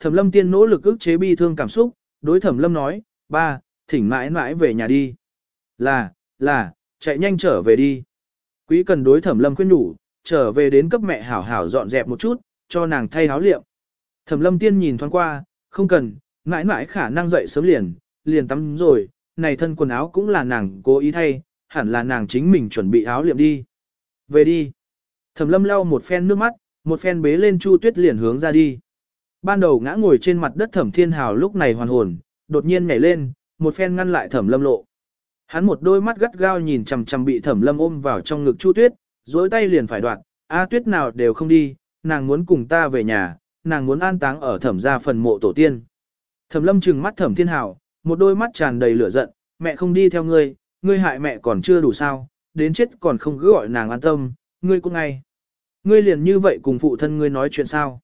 Thẩm lâm tiên nỗ lực ức chế bi thương cảm xúc, đối thẩm lâm nói, ba, thỉnh mãi mãi về nhà đi. Là, là, chạy nhanh trở về đi. Quý cần đối thẩm lâm khuyên nhủ, trở về đến cấp mẹ hảo hảo dọn dẹp một chút, cho nàng thay áo liệm. Thẩm lâm tiên nhìn thoáng qua, không cần, mãi mãi khả năng dậy sớm liền, liền tắm rồi, này thân quần áo cũng là nàng cố ý thay, hẳn là nàng chính mình chuẩn bị áo liệm đi. Về đi. Thẩm lâm lau một phen nước mắt, một phen bế lên Chu Tuyết liền hướng ra đi. Ban đầu ngã ngồi trên mặt đất Thẩm Thiên Hào lúc này hoàn hồn, đột nhiên nhảy lên, một phen ngăn lại Thẩm Lâm lộ. Hắn một đôi mắt gắt gao nhìn chằm chằm bị Thẩm Lâm ôm vào trong ngực Chu Tuyết, dối tay liền phải đoạt, A à, Tuyết nào đều không đi, nàng muốn cùng ta về nhà, nàng muốn an táng ở Thẩm gia phần mộ tổ tiên. Thẩm Lâm trừng mắt Thẩm Thiên Hào, một đôi mắt tràn đầy lửa giận, mẹ không đi theo ngươi, ngươi hại mẹ còn chưa đủ sao, đến chết còn không cứ gọi nàng an tâm, ngươi cũng ngay. Ngươi liền như vậy cùng phụ thân ngươi nói chuyện sao?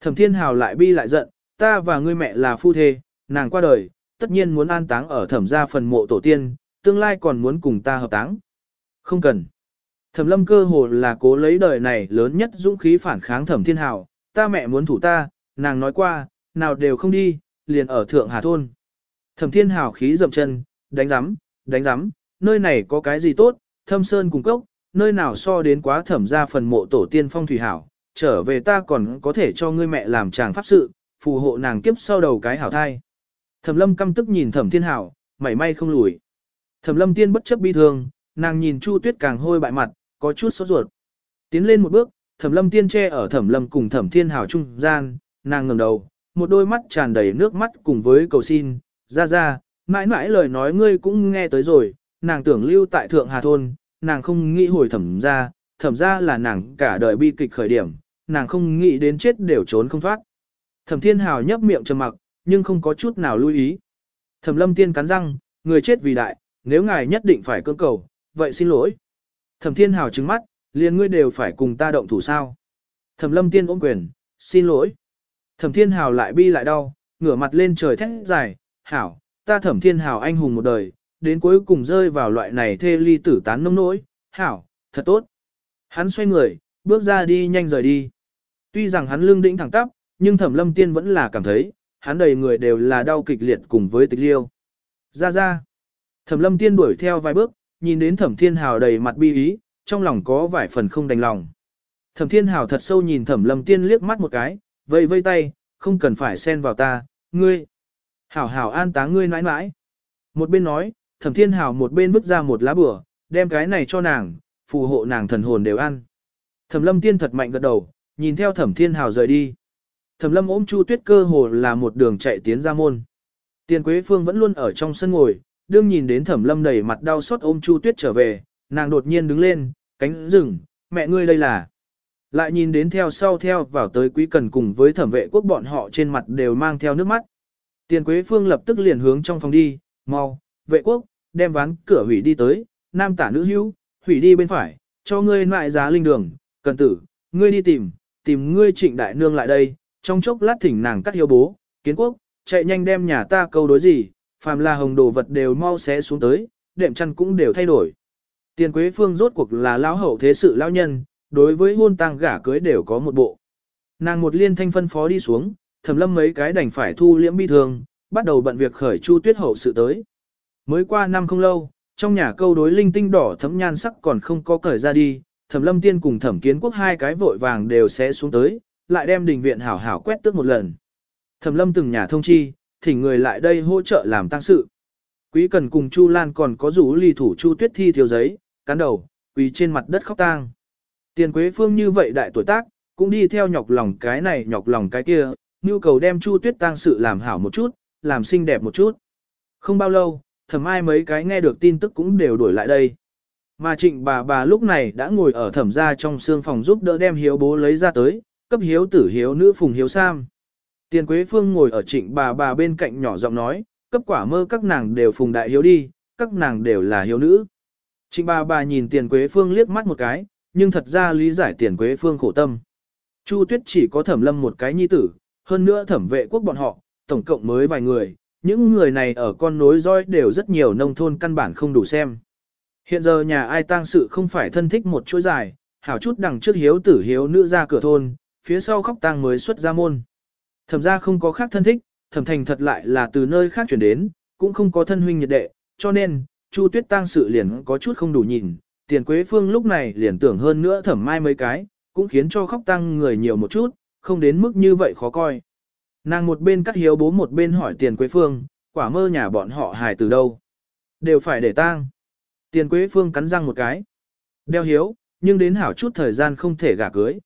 Thẩm Thiên Hào lại bi lại giận, ta và ngươi mẹ là phu thê, nàng qua đời, tất nhiên muốn an táng ở thẩm gia phần mộ tổ tiên, tương lai còn muốn cùng ta hợp táng. Không cần. Thẩm lâm cơ hồ là cố lấy đời này lớn nhất dũng khí phản kháng thẩm thiên hào, ta mẹ muốn thủ ta, nàng nói qua, nào đều không đi, liền ở thượng hà thôn. Thẩm thiên hào khí dậm chân, đánh rắm, đánh rắm, nơi này có cái gì tốt, thâm sơn cùng cốc, nơi nào so đến quá thẩm Gia phần mộ tổ tiên phong thủy hảo, trở về ta còn có thể cho ngươi mẹ làm chàng pháp sự, phù hộ nàng kiếp sau đầu cái hảo thai. Thẩm lâm căm tức nhìn thẩm thiên hảo, mảy may không lùi. Thẩm lâm tiên bất chấp bi thương, nàng nhìn chu tuyết càng hôi bại mặt, có chút sốt ruột. Tiến lên một bước, thẩm lâm tiên che ở thẩm lâm cùng thẩm thiên hảo trung gian, nàng ngẩng đầu, một đôi mắt tràn đầy nước mắt cùng với cầu xin, ra ra, mãi mãi lời nói ngươi cũng nghe tới rồi, nàng tưởng lưu tại thượng hà thôn, nàng không nghĩ hồi thẩm ra, thẩm ra là nàng cả đời bi kịch khởi điểm, nàng không nghĩ đến chết đều trốn không thoát. Thẩm thiên hào nhấp miệng trầm mặc, nhưng không có chút nào lưu ý. Thẩm lâm tiên cắn răng, người chết vì đại, nếu ngài nhất định phải cưỡng cầu, vậy xin lỗi. Thẩm thiên hào trừng mắt, liền ngươi đều phải cùng ta động thủ sao. Thẩm lâm tiên ôm quyền, xin lỗi. Thẩm thiên hào lại bi lại đau, ngửa mặt lên trời thét dài, hảo, ta thẩm thiên hào anh hùng một đời, đến cuối cùng rơi vào loại này thê ly tử tán nông nỗi, hảo, thật tốt. Hắn xoay người, bước ra đi nhanh rời đi. Tuy rằng hắn lưng đĩnh thẳng tắp, nhưng thẩm lâm tiên vẫn là cảm thấy, hắn đầy người đều là đau kịch liệt cùng với tịch liêu. Ra ra. Thẩm lâm tiên đuổi theo vài bước, nhìn đến thẩm thiên hào đầy mặt bi ý, trong lòng có vài phần không đành lòng. Thẩm thiên hào thật sâu nhìn thẩm lâm tiên liếc mắt một cái, vây vây tay, không cần phải xen vào ta, ngươi. Hảo hảo an táng ngươi mãi mãi. Một bên nói, thẩm thiên hào một bên vứt ra một lá bửa, đem cái này cho nàng, phù hộ nàng thần hồn đều ăn. Thẩm lâm tiên thật mạnh gật đầu, nhìn theo thẩm thiên hào rời đi. Thẩm lâm ôm Chu Tuyết cơ hồ là một đường chạy tiến ra môn. Tiền Quế Phương vẫn luôn ở trong sân ngồi, đương nhìn đến thẩm lâm đầy mặt đau xót ôm Chu Tuyết trở về, nàng đột nhiên đứng lên, cánh rừng, mẹ ngươi đây là. Lại nhìn đến theo sau theo vào tới quý cần cùng với thẩm vệ quốc bọn họ trên mặt đều mang theo nước mắt. Tiền Quế Phương lập tức liền hướng trong phòng đi, mau, vệ quốc, đem ván cửa hủy đi tới, nam tả nữ hữu, hủy đi bên phải, cho ngươi lại giá linh đường, cần tử, ngươi đi tìm, tìm ngươi trịnh đại nương lại đây, trong chốc lát thỉnh nàng cắt hiếu bố, kiến quốc, chạy nhanh đem nhà ta câu đối gì, phàm là hồng đồ vật đều mau xé xuống tới, đệm chăn cũng đều thay đổi. Tiền Quế Phương rốt cuộc là lão hậu thế sự lão nhân, đối với hôn tang gả cưới đều có một bộ. Nàng một liên thanh phân phó đi xuống, thẩm lâm mấy cái đành phải thu liễm bi thường bắt đầu bận việc khởi chu tuyết hậu sự tới. Mới qua năm không lâu, trong nhà câu đối linh tinh đỏ thấm nhan sắc còn không có cởi ra đi, thẩm lâm tiên cùng thẩm kiến quốc hai cái vội vàng đều sẽ xuống tới, lại đem đình viện hảo hảo quét tước một lần. Thẩm lâm từng nhà thông chi, thỉnh người lại đây hỗ trợ làm tăng sự. Quý cần cùng Chu Lan còn có rủ lì thủ Chu Tuyết thi thiếu giấy, cán đầu, quỳ trên mặt đất khóc tang. Tiền Quế Phương như vậy đại tuổi tác, cũng đi theo nhọc lòng cái này nhọc lòng cái kia, nhu cầu đem Chu Tuyết tang sự làm hảo một chút, làm xinh đẹp một chút. Không bao lâu, thẩm ai mấy cái nghe được tin tức cũng đều đuổi lại đây. Mà trịnh bà bà lúc này đã ngồi ở thẩm gia trong xương phòng giúp đỡ đem hiếu bố lấy ra tới, cấp hiếu tử hiếu nữ phùng hiếu sam. Tiền Quế Phương ngồi ở trịnh bà bà bên cạnh nhỏ giọng nói, cấp quả mơ các nàng đều phùng đại hiếu đi, các nàng đều là hiếu nữ. Trịnh bà bà nhìn tiền Quế Phương liếc mắt một cái, nhưng thật ra lý giải tiền Quế Phương khổ tâm. Chu Tuyết chỉ có thẩm lâm một cái nhi tử, hơn nữa thẩm vệ quốc bọn họ, tổng cộng mới vài người, những người này ở con nối roi đều rất nhiều nông thôn căn bản không đủ xem. Hiện giờ nhà ai tang sự không phải thân thích một chuỗi dài, hảo chút đằng trước hiếu tử hiếu nữ ra cửa thôn, phía sau khóc tang mới xuất ra môn. Thẩm ra không có khác thân thích, thẩm thành thật lại là từ nơi khác chuyển đến, cũng không có thân huynh nhiệt đệ, cho nên, Chu Tuyết tang sự liền có chút không đủ nhìn, tiền quế phương lúc này liền tưởng hơn nữa thẩm mai mấy cái, cũng khiến cho khóc tăng người nhiều một chút, không đến mức như vậy khó coi. Nàng một bên cắt hiếu bố một bên hỏi tiền quế phương, quả mơ nhà bọn họ hài từ đâu. Đều phải để tang. Tiền quế phương cắn răng một cái. Đeo hiếu, nhưng đến hảo chút thời gian không thể gả cưới.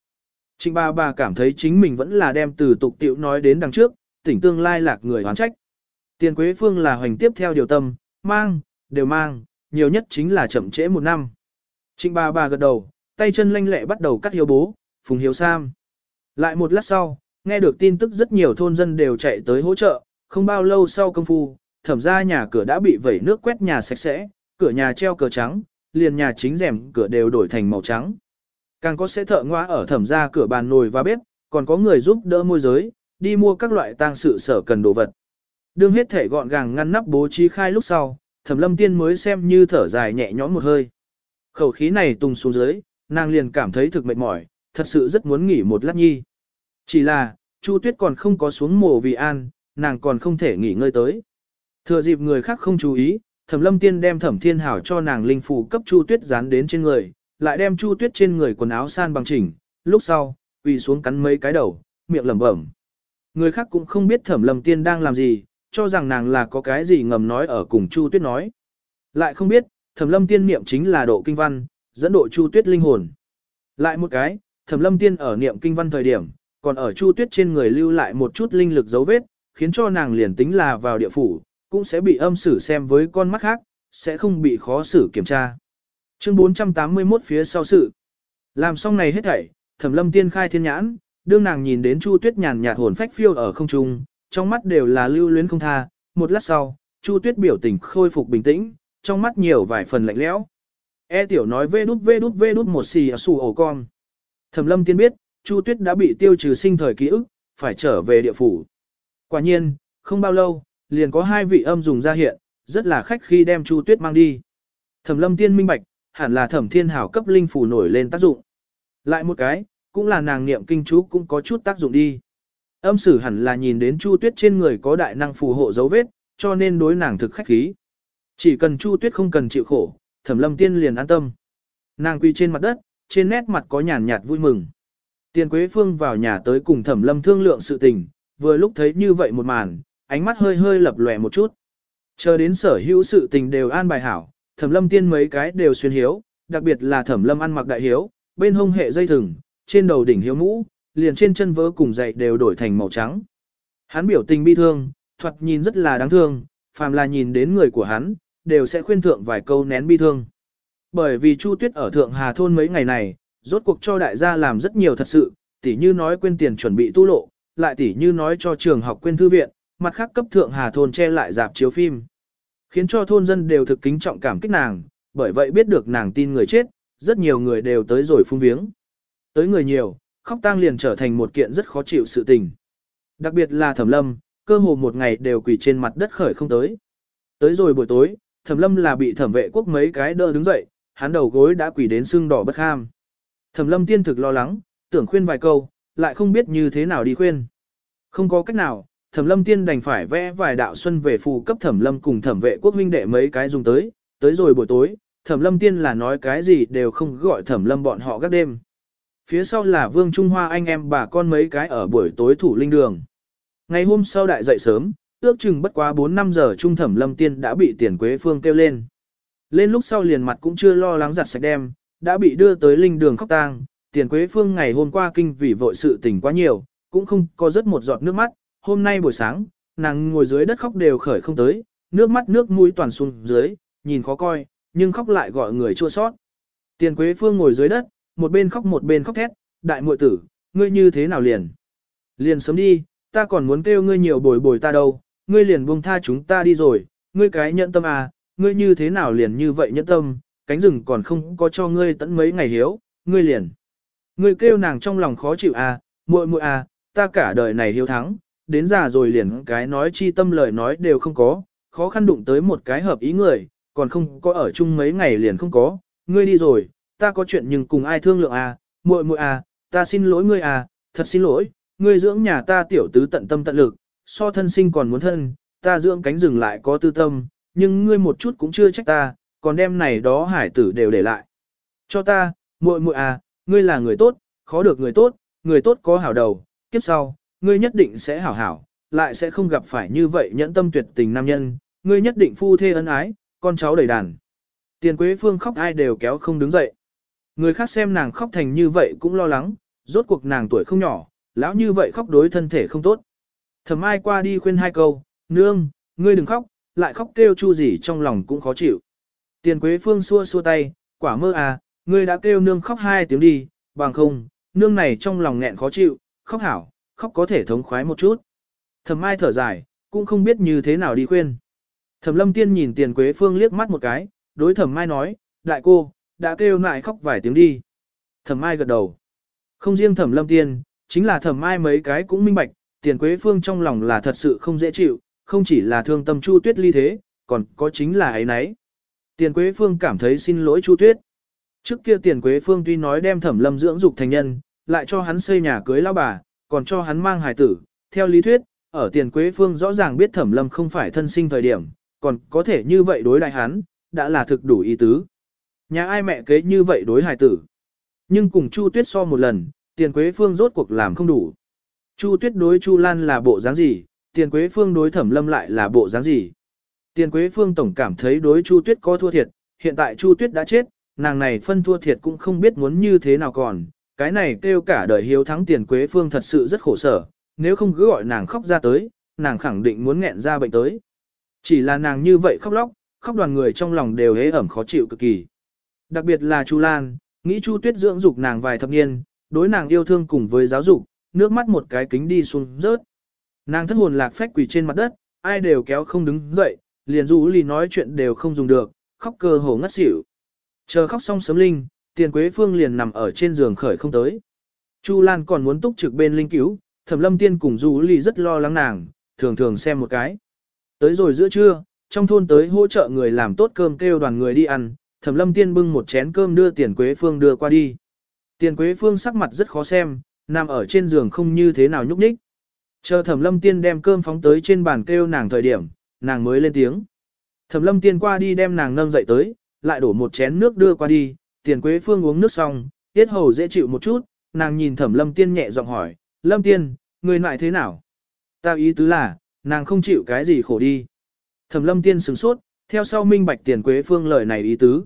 Trịnh bà bà cảm thấy chính mình vẫn là đem từ tục tiệu nói đến đằng trước, tỉnh tương lai lạc người hoán trách. Tiền quế phương là hoành tiếp theo điều tâm, mang, đều mang, nhiều nhất chính là chậm trễ một năm. Trịnh bà bà gật đầu, tay chân lanh lẹ bắt đầu cắt hiếu bố, phùng hiếu sam. Lại một lát sau, nghe được tin tức rất nhiều thôn dân đều chạy tới hỗ trợ, không bao lâu sau công phu, thẩm ra nhà cửa đã bị vẩy nước quét nhà sạch sẽ, cửa nhà treo cờ trắng, liền nhà chính rèm cửa đều đổi thành màu trắng. Càng có sẽ thợ ngoa ở thẩm ra cửa bàn nồi và bếp, còn có người giúp đỡ môi giới, đi mua các loại tang sự sở cần đồ vật. Đương hết thể gọn gàng ngăn nắp bố trí khai lúc sau, thẩm lâm tiên mới xem như thở dài nhẹ nhõm một hơi. Khẩu khí này tung xuống dưới, nàng liền cảm thấy thực mệt mỏi, thật sự rất muốn nghỉ một lát nhi. Chỉ là, Chu Tuyết còn không có xuống mồ vì an, nàng còn không thể nghỉ ngơi tới. Thừa dịp người khác không chú ý, Thẩm Lâm Tiên đem Thẩm Thiên Hảo cho nàng linh phù cấp Chu Tuyết dán đến trên người, lại đem Chu Tuyết trên người quần áo san bằng chỉnh, lúc sau, quỳ xuống cắn mấy cái đầu, miệng lẩm bẩm. Người khác cũng không biết Thẩm Lâm Tiên đang làm gì, cho rằng nàng là có cái gì ngầm nói ở cùng Chu Tuyết nói. Lại không biết, Thẩm Lâm Tiên niệm chính là độ kinh văn, dẫn độ Chu Tuyết linh hồn. Lại một cái, Thẩm Lâm Tiên ở niệm kinh văn thời điểm, còn ở Chu Tuyết trên người lưu lại một chút linh lực dấu vết, khiến cho nàng liền tính là vào địa phủ, cũng sẽ bị âm xử xem với con mắt khác, sẽ không bị khó xử kiểm tra. Chương 481 phía sau sự. Làm xong này hết thảy, Thẩm Lâm Tiên khai thiên nhãn, đương nàng nhìn đến Chu Tuyết nhàn nhạt hồn phách phiêu ở không trung, trong mắt đều là lưu luyến không tha, một lát sau, Chu Tuyết biểu tình khôi phục bình tĩnh, trong mắt nhiều vài phần lạnh lẽo. E tiểu nói vê đút vê đút vê đút một xì ở sù ổ con. Thẩm Lâm Tiên biết, Chu Tuyết đã bị tiêu trừ sinh thời ký ức, phải trở về địa phủ. Quả nhiên, không bao lâu, liền có hai vị âm dùng ra hiện, rất là khách khi đem Chu Tuyết mang đi. Thẩm Lâm Tiên minh bạch, hẳn là Thẩm Thiên Hảo cấp linh phủ nổi lên tác dụng. Lại một cái, cũng là nàng niệm kinh chú cũng có chút tác dụng đi. Âm sử hẳn là nhìn đến Chu Tuyết trên người có đại năng phù hộ dấu vết, cho nên đối nàng thực khách khí. Chỉ cần Chu Tuyết không cần chịu khổ, Thẩm Lâm Tiên liền an tâm. Nàng quỳ trên mặt đất, trên nét mặt có nhàn nhạt vui mừng. Tiền Quế Phương vào nhà tới cùng Thẩm Lâm thương lượng sự tình, vừa lúc thấy như vậy một màn, ánh mắt hơi hơi lập lòe một chút. Chờ đến sở hữu sự tình đều an bài hảo, Thẩm Lâm tiên mấy cái đều xuyên hiếu, đặc biệt là Thẩm Lâm ăn mặc đại hiếu, bên hông hệ dây thừng, trên đầu đỉnh hiếu mũ, liền trên chân vớ cùng giày đều đổi thành màu trắng. Hắn biểu tình bi thương, thoạt nhìn rất là đáng thương, phàm là nhìn đến người của hắn, đều sẽ khuyên thượng vài câu nén bi thương. Bởi vì Chu Tuyết ở Thượng Hà Thôn mấy ngày này, rốt cuộc cho đại gia làm rất nhiều thật sự, tỉ như nói quên tiền chuẩn bị tu lộ, lại tỉ như nói cho trường học quên thư viện, mặt khác cấp Thượng Hà Thôn che lại dạp chiếu phim. Khiến cho thôn dân đều thực kính trọng cảm kích nàng, bởi vậy biết được nàng tin người chết, rất nhiều người đều tới rồi phung viếng. Tới người nhiều, khóc tang liền trở thành một kiện rất khó chịu sự tình. Đặc biệt là thẩm lâm, cơ hồ một ngày đều quỳ trên mặt đất khởi không tới. Tới rồi buổi tối, thẩm lâm là bị thẩm vệ quốc mấy cái đỡ đứng dậy, hắn đầu gối đã quỳ đến sưng đỏ bất kham. Thẩm lâm tiên thực lo lắng, tưởng khuyên vài câu, lại không biết như thế nào đi khuyên. Không có cách nào, thẩm lâm tiên đành phải vẽ vài đạo xuân về phù cấp thẩm lâm cùng thẩm vệ quốc huynh đệ mấy cái dùng tới, tới rồi buổi tối, thẩm lâm tiên là nói cái gì đều không gọi thẩm lâm bọn họ gác đêm. Phía sau là vương Trung Hoa anh em bà con mấy cái ở buổi tối thủ linh đường. Ngày hôm sau đại dậy sớm, ước chừng bất quá 4-5 giờ trung thẩm lâm tiên đã bị tiền quế phương kêu lên. Lên lúc sau liền mặt cũng chưa lo lắng giặt sạch đem, đã bị đưa tới linh đường khóc tang, tiền quế phương ngày hôm qua kinh vì vội sự tình quá nhiều, cũng không có rất một giọt nước mắt, hôm nay buổi sáng, nàng ngồi dưới đất khóc đều khởi không tới, nước mắt nước mũi toàn xuống dưới, nhìn khó coi, nhưng khóc lại gọi người chua sót. Tiền Quế Phương ngồi dưới đất, một bên khóc một bên khóc thét, đại muội tử, ngươi như thế nào liền? Liền sớm đi, ta còn muốn kêu ngươi nhiều bồi bồi ta đâu, ngươi liền buông tha chúng ta đi rồi, ngươi cái nhẫn tâm à, ngươi như thế nào liền như vậy nhẫn tâm, cánh rừng còn không có cho ngươi tận mấy ngày hiếu, ngươi liền. Ngươi kêu nàng trong lòng khó chịu à, muội muội à, ta cả đời này hiếu thắng, đến già rồi liền cái nói chi tâm lời nói đều không có, khó khăn đụng tới một cái hợp ý người, còn không có ở chung mấy ngày liền không có, ngươi đi rồi, ta có chuyện nhưng cùng ai thương lượng à, muội muội à, ta xin lỗi ngươi à, thật xin lỗi, ngươi dưỡng nhà ta tiểu tứ tận tâm tận lực, so thân sinh còn muốn thân, ta dưỡng cánh rừng lại có tư tâm, nhưng ngươi một chút cũng chưa trách ta, còn đem này đó hải tử đều để lại. Cho ta, muội muội à, ngươi là người tốt, khó được người tốt, người tốt có hảo đầu, kiếp sau, ngươi nhất định sẽ hảo hảo, lại sẽ không gặp phải như vậy nhẫn tâm tuyệt tình nam nhân, ngươi nhất định phu thê ân ái, con cháu đầy đàn. Tiền Quế Phương khóc ai đều kéo không đứng dậy. Người khác xem nàng khóc thành như vậy cũng lo lắng, rốt cuộc nàng tuổi không nhỏ, lão như vậy khóc đối thân thể không tốt. Thẩm ai qua đi khuyên hai câu, nương, ngươi đừng khóc, lại khóc kêu chu gì trong lòng cũng khó chịu. Tiền Quế Phương xua xua tay, quả mơ à, ngươi đã kêu nương khóc hai tiếng đi, bằng không, nương này trong lòng nghẹn khó chịu, khóc hảo, khóc có thể thống khoái một chút. Thẩm Mai thở dài, cũng không biết như thế nào đi khuyên. Thẩm lâm tiên nhìn tiền quế phương liếc mắt một cái, đối thẩm mai nói, đại cô, đã kêu lại khóc vài tiếng đi. Thẩm mai gật đầu. Không riêng thẩm lâm tiên, chính là thẩm mai mấy cái cũng minh bạch, tiền quế phương trong lòng là thật sự không dễ chịu, không chỉ là thương tâm chu tuyết ly thế, còn có chính là ấy nấy. Tiền quế phương cảm thấy xin lỗi chu tuyết. Trước kia tiền quế phương tuy nói đem thẩm lâm dưỡng dục thành nhân, lại cho hắn xây nhà cưới lao bà, còn cho hắn mang hài tử. Theo lý thuyết, ở tiền quế phương rõ ràng biết thẩm lâm không phải thân sinh thời điểm, còn có thể như vậy đối đại hắn, đã là thực đủ ý tứ. Nhà ai mẹ kế như vậy đối hài tử. Nhưng cùng Chu Tuyết so một lần, tiền quế phương rốt cuộc làm không đủ. Chu Tuyết đối Chu Lan là bộ dáng gì, tiền quế phương đối thẩm lâm lại là bộ dáng gì. Tiền quế phương tổng cảm thấy đối Chu Tuyết có thua thiệt, hiện tại Chu Tuyết đã chết, nàng này phân thua thiệt cũng không biết muốn như thế nào còn. Cái này kêu cả đời hiếu thắng tiền quế phương thật sự rất khổ sở, nếu không cứ gọi nàng khóc ra tới, nàng khẳng định muốn nghẹn ra bệnh tới. Chỉ là nàng như vậy khóc lóc, khóc đoàn người trong lòng đều hế ẩm khó chịu cực kỳ. Đặc biệt là Chu Lan, nghĩ Chu Tuyết dưỡng dục nàng vài thập niên, đối nàng yêu thương cùng với giáo dục, nước mắt một cái kính đi xuống rớt. Nàng thất hồn lạc phách quỳ trên mặt đất, ai đều kéo không đứng dậy, liền dù lì nói chuyện đều không dùng được, khóc cơ hồ ngất xỉu. Chờ khóc xong sớm linh, tiền quế phương liền nằm ở trên giường khởi không tới. Chu Lan còn muốn túc trực bên linh cứu, thẩm lâm tiên cùng Du lì rất lo lắng nàng, thường thường xem một cái. Tới rồi giữa trưa, trong thôn tới hỗ trợ người làm tốt cơm kêu đoàn người đi ăn, Thẩm Lâm Tiên bưng một chén cơm đưa Tiền Quế Phương đưa qua đi. Tiền Quế Phương sắc mặt rất khó xem, nằm ở trên giường không như thế nào nhúc nhích. Chờ Thẩm Lâm Tiên đem cơm phóng tới trên bàn kêu nàng thời điểm, nàng mới lên tiếng. Thẩm Lâm Tiên qua đi đem nàng nâng dậy tới, lại đổ một chén nước đưa qua đi, Tiền Quế Phương uống nước xong, tiết hầu dễ chịu một chút, nàng nhìn Thẩm Lâm Tiên nhẹ giọng hỏi, "Lâm Tiên, người lại thế nào?" Tao ý tứ là, nàng không chịu cái gì khổ đi. Thẩm lâm tiên sửng sốt, theo sau minh bạch tiền quế phương lời này ý tứ.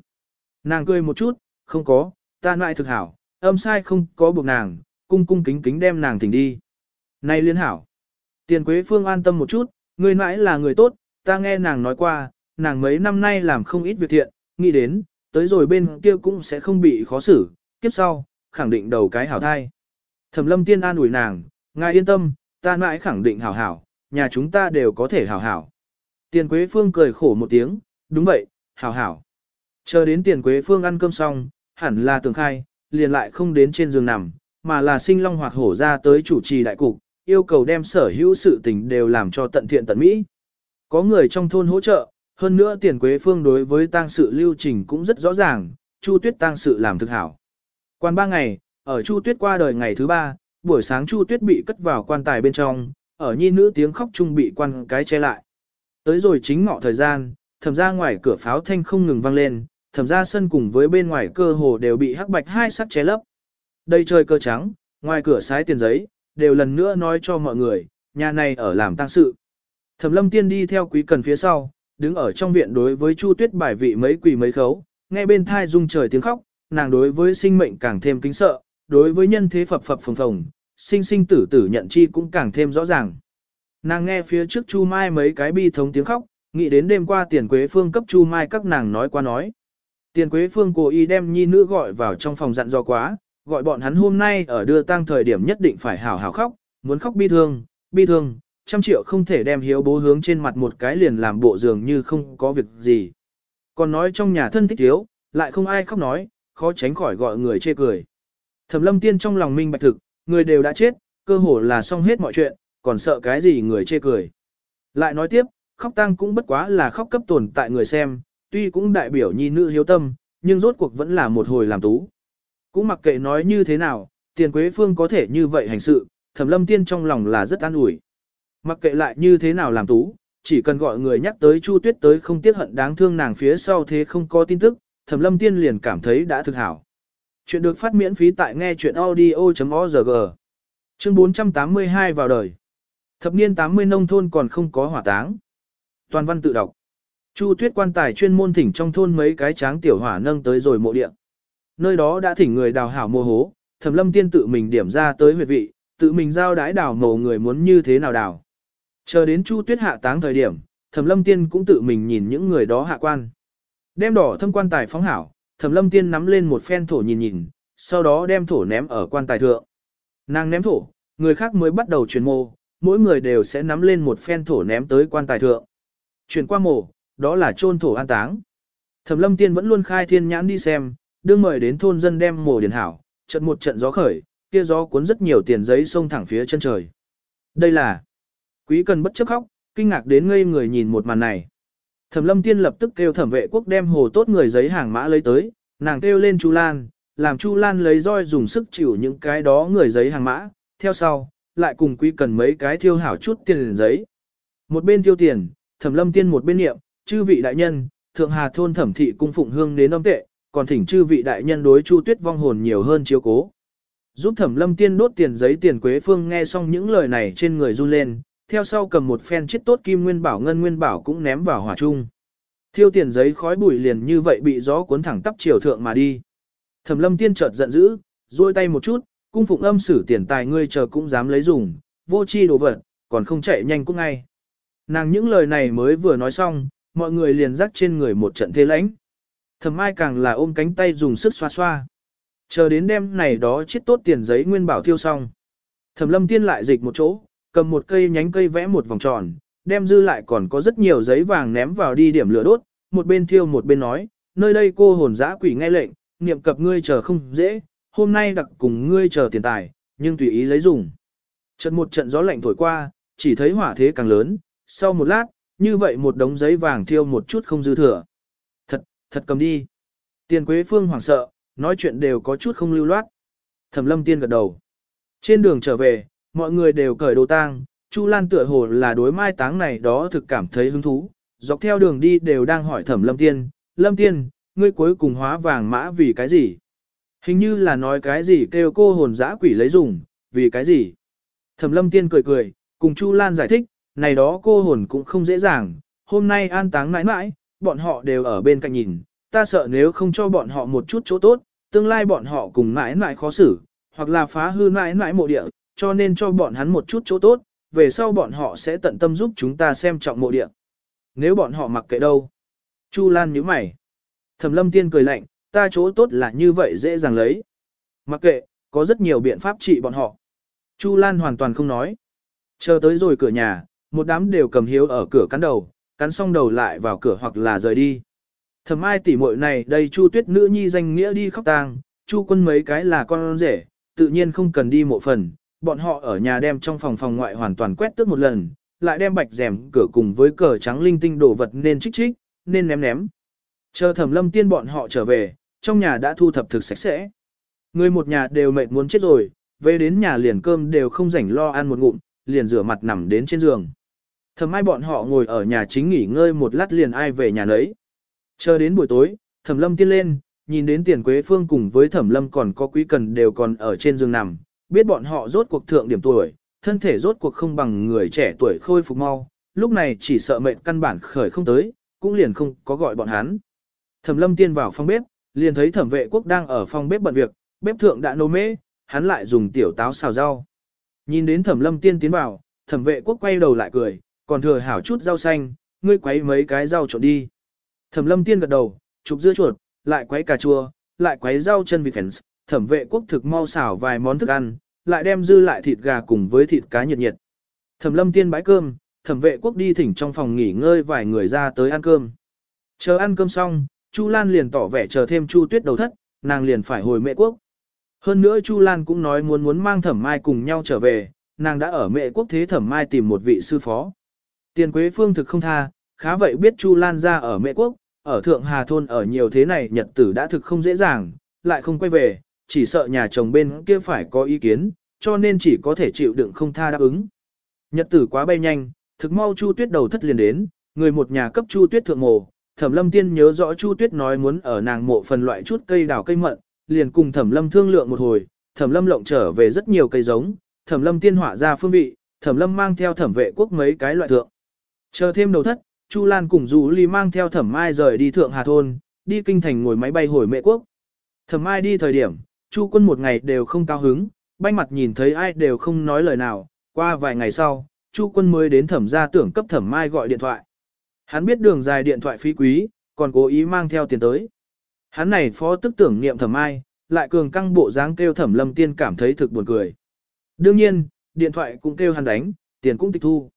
Nàng cười một chút, không có, ta nại thực hảo, âm sai không có buộc nàng, cung cung kính kính đem nàng thỉnh đi. Này liên hảo. Tiền quế phương an tâm một chút, người mãi là người tốt, ta nghe nàng nói qua, nàng mấy năm nay làm không ít việc thiện, nghĩ đến, tới rồi bên kia cũng sẽ không bị khó xử, kiếp sau, khẳng định đầu cái hảo thai. Thẩm lâm tiên an ủi nàng, ngài yên tâm, ta mãi khẳng định hảo hảo, nhà chúng ta đều có thể hảo hảo. Tiền Quế Phương cười khổ một tiếng, đúng vậy, hảo hảo. Chờ đến Tiền Quế Phương ăn cơm xong, hẳn là tường khai, liền lại không đến trên giường nằm, mà là sinh long hoặc hổ ra tới chủ trì đại cục, yêu cầu đem sở hữu sự tình đều làm cho tận thiện tận mỹ. Có người trong thôn hỗ trợ, hơn nữa Tiền Quế Phương đối với tang sự lưu trình cũng rất rõ ràng, Chu Tuyết tang sự làm thực hảo. Quan ba ngày, ở Chu Tuyết qua đời ngày thứ ba, buổi sáng Chu Tuyết bị cất vào quan tài bên trong, ở nhi nữ tiếng khóc chung bị quan cái che lại. Tới rồi chính ngọ thời gian, thẩm ra ngoài cửa pháo thanh không ngừng vang lên, thẩm ra sân cùng với bên ngoài cơ hồ đều bị hắc bạch hai sắc che lấp. Đây trời cơ trắng, ngoài cửa sái tiền giấy, đều lần nữa nói cho mọi người, nhà này ở làm tang sự. Thẩm lâm tiên đi theo quý cần phía sau, đứng ở trong viện đối với Chu Tuyết bài vị mấy quỷ mấy khấu, nghe bên thai rung trời tiếng khóc, nàng đối với sinh mệnh càng thêm kính sợ, đối với nhân thế phập phập phồng phồng, sinh sinh tử tử nhận chi cũng càng thêm rõ ràng. Nàng nghe phía trước Chu Mai mấy cái bi thống tiếng khóc, nghĩ đến đêm qua tiền quế phương cấp Chu Mai các nàng nói qua nói. Tiền quế phương cố ý đem nhi nữ gọi vào trong phòng dặn do quá, gọi bọn hắn hôm nay ở đưa tang thời điểm nhất định phải hảo hảo khóc, muốn khóc bi thương, bi thương, trăm triệu không thể đem hiếu bố hướng trên mặt một cái liền làm bộ dường như không có việc gì. Còn nói trong nhà thân thích thiếu, lại không ai khóc nói, khó tránh khỏi gọi người chê cười. Thẩm lâm tiên trong lòng minh bạch thực, Người đều đã chết, cơ hồ là xong hết mọi chuyện, còn sợ cái gì người chê cười. Lại nói tiếp, khóc tăng cũng bất quá là khóc cấp tồn tại người xem, tuy cũng đại biểu nhi nữ hiếu tâm, nhưng rốt cuộc vẫn là một hồi làm tú. Cũng mặc kệ nói như thế nào, tiền quế phương có thể như vậy hành sự, thẩm lâm tiên trong lòng là rất an ủi. Mặc kệ lại như thế nào làm tú, chỉ cần gọi người nhắc tới Chu Tuyết tới không tiếc hận đáng thương nàng phía sau thế không có tin tức, thẩm lâm tiên liền cảm thấy đã thực hảo. Chuyện được phát miễn phí tại nghe chuyện audio.org. Chương 482 vào đời. Thập niên 80 nông thôn còn không có hỏa táng. Toàn văn tự đọc. Chu Tuyết quan tài chuyên môn thỉnh trong thôn mấy cái tráng tiểu hỏa nâng tới rồi mộ địa. Nơi đó đã thỉnh người đào hảo mồ hố, Thẩm Lâm Tiên tự mình điểm ra tới huyệt vị, tự mình giao đái đào mộ người muốn như thế nào đào. Chờ đến Chu Tuyết hạ táng thời điểm, Thẩm Lâm Tiên cũng tự mình nhìn những người đó hạ quan. Đem đỏ thâm quan tài phóng hảo, Thẩm Lâm Tiên nắm lên một phen thổ nhìn nhìn, sau đó đem thổ ném ở quan tài thượng. Nàng ném thổ, người khác mới bắt đầu chuyển mồ, mỗi người đều sẽ nắm lên một phen thổ ném tới quan tài thượng. Chuyển qua mồ, đó là chôn thổ an táng. Thẩm Lâm Tiên vẫn luôn khai thiên nhãn đi xem, đương mời đến thôn dân đem mồ điền hảo, trận một trận gió khởi, kia gió cuốn rất nhiều tiền giấy xông thẳng phía chân trời. Đây là Quý Cần bất chấp khóc, kinh ngạc đến ngây người nhìn một màn này. Thẩm Lâm Tiên lập tức kêu Thẩm Vệ Quốc đem hồ tốt người giấy hàng mã lấy tới, nàng kêu lên Chu Lan, làm Chu Lan lấy roi dùng sức chịu những cái đó người giấy hàng mã, theo sau, lại cùng Quý Cần mấy cái thiêu hảo chút tiền giấy. Một bên thiêu tiền, Thẩm Lâm Tiên một bên niệm, chư vị đại nhân, thượng hà thôn thẩm thị cung phụng hương đến âm tệ, còn thỉnh chư vị đại nhân đối chu tuyết vong hồn nhiều hơn chiếu cố. Giúp thẩm lâm tiên đốt tiền giấy tiền quế phương nghe xong những lời này trên người run lên, theo sau cầm một phen chiết tốt kim nguyên bảo ngân nguyên bảo cũng ném vào hỏa chung. Thiêu tiền giấy khói bụi liền như vậy bị gió cuốn thẳng tắp chiều thượng mà đi. Thẩm lâm tiên chợt giận dữ, duỗi tay một chút, cung phụng âm sử tiền tài ngươi chờ cũng dám lấy dùng, vô chi đồ vật, còn không chạy nhanh cũng ngay. Nàng những lời này mới vừa nói xong, mọi người liền rắc trên người một trận thế lãnh. Thẩm Mai càng là ôm cánh tay dùng sức xoa xoa. Chờ đến đêm này đó chiết tốt tiền giấy nguyên bảo thiêu xong. Thẩm Lâm Tiên lại dịch một chỗ, cầm một cây nhánh cây vẽ một vòng tròn, đem dư lại còn có rất nhiều giấy vàng ném vào đi điểm lửa đốt, một bên thiêu một bên nói, nơi đây cô hồn dã quỷ nghe lệnh, niệm cập ngươi chờ không dễ, hôm nay đặc cùng ngươi chờ tiền tài, nhưng tùy ý lấy dùng. Trận một trận gió lạnh thổi qua, chỉ thấy hỏa thế càng lớn, sau một lát, như vậy một đống giấy vàng thiêu một chút không dư thừa. Thật, thật cầm đi. Tiền Quế Phương hoảng sợ, nói chuyện đều có chút không lưu loát. Thẩm lâm tiên gật đầu. Trên đường trở về, mọi người đều cởi đồ tang, Chu Lan tựa hồ là đối mai táng này đó thực cảm thấy hứng thú, dọc theo đường đi đều đang hỏi Thẩm Lâm Tiên, "Lâm Tiên, ngươi cuối cùng hóa vàng mã vì cái gì?" Hình như là nói cái gì kêu cô hồn dã quỷ lấy dùng, vì cái gì? Thẩm Lâm Tiên cười cười, cùng Chu Lan giải thích, này đó cô hồn cũng không dễ dàng, hôm nay an táng mãi mãi, bọn họ đều ở bên cạnh nhìn, ta sợ nếu không cho bọn họ một chút chỗ tốt, tương lai bọn họ cùng mãi mãi khó xử, hoặc là phá hư mãi mãi mộ địa, cho nên cho bọn hắn một chút chỗ tốt, về sau bọn họ sẽ tận tâm giúp chúng ta xem trọng mộ địa. Nếu bọn họ mặc kệ đâu? Chu Lan nhíu mày. Thẩm Lâm Tiên cười lạnh, ta chỗ tốt là như vậy dễ dàng lấy. Mặc kệ, có rất nhiều biện pháp trị bọn họ. Chu Lan hoàn toàn không nói. Chờ tới rồi cửa nhà, một đám đều cầm hiếu ở cửa cắn đầu, cắn xong đầu lại vào cửa hoặc là rời đi. Thẩm ai tỷ muội này đây Chu Tuyết nữ nhi danh nghĩa đi khóc tang, Chu quân mấy cái là con rể, tự nhiên không cần đi mộ phần, bọn họ ở nhà đem trong phòng phòng ngoại hoàn toàn quét tước một lần, lại đem bạch rèm cửa cùng với cờ trắng linh tinh đồ vật nên trích trích, nên ném ném. Chờ thẩm lâm tiên bọn họ trở về, trong nhà đã thu thập thực sạch sẽ. Người một nhà đều mệt muốn chết rồi, về đến nhà liền cơm đều không rảnh lo ăn một ngụm, liền rửa mặt nằm đến trên giường. Thẩm ai bọn họ ngồi ở nhà chính nghỉ ngơi một lát liền ai về nhà lấy. Chờ đến buổi tối, thẩm lâm tiên lên, nhìn đến tiền quế phương cùng với thẩm lâm còn có quý cần đều còn ở trên giường nằm, biết bọn họ rốt cuộc thượng điểm tuổi, thân thể rốt cuộc không bằng người trẻ tuổi khôi phục mau, lúc này chỉ sợ mệnh căn bản khởi không tới, cũng liền không có gọi bọn hắn. Thẩm lâm tiên vào phòng bếp, liền thấy thẩm vệ quốc đang ở phòng bếp bận việc, bếp thượng đã nấu mễ, hắn lại dùng tiểu táo xào rau. Nhìn đến thẩm lâm tiên tiến vào, thẩm vệ quốc quay đầu lại cười, còn thừa hảo chút rau xanh, ngươi quấy mấy cái rau trộn đi. Thẩm lâm tiên gật đầu, chụp dưa chuột, lại quấy cà chua, lại quấy rau chân vịt phèn, thẩm vệ quốc thực mau xào vài món thức ăn, lại đem dư lại thịt gà cùng với thịt cá nhiệt nhiệt. Thẩm lâm tiên bãi cơm, thẩm vệ quốc đi thỉnh trong phòng nghỉ ngơi vài người ra tới ăn cơm. Chờ ăn cơm xong, Chu Lan liền tỏ vẻ chờ thêm Chu Tuyết đầu thất, nàng liền phải hồi mẹ quốc. Hơn nữa Chu Lan cũng nói muốn muốn mang thẩm mai cùng nhau trở về, nàng đã ở mẹ quốc thế thẩm mai tìm một vị sư phó. Tiền Quế Phương thực không tha, khá vậy biết Chu Lan ra ở mẹ quốc, ở Thượng Hà Thôn ở nhiều thế này nhật tử đã thực không dễ dàng, lại không quay về, chỉ sợ nhà chồng bên kia phải có ý kiến, cho nên chỉ có thể chịu đựng không tha đáp ứng. Nhật tử quá bay nhanh, thực mau Chu Tuyết đầu thất liền đến, người một nhà cấp Chu Tuyết thượng mộ, Thẩm Lâm Tiên nhớ rõ Chu Tuyết nói muốn ở nàng mộ phần loại chút cây đào cây mận, liền cùng Thẩm Lâm thương lượng một hồi, Thẩm Lâm lộng trở về rất nhiều cây giống, Thẩm Lâm Tiên họa ra phương vị, Thẩm Lâm mang theo Thẩm Vệ Quốc mấy cái loại thượng. Chờ thêm đầu thất, Chu Lan cùng Du Ly mang theo Thẩm Mai rời đi thượng Hà thôn, đi kinh thành ngồi máy bay hồi Mệ Quốc. Thẩm Mai đi thời điểm, Chu Quân một ngày đều không cao hứng, banh mặt nhìn thấy ai đều không nói lời nào, qua vài ngày sau, Chu Quân mới đến Thẩm gia tưởng cấp Thẩm Mai gọi điện thoại. Hắn biết đường dài điện thoại phí quý, còn cố ý mang theo tiền tới. Hắn này phó tức tưởng niệm Thẩm Mai, lại cường căng bộ dáng kêu Thẩm Lâm Tiên cảm thấy thực buồn cười. Đương nhiên, điện thoại cũng kêu hắn đánh, tiền cũng tịch thu.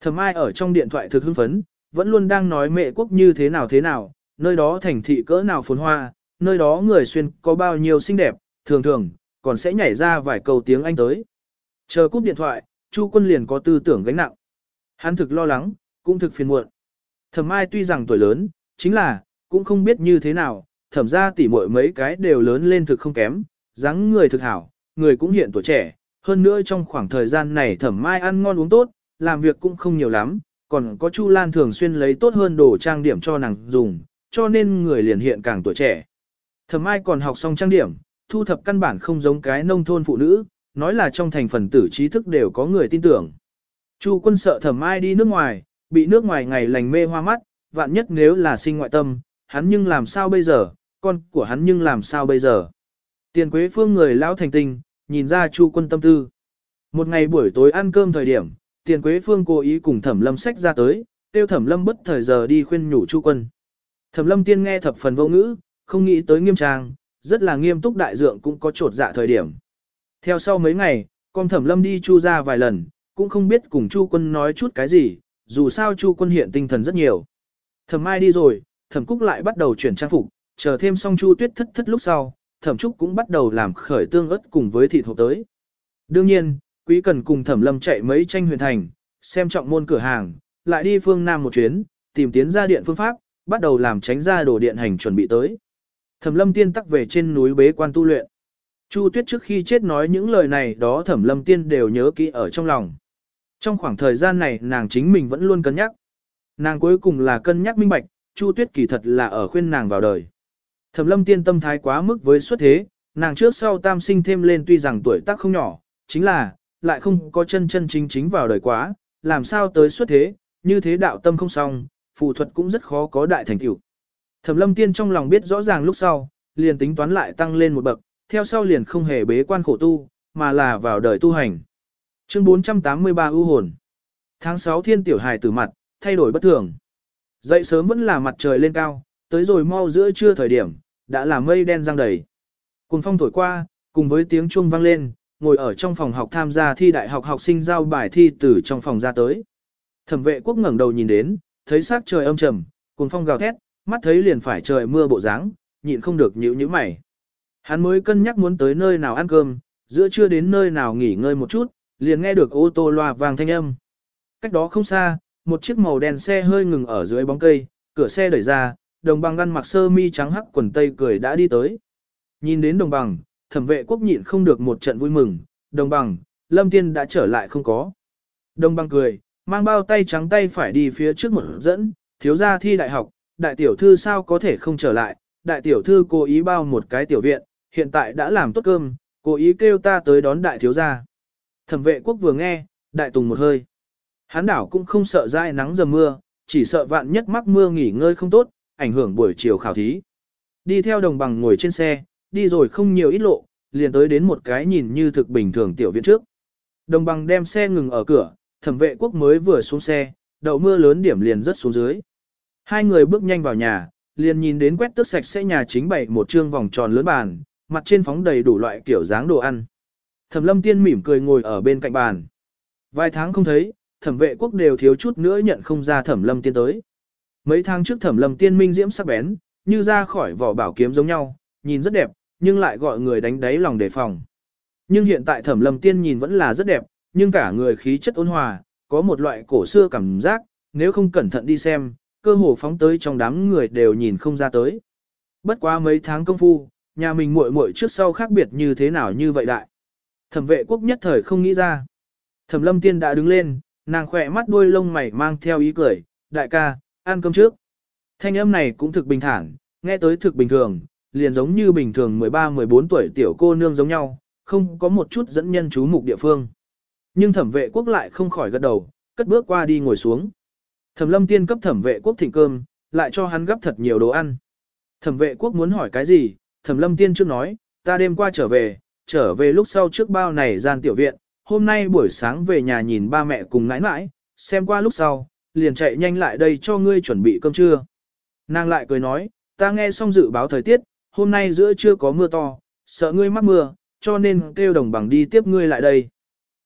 Thẩm Mai ở trong điện thoại thực hưng phấn, vẫn luôn đang nói mẹ quốc như thế nào thế nào, nơi đó thành thị cỡ nào phồn hoa, nơi đó người xuyên có bao nhiêu xinh đẹp, thường thường, còn sẽ nhảy ra vài câu tiếng Anh tới. Chờ cúp điện thoại, Chu quân liền có tư tưởng gánh nặng. Hắn thực lo lắng, cũng thực phiền muộn. Thẩm Mai tuy rằng tuổi lớn, chính là, cũng không biết như thế nào, thẩm ra tỉ muội mấy cái đều lớn lên thực không kém, dáng người thực hảo, người cũng hiện tuổi trẻ, hơn nữa trong khoảng thời gian này thẩm mai ăn ngon uống tốt, làm việc cũng không nhiều lắm, còn có Chu Lan thường xuyên lấy tốt hơn đồ trang điểm cho nàng dùng, cho nên người liền hiện càng tuổi trẻ. Thẩm mai còn học xong trang điểm, thu thập căn bản không giống cái nông thôn phụ nữ, nói là trong thành phần tử trí thức đều có người tin tưởng. Chu quân sợ thẩm ai đi nước ngoài, bị nước ngoài ngày lành mê hoa mắt, vạn nhất nếu là sinh ngoại tâm, hắn nhưng làm sao bây giờ, con của hắn nhưng làm sao bây giờ. Tiền quế phương người lão thành tinh, nhìn ra chu quân tâm tư. Một ngày buổi tối ăn cơm thời điểm, tiền quế phương cố ý cùng thẩm lâm sách ra tới, tiêu thẩm lâm bất thời giờ đi khuyên nhủ chu quân. Thẩm lâm tiên nghe thập phần vô ngữ, không nghĩ tới nghiêm trang, rất là nghiêm túc đại dượng cũng có trột dạ thời điểm. Theo sau mấy ngày, con thẩm lâm đi chu ra vài lần, cũng không biết cùng chu quân nói chút cái gì, dù sao chu quân hiện tinh thần rất nhiều. Thẩm mai đi rồi, thẩm cúc lại bắt đầu chuyển trang phục, chờ thêm xong chu tuyết thất thất lúc sau, thẩm trúc cũng bắt đầu làm khởi tương ớt cùng với thịt hộp tới. Đương nhiên, quý cần cùng thẩm lâm chạy mấy tranh huyền thành, xem trọng môn cửa hàng, lại đi phương Nam một chuyến, tìm tiến ra điện phương pháp, bắt đầu làm tránh ra đồ điện hành chuẩn bị tới. Thẩm lâm tiên tắc về trên núi bế quan tu luyện. Chu tuyết trước khi chết nói những lời này đó thẩm lâm tiên đều nhớ kỹ ở trong lòng. Trong khoảng thời gian này nàng chính mình vẫn luôn cân nhắc. Nàng cuối cùng là cân nhắc minh bạch, Chu tuyết kỳ thật là ở khuyên nàng vào đời. Thẩm lâm tiên tâm thái quá mức với xuất thế, nàng trước sau tam sinh thêm lên tuy rằng tuổi tác không nhỏ, chính là, lại không có chân chân chính chính vào đời quá, làm sao tới xuất thế, như thế đạo tâm không xong, phù thuật cũng rất khó có đại thành tựu. Thẩm lâm tiên trong lòng biết rõ ràng lúc sau, liền tính toán lại tăng lên một bậc, theo sau liền không hề bế quan khổ tu, mà là vào đời tu hành. Chương 483 ưu hồn. Tháng 6 thiên tiểu hài tử mặt, thay đổi bất thường. Dậy sớm vẫn là mặt trời lên cao, tới rồi mau giữa trưa thời điểm, đã là mây đen răng đầy. Cùng phong thổi qua, cùng với tiếng chuông vang lên, ngồi ở trong phòng học tham gia thi đại học học sinh giao bài thi từ trong phòng ra tới. Thẩm vệ quốc ngẩng đầu nhìn đến, thấy sát trời âm trầm, cùng phong gào thét, mắt thấy liền phải trời mưa bộ dáng, nhịn không được nhíu nhíu mày. Hắn mới cân nhắc muốn tới nơi nào ăn cơm, giữa trưa đến nơi nào nghỉ ngơi một chút, liền nghe được ô tô loa vàng thanh âm. Cách đó không xa, một chiếc màu đen xe hơi ngừng ở dưới bóng cây, cửa xe đẩy ra, đồng bằng ngăn mặc sơ mi trắng hắc quần tây cười đã đi tới. Nhìn đến đồng bằng, thẩm vệ quốc nhịn không được một trận vui mừng, đồng bằng, lâm tiên đã trở lại không có. Đồng bằng cười, mang bao tay trắng tay phải đi phía trước một dẫn, thiếu gia thi đại học, đại tiểu thư sao có thể không trở lại, đại tiểu thư cố ý bao một cái tiểu viện, hiện tại đã làm tốt cơm, cố ý kêu ta tới đón đại thiếu gia. Thẩm vệ quốc vừa nghe, đại tùng một hơi. Hán đảo cũng không sợ dai nắng dầm mưa, chỉ sợ vạn nhất mắc mưa nghỉ ngơi không tốt, ảnh hưởng buổi chiều khảo thí. Đi theo đồng bằng ngồi trên xe, đi rồi không nhiều ít lộ, liền tới đến một cái nhìn như thực bình thường tiểu viện trước. Đồng bằng đem xe ngừng ở cửa, thẩm vệ quốc mới vừa xuống xe, đậu mưa lớn điểm liền rất xuống dưới. Hai người bước nhanh vào nhà, liền nhìn đến quét tước sạch sẽ nhà chính bày một trương vòng tròn lớn bàn, mặt trên phóng đầy đủ loại kiểu dáng đồ ăn. Thẩm lâm tiên mỉm cười ngồi ở bên cạnh bàn. Vài tháng không thấy, thẩm vệ quốc đều thiếu chút nữa nhận không ra thẩm lâm tiên tới. Mấy tháng trước thẩm lâm tiên minh diễm sắc bén, như ra khỏi vỏ bảo kiếm giống nhau, nhìn rất đẹp, nhưng lại gọi người đánh đáy lòng đề phòng. Nhưng hiện tại thẩm lâm tiên nhìn vẫn là rất đẹp, nhưng cả người khí chất ôn hòa, có một loại cổ xưa cảm giác, nếu không cẩn thận đi xem, cơ hồ phóng tới trong đám người đều nhìn không ra tới. Bất quá mấy tháng công phu, nhà mình muội muội trước sau khác biệt như thế nào như vậy đại. Thẩm vệ quốc nhất thời không nghĩ ra. Thẩm lâm tiên đã đứng lên, nàng khỏe mắt đuôi lông mày mang theo ý cười, đại ca, ăn cơm trước. Thanh âm này cũng thực bình thản, nghe tới thực bình thường, liền giống như bình thường 13-14 tuổi tiểu cô nương giống nhau, không có một chút dẫn nhân chú mục địa phương. Nhưng thẩm vệ quốc lại không khỏi gật đầu, cất bước qua đi ngồi xuống. Thẩm lâm tiên cấp thẩm vệ quốc thịnh cơm, lại cho hắn gấp thật nhiều đồ ăn. Thẩm vệ quốc muốn hỏi cái gì, thẩm lâm tiên trước nói, ta đêm qua trở về, trở về lúc sau trước bao này gian tiểu viện, hôm nay buổi sáng về nhà nhìn ba mẹ cùng ngãi ngãi, xem qua lúc sau, liền chạy nhanh lại đây cho ngươi chuẩn bị cơm trưa. Nàng lại cười nói, ta nghe xong dự báo thời tiết, hôm nay giữa trưa có mưa to, sợ ngươi mắc mưa, cho nên kêu đồng bằng đi tiếp ngươi lại đây.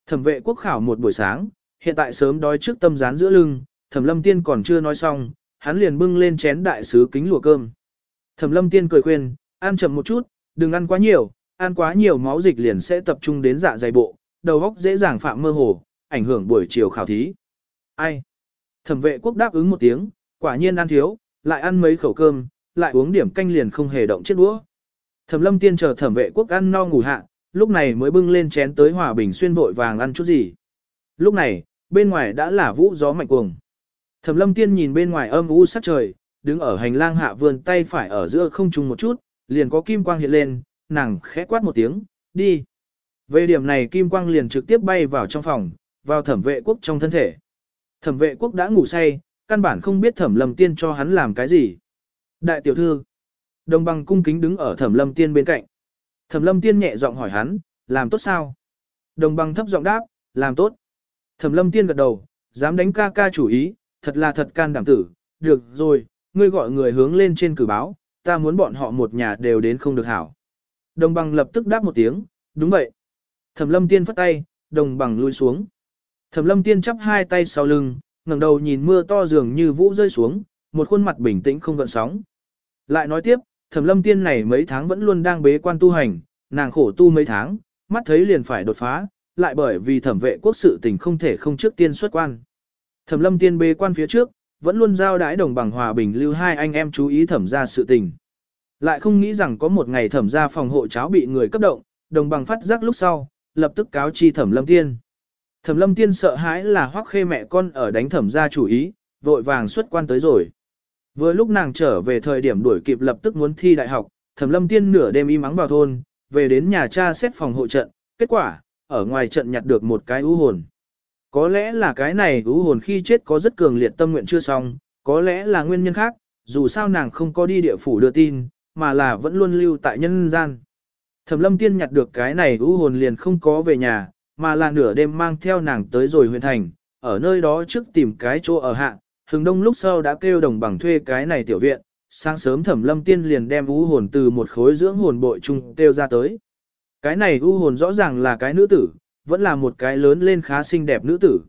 Thẩm vệ quốc khảo một buổi sáng, hiện tại sớm đói trước tâm rán giữa lưng, thẩm lâm tiên còn chưa nói xong, hắn liền bưng lên chén đại sứ kính lùa cơm. Thẩm lâm tiên cười khuyên, ăn chậm một chút, đừng ăn quá nhiều, ăn quá nhiều máu dịch liền sẽ tập trung đến dạ dày bộ, đầu óc dễ dàng phạm mơ hồ, ảnh hưởng buổi chiều khảo thí. Ai? Thẩm vệ quốc đáp ứng một tiếng, quả nhiên ăn thiếu, lại ăn mấy khẩu cơm, lại uống điểm canh liền không hề động chiếc đũa. Thẩm lâm tiên chờ thẩm vệ quốc ăn no ngủ hạ, lúc này mới bưng lên chén tới hòa bình xuyên vội vàng ăn chút gì. Lúc này, bên ngoài đã là vũ gió mạnh cuồng. Thẩm lâm tiên nhìn bên ngoài âm u sắc trời, đứng ở hành lang hạ vườn tay phải ở giữa không trùng một chút, liền có kim quang hiện lên, nàng khẽ quát một tiếng, đi. Về điểm này kim quang liền trực tiếp bay vào trong phòng, vào thẩm vệ quốc trong thân thể. Thẩm vệ quốc đã ngủ say, căn bản không biết thẩm lâm tiên cho hắn làm cái gì. Đại tiểu thư, đồng bằng cung kính đứng ở thẩm lâm tiên bên cạnh. Thẩm lâm tiên nhẹ giọng hỏi hắn, làm tốt sao? Đồng bằng thấp giọng đáp, làm tốt. Thẩm lâm tiên gật đầu, dám đánh ca ca chủ ý, thật là thật can đảm tử, được rồi, ngươi gọi người hướng lên trên cử báo, ta muốn bọn họ một nhà đều đến không được hảo. Đồng bằng lập tức đáp một tiếng, đúng vậy. Thẩm lâm tiên phất tay, đồng bằng lui xuống. Thẩm lâm tiên chắp hai tay sau lưng, ngẩng đầu nhìn mưa to dường như vũ rơi xuống, một khuôn mặt bình tĩnh không gợn sóng. Lại nói tiếp, thẩm lâm tiên này mấy tháng vẫn luôn đang bế quan tu hành, nàng khổ tu mấy tháng, mắt thấy liền phải đột phá, lại bởi vì thẩm vệ quốc sự tình không thể không trước tiên xuất quan. Thẩm lâm tiên bê quan phía trước, vẫn luôn giao đái đồng bằng hòa bình lưu hai anh em chú ý thẩm ra sự tình. Lại không nghĩ rằng có một ngày thẩm ra phòng hộ cháo bị người cấp động, đồng bằng phát giác lúc sau, lập tức cáo chi thẩm lâm tiên. Thẩm lâm tiên sợ hãi là hoắc khê mẹ con ở đánh thẩm ra chủ ý, vội vàng xuất quan tới rồi. Vừa lúc nàng trở về thời điểm đuổi kịp lập tức muốn thi đại học, thẩm lâm tiên nửa đêm im ắng vào thôn, về đến nhà cha xét phòng hộ trận, kết quả, ở ngoài trận nhặt được một cái ưu hồn. Có lẽ là cái này ú hồn khi chết có rất cường liệt tâm nguyện chưa xong, có lẽ là nguyên nhân khác, dù sao nàng không có đi địa phủ đưa tin, mà là vẫn luôn lưu tại nhân gian. Thẩm lâm tiên nhặt được cái này ú hồn liền không có về nhà, mà là nửa đêm mang theo nàng tới rồi huyện thành, ở nơi đó trước tìm cái chỗ ở hạ, hừng đông lúc sau đã kêu đồng bằng thuê cái này tiểu viện, sáng sớm thẩm lâm tiên liền đem u hồn từ một khối dưỡng hồn bội chung kêu ra tới. Cái này u hồn rõ ràng là cái nữ tử, vẫn là một cái lớn lên khá xinh đẹp nữ tử.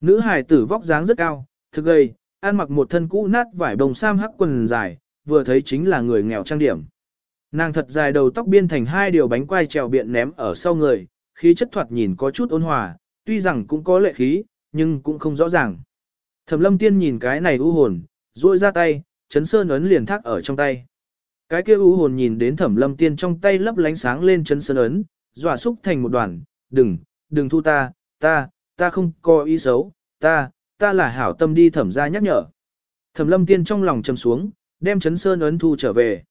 Nữ hài tử vóc dáng rất cao, thực gầy, ăn mặc một thân cũ nát vải bồng sam hắc quần dài, vừa thấy chính là người nghèo trang điểm. Nàng thật dài đầu tóc biên thành hai điều bánh quai trèo biện ném ở sau người, khí chất thoạt nhìn có chút ôn hòa, tuy rằng cũng có lệ khí, nhưng cũng không rõ ràng. Thẩm lâm tiên nhìn cái này u hồn, duỗi ra tay, chấn sơn ấn liền thác ở trong tay. Cái kia u hồn nhìn đến thẩm lâm tiên trong tay lấp lánh sáng lên chấn sơn ấn, dọa xúc thành một đoàn, đừng, đừng thu ta, ta, ta không có ý xấu, ta, ta là hảo tâm đi thẩm ra nhắc nhở. Thẩm lâm tiên trong lòng trầm xuống, đem chấn sơn ấn thu trở về.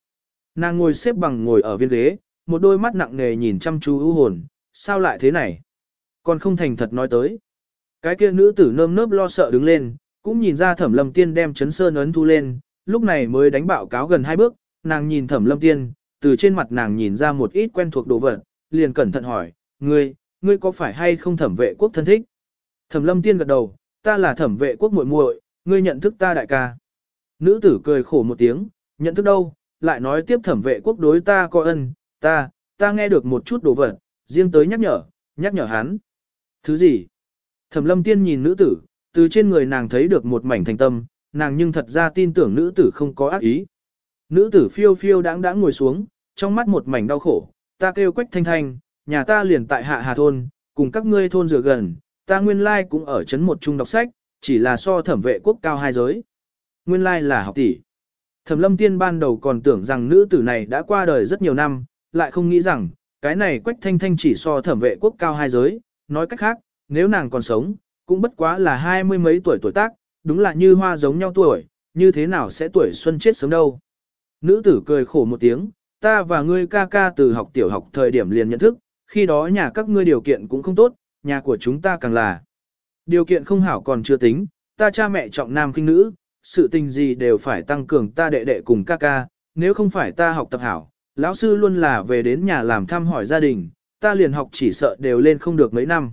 Nàng ngồi xếp bằng ngồi ở viên ghế, một đôi mắt nặng nề nhìn chăm chú ưu hồn, sao lại thế này? Còn không thành thật nói tới. Cái kia nữ tử nơm nớp lo sợ đứng lên, cũng nhìn ra thẩm lâm tiên đem chấn sơn ấn thu lên, lúc này mới đánh bạo cáo gần hai bước, nàng nhìn thẩm lâm tiên, từ trên mặt nàng nhìn ra một ít quen thuộc đồ vật, liền cẩn thận hỏi, ngươi, ngươi có phải hay không thẩm vệ quốc thân thích? Thẩm lâm tiên gật đầu, ta là thẩm vệ quốc muội muội, ngươi nhận thức ta đại ca. Nữ tử cười khổ một tiếng, nhận thức đâu, lại nói tiếp thẩm vệ quốc đối ta có ân, ta, ta nghe được một chút đồ vật, riêng tới nhắc nhở, nhắc nhở hắn. Thứ gì? Thẩm lâm tiên nhìn nữ tử, từ trên người nàng thấy được một mảnh thành tâm, nàng nhưng thật ra tin tưởng nữ tử không có ác ý. Nữ tử phiêu phiêu đáng đáng ngồi xuống, trong mắt một mảnh đau khổ, ta kêu quách thanh thanh, nhà ta liền tại hạ hà thôn, cùng các ngươi thôn dựa gần, ta nguyên lai cũng ở chấn một trung đọc sách, chỉ là so thẩm vệ quốc cao hai giới. Nguyên lai là học tỷ. Thẩm lâm tiên ban đầu còn tưởng rằng nữ tử này đã qua đời rất nhiều năm, lại không nghĩ rằng, Cái này Quách Thanh Thanh chỉ so thẩm vệ quốc cao hai giới, nói cách khác, nếu nàng còn sống, cũng bất quá là hai mươi mấy tuổi tuổi tác, đúng là như hoa giống nhau tuổi, như thế nào sẽ tuổi xuân chết sớm đâu. Nữ tử cười khổ một tiếng, ta và ngươi ca ca từ học tiểu học thời điểm liền nhận thức, khi đó nhà các ngươi điều kiện cũng không tốt, nhà của chúng ta càng là. Điều kiện không hảo còn chưa tính, ta cha mẹ trọng nam kinh nữ, sự tình gì đều phải tăng cường ta đệ đệ cùng ca ca, nếu không phải ta học tập hảo, lão sư luôn là về đến nhà làm thăm hỏi gia đình, ta liền học chỉ sợ đều lên không được mấy năm.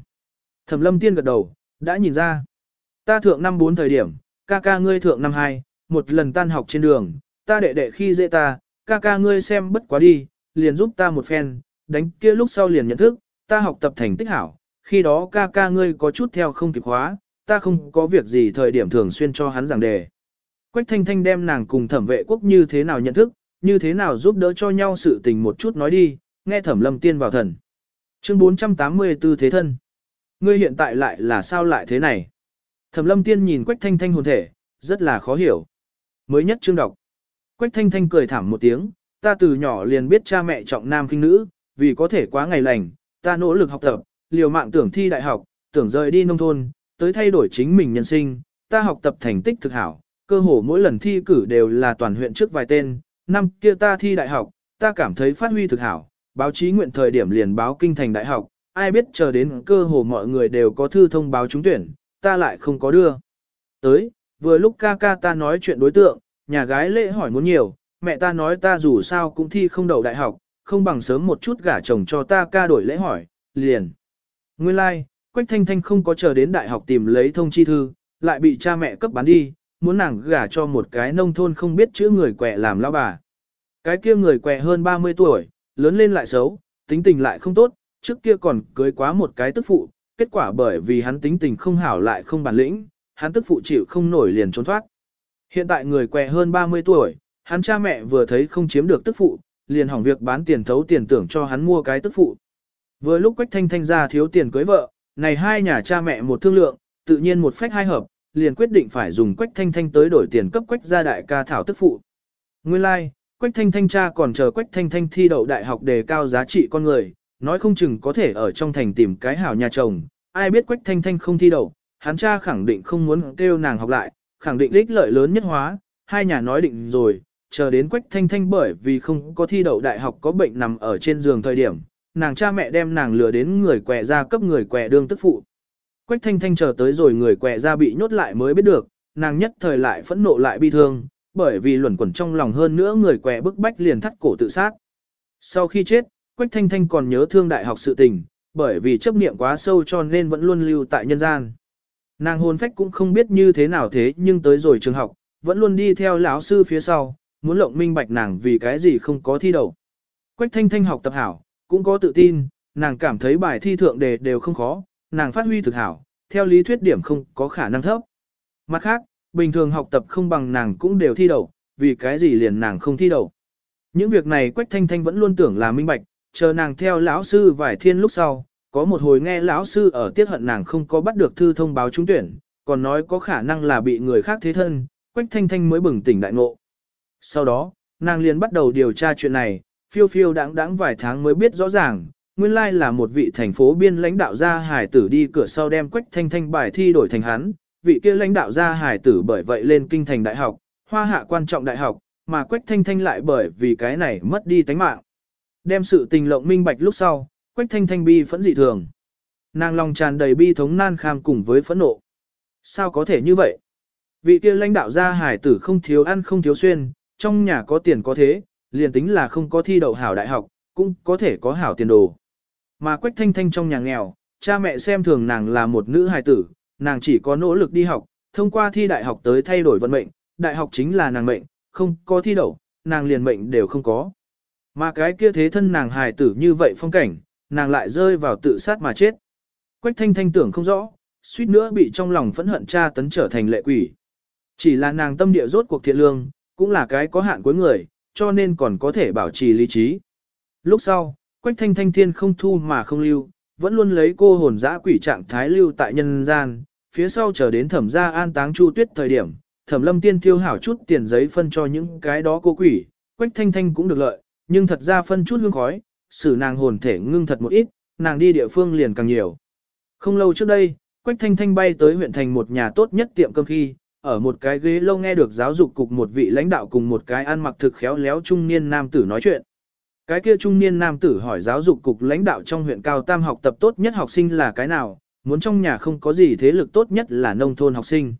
Thẩm lâm tiên gật đầu, đã nhìn ra. Ta thượng năm bốn thời điểm, ca ca ngươi thượng năm hai, một lần tan học trên đường, ta đệ đệ khi dễ ta, ca ca ngươi xem bất quá đi, liền giúp ta một phen, đánh kia lúc sau liền nhận thức, ta học tập thành tích hảo, khi đó ca ca ngươi có chút theo không kịp hóa, ta không có việc gì thời điểm thường xuyên cho hắn giảng đề. Quách thanh thanh đem nàng cùng thẩm vệ quốc như thế nào nhận thức, như thế nào giúp đỡ cho nhau sự tình một chút nói đi, nghe thẩm lâm tiên vào thần. Chương 484 Thế Thân Ngươi hiện tại lại là sao lại thế này? Thẩm lâm tiên nhìn Quách thanh thanh hồn thể, rất là khó hiểu. Mới nhất chương đọc. Quách thanh thanh cười thảm một tiếng, ta từ nhỏ liền biết cha mẹ trọng nam kinh nữ, vì có thể quá ngày lành, ta nỗ lực học tập, liều mạng tưởng thi đại học, tưởng rời đi nông thôn, tới thay đổi chính mình nhân sinh, ta học tập thành tích thực hảo, cơ hồ mỗi lần thi cử đều là toàn huyện trước vài tên, năm kia ta thi đại học, ta cảm thấy phát huy thực hảo, báo chí nguyện thời điểm liền báo kinh thành đại học, ai biết chờ đến cơ hồ mọi người đều có thư thông báo trúng tuyển, ta lại không có đưa. Tới, vừa lúc ca ca ta nói chuyện đối tượng, nhà gái lễ hỏi muốn nhiều, mẹ ta nói ta dù sao cũng thi không đậu đại học, không bằng sớm một chút gả chồng cho ta ca đổi lễ hỏi, liền. Nguyên lai, like, Quách Thanh Thanh không có chờ đến đại học tìm lấy thông chi thư, lại bị cha mẹ cấp bán đi, muốn nàng gả cho một cái nông thôn không biết chữ người quẹ làm lao bà. Cái kia người quẹ hơn 30 tuổi, lớn lên lại xấu, tính tình lại không tốt, trước kia còn cưới quá một cái tức phụ, kết quả bởi vì hắn tính tình không hảo lại không bản lĩnh, hắn tức phụ chịu không nổi liền trốn thoát. Hiện tại người què hơn 30 tuổi, hắn cha mẹ vừa thấy không chiếm được tức phụ, liền hỏng việc bán tiền thấu tiền tưởng cho hắn mua cái tức phụ. Vừa lúc Quách Thanh Thanh ra thiếu tiền cưới vợ, này hai nhà cha mẹ một thương lượng, tự nhiên một phách hai hợp, liền quyết định phải dùng Quách Thanh Thanh tới đổi tiền cấp Quách gia đại ca thảo tức phụ. Nguyên lai, like, Quách Thanh Thanh cha còn chờ Quách Thanh Thanh thi đậu đại học đề cao giá trị con người, nói không chừng có thể ở trong thành tìm cái hảo nhà chồng, ai biết Quách Thanh Thanh không thi đậu, hắn cha khẳng định không muốn kêu nàng học lại, khẳng định ích lợi lớn nhất hóa, hai nhà nói định rồi, chờ đến Quách Thanh Thanh bởi vì không có thi đậu đại học có bệnh nằm ở trên giường thời điểm, nàng cha mẹ đem nàng lừa đến người quẻ ra cấp người quẻ đương tức phụ. Quách Thanh Thanh chờ tới rồi người quẻ ra bị nhốt lại mới biết được, nàng nhất thời lại phẫn nộ lại bi thương, bởi vì luẩn quẩn trong lòng hơn nữa người quẻ bức bách liền thắt cổ tự sát. Sau khi chết, Quách Thanh Thanh còn nhớ thương đại học sự tình, bởi vì chấp niệm quá sâu cho nên vẫn luôn lưu tại nhân gian. Nàng hồn phách cũng không biết như thế nào thế nhưng tới rồi trường học, vẫn luôn đi theo lão sư phía sau, muốn lộng minh bạch nàng vì cái gì không có thi đậu. Quách Thanh Thanh học tập hảo, cũng có tự tin, nàng cảm thấy bài thi thượng đề đều không khó, nàng phát huy thực hảo, theo lý thuyết điểm không có khả năng thấp. Mặt khác, bình thường học tập không bằng nàng cũng đều thi đậu, vì cái gì liền nàng không thi đậu. Những việc này Quách Thanh Thanh vẫn luôn tưởng là minh bạch, chờ nàng theo lão sư vài thiên lúc sau, có một hồi nghe lão sư ở tiết hận nàng không có bắt được thư thông báo trúng tuyển, còn nói có khả năng là bị người khác thế thân, Quách Thanh Thanh mới bừng tỉnh đại ngộ. Sau đó, nàng liền bắt đầu điều tra chuyện này, phiêu phiêu đáng đáng vài tháng mới biết rõ ràng, nguyên lai là một vị thành phố biên lãnh đạo gia hải tử đi cửa sau đem Quách Thanh Thanh bài thi đổi thành hắn, vị kia lãnh đạo gia hải tử bởi vậy lên kinh thành đại học, hoa hạ quan trọng đại học, mà Quách Thanh Thanh lại bởi vì cái này mất đi tánh mạng. Đem sự tình lộng minh bạch lúc sau, Quách Thanh Thanh bi phẫn dị thường. Nàng lòng tràn đầy bi thống nan kham cùng với phẫn nộ. Sao có thể như vậy? Vị kia lãnh đạo gia hải tử không thiếu ăn không thiếu xuyên, trong nhà có tiền có thế, liền tính là không có thi đậu hảo đại học, cũng có thể có hảo tiền đồ. Mà Quách Thanh Thanh trong nhà nghèo, cha mẹ xem thường nàng là một nữ hài tử, nàng chỉ có nỗ lực đi học, thông qua thi đại học tới thay đổi vận mệnh, đại học chính là nàng mệnh, không có thi đậu, nàng liền mệnh đều không có. Mà cái kia thế thân nàng hài tử như vậy phong cảnh, nàng lại rơi vào tự sát mà chết. Quách Thanh Thanh tưởng không rõ, suýt nữa bị trong lòng phẫn hận cha tấn trở thành lệ quỷ. Chỉ là nàng tâm địa rốt cuộc thiện lương, cũng là cái có hạn cuối người, cho nên còn có thể bảo trì lý trí. Lúc sau, Quách Thanh Thanh thiên không thu mà không lưu, vẫn luôn lấy cô hồn dã quỷ trạng thái lưu tại nhân gian, phía sau chờ đến thẩm gia an táng chu tuyết thời điểm, thẩm lâm tiên tiêu hảo chút tiền giấy phân cho những cái đó cô quỷ, Quách Thanh Thanh cũng được lợi, nhưng thật ra phân chút hương khói, xử nàng hồn thể ngưng thật một ít, nàng đi địa phương liền càng nhiều. Không lâu trước đây, Quách Thanh Thanh bay tới huyện thành một nhà tốt nhất tiệm cơm khi, ở một cái ghế lâu nghe được giáo dục cục một vị lãnh đạo cùng một cái ăn mặc thực khéo léo trung niên nam tử nói chuyện. Cái kia trung niên nam tử hỏi giáo dục cục lãnh đạo trong huyện cao tam học tập tốt nhất học sinh là cái nào, muốn trong nhà không có gì thế lực tốt nhất là nông thôn học sinh.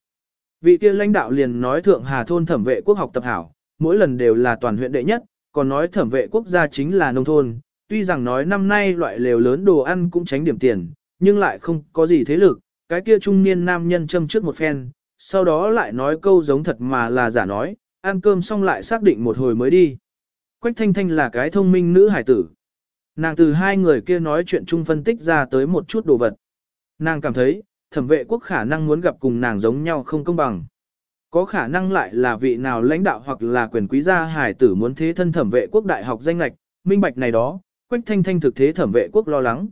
Vị kia lãnh đạo liền nói thượng hà thôn thẩm vệ quốc học tập hảo, mỗi lần đều là toàn huyện đệ nhất, còn nói thẩm vệ quốc gia chính là nông thôn, tuy rằng nói năm nay loại lều lớn đồ ăn cũng tránh điểm tiền, nhưng lại không có gì thế lực, cái kia trung niên nam nhân châm trước một phen, sau đó lại nói câu giống thật mà là giả nói, ăn cơm xong lại xác định một hồi mới đi. Quách Thanh Thanh là cái thông minh nữ hải tử. Nàng từ hai người kia nói chuyện chung phân tích ra tới một chút đồ vật. Nàng cảm thấy, thẩm vệ quốc khả năng muốn gặp cùng nàng giống nhau không công bằng. Có khả năng lại là vị nào lãnh đạo hoặc là quyền quý gia hải tử muốn thế thân thẩm vệ quốc đại học danh lạch, minh bạch này đó, Quách Thanh Thanh thực thế thẩm vệ quốc lo lắng.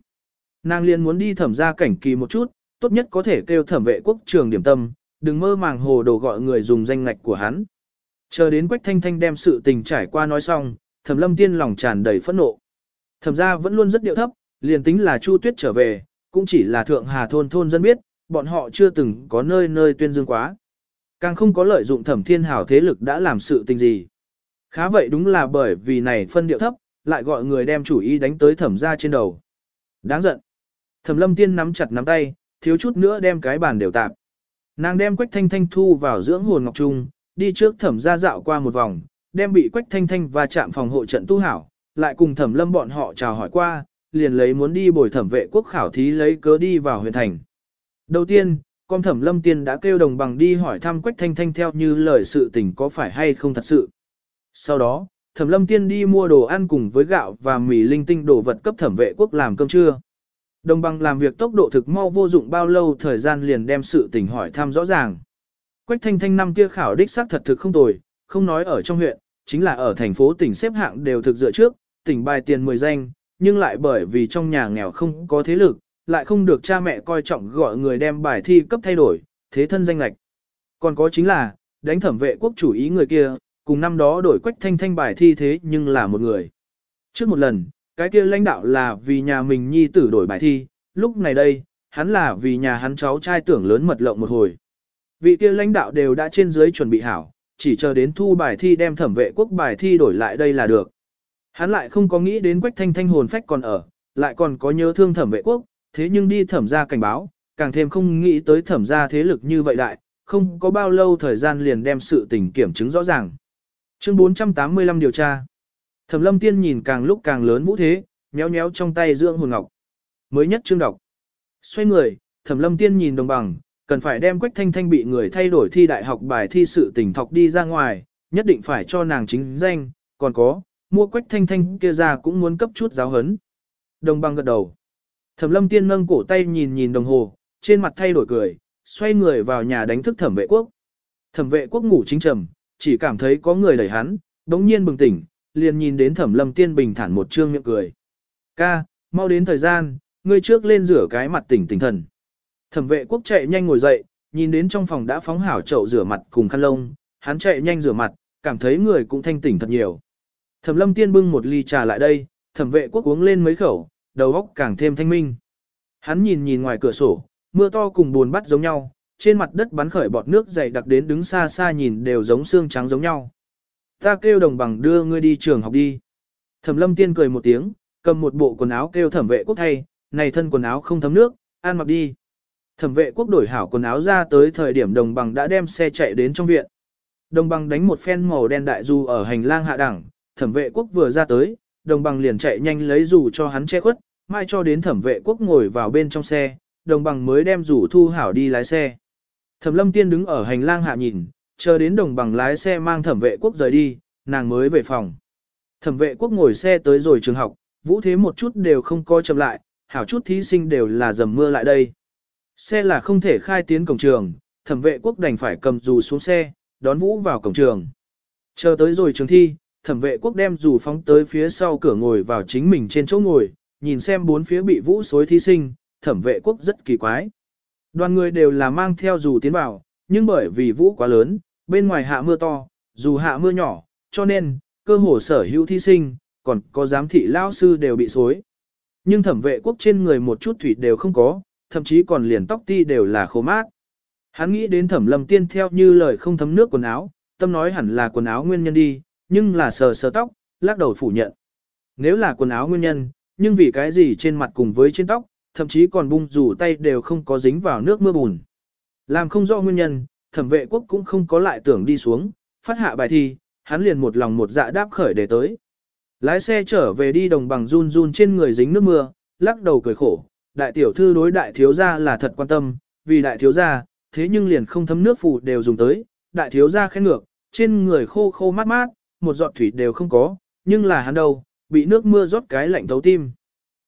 Nàng liền muốn đi thẩm ra cảnh kỳ một chút, tốt nhất có thể kêu thẩm vệ quốc trường điểm tâm, đừng mơ màng hồ đồ gọi người dùng danh ngạch của hắn. Chờ đến Quách Thanh Thanh đem sự tình trải qua nói xong, Thẩm Lâm Tiên lòng tràn đầy phẫn nộ. Thẩm gia vẫn luôn rất điệu thấp, liền tính là Chu Tuyết trở về, cũng chỉ là thượng hà thôn thôn dân biết, bọn họ chưa từng có nơi nơi tuyên dương quá. Càng không có lợi dụng Thẩm Thiên Hảo thế lực đã làm sự tình gì. Khá vậy đúng là bởi vì này phân điệu thấp, lại gọi người đem chủ ý đánh tới Thẩm gia trên đầu. Đáng giận. Thẩm Lâm Tiên nắm chặt nắm tay, thiếu chút nữa đem cái bàn đều tạp. Nàng đem Quách Thanh Thanh thu vào dưỡng hồn ngọc trung, đi trước thẩm ra dạo qua một vòng, đem bị Quách Thanh Thanh và chạm phòng hộ trận tu hảo, lại cùng thẩm lâm bọn họ chào hỏi qua, liền lấy muốn đi bồi thẩm vệ quốc khảo thí lấy cớ đi vào huyện thành. Đầu tiên, con thẩm lâm tiên đã kêu đồng bằng đi hỏi thăm Quách Thanh Thanh theo như lời sự tình có phải hay không thật sự. Sau đó, thẩm lâm tiên đi mua đồ ăn cùng với gạo và mì linh tinh đồ vật cấp thẩm vệ quốc làm cơm trưa. Đồng bằng làm việc tốc độ thực mau vô dụng bao lâu thời gian liền đem sự tình hỏi thăm rõ ràng. Quách thanh thanh năm kia khảo đích xác thật thực không tồi, không nói ở trong huyện, chính là ở thành phố tỉnh xếp hạng đều thực dựa trước, tỉnh bài tiền 10 danh, nhưng lại bởi vì trong nhà nghèo không có thế lực, lại không được cha mẹ coi trọng gọi người đem bài thi cấp thay đổi, thế thân danh lạch. Còn có chính là, đánh thẩm vệ quốc chủ ý người kia, cùng năm đó đổi quách thanh thanh bài thi thế nhưng là một người. Trước một lần, cái kia lãnh đạo là vì nhà mình nhi tử đổi bài thi, lúc này đây, hắn là vì nhà hắn cháu trai tưởng lớn mật lộng một hồi. Vị kia lãnh đạo đều đã trên dưới chuẩn bị hảo, chỉ chờ đến thu bài thi đem thẩm vệ quốc bài thi đổi lại đây là được. Hắn lại không có nghĩ đến quách thanh thanh hồn phách còn ở, lại còn có nhớ thương thẩm vệ quốc, thế nhưng đi thẩm ra cảnh báo, càng thêm không nghĩ tới thẩm ra thế lực như vậy đại, không có bao lâu thời gian liền đem sự tình kiểm chứng rõ ràng. Chương 485 điều tra Thẩm lâm tiên nhìn càng lúc càng lớn vũ thế, nhéo nhéo trong tay dưỡng hồn ngọc. Mới nhất chương đọc. Xoay người, thẩm lâm tiên nhìn đồng bằng, cần phải đem quách thanh thanh bị người thay đổi thi đại học bài thi sự tình thọc đi ra ngoài, nhất định phải cho nàng chính danh, còn có, mua quách thanh thanh kia ra cũng muốn cấp chút giáo hấn. Đồng bằng gật đầu. Thẩm lâm tiên nâng cổ tay nhìn nhìn đồng hồ, trên mặt thay đổi cười, xoay người vào nhà đánh thức thẩm vệ quốc. Thẩm vệ quốc ngủ chính trầm, chỉ cảm thấy có người đẩy hắn, đống nhiên bừng tỉnh, liền nhìn đến thẩm lâm tiên bình thản một trương miệng cười. Ca, mau đến thời gian, ngươi trước lên rửa cái mặt tỉnh tỉnh thần. Thẩm vệ quốc chạy nhanh ngồi dậy, nhìn đến trong phòng đã phóng hảo chậu rửa mặt cùng khăn lông, hắn chạy nhanh rửa mặt, cảm thấy người cũng thanh tỉnh thật nhiều. Thẩm lâm tiên bưng một ly trà lại đây, thẩm vệ quốc uống lên mấy khẩu, đầu óc càng thêm thanh minh. Hắn nhìn nhìn ngoài cửa sổ, mưa to cùng buồn bắt giống nhau, trên mặt đất bắn khởi bọt nước dày đặc đến đứng xa xa nhìn đều giống xương trắng giống nhau. Ta kêu đồng bằng đưa ngươi đi trường học đi. Thẩm lâm tiên cười một tiếng, cầm một bộ quần áo kêu thẩm vệ quốc thay, này thân quần áo không thấm nước, ăn mặc đi. Thẩm vệ quốc đổi hảo quần áo ra tới thời điểm đồng bằng đã đem xe chạy đến trong viện. Đồng bằng đánh một phen màu đen đại du ở hành lang hạ đẳng, thẩm vệ quốc vừa ra tới, đồng bằng liền chạy nhanh lấy dù cho hắn che khuất, mai cho đến thẩm vệ quốc ngồi vào bên trong xe, đồng bằng mới đem dù thu hảo đi lái xe. Thẩm lâm tiên đứng ở hành lang hạ nhìn, chờ đến đồng bằng lái xe mang thẩm vệ quốc rời đi, nàng mới về phòng. Thẩm vệ quốc ngồi xe tới rồi trường học, vũ thế một chút đều không coi chậm lại, hảo chút thí sinh đều là dầm mưa lại đây. Xe là không thể khai tiến cổng trường, thẩm vệ quốc đành phải cầm dù xuống xe, đón vũ vào cổng trường. Chờ tới rồi trường thi, thẩm vệ quốc đem dù phóng tới phía sau cửa ngồi vào chính mình trên chỗ ngồi, nhìn xem bốn phía bị vũ xối thí sinh, thẩm vệ quốc rất kỳ quái. Đoàn người đều là mang theo dù tiến vào, nhưng bởi vì vũ quá lớn, bên ngoài hạ mưa to, dù hạ mưa nhỏ, cho nên, cơ hồ sở hữu thí sinh, còn có giám thị lao sư đều bị xối. Nhưng thẩm vệ quốc trên người một chút thủy đều không có, thậm chí còn liền tóc ti đều là khô mát. Hắn nghĩ đến thẩm lâm tiên theo như lời không thấm nước quần áo, tâm nói hẳn là quần áo nguyên nhân đi, nhưng là sờ sờ tóc, lắc đầu phủ nhận. Nếu là quần áo nguyên nhân, nhưng vì cái gì trên mặt cùng với trên tóc, thậm chí còn bung rủ tay đều không có dính vào nước mưa bùn. Làm không rõ nguyên nhân, thẩm vệ quốc cũng không có lại tưởng đi xuống, phát hạ bài thi, hắn liền một lòng một dạ đáp khởi để tới. Lái xe trở về đi đồng bằng run run trên người dính nước mưa, lắc đầu cười khổ, đại tiểu thư đối đại thiếu gia là thật quan tâm, vì đại thiếu gia, thế nhưng liền không thấm nước phủ đều dùng tới, đại thiếu gia khen ngược, trên người khô khô mát mát, một giọt thủy đều không có, nhưng là hắn đâu, bị nước mưa rót cái lạnh thấu tim.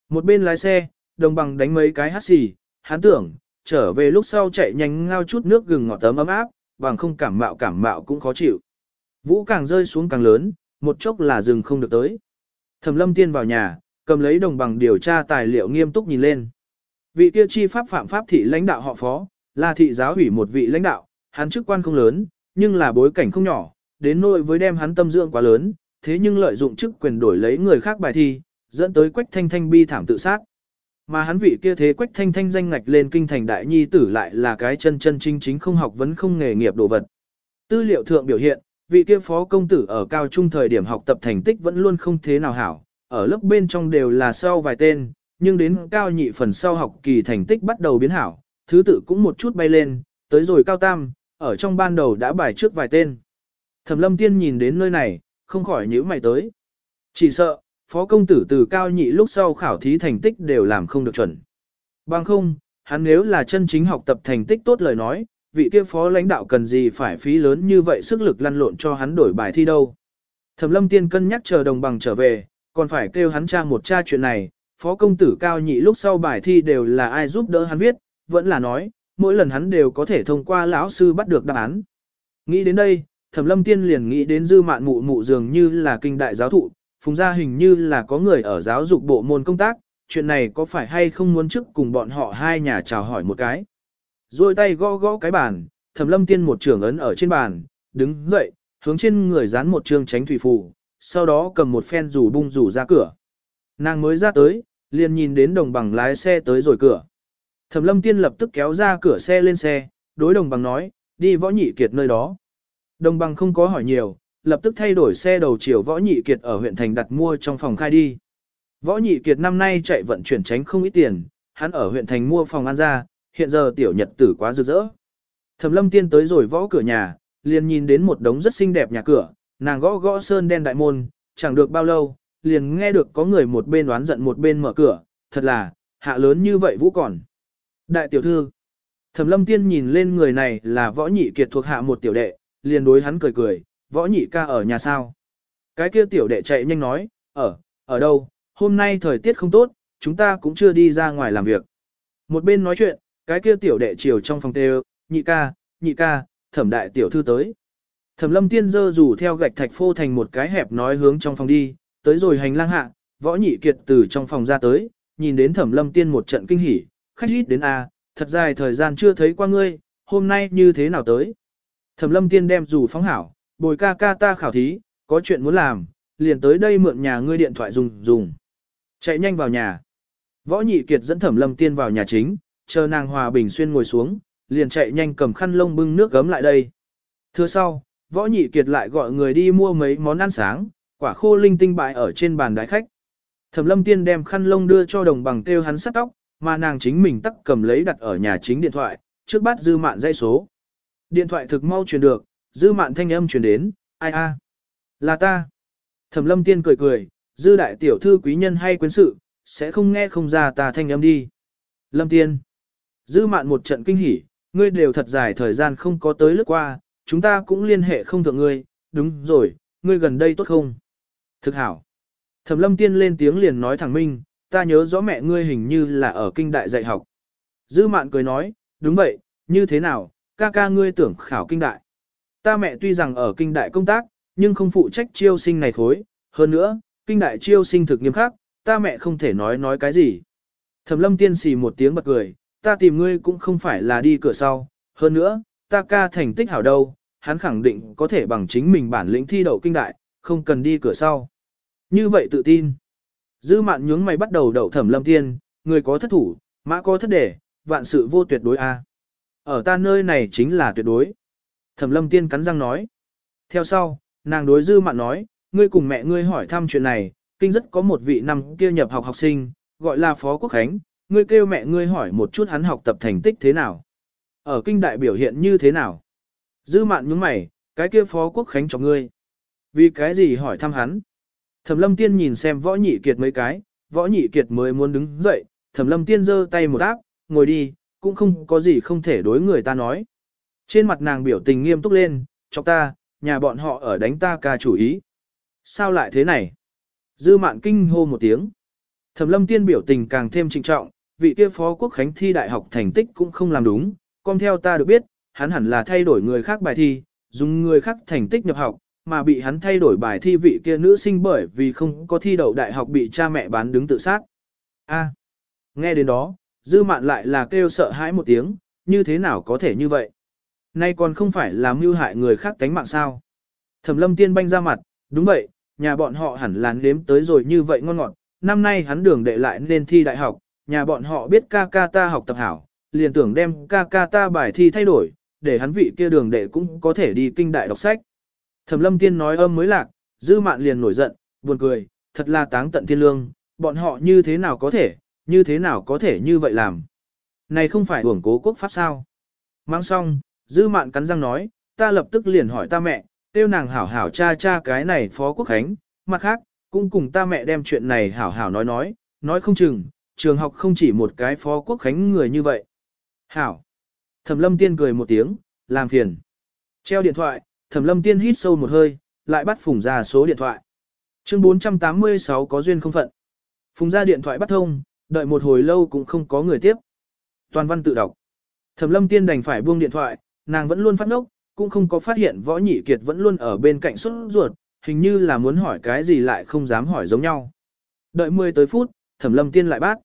Một bên lái xe, đồng bằng đánh mấy cái hát xì, hắn tưởng, trở về lúc sau chạy nhanh ngao chút nước gừng ngọt tấm ấm áp, bằng không cảm mạo cảm mạo cũng khó chịu. Vũ càng rơi xuống càng lớn, một chốc là rừng không được tới. Thẩm lâm tiên vào nhà, cầm lấy đồng bằng điều tra tài liệu nghiêm túc nhìn lên. Vị kia chi pháp phạm pháp thị lãnh đạo họ phó, là thị giáo ủy một vị lãnh đạo, hắn chức quan không lớn, nhưng là bối cảnh không nhỏ, đến nỗi với đem hắn tâm dưỡng quá lớn, thế nhưng lợi dụng chức quyền đổi lấy người khác bài thi, dẫn tới Quách Thanh Thanh bi thảm tự sát. Mà hắn vị kia thế Quách Thanh Thanh danh ngạch lên kinh thành đại nhi tử lại là cái chân chân chính chính không học vấn không nghề nghiệp đồ vật. Tư liệu thượng biểu hiện, vị kia phó công tử ở cao trung thời điểm học tập thành tích vẫn luôn không thế nào hảo, ở lớp bên trong đều là sau vài tên, nhưng đến cao nhị phần sau học kỳ thành tích bắt đầu biến hảo, thứ tự cũng một chút bay lên, tới rồi cao tam, ở trong ban đầu đã bài trước vài tên. Thẩm lâm tiên nhìn đến nơi này, không khỏi nhíu mày tới. Chỉ sợ, phó công tử từ cao nhị lúc sau khảo thí thành tích đều làm không được chuẩn. Bằng không, hắn nếu là chân chính học tập thành tích tốt lời nói, vị kia phó lãnh đạo cần gì phải phí lớn như vậy sức lực lăn lộn cho hắn đổi bài thi đâu. Thẩm lâm tiên cân nhắc chờ đồng bằng trở về, còn phải kêu hắn tra một tra chuyện này, phó công tử cao nhị lúc sau bài thi đều là ai giúp đỡ hắn viết, vẫn là nói, mỗi lần hắn đều có thể thông qua lão sư bắt được đáp án. Nghĩ đến đây, Thẩm Lâm Tiên liền nghĩ đến dư mạn mụ mụ dường như là kinh đại giáo thụ, phùng gia hình như là có người ở giáo dục bộ môn công tác, chuyện này có phải hay không muốn trước cùng bọn họ hai nhà chào hỏi một cái. Rồi tay gõ gõ cái bàn, Thẩm Lâm Tiên một trưởng ấn ở trên bàn, đứng dậy, hướng trên người dán một trương tránh thủy phù, sau đó cầm một phen rủ bung rủ ra cửa. Nàng mới ra tới, liền nhìn đến đồng bằng lái xe tới rồi cửa. Thẩm lâm tiên lập tức kéo ra cửa xe lên xe, đối đồng bằng nói, đi võ nhị kiệt nơi đó. Đồng bằng không có hỏi nhiều, lập tức thay đổi xe đầu chiều võ nhị kiệt ở huyện thành đặt mua trong phòng khai đi. Võ nhị kiệt năm nay chạy vận chuyển tránh không ít tiền, hắn ở huyện thành mua phòng ăn ra, hiện giờ tiểu nhật tử quá rực rỡ. Thẩm lâm tiên tới rồi võ cửa nhà, liền nhìn đến một đống rất xinh đẹp nhà cửa, nàng gõ gõ sơn đen đại môn, chẳng được bao lâu, liền nghe được có người một bên đoán giận một bên mở cửa, thật là, hạ lớn như vậy vũ còn. Đại tiểu thư, thẩm lâm tiên nhìn lên người này là võ nhị kiệt thuộc hạ một tiểu đệ, liền đối hắn cười cười, võ nhị ca ở nhà sao. Cái kia tiểu đệ chạy nhanh nói, ở, ở đâu, hôm nay thời tiết không tốt, chúng ta cũng chưa đi ra ngoài làm việc. Một bên nói chuyện, cái kia tiểu đệ chiều trong phòng tê nhị ca, nhị ca, thẩm đại tiểu thư tới. Thẩm lâm tiên dơ rủ theo gạch thạch phô thành một cái hẹp nói hướng trong phòng đi, tới rồi hành lang hạ, võ nhị kiệt từ trong phòng ra tới, nhìn đến thẩm lâm tiên một trận kinh hỉ, khách ít đến a, thật dài thời gian chưa thấy qua ngươi, hôm nay như thế nào tới. Thẩm lâm tiên đem rủ phóng hảo, bồi ca ca ta khảo thí, có chuyện muốn làm, liền tới đây mượn nhà ngươi điện thoại dùng dùng. Chạy nhanh vào nhà. Võ nhị kiệt dẫn thẩm lâm tiên vào nhà chính, chờ nàng hòa bình xuyên ngồi xuống, liền chạy nhanh cầm khăn lông bưng nước gấm lại đây. Thưa sau, võ nhị kiệt lại gọi người đi mua mấy món ăn sáng, quả khô linh tinh bại ở trên bàn đái khách. Thẩm lâm tiên đem khăn lông đưa cho đồng bằng kêu hắn sắt tóc, mà nàng chính mình tắc cầm lấy đặt ở nhà chính điện thoại, trước bắt dư mạn dây số. Điện thoại thực mau truyền được, dư mạn thanh âm truyền đến, ai a, là ta. Thẩm lâm tiên cười cười, dư đại tiểu thư quý nhân hay quyến sự, sẽ không nghe không ra ta thanh âm đi. Lâm tiên, dư mạn một trận kinh hỉ, ngươi đều thật dài thời gian không có tới lướt qua, chúng ta cũng liên hệ không thượng ngươi, đúng rồi, ngươi gần đây tốt không? Thực hảo. Thẩm lâm tiên lên tiếng liền nói thẳng minh, ta nhớ rõ mẹ ngươi hình như là ở kinh đại dạy học. Dư mạn cười nói, đúng vậy, như thế nào, ca ca ngươi tưởng khảo kinh đại. Ta mẹ tuy rằng ở kinh đại công tác, nhưng không phụ trách chiêu sinh này thối, hơn nữa, kinh đại chiêu sinh thực nghiêm khắc, ta mẹ không thể nói nói cái gì. Thẩm lâm tiên xì một tiếng bật cười, ta tìm ngươi cũng không phải là đi cửa sau, hơn nữa, ta ca thành tích hảo đâu, hắn khẳng định có thể bằng chính mình bản lĩnh thi đậu kinh đại, không cần đi cửa sau. Như vậy tự tin. Dư mạn nhướng mày bắt đầu đậu thẩm lâm tiên, người có thất thủ, mã có thất đề, vạn sự vô tuyệt đối a. Ở ta nơi này chính là tuyệt đối. Thẩm lâm tiên cắn răng nói. Theo sau, nàng đối dư mạn nói, ngươi cùng mẹ ngươi hỏi thăm chuyện này, kinh rất có một vị năm kia nhập học học sinh, gọi là Phó Quốc Khánh, ngươi kêu mẹ ngươi hỏi một chút hắn học tập thành tích thế nào. Ở kinh đại biểu hiện như thế nào. Dư mạn nhướng mày, cái kia Phó Quốc Khánh cho ngươi. Vì cái gì hỏi thăm hắn? Thẩm lâm tiên nhìn xem võ nhị kiệt mấy cái, võ nhị kiệt mới muốn đứng dậy, thẩm lâm tiên giơ tay một áp, ngồi đi, cũng không có gì không thể đối người ta nói. Trên mặt nàng biểu tình nghiêm túc lên, chọc ta, nhà bọn họ ở đánh ta ca chủ ý. Sao lại thế này? Dư mạn kinh hô một tiếng. Thẩm lâm tiên biểu tình càng thêm trịnh trọng, vị kia phó quốc khánh thi đại học thành tích cũng không làm đúng, con theo ta được biết, hắn hẳn là thay đổi người khác bài thi, dùng người khác thành tích nhập học, mà bị hắn thay đổi bài thi vị kia nữ sinh bởi vì không có thi đậu đại học bị cha mẹ bán đứng tự sát. A. nghe đến đó, dư mạn lại là kêu sợ hãi một tiếng, như thế nào có thể như vậy? Nay còn không phải là mưu hại người khác tánh mạng sao? Thẩm lâm tiên banh ra mặt, đúng vậy, nhà bọn họ hẳn là nếm tới rồi như vậy ngon ngọt, năm nay hắn đường đệ lại nên thi đại học, nhà bọn họ biết ca ca ta học tập hảo, liền tưởng đem ca ca ta bài thi thay đổi, để hắn vị kia đường đệ cũng có thể đi kinh đại đọc sách. Thẩm lâm tiên nói âm mới lạc, dư mạn liền nổi giận, buồn cười, thật là táng tận thiên lương, bọn họ như thế nào có thể, như thế nào có thể như vậy làm. Này không phải hưởng cố quốc pháp sao. Mang xong, dư mạn cắn răng nói, ta lập tức liền hỏi ta mẹ, tiêu nàng hảo hảo cha cha cái này phó quốc khánh, mặt khác, cũng cùng ta mẹ đem chuyện này hảo hảo nói nói, nói không chừng, trường học không chỉ một cái phó quốc khánh người như vậy. Hảo. Thẩm lâm tiên cười một tiếng, làm phiền. Treo điện thoại, thẩm lâm tiên hít sâu một hơi, lại bắt phùng ra số điện thoại. Chương 486 có duyên không phận. Phùng ra điện thoại bắt thông, đợi một hồi lâu cũng không có người tiếp. Toàn văn tự đọc. Thẩm lâm tiên đành phải buông điện thoại, nàng vẫn luôn phát ngốc, cũng không có phát hiện võ nhị kiệt vẫn luôn ở bên cạnh xuất ruột, hình như là muốn hỏi cái gì lại không dám hỏi giống nhau. Đợi 10 tới phút, thẩm lâm tiên lại bắt.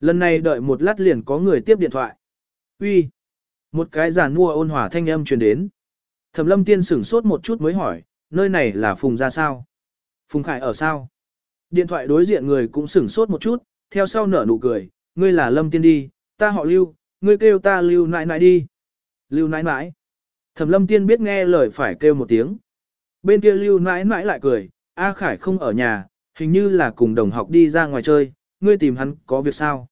Lần này đợi một lát liền có người tiếp điện thoại. Uy, Một cái giàn mua ôn hòa thanh âm truyền đến. Thẩm lâm tiên sửng sốt một chút mới hỏi, nơi này là Phùng ra sao? Phùng Khải ở sao? Điện thoại đối diện người cũng sửng sốt một chút, theo sau nở nụ cười, ngươi là lâm tiên đi, ta họ lưu, ngươi kêu ta lưu nại nại đi. Lưu nãi nãi. Thẩm lâm tiên biết nghe lời phải kêu một tiếng. Bên kia lưu nãi nãi lại cười, A Khải không ở nhà, hình như là cùng đồng học đi ra ngoài chơi, ngươi tìm hắn có việc sao?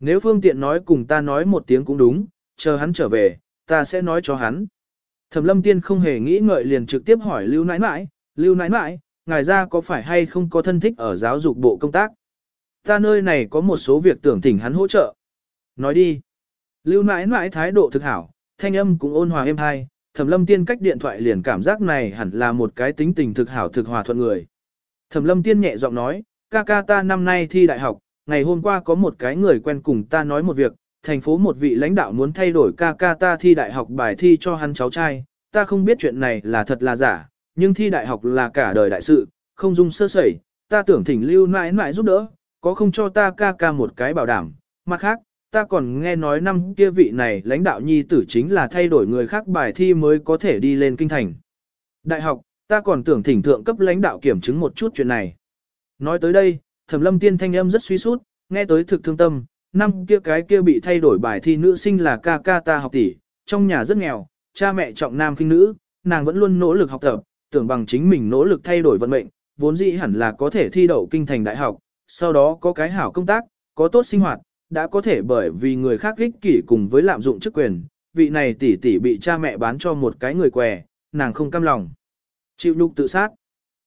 Nếu phương tiện nói cùng ta nói một tiếng cũng đúng, chờ hắn trở về, ta sẽ nói cho hắn. Thẩm lâm tiên không hề nghĩ ngợi liền trực tiếp hỏi lưu nãi nãi, lưu nãi nãi, ngài ra có phải hay không có thân thích ở giáo dục bộ công tác? Ta nơi này có một số việc tưởng thỉnh hắn hỗ trợ. Nói đi. Lưu nãi nãi thái độ thực hảo, thanh âm cũng ôn hòa êm hai, thẩm lâm tiên cách điện thoại liền cảm giác này hẳn là một cái tính tình thực hảo thực hòa thuận người. Thẩm lâm tiên nhẹ giọng nói, ca ca ta năm nay thi đại học, ngày hôm qua có một cái người quen cùng ta nói một việc, thành phố một vị lãnh đạo muốn thay đổi ca ca ta thi đại học bài thi cho hắn cháu trai, ta không biết chuyện này là thật là giả, nhưng thi đại học là cả đời đại sự, không dung sơ sẩy, ta tưởng thỉnh lưu mãi mãi giúp đỡ, có không cho ta ca ca một cái bảo đảm, mặt khác, ta còn nghe nói năm kia vị này lãnh đạo nhi tử chính là thay đổi người khác bài thi mới có thể đi lên kinh thành. Đại học, ta còn tưởng thỉnh thượng cấp lãnh đạo kiểm chứng một chút chuyện này. Nói tới đây, thẩm lâm tiên thanh âm rất suy sút, nghe tới thực thương tâm, năm kia cái kia bị thay đổi bài thi nữ sinh là ca ca ta học tỷ, trong nhà rất nghèo, cha mẹ trọng nam khinh nữ, nàng vẫn luôn nỗ lực học tập, tưởng bằng chính mình nỗ lực thay đổi vận mệnh, vốn dĩ hẳn là có thể thi đậu kinh thành đại học, sau đó có cái hảo công tác, có tốt sinh hoạt, đã có thể bởi vì người khác ích kỷ cùng với lạm dụng chức quyền, vị này tỷ tỷ bị cha mẹ bán cho một cái người què, nàng không cam lòng. Chịu nhục tự sát.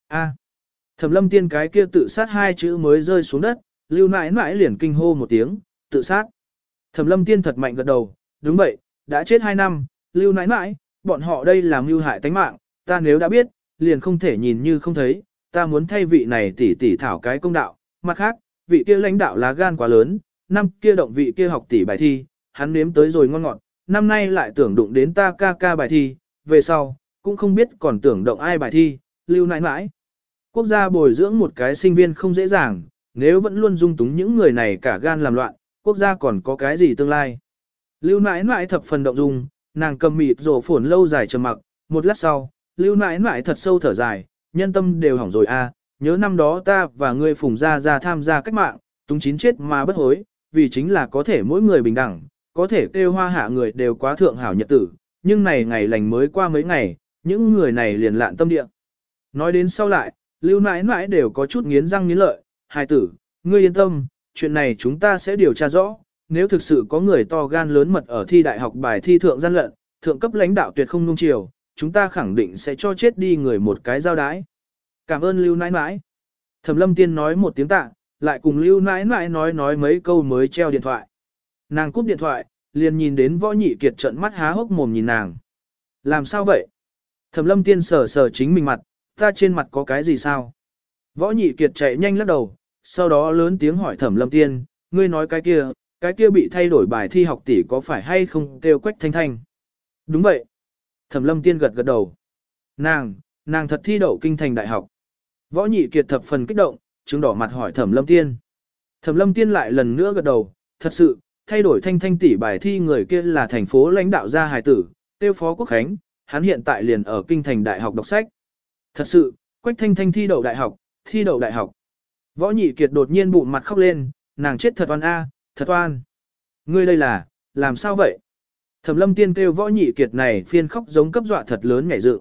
A. Thẩm lâm tiên cái kia tự sát hai chữ mới rơi xuống đất, lưu nãi nãi liền kinh hô một tiếng, tự sát. Thẩm lâm tiên thật mạnh gật đầu, đúng vậy, đã chết hai năm, lưu nãi nãi, bọn họ đây làm mưu hại tánh mạng, ta nếu đã biết, liền không thể nhìn như không thấy, ta muốn thay vị này tỷ tỷ thảo cái công đạo, mặt khác, vị kia lãnh đạo lá gan quá lớn, năm kia động vị kia học tỷ bài thi, hắn nếm tới rồi ngon ngọt, năm nay lại tưởng đụng đến ta ca ca bài thi, về sau, cũng không biết còn tưởng động ai bài thi, lưu nãi nãi. Quốc gia bồi dưỡng một cái sinh viên không dễ dàng, nếu vẫn luôn dung túng những người này cả gan làm loạn, quốc gia còn có cái gì tương lai. Lưu nãi nãi thập phần động dung, nàng cầm mịt rổ phổn lâu dài trầm mặc, một lát sau, lưu nãi nãi thật sâu thở dài, nhân tâm đều hỏng rồi a, nhớ năm đó ta và ngươi phùng ra ra tham gia cách mạng, túng chín chết mà bất hối, vì chính là có thể mỗi người bình đẳng, có thể kêu hoa hạ người đều quá thượng hảo nhật tử, nhưng này ngày lành mới qua mấy ngày, những người này liền lạn tâm địa. Nói đến sau lại, lưu nãi nãi đều có chút nghiến răng nghiến lợi, hài tử, ngươi yên tâm, chuyện này chúng ta sẽ điều tra rõ, nếu thực sự có người to gan lớn mật ở thi đại học bài thi thượng gian lận, thượng cấp lãnh đạo tuyệt không nung chiều, chúng ta khẳng định sẽ cho chết đi người một cái giao đái. Cảm ơn lưu nãi nãi. Thẩm lâm tiên nói một tiếng tạ, lại cùng lưu nãi nãi nói nói mấy câu mới treo điện thoại. Nàng cúp điện thoại, liền nhìn đến võ nhị kiệt trận mắt há hốc mồm nhìn nàng. Làm sao vậy? Thẩm lâm tiên sờ sờ chính mình mặt, ta trên mặt có cái gì sao? Võ nhị kiệt chạy nhanh lắc đầu, sau đó lớn tiếng hỏi thẩm lâm tiên, ngươi nói cái kia, cái kia bị thay đổi bài thi học tỷ có phải hay không kêu quách thanh thanh? Đúng vậy. Thẩm lâm tiên gật gật đầu. Nàng, nàng thật thi đậu kinh thành đại học. Võ nhị kiệt thập phần kích động, chứng đỏ mặt hỏi thẩm lâm tiên. Thẩm lâm tiên lại lần nữa gật đầu, thật sự, thay đổi thanh thanh tỷ bài thi người kia là thành phố lãnh đạo gia hài tử, tiêu phó quốc khánh, hắn hiện tại liền ở kinh thành đại học đọc sách. Thật sự, quách thanh thanh thi đậu đại học, thi đậu đại học. Võ nhị kiệt đột nhiên bụng mặt khóc lên, nàng chết thật oan a, thật oan. Ngươi đây là, làm sao vậy? Thẩm lâm tiên kêu võ nhị kiệt này phiên khóc giống cấp dọa thật lớn nhảy dự.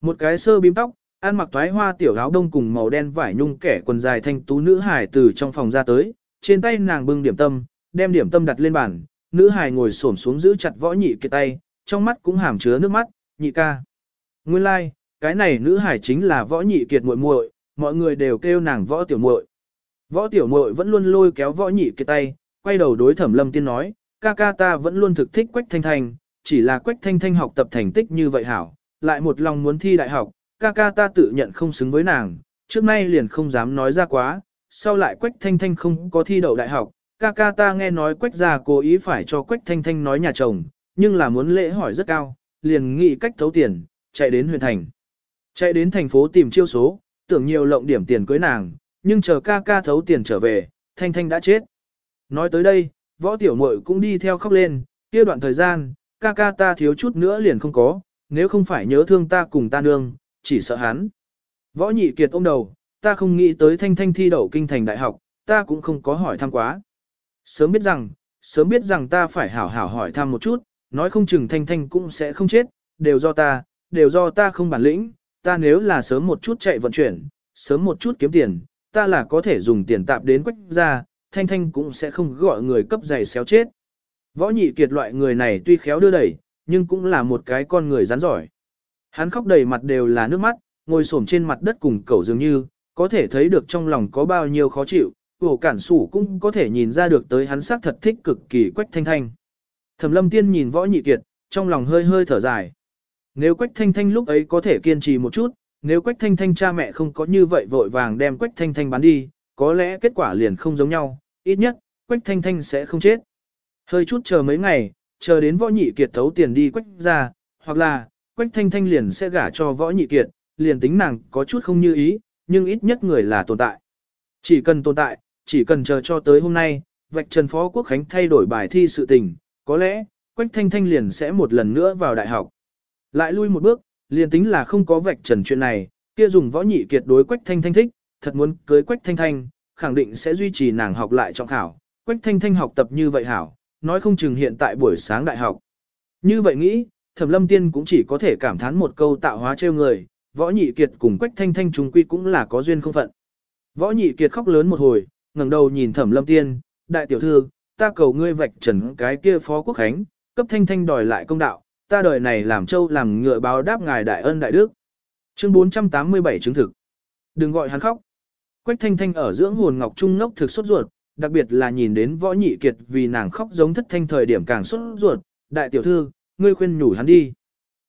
Một cái sơ bím tóc, ăn mặc toái hoa tiểu áo đông cùng màu đen vải nhung kẻ quần dài thanh tú nữ hải từ trong phòng ra tới, trên tay nàng bưng điểm tâm, đem điểm tâm đặt lên bàn, nữ hải ngồi xổm xuống giữ chặt võ nhị kia tay, trong mắt cũng hàm chứa nước mắt, nhị ca. Nguyên lai, like, cái này nữ hải chính là võ nhị kiệt muội muội, mọi người đều kêu nàng võ tiểu muội. Võ tiểu muội vẫn luôn lôi kéo võ nhị kia tay, quay đầu đối thẩm lâm tiên nói, ca ca ta vẫn luôn thực thích quách thanh thanh, chỉ là quách thanh thanh học tập thành tích như vậy hảo, lại một lòng muốn thi đại học, ca ca ta tự nhận không xứng với nàng, trước nay liền không dám nói ra quá, sau lại quách thanh thanh không có thi đậu đại học, ca ca ta nghe nói quách gia cố ý phải cho quách thanh thanh nói nhà chồng, nhưng là muốn lễ hỏi rất cao, liền nghĩ cách thấu tiền, chạy đến huyện thành. Chạy đến thành phố tìm chiêu số, tưởng nhiều lộng điểm tiền cưới nàng, nhưng chờ ca ca thấu tiền trở về, thanh thanh đã chết. Nói tới đây, võ tiểu muội cũng đi theo khóc lên, kia đoạn thời gian, ca ca ta thiếu chút nữa liền không có, nếu không phải nhớ thương ta cùng ta nương, chỉ sợ hắn. Võ nhị kiệt ôm đầu, ta không nghĩ tới thanh thanh thi đậu kinh thành đại học, ta cũng không có hỏi thăm quá. Sớm biết rằng, sớm biết rằng ta phải hảo hảo hỏi thăm một chút, nói không chừng thanh thanh cũng sẽ không chết, đều do ta, đều do ta không bản lĩnh, ta nếu là sớm một chút chạy vận chuyển, sớm một chút kiếm tiền, ta là có thể dùng tiền tạp đến quách ra, thanh thanh cũng sẽ không gọi người cấp giày xéo chết. Võ nhị kiệt loại người này tuy khéo đưa đẩy, nhưng cũng là một cái con người rắn giỏi. Hắn khóc đầy mặt đều là nước mắt, ngồi xổm trên mặt đất cùng cậu dường như, có thể thấy được trong lòng có bao nhiêu khó chịu, hồ cản sủ cũng có thể nhìn ra được tới hắn xác thật thích cực kỳ quách thanh thanh. Thẩm lâm tiên nhìn võ nhị kiệt, trong lòng hơi hơi thở dài. Nếu quách thanh thanh lúc ấy có thể kiên trì một chút, nếu quách thanh thanh cha mẹ không có như vậy vội vàng đem quách thanh thanh bán đi, có lẽ kết quả liền không giống nhau, ít nhất, quách thanh thanh sẽ không chết. Hơi chút chờ mấy ngày, chờ đến võ nhị kiệt thấu tiền đi quách ra, hoặc là, quách thanh thanh liền sẽ gả cho võ nhị kiệt, liền tính nàng có chút không như ý, nhưng ít nhất người là tồn tại. Chỉ cần tồn tại, chỉ cần chờ cho tới hôm nay, vạch trần phó quốc khánh thay đổi bài thi sự tình, có lẽ, quách thanh thanh liền sẽ một lần nữa vào đại học. Lại lui một bước, liền tính là không có vạch trần chuyện này, kia dùng võ nhị kiệt đối quách thanh thanh thích, thật muốn cưới quách thanh thanh, khẳng định sẽ duy trì nàng học lại trong khảo. Quách thanh thanh học tập như vậy hảo, nói không chừng hiện tại buổi sáng đại học. Như vậy nghĩ, thẩm lâm tiên cũng chỉ có thể cảm thán một câu tạo hóa trêu người, võ nhị kiệt cùng quách thanh thanh trùng quy cũng là có duyên không phận. Võ nhị kiệt khóc lớn một hồi, ngẩng đầu nhìn thẩm lâm tiên, đại tiểu thư, ta cầu ngươi vạch trần cái kia phó quốc khánh, cấp thanh thanh đòi lại công đạo, ta đời này làm châu làm ngựa báo đáp ngài đại ân đại đức. Chương 487 chứng thực. Đừng gọi hắn khóc. Quách thanh thanh ở dưỡng hồn ngọc trung ngốc thực sốt ruột, đặc biệt là nhìn đến võ nhị kiệt vì nàng khóc giống thất thanh thời điểm càng sốt ruột. Đại tiểu thư, ngươi khuyên nhủ hắn đi.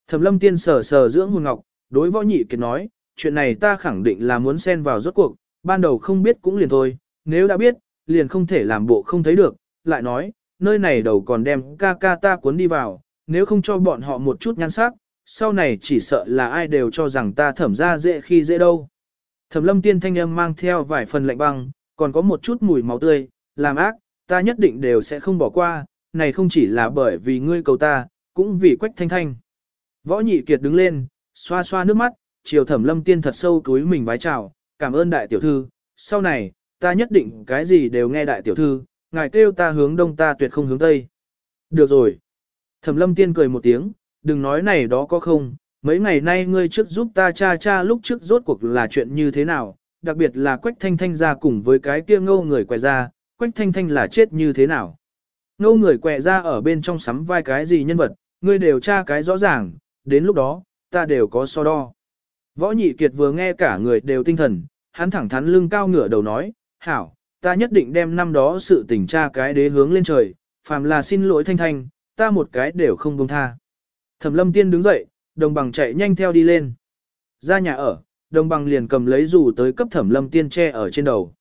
Thẩm lâm tiên sờ sờ dưỡng hồn ngọc, đối võ nhị kiệt nói, chuyện này ta khẳng định là muốn xen vào rốt cuộc, ban đầu không biết cũng liền thôi, nếu đã biết, liền không thể làm bộ không thấy được, lại nói, nơi này đầu còn đem ca ca ta cuốn đi vào, nếu không cho bọn họ một chút nhan sắc, sau này chỉ sợ là ai đều cho rằng ta thẩm ra dễ khi dễ đâu. Thẩm lâm tiên thanh âm mang theo vài phần lạnh băng, còn có một chút mùi máu tươi, làm ác, ta nhất định đều sẽ không bỏ qua, này không chỉ là bởi vì ngươi cầu ta, cũng vì quách thanh thanh. Võ nhị kiệt đứng lên, xoa xoa nước mắt, chiều thẩm lâm tiên thật sâu túi mình vái chào, cảm ơn đại tiểu thư, sau này, ta nhất định cái gì đều nghe đại tiểu thư, ngài kêu ta hướng đông ta tuyệt không hướng tây. Được rồi. Thẩm lâm tiên cười một tiếng, đừng nói này đó có không, mấy ngày nay ngươi trước giúp ta cha cha lúc trước rốt cuộc là chuyện như thế nào, đặc biệt là Quách Thanh Thanh ra cùng với cái kia ngâu người quẹ ra, Quách Thanh Thanh là chết như thế nào. Ngâu người quẹ ra ở bên trong sắm vai cái gì nhân vật, ngươi đều tra cái rõ ràng, đến lúc đó, ta đều có so đo. Võ nhị kiệt vừa nghe cả người đều tinh thần, hắn thẳng thắn lưng cao ngửa đầu nói, hảo, ta nhất định đem năm đó sự tình tra cái đế hướng lên trời, phàm là xin lỗi thanh thanh, ta một cái đều không buông tha. Thẩm lâm tiên đứng dậy, đồng bằng chạy nhanh theo đi lên. Ra nhà ở, đồng bằng liền cầm lấy dù tới cấp thẩm lâm tiên che ở trên đầu.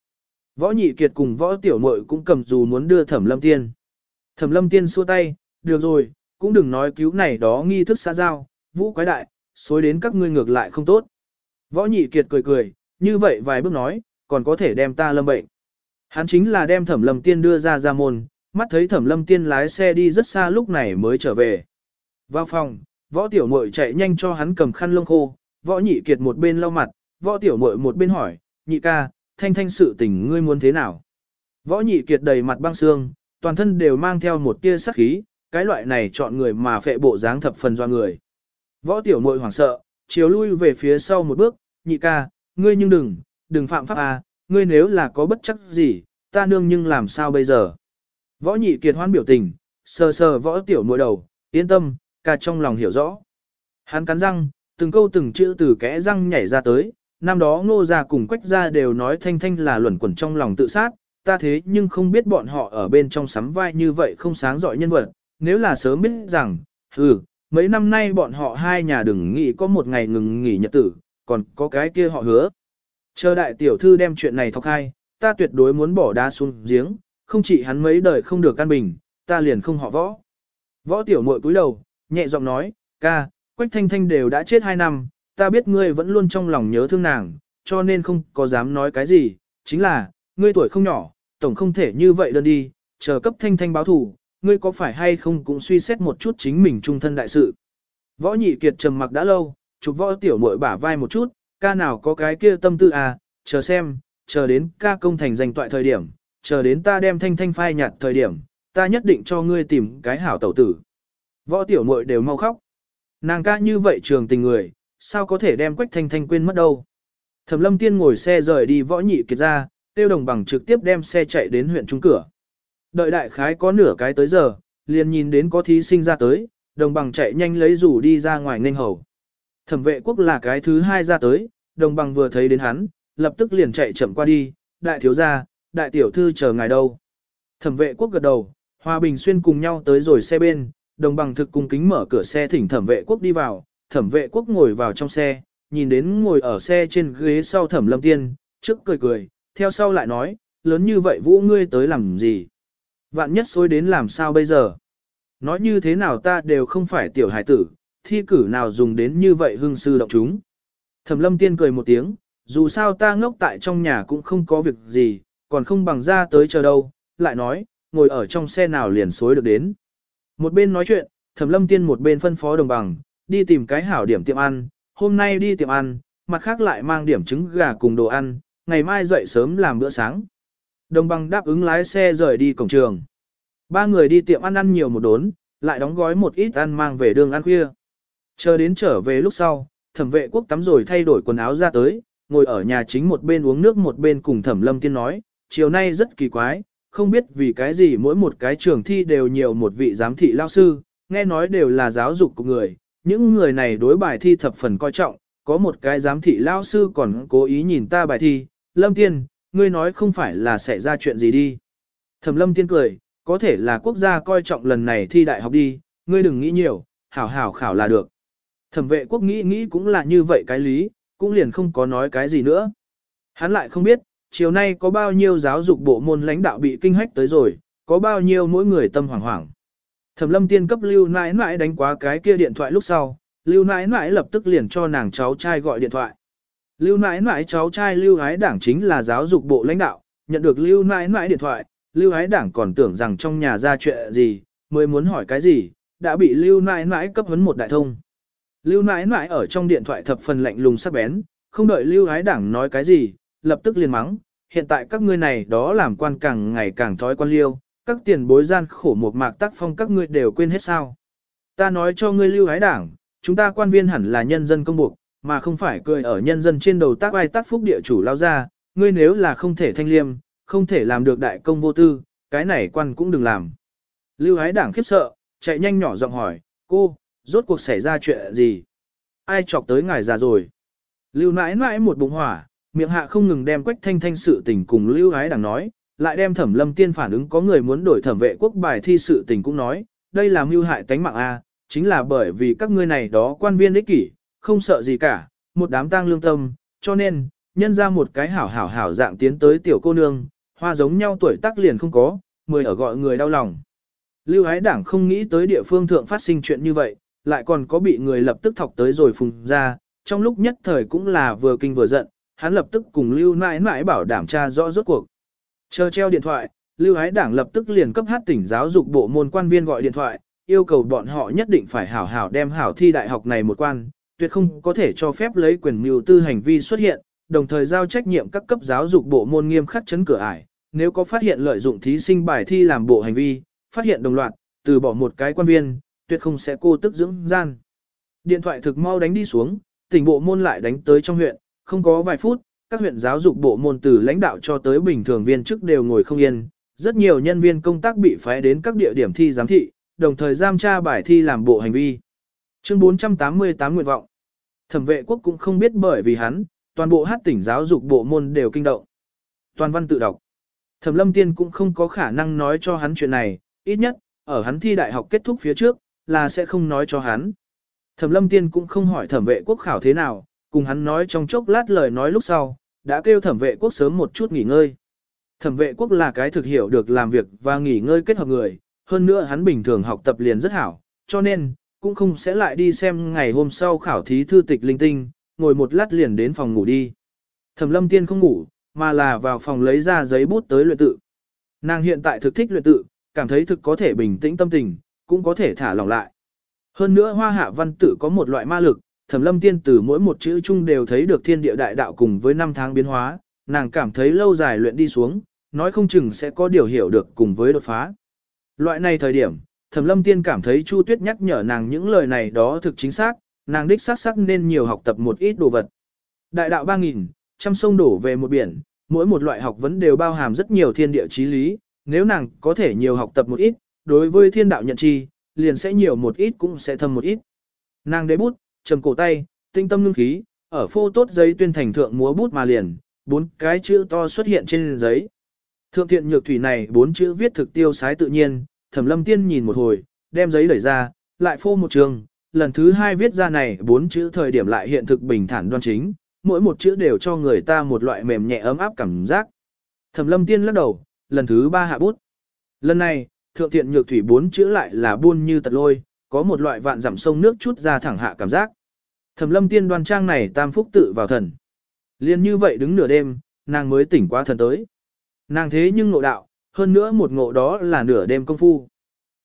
Võ nhị kiệt cùng võ tiểu mội cũng cầm dù muốn đưa thẩm lâm tiên. Thẩm lâm tiên xua tay, được rồi, cũng đừng nói cứu này đó nghi thức xã giao, vũ quái đại, xối đến các ngươi ngược lại không tốt. Võ nhị kiệt cười cười, như vậy vài bước nói, còn có thể đem ta lâm bệnh. Hắn chính là đem thẩm lâm tiên đưa ra ra môn, mắt thấy thẩm lâm tiên lái xe đi rất xa lúc này mới trở về. Vào phòng, võ tiểu mội chạy nhanh cho hắn cầm khăn lông khô, võ nhị kiệt một bên lau mặt, võ tiểu mội một bên hỏi, nhị ca, thanh thanh sự tình ngươi muốn thế nào? Võ nhị kiệt đầy mặt băng xương, toàn thân đều mang theo một tia sắc khí, cái loại này chọn người mà phệ bộ dáng thập phần do người. Võ tiểu muội hoảng sợ, chiều lui về phía sau một bước, nhị ca, ngươi nhưng đừng, đừng phạm pháp à, ngươi nếu là có bất chắc gì, ta nương nhưng làm sao bây giờ? Võ nhị kiệt hoan biểu tình, sờ sờ võ tiểu muội đầu, yên tâm, ca trong lòng hiểu rõ. Hắn cắn răng, từng câu từng chữ từ kẽ răng nhảy ra tới, năm đó ngô gia cùng quách gia đều nói thanh thanh là luẩn quẩn trong lòng tự sát, ta thế nhưng không biết bọn họ ở bên trong sắm vai như vậy không sáng giỏi nhân vật, nếu là sớm biết rằng, ừ, mấy năm nay bọn họ hai nhà đừng nghĩ có một ngày ngừng nghỉ nhật tử, còn có cái kia họ hứa. Chờ đại tiểu thư đem chuyện này thọc hai, ta tuyệt đối muốn bỏ đá xuống giếng, không chỉ hắn mấy đời không được căn bình, ta liền không họ võ. Võ tiểu muội cúi đầu, nhẹ giọng nói, ca, Quách Thanh Thanh đều đã chết hai năm, ta biết ngươi vẫn luôn trong lòng nhớ thương nàng, cho nên không có dám nói cái gì, chính là, ngươi tuổi không nhỏ, tổng không thể như vậy đơn đi, chờ cấp Thanh Thanh báo thù, ngươi có phải hay không cũng suy xét một chút chính mình trung thân đại sự. Võ nhị kiệt trầm mặc đã lâu, chụp võ tiểu muội bả vai một chút, ca nào có cái kia tâm tư à, chờ xem, chờ đến ca công thành danh toại thời điểm, chờ đến ta đem thanh thanh phai nhạt thời điểm, ta nhất định cho ngươi tìm cái hảo tẩu tử. Võ tiểu muội đều mau khóc. Nàng ca như vậy trường tình người, sao có thể đem quách thanh thanh quên mất đâu. Thẩm lâm tiên ngồi xe rời đi võ nhị kiệt ra, tiêu đồng bằng trực tiếp đem xe chạy đến huyện trung cửa. Đợi đại khái có nửa cái tới giờ, liền nhìn đến có thí sinh ra tới, đồng bằng chạy nhanh lấy rủ đi ra ngoài nghênh hầu. Thẩm vệ quốc là cái thứ hai ra tới, đồng bằng vừa thấy đến hắn, lập tức liền chạy chậm qua đi, đại thiếu gia, đại tiểu thư chờ ngài đâu. Thẩm vệ quốc gật đầu, Hòa Bình Xuyên cùng nhau tới rồi xe bên, đồng bằng thực cung kính mở cửa xe thỉnh thẩm vệ quốc đi vào, thẩm vệ quốc ngồi vào trong xe, nhìn đến ngồi ở xe trên ghế sau thẩm lâm tiên, trước cười cười, theo sau lại nói, lớn như vậy vũ ngươi tới làm gì? Vạn nhất xối đến làm sao bây giờ? Nói như thế nào ta đều không phải tiểu hải tử, thi cử nào dùng đến như vậy hưng sư động chúng. Thẩm lâm tiên cười một tiếng, dù sao ta ngốc tại trong nhà cũng không có việc gì, còn không bằng ra tới chờ đâu, lại nói, ngồi ở trong xe nào liền xối được đến. Một bên nói chuyện, thẩm lâm tiên một bên phân phó đồng bằng, đi tìm cái hảo điểm tiệm ăn, hôm nay đi tiệm ăn, mặt khác lại mang điểm trứng gà cùng đồ ăn, ngày mai dậy sớm làm bữa sáng. Đồng bằng đáp ứng lái xe rời đi cổng trường. Ba người đi tiệm ăn ăn nhiều một đốn, lại đóng gói một ít ăn mang về đường ăn khuya. Chờ đến trở về lúc sau, thẩm vệ quốc tắm rồi thay đổi quần áo ra tới, ngồi ở nhà chính một bên uống nước một bên cùng thẩm lâm tiên nói, chiều nay rất kỳ quái, không biết vì cái gì mỗi một cái trường thi đều nhiều một vị giám thị lao sư, nghe nói đều là giáo dục của người, những người này đối bài thi thập phần coi trọng, có một cái giám thị lao sư còn cố ý nhìn ta bài thi, lâm tiên, ngươi nói không phải là sẽ ra chuyện gì đi. Thẩm lâm tiên cười, có thể là quốc gia coi trọng lần này thi đại học đi, ngươi đừng nghĩ nhiều, hảo hảo khảo là được. Thẩm vệ quốc nghĩ nghĩ cũng là như vậy cái lý, cũng liền không có nói cái gì nữa. Hắn lại không biết, chiều nay có bao nhiêu giáo dục bộ môn lãnh đạo bị kinh hách tới rồi, có bao nhiêu mỗi người tâm hoảng hoảng. Thẩm lâm tiên cấp lưu nãi nãi đánh quá cái kia điện thoại lúc sau, lưu nãi nãi lập tức liền cho nàng cháu trai gọi điện thoại. Lưu nãi nãi cháu trai lưu ái đảng chính là giáo dục bộ lãnh đạo, nhận được lưu nãi nãi điện thoại, lưu ái đảng còn tưởng rằng trong nhà ra chuyện gì, mới muốn hỏi cái gì, đã bị lưu nãi nãi cấp vấn một đại thông. Lưu nãi nãi ở trong điện thoại thập phần lạnh lùng sắc bén, không đợi lưu ái đảng nói cái gì, lập tức liền mắng, hiện tại các ngươi này đó làm quan càng ngày càng thói quan liêu, các tiền bối gian khổ một mạc tác phong các ngươi đều quên hết sao. Ta nói cho ngươi lưu hái đảng, chúng ta quan viên hẳn là nhân dân công buộc, mà không phải cười ở nhân dân trên đầu tác ai tác phúc địa chủ lao ra, ngươi nếu là không thể thanh liêm, không thể làm được đại công vô tư, cái này quan cũng đừng làm. Lưu hái đảng khiếp sợ, chạy nhanh nhỏ giọng hỏi, cô, rốt cuộc xảy ra chuyện gì? Ai chọc tới ngài già rồi? Lưu nãi nãi một bụng hỏa, miệng hạ không ngừng đem quách thanh thanh sự tình cùng lưu hái đảng nói, lại đem thẩm lâm tiên phản ứng có người muốn đổi thẩm vệ quốc bài thi sự tình cũng nói, đây là mưu hại tánh mạng A, chính là bởi vì các ngươi này đó quan viên ích kỷ, không sợ gì cả, một đám tang lương tâm, cho nên, nhân ra một cái hảo hảo hảo dạng tiến tới tiểu cô nương, hoa giống nhau tuổi tác liền không có, mười ở gọi người đau lòng. Lưu Ái Đảng không nghĩ tới địa phương thượng phát sinh chuyện như vậy, lại còn có bị người lập tức thọc tới rồi phùng ra, trong lúc nhất thời cũng là vừa kinh vừa giận, hắn lập tức cùng Lưu nãi nãi bảo đảm tra rõ rốt cuộc. Chờ treo điện thoại, Lưu Ái Đảng lập tức liền cấp hát tỉnh giáo dục bộ môn quan viên gọi điện thoại, yêu cầu bọn họ nhất định phải hảo hảo đem hảo thi đại học này một quan, tuyệt không có thể cho phép lấy quyền mưu tư hành vi xuất hiện, đồng thời giao trách nhiệm các cấp giáo dục bộ môn nghiêm khắc chấn cửa ải, nếu có phát hiện lợi dụng thí sinh bài thi làm bộ hành vi, phát hiện đồng loạt, từ bỏ một cái quan viên, tuyệt không sẽ cô tức dưỡng gian. Điện thoại thực mau đánh đi xuống, tỉnh bộ môn lại đánh tới trong huyện, không có vài phút, các huyện giáo dục bộ môn từ lãnh đạo cho tới bình thường viên chức đều ngồi không yên, rất nhiều nhân viên công tác bị phái đến các địa điểm thi giám thị, đồng thời giam tra bài thi làm bộ hành vi. Chương 488 nguyện vọng. Thẩm vệ quốc cũng không biết bởi vì hắn, toàn bộ hát tỉnh giáo dục bộ môn đều kinh động. Toàn văn tự đọc. Thẩm lâm tiên cũng không có khả năng nói cho hắn chuyện này, ít nhất, ở hắn thi đại học kết thúc phía trước, là sẽ không nói cho hắn. Thẩm lâm tiên cũng không hỏi thẩm vệ quốc khảo thế nào, cùng hắn nói trong chốc lát lời nói lúc sau, đã kêu thẩm vệ quốc sớm một chút nghỉ ngơi. Thẩm vệ quốc là cái thực hiểu được làm việc và nghỉ ngơi kết hợp người, hơn nữa hắn bình thường học tập liền rất hảo, cho nên, cũng không sẽ lại đi xem ngày hôm sau khảo thí thư tịch linh tinh, ngồi một lát liền đến phòng ngủ đi. Thẩm lâm tiên không ngủ, mà là vào phòng lấy ra giấy bút tới luyện tự. Nàng hiện tại thực thích luyện tự, cảm thấy thực có thể bình tĩnh tâm tình, cũng có thể thả lỏng lại. Hơn nữa hoa hạ văn tự có một loại ma lực, thẩm lâm tiên từ mỗi một chữ chung đều thấy được thiên địa đại đạo cùng với năm tháng biến hóa, nàng cảm thấy lâu dài luyện đi xuống, nói không chừng sẽ có điều hiểu được cùng với đột phá. Loại này thời điểm, thẩm lâm tiên cảm thấy Chu Tuyết nhắc nhở nàng những lời này đó thực chính xác, nàng đích xác xác nên nhiều học tập một ít đồ vật. Đại đạo 3000, trăm sông đổ về một biển, mỗi một loại học vấn đều bao hàm rất nhiều thiên địa chí lý, nếu nàng có thể nhiều học tập một ít, đối với thiên đạo nhận chi, liền sẽ nhiều một ít cũng sẽ thâm một ít. Nàng đế bút, trầm cổ tay, tinh tâm ngưng khí, ở phô tốt giấy tuyên thành thượng múa bút mà liền, bốn cái chữ to xuất hiện trên giấy. Thượng thiện nhược thủy này bốn chữ viết thực tiêu sái tự nhiên, thẩm lâm tiên nhìn một hồi, đem giấy đẩy ra, lại phô một trường, lần thứ hai viết ra này bốn chữ thời điểm lại hiện thực bình thản đoan chính, mỗi một chữ đều cho người ta một loại mềm nhẹ ấm áp cảm giác. Thẩm lâm tiên lắc đầu, lần thứ ba hạ bút. Lần này, thượng thiện nhược thủy bốn chữ lại là buôn như tật lôi, có một loại vạn dặm sông nước chút ra thẳng hạ cảm giác. Thẩm lâm tiên đoan trang này tam phúc tự vào thần. Liên như vậy đứng nửa đêm, nàng mới tỉnh qua thần tới. Nàng thế nhưng nội đạo, hơn nữa một ngộ đó là nửa đêm công phu.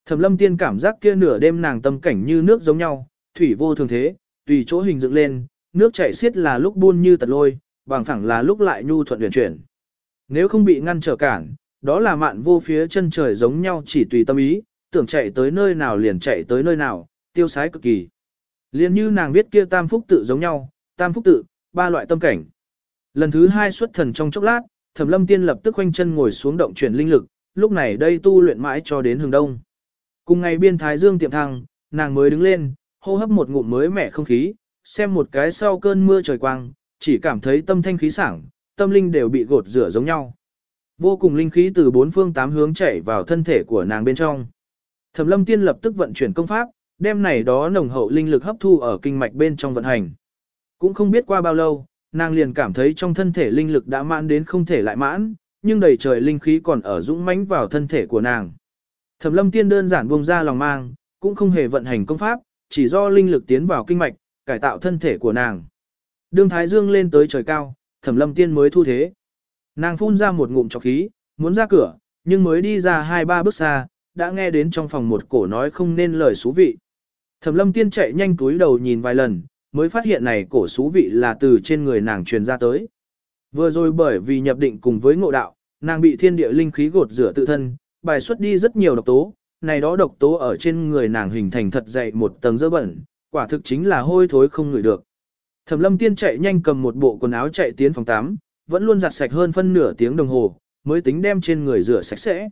Thẩm lâm tiên cảm giác kia nửa đêm nàng tâm cảnh như nước giống nhau, thủy vô thường thế, tùy chỗ hình dựng lên, nước chảy xiết là lúc buôn như tật lôi, bằng phẳng là lúc lại nhu thuận huyền chuyển. Nếu không bị ngăn trở cản, đó là mạn vô phía chân trời giống nhau chỉ tùy tâm ý, tưởng chạy tới nơi nào liền chạy tới nơi nào, tiêu sái cực kỳ. Liên như nàng viết kia tam phúc tự giống nhau, tam phúc tự, ba loại tâm cảnh. Lần thứ hai xuất thần trong chốc lát, Thẩm Lâm Tiên lập tức khoanh chân ngồi xuống động chuyển linh lực, lúc này đây tu luyện mãi cho đến hướng đông. Cùng ngày biên thái dương tiệm thăng, nàng mới đứng lên, hô hấp một ngụm mới mẻ không khí, xem một cái sau cơn mưa trời quang, chỉ cảm thấy tâm thanh khí sảng, tâm linh đều bị gột rửa giống nhau. Vô cùng linh khí từ bốn phương tám hướng chảy vào thân thể của nàng bên trong. Thẩm Lâm Tiên lập tức vận chuyển công pháp, đem này đó nồng hậu linh lực hấp thu ở kinh mạch bên trong vận hành. Cũng không biết qua bao lâu, nàng liền cảm thấy trong thân thể linh lực đã mãn đến không thể lại mãn, nhưng đầy trời linh khí còn ở dũng mãnh vào thân thể của nàng. Thẩm Lâm Tiên đơn giản buông ra lòng mang, cũng không hề vận hành công pháp, chỉ do linh lực tiến vào kinh mạch, cải tạo thân thể của nàng. Đương Thái Dương lên tới trời cao, Thẩm Lâm Tiên mới thu thế. Nàng phun ra một ngụm trọc khí, muốn ra cửa, nhưng mới đi ra hai ba bước xa, đã nghe đến trong phòng một cổ nói không nên lời xú vị. Thẩm lâm tiên chạy nhanh túi đầu nhìn vài lần, mới phát hiện này cổ xú vị là từ trên người nàng truyền ra tới. Vừa rồi bởi vì nhập định cùng với ngộ đạo, nàng bị thiên địa linh khí gột rửa tự thân, bài xuất đi rất nhiều độc tố, này đó độc tố ở trên người nàng hình thành thật dày một tầng dơ bẩn, quả thực chính là hôi thối không ngửi được. Thẩm lâm tiên chạy nhanh cầm một bộ quần áo chạy tiến phòng 8, vẫn luôn giặt sạch hơn phân nửa tiếng đồng hồ, mới tính đem trên người rửa sạch sẽ.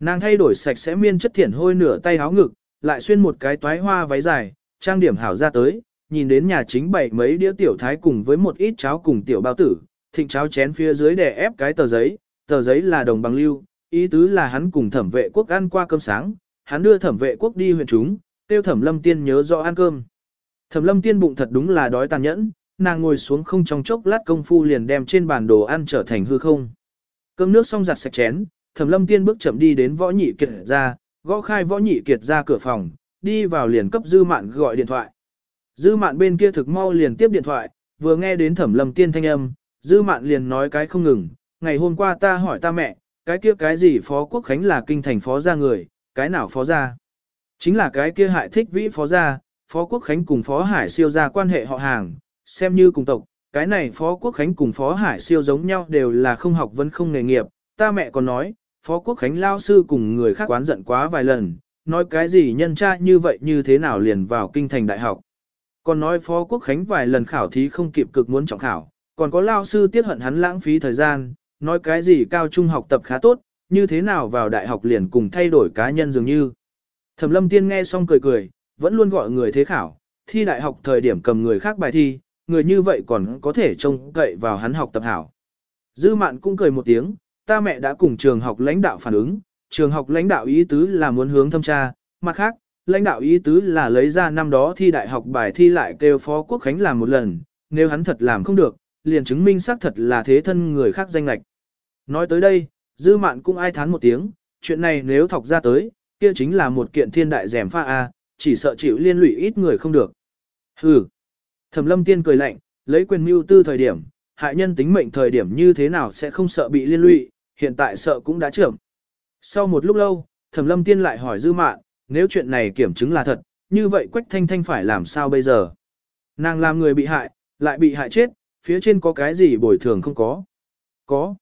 Nàng thay đổi sạch sẽ miên chất thiển hôi nửa tay áo ngực, lại xuyên một cái toái hoa váy dài, trang điểm hảo ra tới, nhìn đến nhà chính bảy mấy đĩa tiểu thái cùng với một ít cháo cùng tiểu bao tử, thịnh cháo chén phía dưới để ép cái tờ giấy, tờ giấy là đồng bằng lưu, ý tứ là hắn cùng thẩm vệ quốc ăn qua cơm sáng, hắn đưa thẩm vệ quốc đi huyện chúng, tiêu thẩm lâm tiên nhớ rõ ăn cơm. Thẩm lâm tiên bụng thật đúng là đói tàn nhẫn, nàng ngồi xuống không trong chốc lát công phu liền đem trên bàn đồ ăn trở thành hư không. Cơm nước xong giặt sạch chén, thẩm lâm tiên bước chậm đi đến võ nhị kiệt ra, gõ khai võ nhị kiệt ra cửa phòng, đi vào liền cấp dư mạn gọi điện thoại. Dư mạn bên kia thực mau liền tiếp điện thoại, vừa nghe đến thẩm lầm tiên thanh âm, dư mạn liền nói cái không ngừng, ngày hôm qua ta hỏi ta mẹ, cái kia cái gì phó quốc khánh là kinh thành phó gia người, cái nào phó gia? Chính là cái kia hại thích vĩ phó gia, phó quốc khánh cùng phó hải siêu gia quan hệ họ hàng, xem như cùng tộc, cái này phó quốc khánh cùng phó hải siêu giống nhau đều là không học vẫn không nghề nghiệp, ta mẹ còn nói, phó quốc khánh lao sư cùng người khác quán giận quá vài lần, nói cái gì nhân tra như vậy như thế nào liền vào kinh thành đại học. Còn nói phó quốc khánh vài lần khảo thí không kịp cực muốn trọng khảo, còn có lao sư tiết hận hắn lãng phí thời gian, nói cái gì cao trung học tập khá tốt, như thế nào vào đại học liền cùng thay đổi cá nhân dường như. Thẩm lâm tiên nghe xong cười cười, vẫn luôn gọi người thế khảo, thi đại học thời điểm cầm người khác bài thi, người như vậy còn có thể trông cậy vào hắn học tập hảo. Dư mạn cũng cười một tiếng, ta mẹ đã cùng trường học lãnh đạo phản ứng, trường học lãnh đạo ý tứ là muốn hướng thâm tra, mặt khác, lãnh đạo ý tứ là lấy ra năm đó thi đại học bài thi lại kêu Phó Quốc Khánh làm một lần, nếu hắn thật làm không được, liền chứng minh xác thật là thế thân người khác danh lạch. Nói tới đây, dư mạn cũng ai thán một tiếng, chuyện này nếu thọc ra tới, kia chính là một kiện thiên đại rèm pha A, chỉ sợ chịu liên lụy ít người không được. Hừ. Thẩm lâm tiên cười lạnh, lấy quyền mưu tư thời điểm, hại nhân tính mệnh thời điểm như thế nào sẽ không sợ bị liên lụy, hiện tại sợ cũng đã trưởng. Sau một lúc lâu, thẩm lâm tiên lại hỏi dư mạn, nếu chuyện này kiểm chứng là thật, như vậy quách thanh thanh phải làm sao bây giờ? Nàng làm người bị hại, lại bị hại chết, phía trên có cái gì bồi thường không có? Có.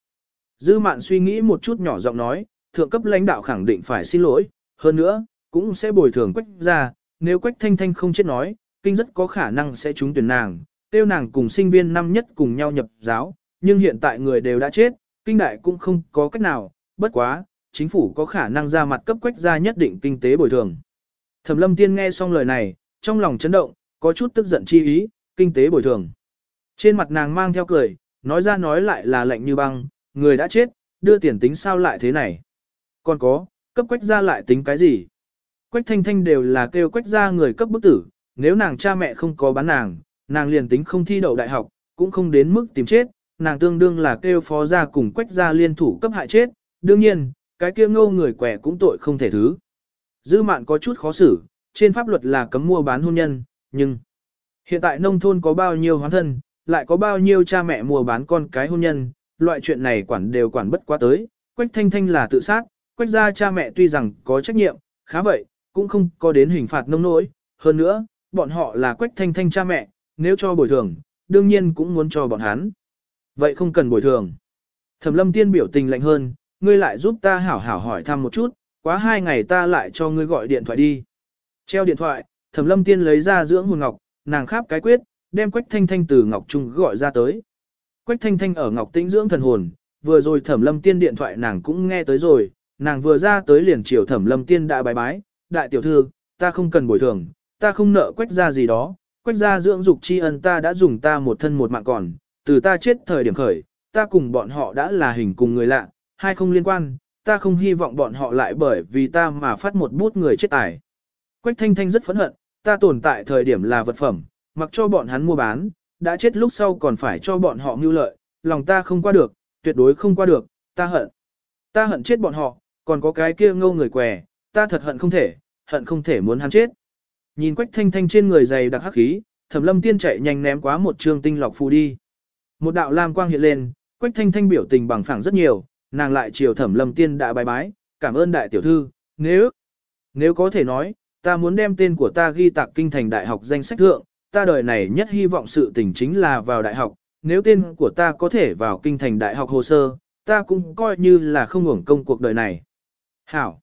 Dư mạn suy nghĩ một chút nhỏ giọng nói, thượng cấp lãnh đạo khẳng định phải xin lỗi, hơn nữa, cũng sẽ bồi thường quách ra, nếu quách thanh thanh không chết nói, kinh rất có khả năng sẽ trúng tuyển nàng, tiêu nàng cùng sinh viên năm nhất cùng nhau nhập giáo, nhưng hiện tại người đều đã chết, kinh đại cũng không có cách nào, bất quá, chính phủ có khả năng ra mặt cấp quách ra nhất định kinh tế bồi thường. Thẩm lâm tiên nghe xong lời này, trong lòng chấn động, có chút tức giận chi ý, kinh tế bồi thường. Trên mặt nàng mang theo cười, nói ra nói lại là lạnh như băng, người đã chết, đưa tiền tính sao lại thế này. Còn có, cấp quách ra lại tính cái gì? Quách thanh thanh đều là kêu quách ra người cấp bức tử, nếu nàng cha mẹ không có bán nàng, nàng liền tính không thi đậu đại học, cũng không đến mức tìm chết, nàng tương đương là kêu phó gia cùng quách gia liên thủ cấp hại chết, đương nhiên, cái kia ngâu người quẻ cũng tội không thể thứ. Dư mạn có chút khó xử, trên pháp luật là cấm mua bán hôn nhân, nhưng hiện tại nông thôn có bao nhiêu hoán thân, lại có bao nhiêu cha mẹ mua bán con cái hôn nhân, loại chuyện này quản đều quản bất quá tới, quách thanh thanh là tự sát, quách gia cha mẹ tuy rằng có trách nhiệm, khá vậy, cũng không có đến hình phạt nông nỗi, hơn nữa, bọn họ là quách thanh thanh cha mẹ, nếu cho bồi thường, đương nhiên cũng muốn cho bọn hắn. Vậy không cần bồi thường. Thẩm lâm tiên biểu tình lạnh hơn, ngươi lại giúp ta hảo hảo hỏi thăm một chút, quá hai ngày ta lại cho ngươi gọi điện thoại đi. Treo điện thoại, thẩm lâm tiên lấy ra dưỡng hồn ngọc, nàng khắp cái quyết, đem quách thanh thanh từ ngọc trung gọi ra tới. Quách thanh thanh ở ngọc tĩnh dưỡng thần hồn, vừa rồi thẩm lâm tiên điện thoại nàng cũng nghe tới rồi, nàng vừa ra tới liền chiều thẩm lâm tiên đã bái bái, đại tiểu thư, ta không cần bồi thường, ta không nợ quách ra gì đó, quách gia dưỡng dục tri ân ta đã dùng ta một thân một mạng còn, từ ta chết thời điểm khởi, ta cùng bọn họ đã là hình cùng người lạ, hai không liên quan, ta không hy vọng bọn họ lại bởi vì ta mà phát một bút người chết tài. Quách thanh thanh rất phẫn hận, ta tồn tại thời điểm là vật phẩm, mặc cho bọn hắn mua bán, đã chết lúc sau còn phải cho bọn họ mưu lợi, lòng ta không qua được, tuyệt đối không qua được, ta hận. Ta hận chết bọn họ, còn có cái kia ngâu người què, ta thật hận không thể, hận không thể muốn hắn chết. Nhìn quách thanh thanh trên người dày đặc hắc khí, thẩm lâm tiên chạy nhanh ném quá một trương tinh lọc phù đi. Một đạo lam quang hiện lên, quách thanh thanh biểu tình bằng phẳng rất nhiều, nàng lại chiều thẩm lâm tiên đã bái bái, cảm ơn đại tiểu thư, nếu, nếu có thể nói, ta muốn đem tên của ta ghi tạc kinh thành đại học danh sách thượng, ta đời này nhất hy vọng sự tình chính là vào đại học, nếu tên của ta có thể vào kinh thành đại học hồ sơ, ta cũng coi như là không hưởng công cuộc đời này. Hảo.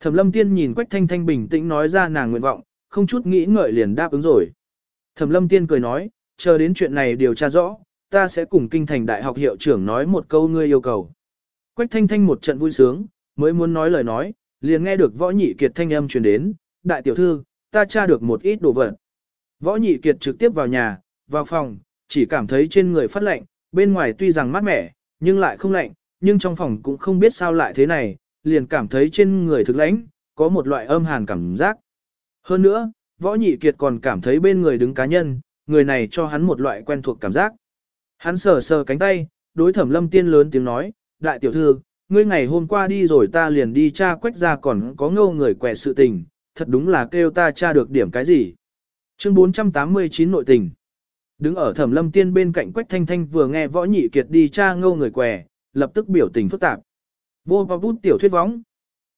Thẩm lâm tiên nhìn Quách Thanh Thanh bình tĩnh nói ra nàng nguyện vọng, không chút nghĩ ngợi liền đáp ứng rồi. Thẩm lâm tiên cười nói, chờ đến chuyện này điều tra rõ, ta sẽ cùng kinh thành đại học hiệu trưởng nói một câu ngươi yêu cầu. Quách Thanh Thanh một trận vui sướng, mới muốn nói lời nói, liền nghe được võ nhị kiệt thanh âm truyền đến, đại tiểu thư, ta tra được một ít đồ vật. Võ nhị kiệt trực tiếp vào nhà, vào phòng, chỉ cảm thấy trên người phát lạnh, bên ngoài tuy rằng mát mẻ, nhưng lại không lạnh, nhưng trong phòng cũng không biết sao lại thế này, liền cảm thấy trên người thực lãnh, có một loại âm hàn cảm giác. Hơn nữa, võ nhị kiệt còn cảm thấy bên người đứng cá nhân, người này cho hắn một loại quen thuộc cảm giác. Hắn sờ sờ cánh tay, đối thẩm lâm tiên lớn tiếng nói, đại tiểu thư, ngươi ngày hôm qua đi rồi ta liền đi tra quách ra còn có ngâu người quẻ sự tình, thật đúng là kêu ta tra được điểm cái gì. Chương 489 nội tình. Đứng ở thẩm lâm tiên bên cạnh quách thanh thanh vừa nghe võ nhị kiệt đi tra ngâu người quẻ, lập tức biểu tình phức tạp. Vô và bút tiểu thuyết võng.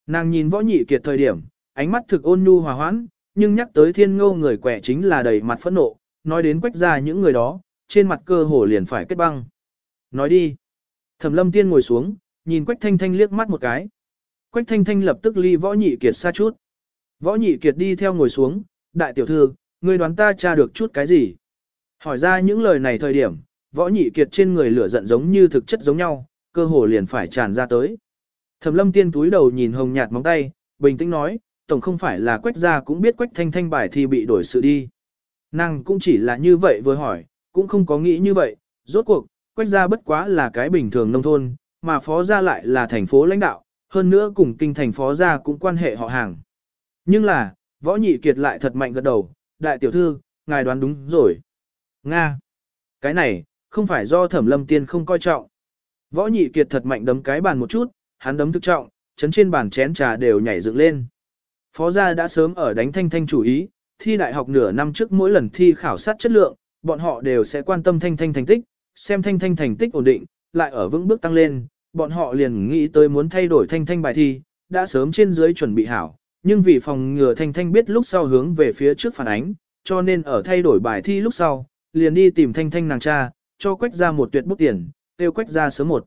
Nàng nhìn võ nhị kiệt thời điểm, ánh mắt thực ôn nhu hòa hoãn, nhưng nhắc tới thiên ngâu người quẻ chính là đầy mặt phẫn nộ, nói đến quách ra những người đó, trên mặt cơ hồ liền phải kết băng. Nói đi. Thẩm lâm tiên ngồi xuống, nhìn quách thanh thanh liếc mắt một cái. Quách thanh thanh lập tức ly võ nhị kiệt xa chút. Võ nhị kiệt đi theo ngồi xuống, đại tiểu thư, ngươi đoán ta tra được chút cái gì? Hỏi ra những lời này thời điểm, võ nhị kiệt trên người lửa giận giống như thực chất giống nhau, cơ hồ liền phải tràn ra tới. Thẩm lâm tiên túi đầu nhìn hồng nhạt móng tay, bình tĩnh nói, tổng không phải là quách gia cũng biết quách thanh thanh bài thi bị đổi sự đi. Nàng cũng chỉ là như vậy vừa hỏi, cũng không có nghĩ như vậy, rốt cuộc, quách gia bất quá là cái bình thường nông thôn, mà phó gia lại là thành phố lãnh đạo, hơn nữa cùng kinh thành phó gia cũng quan hệ họ hàng. Nhưng là, võ nhị kiệt lại thật mạnh gật đầu, đại tiểu thư, ngài đoán đúng rồi. Nga! Cái này, không phải do thẩm lâm tiên không coi trọng. Võ nhị kiệt thật mạnh đấm cái bàn một chút, hắn đấm thực trọng, chấn trên bàn chén trà đều nhảy dựng lên. Phó gia đã sớm ở đánh thanh thanh chủ ý, thi đại học nửa năm trước mỗi lần thi khảo sát chất lượng, bọn họ đều sẽ quan tâm thanh thanh thành tích, xem thanh thanh thành tích ổn định, lại ở vững bước tăng lên, bọn họ liền nghĩ tới muốn thay đổi thanh thanh bài thi, đã sớm trên dưới chuẩn bị hảo, nhưng vì phòng ngừa thanh thanh biết lúc sau hướng về phía trước phản ánh, cho nên ở thay đổi bài thi lúc sau, liền đi tìm thanh thanh nàng cha, cho quách ra một tuyệt bút tiền, tiêu quách ra sớm một.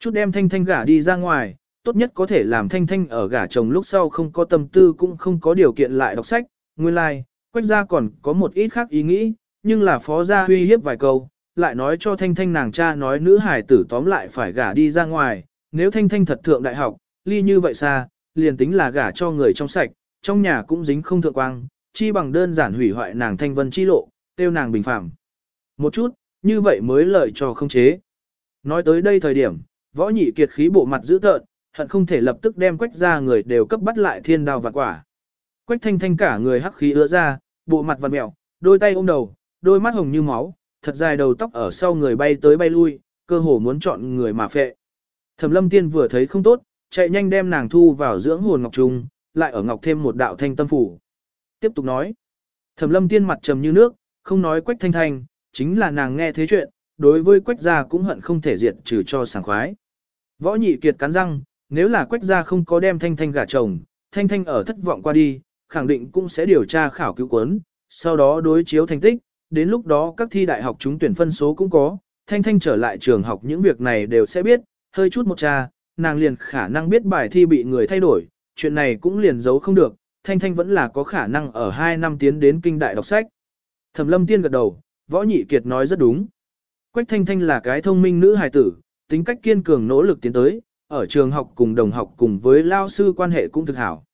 Chút đem thanh thanh gả đi ra ngoài, tốt nhất có thể làm thanh thanh ở gả chồng lúc sau không có tâm tư cũng không có điều kiện lại đọc sách, nguyên lai, like, quách ra còn có một ít khác ý nghĩ, nhưng là phó gia huy hiếp vài câu, lại nói cho thanh thanh nàng cha nói nữ hải tử tóm lại phải gả đi ra ngoài, nếu thanh thanh thật thượng đại học, ly như vậy xa, liền tính là gả cho người trong sạch, trong nhà cũng dính không thượng quang, chi bằng đơn giản hủy hoại nàng thanh vân chi lộ, tiêu nàng bình phạm. Một chút, như vậy mới lợi cho không chế. Nói tới đây thời điểm, võ nhị kiệt khí bộ mặt dữ tợn, hận không thể lập tức đem quách ra người đều cấp bắt lại thiên đao và quả. Quách thanh thanh cả người hắc khí ứa ra, bộ mặt vặn mẹo, đôi tay ôm đầu, đôi mắt hồng như máu, thật dài đầu tóc ở sau người bay tới bay lui, cơ hồ muốn chọn người mà phệ. Thẩm lâm tiên vừa thấy không tốt, chạy nhanh đem nàng thu vào dưỡng hồn ngọc trung, lại ở ngọc thêm một đạo thanh tâm phủ. Tiếp tục nói. Thẩm lâm tiên mặt trầm như nước, không nói quách thanh thanh, chính là nàng nghe thế chuyện, đối với quách gia cũng hận không thể diệt trừ cho sảng khoái. Võ nhị kiệt cắn răng, nếu là quách gia không có đem thanh thanh gả chồng, thanh thanh ở thất vọng qua đi, khẳng định cũng sẽ điều tra khảo cứu quấn, sau đó đối chiếu thành tích, đến lúc đó các thi đại học chúng tuyển phân số cũng có, thanh thanh trở lại trường học những việc này đều sẽ biết, hơi chút một trà nàng liền khả năng biết bài thi bị người thay đổi, chuyện này cũng liền giấu không được, thanh thanh vẫn là có khả năng ở 2 năm tiến đến kinh đại đọc sách. Thẩm lâm tiên gật đầu, võ nhị kiệt nói rất đúng. Quách thanh thanh là cái thông minh nữ hài tử, tính cách kiên cường nỗ lực tiến tới, ở trường học cùng đồng học cùng với lao sư quan hệ cũng thực hảo.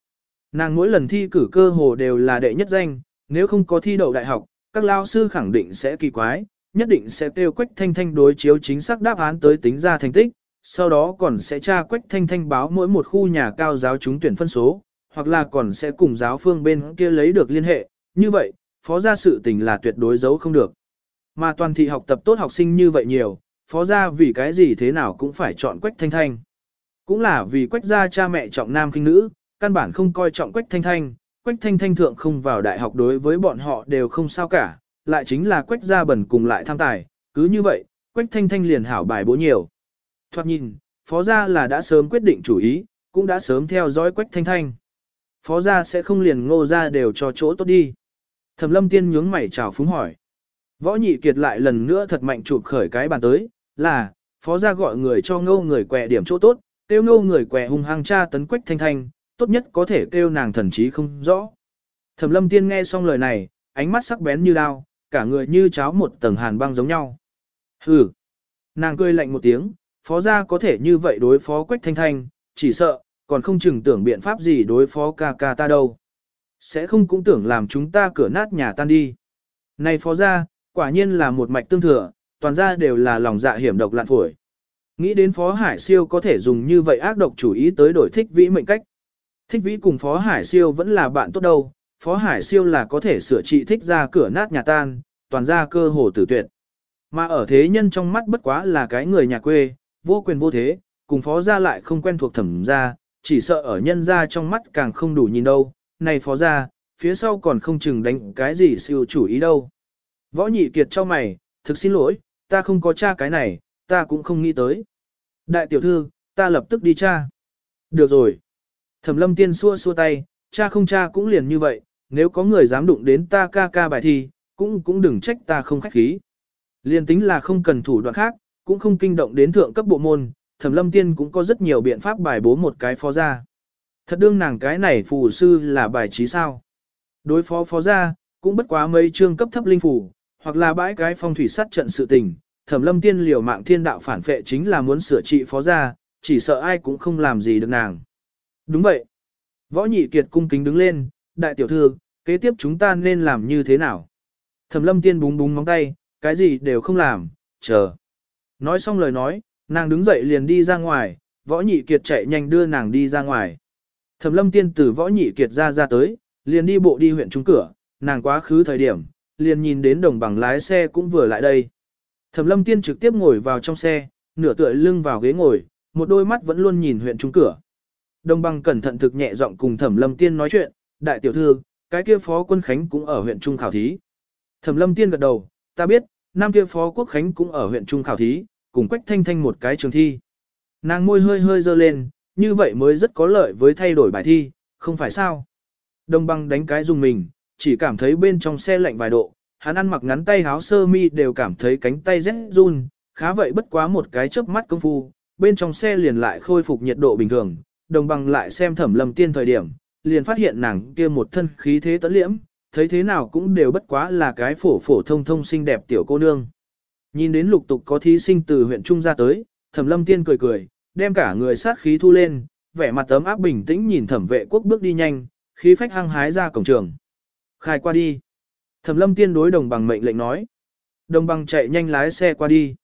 Nàng mỗi lần thi cử cơ hồ đều là đệ nhất danh, nếu không có thi đậu đại học, các lao sư khẳng định sẽ kỳ quái, nhất định sẽ tiêu quách thanh thanh đối chiếu chính xác đáp án tới tính ra thành tích, sau đó còn sẽ tra quách thanh thanh báo mỗi một khu nhà cao giáo trúng tuyển phân số, hoặc là còn sẽ cùng giáo phương bên kia lấy được liên hệ, như vậy, phó gia sự tình là tuyệt đối giấu không được. Mà toàn thị học tập tốt học sinh như vậy nhiều, phó gia vì cái gì thế nào cũng phải chọn quách thanh thanh. Cũng là vì quách gia cha mẹ trọng nam kinh nữ, căn bản không coi trọng quách thanh thanh, quách thanh thanh thượng không vào đại học đối với bọn họ đều không sao cả, lại chính là quách gia bẩn cùng lại tham tài, cứ như vậy, quách thanh thanh liền hảo bài bố nhiều. Thoạt nhìn, phó gia là đã sớm quyết định chủ ý, cũng đã sớm theo dõi quách thanh thanh. Phó gia sẽ không liền ngô ra đều cho chỗ tốt đi. Thẩm lâm tiên nhướng mày chào phúng hỏi. Võ nhị kiệt lại lần nữa thật mạnh chụp khởi cái bàn tới, là, phó gia gọi người cho Ngô người quẹ điểm chỗ tốt, tiêu Ngô người quẹ hung hăng tra tấn quách thanh thanh, tốt nhất có thể kêu nàng thần trí không rõ. Thẩm lâm tiên nghe xong lời này, ánh mắt sắc bén như đao, cả người như cháo một tầng hàn băng giống nhau. Hừ. Nàng cười lạnh một tiếng, phó gia có thể như vậy đối phó quách thanh thanh, chỉ sợ, còn không chừng tưởng biện pháp gì đối phó ca ca ta đâu. Sẽ không cũng tưởng làm chúng ta cửa nát nhà tan đi. Này phó gia, quả nhiên là một mạch tương thừa, toàn gia đều là lòng dạ hiểm độc lạn phổi. Nghĩ đến Phó Hải Siêu có thể dùng như vậy ác độc chủ ý tới đổi thích vĩ mệnh cách. Thích vĩ cùng Phó Hải Siêu vẫn là bạn tốt đâu, Phó Hải Siêu là có thể sửa trị thích ra cửa nát nhà tan, toàn ra cơ hồ tử tuyệt. Mà ở thế nhân trong mắt bất quá là cái người nhà quê, vô quyền vô thế, cùng Phó gia lại không quen thuộc thẩm gia, chỉ sợ ở nhân gia trong mắt càng không đủ nhìn đâu. Này Phó gia, phía sau còn không chừng đánh cái gì siêu chủ ý đâu. Võ nhị kiệt cho mày, thực xin lỗi, ta không có cha cái này, ta cũng không nghĩ tới. Đại tiểu thư, ta lập tức đi cha. Được rồi. Thẩm lâm tiên xua xua tay, cha không cha cũng liền như vậy, nếu có người dám đụng đến ta ca ca bài thi, cũng cũng đừng trách ta không khách khí. Liên tính là không cần thủ đoạn khác, cũng không kinh động đến thượng cấp bộ môn, thẩm lâm tiên cũng có rất nhiều biện pháp bài bố một cái phó gia. Thật đương nàng cái này phù sư là bài trí sao. Đối phó phó gia, cũng bất quá mấy chương cấp thấp linh phủ, hoặc là bãi cái phong thủy sát trận sự tình, thẩm lâm tiên liều mạng thiên đạo phản phệ chính là muốn sửa trị phó gia, chỉ sợ ai cũng không làm gì được nàng. Đúng vậy. Võ nhị kiệt cung kính đứng lên, đại tiểu thư, kế tiếp chúng ta nên làm như thế nào? Thẩm lâm tiên búng búng móng tay, cái gì đều không làm, chờ. Nói xong lời nói, nàng đứng dậy liền đi ra ngoài, võ nhị kiệt chạy nhanh đưa nàng đi ra ngoài. Thẩm lâm tiên từ võ nhị kiệt ra ra tới, liền đi bộ đi huyện trung cửa, nàng quá khứ thời điểm, liền nhìn đến đồng bằng lái xe cũng vừa lại đây. Thẩm lâm tiên trực tiếp ngồi vào trong xe, nửa tựa lưng vào ghế ngồi, một đôi mắt vẫn luôn nhìn huyện trung cửa. Đồng bằng cẩn thận thực nhẹ giọng cùng thẩm lâm tiên nói chuyện, đại tiểu thư, cái kia phó quân khánh cũng ở huyện trung khảo thí. Thẩm lâm tiên gật đầu, ta biết, nam kia phó quốc khánh cũng ở huyện trung khảo thí, cùng quách thanh thanh một cái trường thi. Nàng môi hơi hơi dơ lên, như vậy mới rất có lợi với thay đổi bài thi, không phải sao. Đồng bằng đánh cái dùng mình, chỉ cảm thấy bên trong xe lạnh vài độ, hắn ăn mặc ngắn tay áo sơ mi đều cảm thấy cánh tay rét run, khá vậy bất quá một cái chớp mắt công phu, bên trong xe liền lại khôi phục nhiệt độ bình thường, đồng bằng lại xem thẩm lâm tiên thời điểm, liền phát hiện nàng kia một thân khí thế tẫn liễm, thấy thế nào cũng đều bất quá là cái phổ phổ thông thông xinh đẹp tiểu cô nương. Nhìn đến lục tục có thí sinh từ huyện Trung ra tới, thẩm lâm tiên cười cười, đem cả người sát khí thu lên, vẻ mặt tấm áp bình tĩnh nhìn thẩm vệ quốc bước đi nhanh, khí phách hăng hái ra cổng trường. Khai qua đi. Thẩm lâm tiên đối đồng bằng mệnh lệnh nói. Đồng bằng chạy nhanh lái xe qua đi.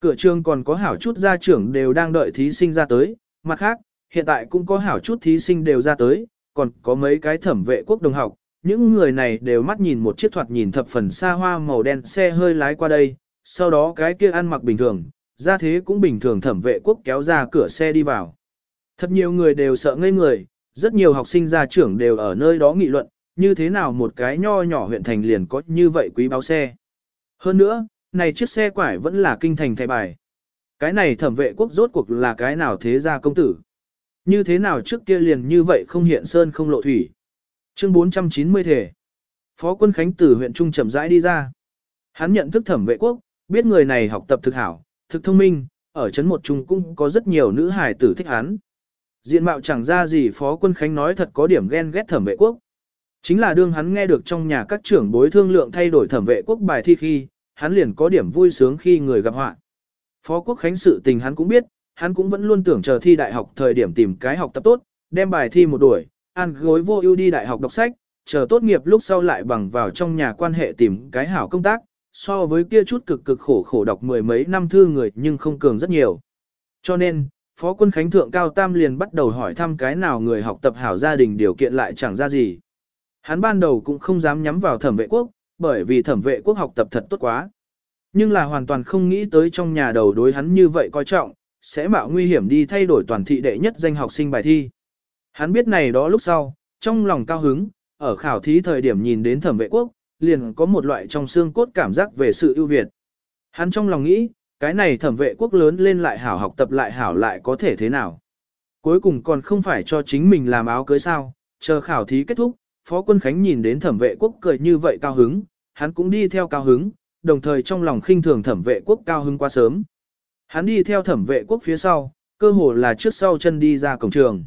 Cửa trường còn có hảo chút gia trưởng đều đang đợi thí sinh ra tới. Mặt khác, hiện tại cũng có hảo chút thí sinh đều ra tới, còn có mấy cái thẩm vệ quốc đồng học. Những người này đều mắt nhìn một chiếc thoạt nhìn thập phần xa hoa màu đen xe hơi lái qua đây. Sau đó cái kia ăn mặc bình thường, ra thế cũng bình thường thẩm vệ quốc kéo ra cửa xe đi vào. Thật nhiều người đều sợ ngây người, rất nhiều học sinh gia trưởng đều ở nơi đó nghị luận, như thế nào một cái nho nhỏ huyện thành liền có như vậy quý báo xe. Hơn nữa, này chiếc xe quải vẫn là kinh thành thay bài. Cái này thẩm vệ quốc rốt cuộc là cái nào thế gia công tử. Như thế nào trước kia liền như vậy không hiện sơn không lộ thủy. Chương 490 thể. Phó quân Khánh từ huyện Trung chậm rãi đi ra. Hắn nhận thức thẩm vệ quốc, biết người này học tập thực hảo, thực thông minh, ở chấn một trung cũng có rất nhiều nữ hài tử thích hắn. Diện mạo chẳng ra gì Phó quân Khánh nói thật có điểm ghen ghét thẩm vệ quốc. Chính là đương hắn nghe được trong nhà các trưởng bối thương lượng thay đổi thẩm vệ quốc bài thi khi, hắn liền có điểm vui sướng khi người gặp họa. Phó quốc khánh sự tình hắn cũng biết, hắn cũng vẫn luôn tưởng chờ thi đại học thời điểm tìm cái học tập tốt, đem bài thi một đuổi, ăn gối vô ưu đi đại học đọc sách, chờ tốt nghiệp lúc sau lại bằng vào trong nhà quan hệ tìm cái hảo công tác, so với kia chút cực cực khổ khổ đọc mười mấy năm thư người nhưng không cường rất nhiều. Cho nên, Phó quân Khánh Thượng Cao Tam liền bắt đầu hỏi thăm cái nào người học tập hảo gia đình điều kiện lại chẳng ra gì. Hắn ban đầu cũng không dám nhắm vào thẩm vệ quốc, bởi vì thẩm vệ quốc học tập thật tốt quá. Nhưng là hoàn toàn không nghĩ tới trong nhà đầu đối hắn như vậy coi trọng, sẽ mạo nguy hiểm đi thay đổi toàn thị đệ nhất danh học sinh bài thi. Hắn biết này đó lúc sau, trong lòng cao hứng, ở khảo thí thời điểm nhìn đến thẩm vệ quốc, liền có một loại trong xương cốt cảm giác về sự ưu việt. Hắn trong lòng nghĩ, cái này thẩm vệ quốc lớn lên lại hảo học tập lại hảo lại có thể thế nào. Cuối cùng còn không phải cho chính mình làm áo cưới sao, chờ khảo thí kết thúc, Phó Quân Khánh nhìn đến thẩm vệ quốc cười như vậy cao hứng, hắn cũng đi theo cao hứng, đồng thời trong lòng khinh thường thẩm vệ quốc cao hứng quá sớm. Hắn đi theo thẩm vệ quốc phía sau, cơ hồ là trước sau chân đi ra cổng trường.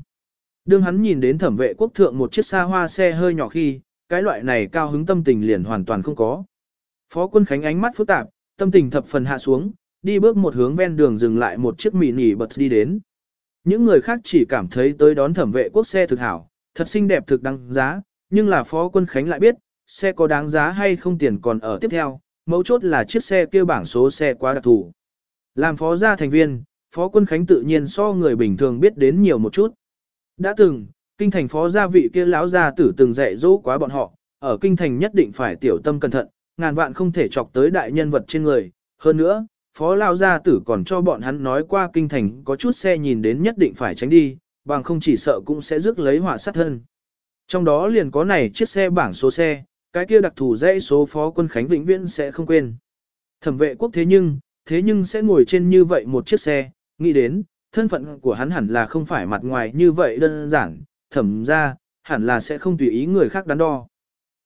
Đương hắn nhìn đến thẩm vệ quốc thượng một chiếc xa hoa xe hơi nhỏ khi, cái loại này cao hứng tâm tình liền hoàn toàn không có. Phó quân Khánh ánh mắt phức tạp, tâm tình thập phần hạ xuống, đi bước một hướng ven đường dừng lại một chiếc mì nỉ bật đi đến. Những người khác chỉ cảm thấy tới đón thẩm vệ quốc xe thực hảo, thật xinh đẹp thực đáng giá, nhưng là phó quân Khánh lại biết, xe có đáng giá hay không tiền còn ở tiếp theo, mấu chốt là chiếc xe kia bảng số xe quá đặc thù. Làm phó gia thành viên, phó quân Khánh tự nhiên so người bình thường biết đến nhiều một chút. Đã từng, kinh thành phó gia vị kia lão gia tử từng dạy dỗ quá bọn họ, ở kinh thành nhất định phải tiểu tâm cẩn thận, ngàn vạn không thể chọc tới đại nhân vật trên người. Hơn nữa, phó lão gia tử còn cho bọn hắn nói qua kinh thành có chút xe nhìn đến nhất định phải tránh đi, bằng không chỉ sợ cũng sẽ rước lấy họa sát thân. Trong đó liền có này chiếc xe bảng số xe, cái kia đặc thù dãy số phó quân Khánh vĩnh viễn sẽ không quên. Thẩm vệ quốc thế nhưng, thế nhưng sẽ ngồi trên như vậy một chiếc xe, nghĩ đến, thân phận của hắn hẳn là không phải mặt ngoài như vậy đơn giản, thẩm ra, hẳn là sẽ không tùy ý người khác đắn đo.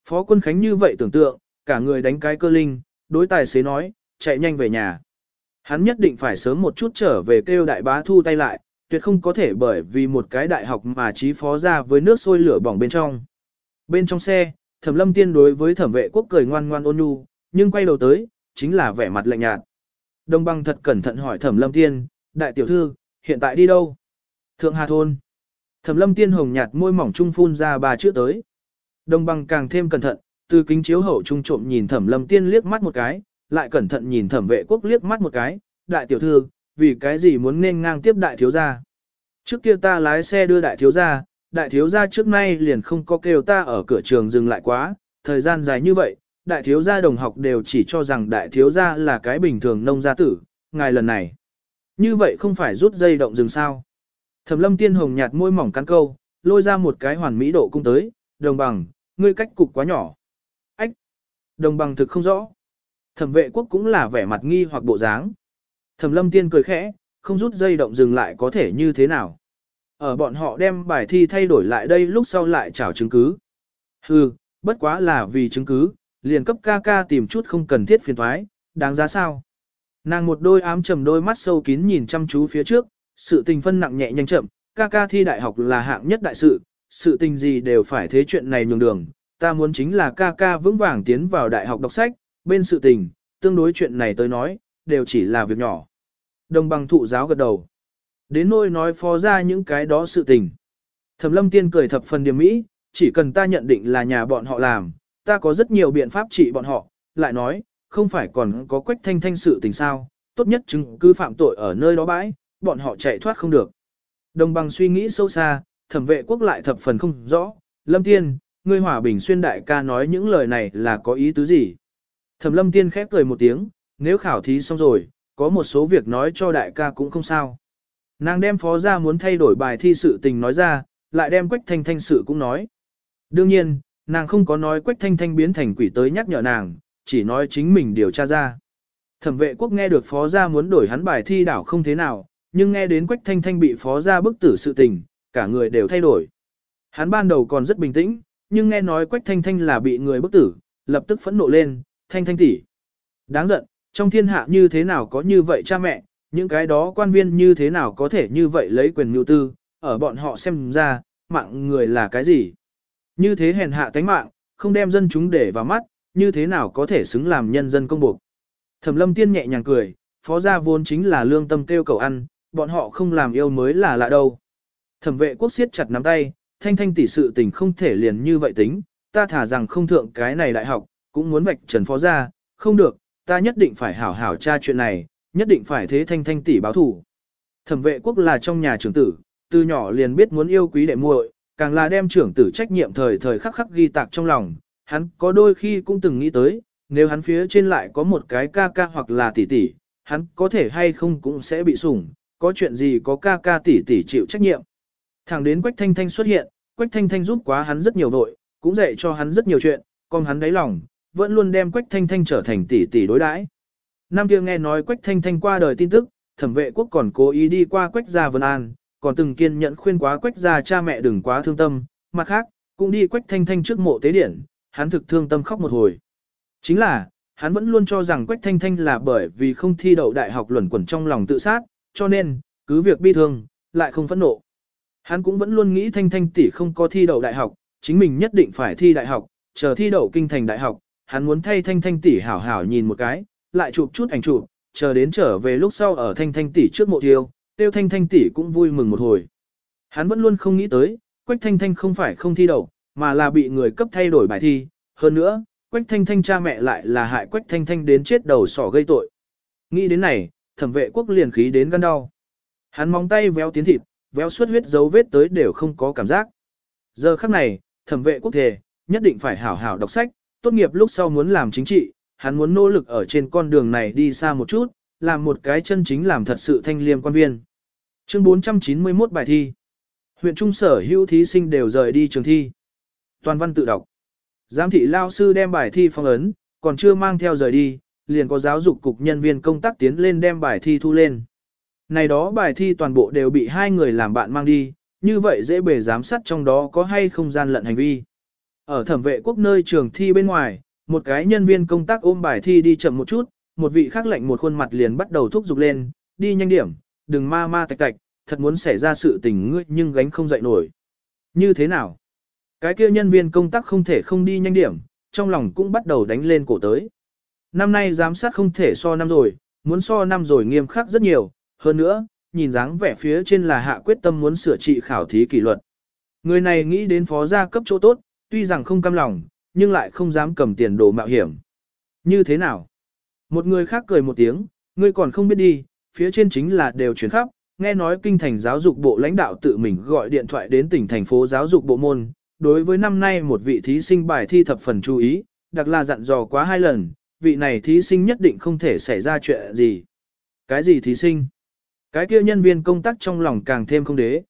Phó quân Khánh như vậy tưởng tượng, cả người đánh cái cơ linh, đối tài xế nói, chạy nhanh về nhà. Hắn nhất định phải sớm một chút trở về kêu đại bá thu tay lại, tuyệt không có thể bởi vì một cái đại học mà trí phó ra với nước sôi lửa bỏng bên trong. Bên trong xe, thẩm lâm tiên đối với thẩm vệ quốc cười ngoan ngoan ôn nhu, nhưng quay đầu tới, chính là vẻ mặt lạnh nhạt. Đông băng thật cẩn thận hỏi thẩm lâm tiên, đại tiểu thư, hiện tại đi đâu? Thượng Hà Thôn. Thẩm lâm tiên hồng nhạt môi mỏng trung phun ra ba chữ tới. Đông băng càng thêm cẩn thận, từ kính chiếu hậu trung trộm nhìn thẩm lâm tiên liếc mắt một cái, lại cẩn thận nhìn thẩm vệ quốc liếc mắt một cái, đại tiểu thư, vì cái gì muốn nên ngang tiếp đại thiếu gia. Trước kia ta lái xe đưa đại thiếu gia, đại thiếu gia trước nay liền không có kêu ta ở cửa trường dừng lại quá, thời gian dài như vậy, đại thiếu gia đồng học đều chỉ cho rằng đại thiếu gia là cái bình thường nông gia tử, ngài lần này. Như vậy không phải rút dây động dừng sao. Thẩm lâm tiên hồng nhạt môi mỏng cắn câu, lôi ra một cái hoàn mỹ độ cung tới, đồng bằng, ngươi cách cục quá nhỏ. Ách! Đồng bằng thực không rõ. Thẩm vệ quốc cũng là vẻ mặt nghi hoặc bộ dáng. Thẩm lâm tiên cười khẽ, không rút dây động dừng lại có thể như thế nào. Ở bọn họ đem bài thi thay đổi lại đây lúc sau lại trảo chứng cứ. Hừ, bất quá là vì chứng cứ, liền cấp ca ca tìm chút không cần thiết phiền thoái, đáng giá sao. Nàng một đôi ám trầm đôi mắt sâu kín nhìn chăm chú phía trước, sự tình phân nặng nhẹ nhanh chậm, ca ca thi đại học là hạng nhất đại sự, sự tình gì đều phải thế chuyện này nhường đường, ta muốn chính là ca ca vững vàng tiến vào đại học đọc sách, bên sự tình, tương đối chuyện này tới nói, đều chỉ là việc nhỏ. Đồng bằng thụ giáo gật đầu. Đến nôi nói phó ra những cái đó sự tình. Thẩm lâm tiên cười thập phần điểm mỹ, chỉ cần ta nhận định là nhà bọn họ làm, ta có rất nhiều biện pháp trị bọn họ, lại nói, không phải còn có quách thanh thanh sự tình sao, tốt nhất chứng cứ phạm tội ở nơi đó bãi, bọn họ chạy thoát không được. Đồng bằng suy nghĩ sâu xa, thẩm vệ quốc lại thập phần không rõ, lâm tiên, ngươi hòa bình xuyên đại ca nói những lời này là có ý tứ gì. Thẩm lâm tiên khép cười một tiếng, nếu khảo thí xong rồi, có một số việc nói cho đại ca cũng không sao. Nàng đem phó ra muốn thay đổi bài thi sự tình nói ra, lại đem quách thanh thanh sự cũng nói. Đương nhiên, nàng không có nói quách thanh thanh biến thành quỷ tới nhắc nhở nàng, chỉ nói chính mình điều tra ra. Thẩm vệ quốc nghe được phó gia muốn đổi hắn bài thi đảo không thế nào, nhưng nghe đến quách thanh thanh bị phó gia bức tử sự tình, cả người đều thay đổi. Hắn ban đầu còn rất bình tĩnh, nhưng nghe nói quách thanh thanh là bị người bức tử, lập tức phẫn nộ lên, thanh thanh tỷ. Đáng giận, trong thiên hạ như thế nào có như vậy cha mẹ, những cái đó quan viên như thế nào có thể như vậy lấy quyền nhu tư, ở bọn họ xem ra, mạng người là cái gì. Như thế hèn hạ tánh mạng, không đem dân chúng để vào mắt, như thế nào có thể xứng làm nhân dân công buộc. Thẩm lâm tiên nhẹ nhàng cười, phó gia vốn chính là lương tâm kêu cầu ăn, bọn họ không làm yêu mới là lạ đâu. Thẩm vệ quốc siết chặt nắm tay, thanh thanh tỷ sự tình không thể liền như vậy tính, ta thả rằng không thượng cái này đại học, cũng muốn vạch trần phó gia, không được, ta nhất định phải hảo hảo tra chuyện này, nhất định phải thế thanh thanh tỷ báo thủ. Thẩm vệ quốc là trong nhà trưởng tử, từ nhỏ liền biết muốn yêu quý đệ muội, càng là đem trưởng tử trách nhiệm thời thời khắc khắc ghi tạc trong lòng, hắn có đôi khi cũng từng nghĩ tới, nếu hắn phía trên lại có một cái ca ca hoặc là tỷ tỷ, hắn có thể hay không cũng sẽ bị sủng, có chuyện gì có ca ca tỷ tỷ chịu trách nhiệm. Thẳng đến Quách Thanh Thanh xuất hiện, Quách Thanh Thanh giúp quá hắn rất nhiều vội, cũng dạy cho hắn rất nhiều chuyện, còn hắn đáy lòng, vẫn luôn đem Quách Thanh Thanh trở thành tỷ tỷ đối đãi. Năm kia nghe nói Quách Thanh Thanh qua đời tin tức, thẩm vệ quốc còn cố ý đi qua Quách gia Vân An, còn từng kiên nhẫn khuyên quá Quách ra cha mẹ đừng quá thương tâm, mặt khác, cũng đi Quách Thanh Thanh trước mộ tế điển, hắn thực thương tâm khóc một hồi. Chính là, Hắn vẫn luôn cho rằng Quách Thanh Thanh là bởi vì không thi đậu đại học luẩn quẩn trong lòng tự sát, cho nên, cứ việc bi thương, lại không phẫn nộ. Hắn cũng vẫn luôn nghĩ Thanh Thanh tỷ không có thi đậu đại học, chính mình nhất định phải thi đại học, chờ thi đậu kinh thành đại học, hắn muốn thay Thanh Thanh tỷ hảo hảo nhìn một cái, lại chụp chút ảnh chụp, chờ đến trở về lúc sau ở Thanh Thanh tỷ trước mộ thiêu, tiêu Thanh Thanh tỷ cũng vui mừng một hồi. Hắn vẫn luôn không nghĩ tới, Quách Thanh Thanh không phải không thi đậu, mà là bị người cấp thay đổi bài thi, hơn nữa, Quách Thanh Thanh cha mẹ lại là hại Quách Thanh Thanh đến chết đầu sỏ gây tội. Nghĩ đến này, thẩm vệ quốc liền khí đến gan đau. Hắn móng tay véo tiến thịt, véo suốt huyết dấu vết tới đều không có cảm giác. Giờ khắc này, thẩm vệ quốc thề nhất định phải hảo hảo đọc sách, tốt nghiệp lúc sau muốn làm chính trị, hắn muốn nỗ lực ở trên con đường này đi xa một chút, làm một cái chân chính làm thật sự thanh liêm quan viên. Chương 491 bài thi. Huyện trung sở hữu thí sinh đều rời đi trường thi. Toàn văn tự đọc. Giám thị lao sư đem bài thi phong ấn, còn chưa mang theo rời đi, liền có giáo dục cục nhân viên công tác tiến lên đem bài thi thu lên. Này đó bài thi toàn bộ đều bị hai người làm bạn mang đi, như vậy dễ bề giám sát trong đó có hay không gian lận hành vi. Ở thẩm vệ quốc nơi trường thi bên ngoài, một cái nhân viên công tác ôm bài thi đi chậm một chút, một vị khác lệnh một khuôn mặt liền bắt đầu thúc giục lên, đi nhanh điểm, đừng ma ma tạch tạch, thật muốn xảy ra sự tình ngươi nhưng gánh không dậy nổi. Như thế nào? Cái kia nhân viên công tác không thể không đi nhanh điểm, trong lòng cũng bắt đầu đánh lên cổ tới. Năm nay giám sát không thể so năm rồi, muốn so năm rồi nghiêm khắc rất nhiều, hơn nữa, nhìn dáng vẻ phía trên là hạ quyết tâm muốn sửa trị khảo thí kỷ luật. Người này nghĩ đến phó gia cấp chỗ tốt, tuy rằng không cam lòng, nhưng lại không dám cầm tiền đồ mạo hiểm. Như thế nào? Một người khác cười một tiếng, ngươi còn không biết đi, phía trên chính là đều chuyển khắp, nghe nói kinh thành giáo dục bộ lãnh đạo tự mình gọi điện thoại đến tỉnh thành phố giáo dục bộ môn, đối với năm nay một vị thí sinh bài thi thập phần chú ý, đặc là dặn dò quá hai lần, vị này thí sinh nhất định không thể xảy ra chuyện gì. Cái gì thí sinh? Cái kia nhân viên công tác trong lòng càng thêm không đế.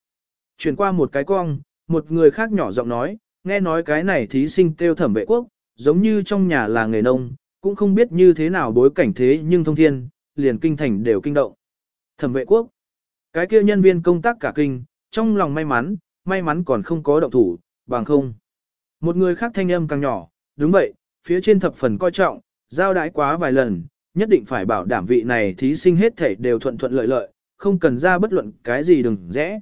Chuyển qua một cái cong, một người khác nhỏ giọng nói, nghe nói cái này thí sinh kêu thẩm vệ quốc, giống như trong nhà là nghề nông, cũng không biết như thế nào bối cảnh thế nhưng thông thiên, liền kinh thành đều kinh động. Thẩm vệ quốc, cái kia nhân viên công tác cả kinh, trong lòng may mắn, may mắn còn không có động thủ, bằng không. Một người khác thanh âm càng nhỏ, đúng vậy, phía trên thập phần coi trọng, giao đãi quá vài lần, nhất định phải bảo đảm vị này thí sinh hết thể đều thuận thuận lợi lợi, không cần ra bất luận cái gì đừng rẽ.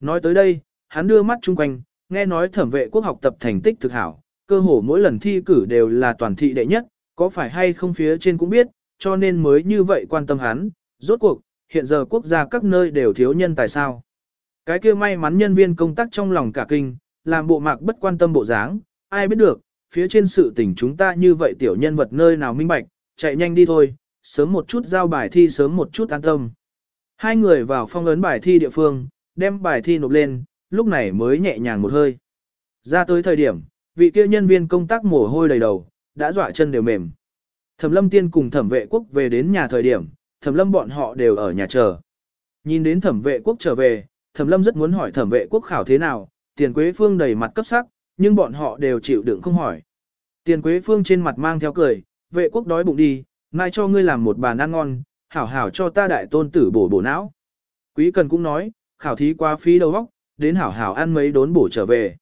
Nói tới đây, hắn đưa mắt chung quanh, nghe nói thẩm vệ quốc học tập thành tích thực hảo, cơ hồ mỗi lần thi cử đều là toàn thị đệ nhất, có phải hay không phía trên cũng biết, cho nên mới như vậy quan tâm hắn, rốt cuộc, hiện giờ quốc gia các nơi đều thiếu nhân tài sao. Cái kia may mắn nhân viên công tác trong lòng cả kinh, làm bộ mạc bất quan tâm bộ dáng, ai biết được, phía trên sự tình chúng ta như vậy tiểu nhân vật nơi nào minh bạch, chạy nhanh đi thôi, sớm một chút giao bài thi sớm một chút an tâm. Hai người vào phong ấn bài thi địa phương, đem bài thi nộp lên, lúc này mới nhẹ nhàng một hơi. Ra tới thời điểm, vị kia nhân viên công tác mồ hôi đầy đầu, đã dọa chân đều mềm. Thẩm lâm tiên cùng thẩm vệ quốc về đến nhà thời điểm, thẩm lâm bọn họ đều ở nhà chờ. Nhìn đến thẩm vệ quốc trở về, thẩm lâm rất muốn hỏi thẩm vệ quốc khảo thế nào, tiền quế phương đầy mặt cấp sắc, nhưng bọn họ đều chịu đựng không hỏi. Tiền quế phương trên mặt mang theo cười, vệ quốc đói bụng đi, mai cho ngươi làm một bàn ăn ngon, hảo hảo cho ta đại tôn tử bổ bổ não. Quý cần cũng nói, khảo thí quá phí đầu óc, đến hảo hảo ăn mấy đốn bổ trở về.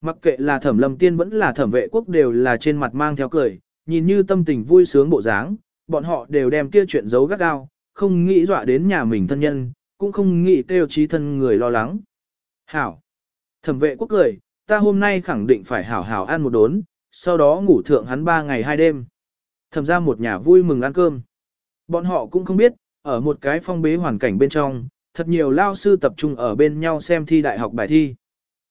Mặc kệ là thẩm lâm tiên vẫn là thẩm vệ quốc đều là trên mặt mang theo cười, nhìn như tâm tình vui sướng bộ dáng, bọn họ đều đem kia chuyện giấu gắt gao, không nghĩ dọa đến nhà mình thân nhân, cũng không nghĩ kêu trí thân người lo lắng. Hảo! Thẩm vệ quốc cười, ta hôm nay khẳng định phải hảo hảo ăn một đốn, sau đó ngủ thượng hắn ba ngày hai đêm. Thẩm ra một nhà vui mừng ăn cơm. Bọn họ cũng không biết, ở một cái phong bế hoàn cảnh bên trong, thật nhiều lao sư tập trung ở bên nhau xem thi đại học bài thi.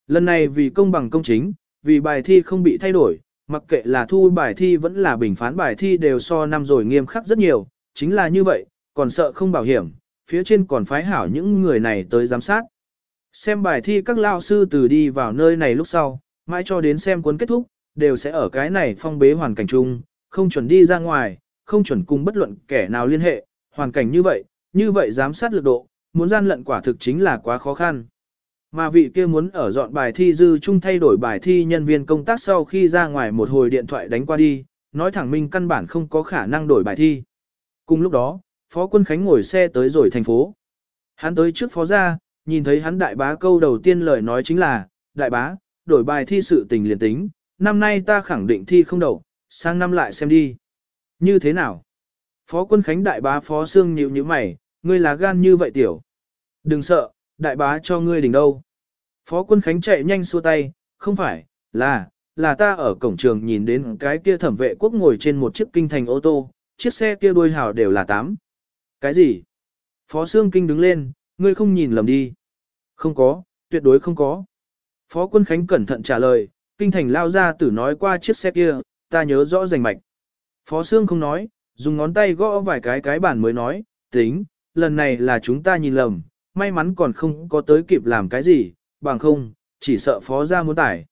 Lần này vì công bằng công chính, vì bài thi không bị thay đổi, mặc kệ là thu bài thi vẫn là bình phán bài thi đều so năm rồi nghiêm khắc rất nhiều, chính là như vậy, còn sợ không bảo hiểm, phía trên còn phái hảo những người này tới giám sát. Xem bài thi các lao sư từ đi vào nơi này lúc sau, mãi cho đến xem cuốn kết thúc, đều sẽ ở cái này phong bế hoàn cảnh chung, không chuẩn đi ra ngoài, không chuẩn cùng bất luận kẻ nào liên hệ, hoàn cảnh như vậy, như vậy giám sát lực độ, muốn gian lận quả thực chính là quá khó khăn. Mà vị kia muốn ở dọn bài thi dư chung thay đổi bài thi nhân viên công tác sau khi ra ngoài một hồi điện thoại đánh qua đi, nói thẳng minh căn bản không có khả năng đổi bài thi. Cùng lúc đó, Phó Quân Khánh ngồi xe tới rồi thành phố. Hắn tới trước phó ra, nhìn thấy hắn đại bá câu đầu tiên lời nói chính là, đại bá, đổi bài thi sự tình liền tính, năm nay ta khẳng định thi không đậu, sang năm lại xem đi. Như thế nào? Phó quân khánh đại bá phó xương nhịu như mày, ngươi là gan như vậy tiểu. Đừng sợ, đại bá cho ngươi đỉnh đâu. Phó quân khánh chạy nhanh xua tay, không phải, là, là ta ở cổng trường nhìn đến cái kia thẩm vệ quốc ngồi trên một chiếc kinh thành ô tô, chiếc xe kia đuôi hào đều là tám. Cái gì? Phó Sương Kinh đứng lên, ngươi không nhìn lầm đi. Không có, tuyệt đối không có. Phó Quân Khánh cẩn thận trả lời, kinh thành lao ra tử nói qua chiếc xe kia, ta nhớ rõ rành mạch. Phó Sương không nói, dùng ngón tay gõ vài cái cái bản mới nói, tính, lần này là chúng ta nhìn lầm, may mắn còn không có tới kịp làm cái gì, bằng không, chỉ sợ phó ra muốn tải.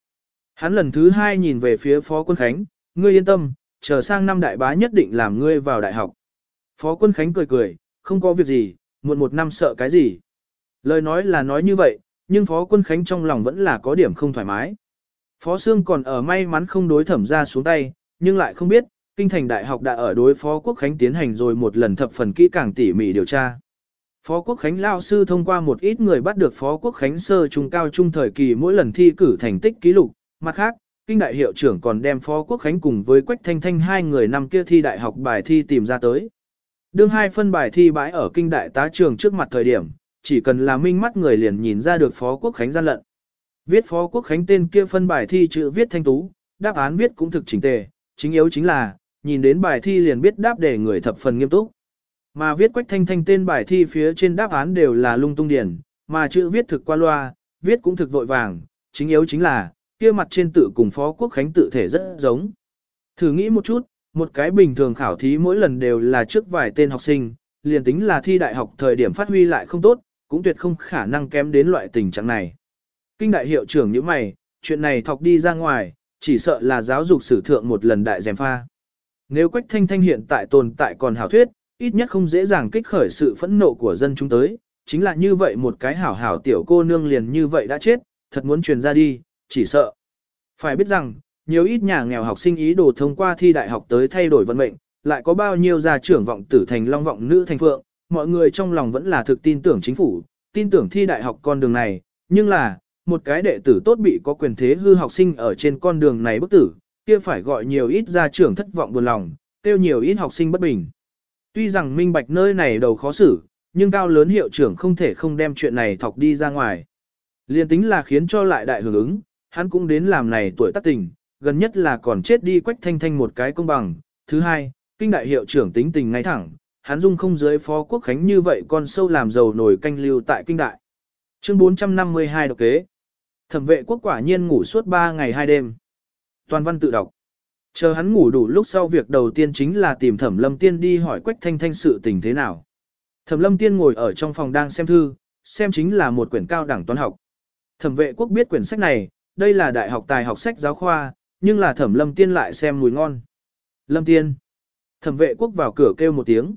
Hắn lần thứ hai nhìn về phía phó quân khánh, ngươi yên tâm, chờ sang năm đại bá nhất định làm ngươi vào đại học. Phó quân khánh cười cười, không có việc gì, muộn một năm sợ cái gì. Lời nói là nói như vậy, nhưng phó quân khánh trong lòng vẫn là có điểm không thoải mái. Phó Sương còn ở may mắn không đối thẩm ra xuống tay, nhưng lại không biết, kinh thành đại học đã ở đối phó quốc khánh tiến hành rồi một lần thập phần kỹ càng tỉ mỉ điều tra. Phó Quốc Khánh Lao Sư thông qua một ít người bắt được Phó Quốc Khánh sơ trung cao trung thời kỳ mỗi lần thi cử thành tích ký lục, mặt khác, kinh đại hiệu trưởng còn đem Phó Quốc Khánh cùng với Quách Thanh Thanh hai người năm kia thi đại học bài thi tìm ra tới. Đương hai phân bài thi bãi ở kinh đại tá trường trước mặt thời điểm, chỉ cần là minh mắt người liền nhìn ra được Phó Quốc Khánh gian lận. Viết Phó Quốc Khánh tên kia phân bài thi chữ viết thanh tú, đáp án viết cũng thực chỉnh tề, chính yếu chính là, nhìn đến bài thi liền biết đáp để người thập phần nghiêm túc. Mà viết quách thanh thanh tên bài thi phía trên đáp án đều là lung tung điển, mà chữ viết thực qua loa, viết cũng thực vội vàng, chính yếu chính là, kia mặt trên tự cùng Phó Quốc Khánh tự thể rất giống. Thử nghĩ một chút, một cái bình thường khảo thí mỗi lần đều là trước vài tên học sinh, liền tính là thi đại học thời điểm phát huy lại không tốt, cũng tuyệt không khả năng kém đến loại tình trạng này. Kinh đại hiệu trưởng như mày, chuyện này thọc đi ra ngoài, chỉ sợ là giáo dục sử thượng một lần đại dèm pha. Nếu Quách Thanh Thanh hiện tại tồn tại còn hảo thuyết, ít nhất không dễ dàng kích khởi sự phẫn nộ của dân chúng tới, chính là như vậy một cái hảo hảo tiểu cô nương liền như vậy đã chết, thật muốn truyền ra đi, chỉ sợ. Phải biết rằng, nhiều ít nhà nghèo học sinh ý đồ thông qua thi đại học tới thay đổi vận mệnh, lại có bao nhiêu gia trưởng vọng tử thành long vọng nữ thành phượng, mọi người trong lòng vẫn là thực tin tưởng chính phủ, tin tưởng thi đại học con đường này, nhưng là, một cái đệ tử tốt bị có quyền thế hư học sinh ở trên con đường này bức tử, kia phải gọi nhiều ít gia trưởng thất vọng buồn lòng, tiêu nhiều ít học sinh bất bình. Tuy rằng minh bạch nơi này đầu khó xử, nhưng cao lớn hiệu trưởng không thể không đem chuyện này thọc đi ra ngoài. Liên tính là khiến cho lại đại hưởng ứng, hắn cũng đến làm này tuổi tác tình, gần nhất là còn chết đi quách thanh thanh một cái công bằng. Thứ hai, kinh đại hiệu trưởng tính tình ngay thẳng, hắn dung không dưới phó quốc khánh như vậy con sâu làm giàu nổi canh lưu tại kinh đại. Chương 452 độc kế. Thẩm vệ quốc quả nhiên ngủ suốt 3 ngày 2 đêm. Toàn văn tự đọc. Chờ hắn ngủ đủ lúc sau việc đầu tiên chính là tìm Thẩm Lâm Tiên đi hỏi Quách Thanh Thanh sự tình thế nào. Thẩm Lâm Tiên ngồi ở trong phòng đang xem thư, xem chính là một quyển cao đẳng toán học. Thẩm vệ quốc biết quyển sách này, đây là đại học tài học sách giáo khoa, nhưng là Thẩm Lâm Tiên lại xem mùi ngon. Lâm Tiên. Thẩm vệ quốc vào cửa kêu một tiếng.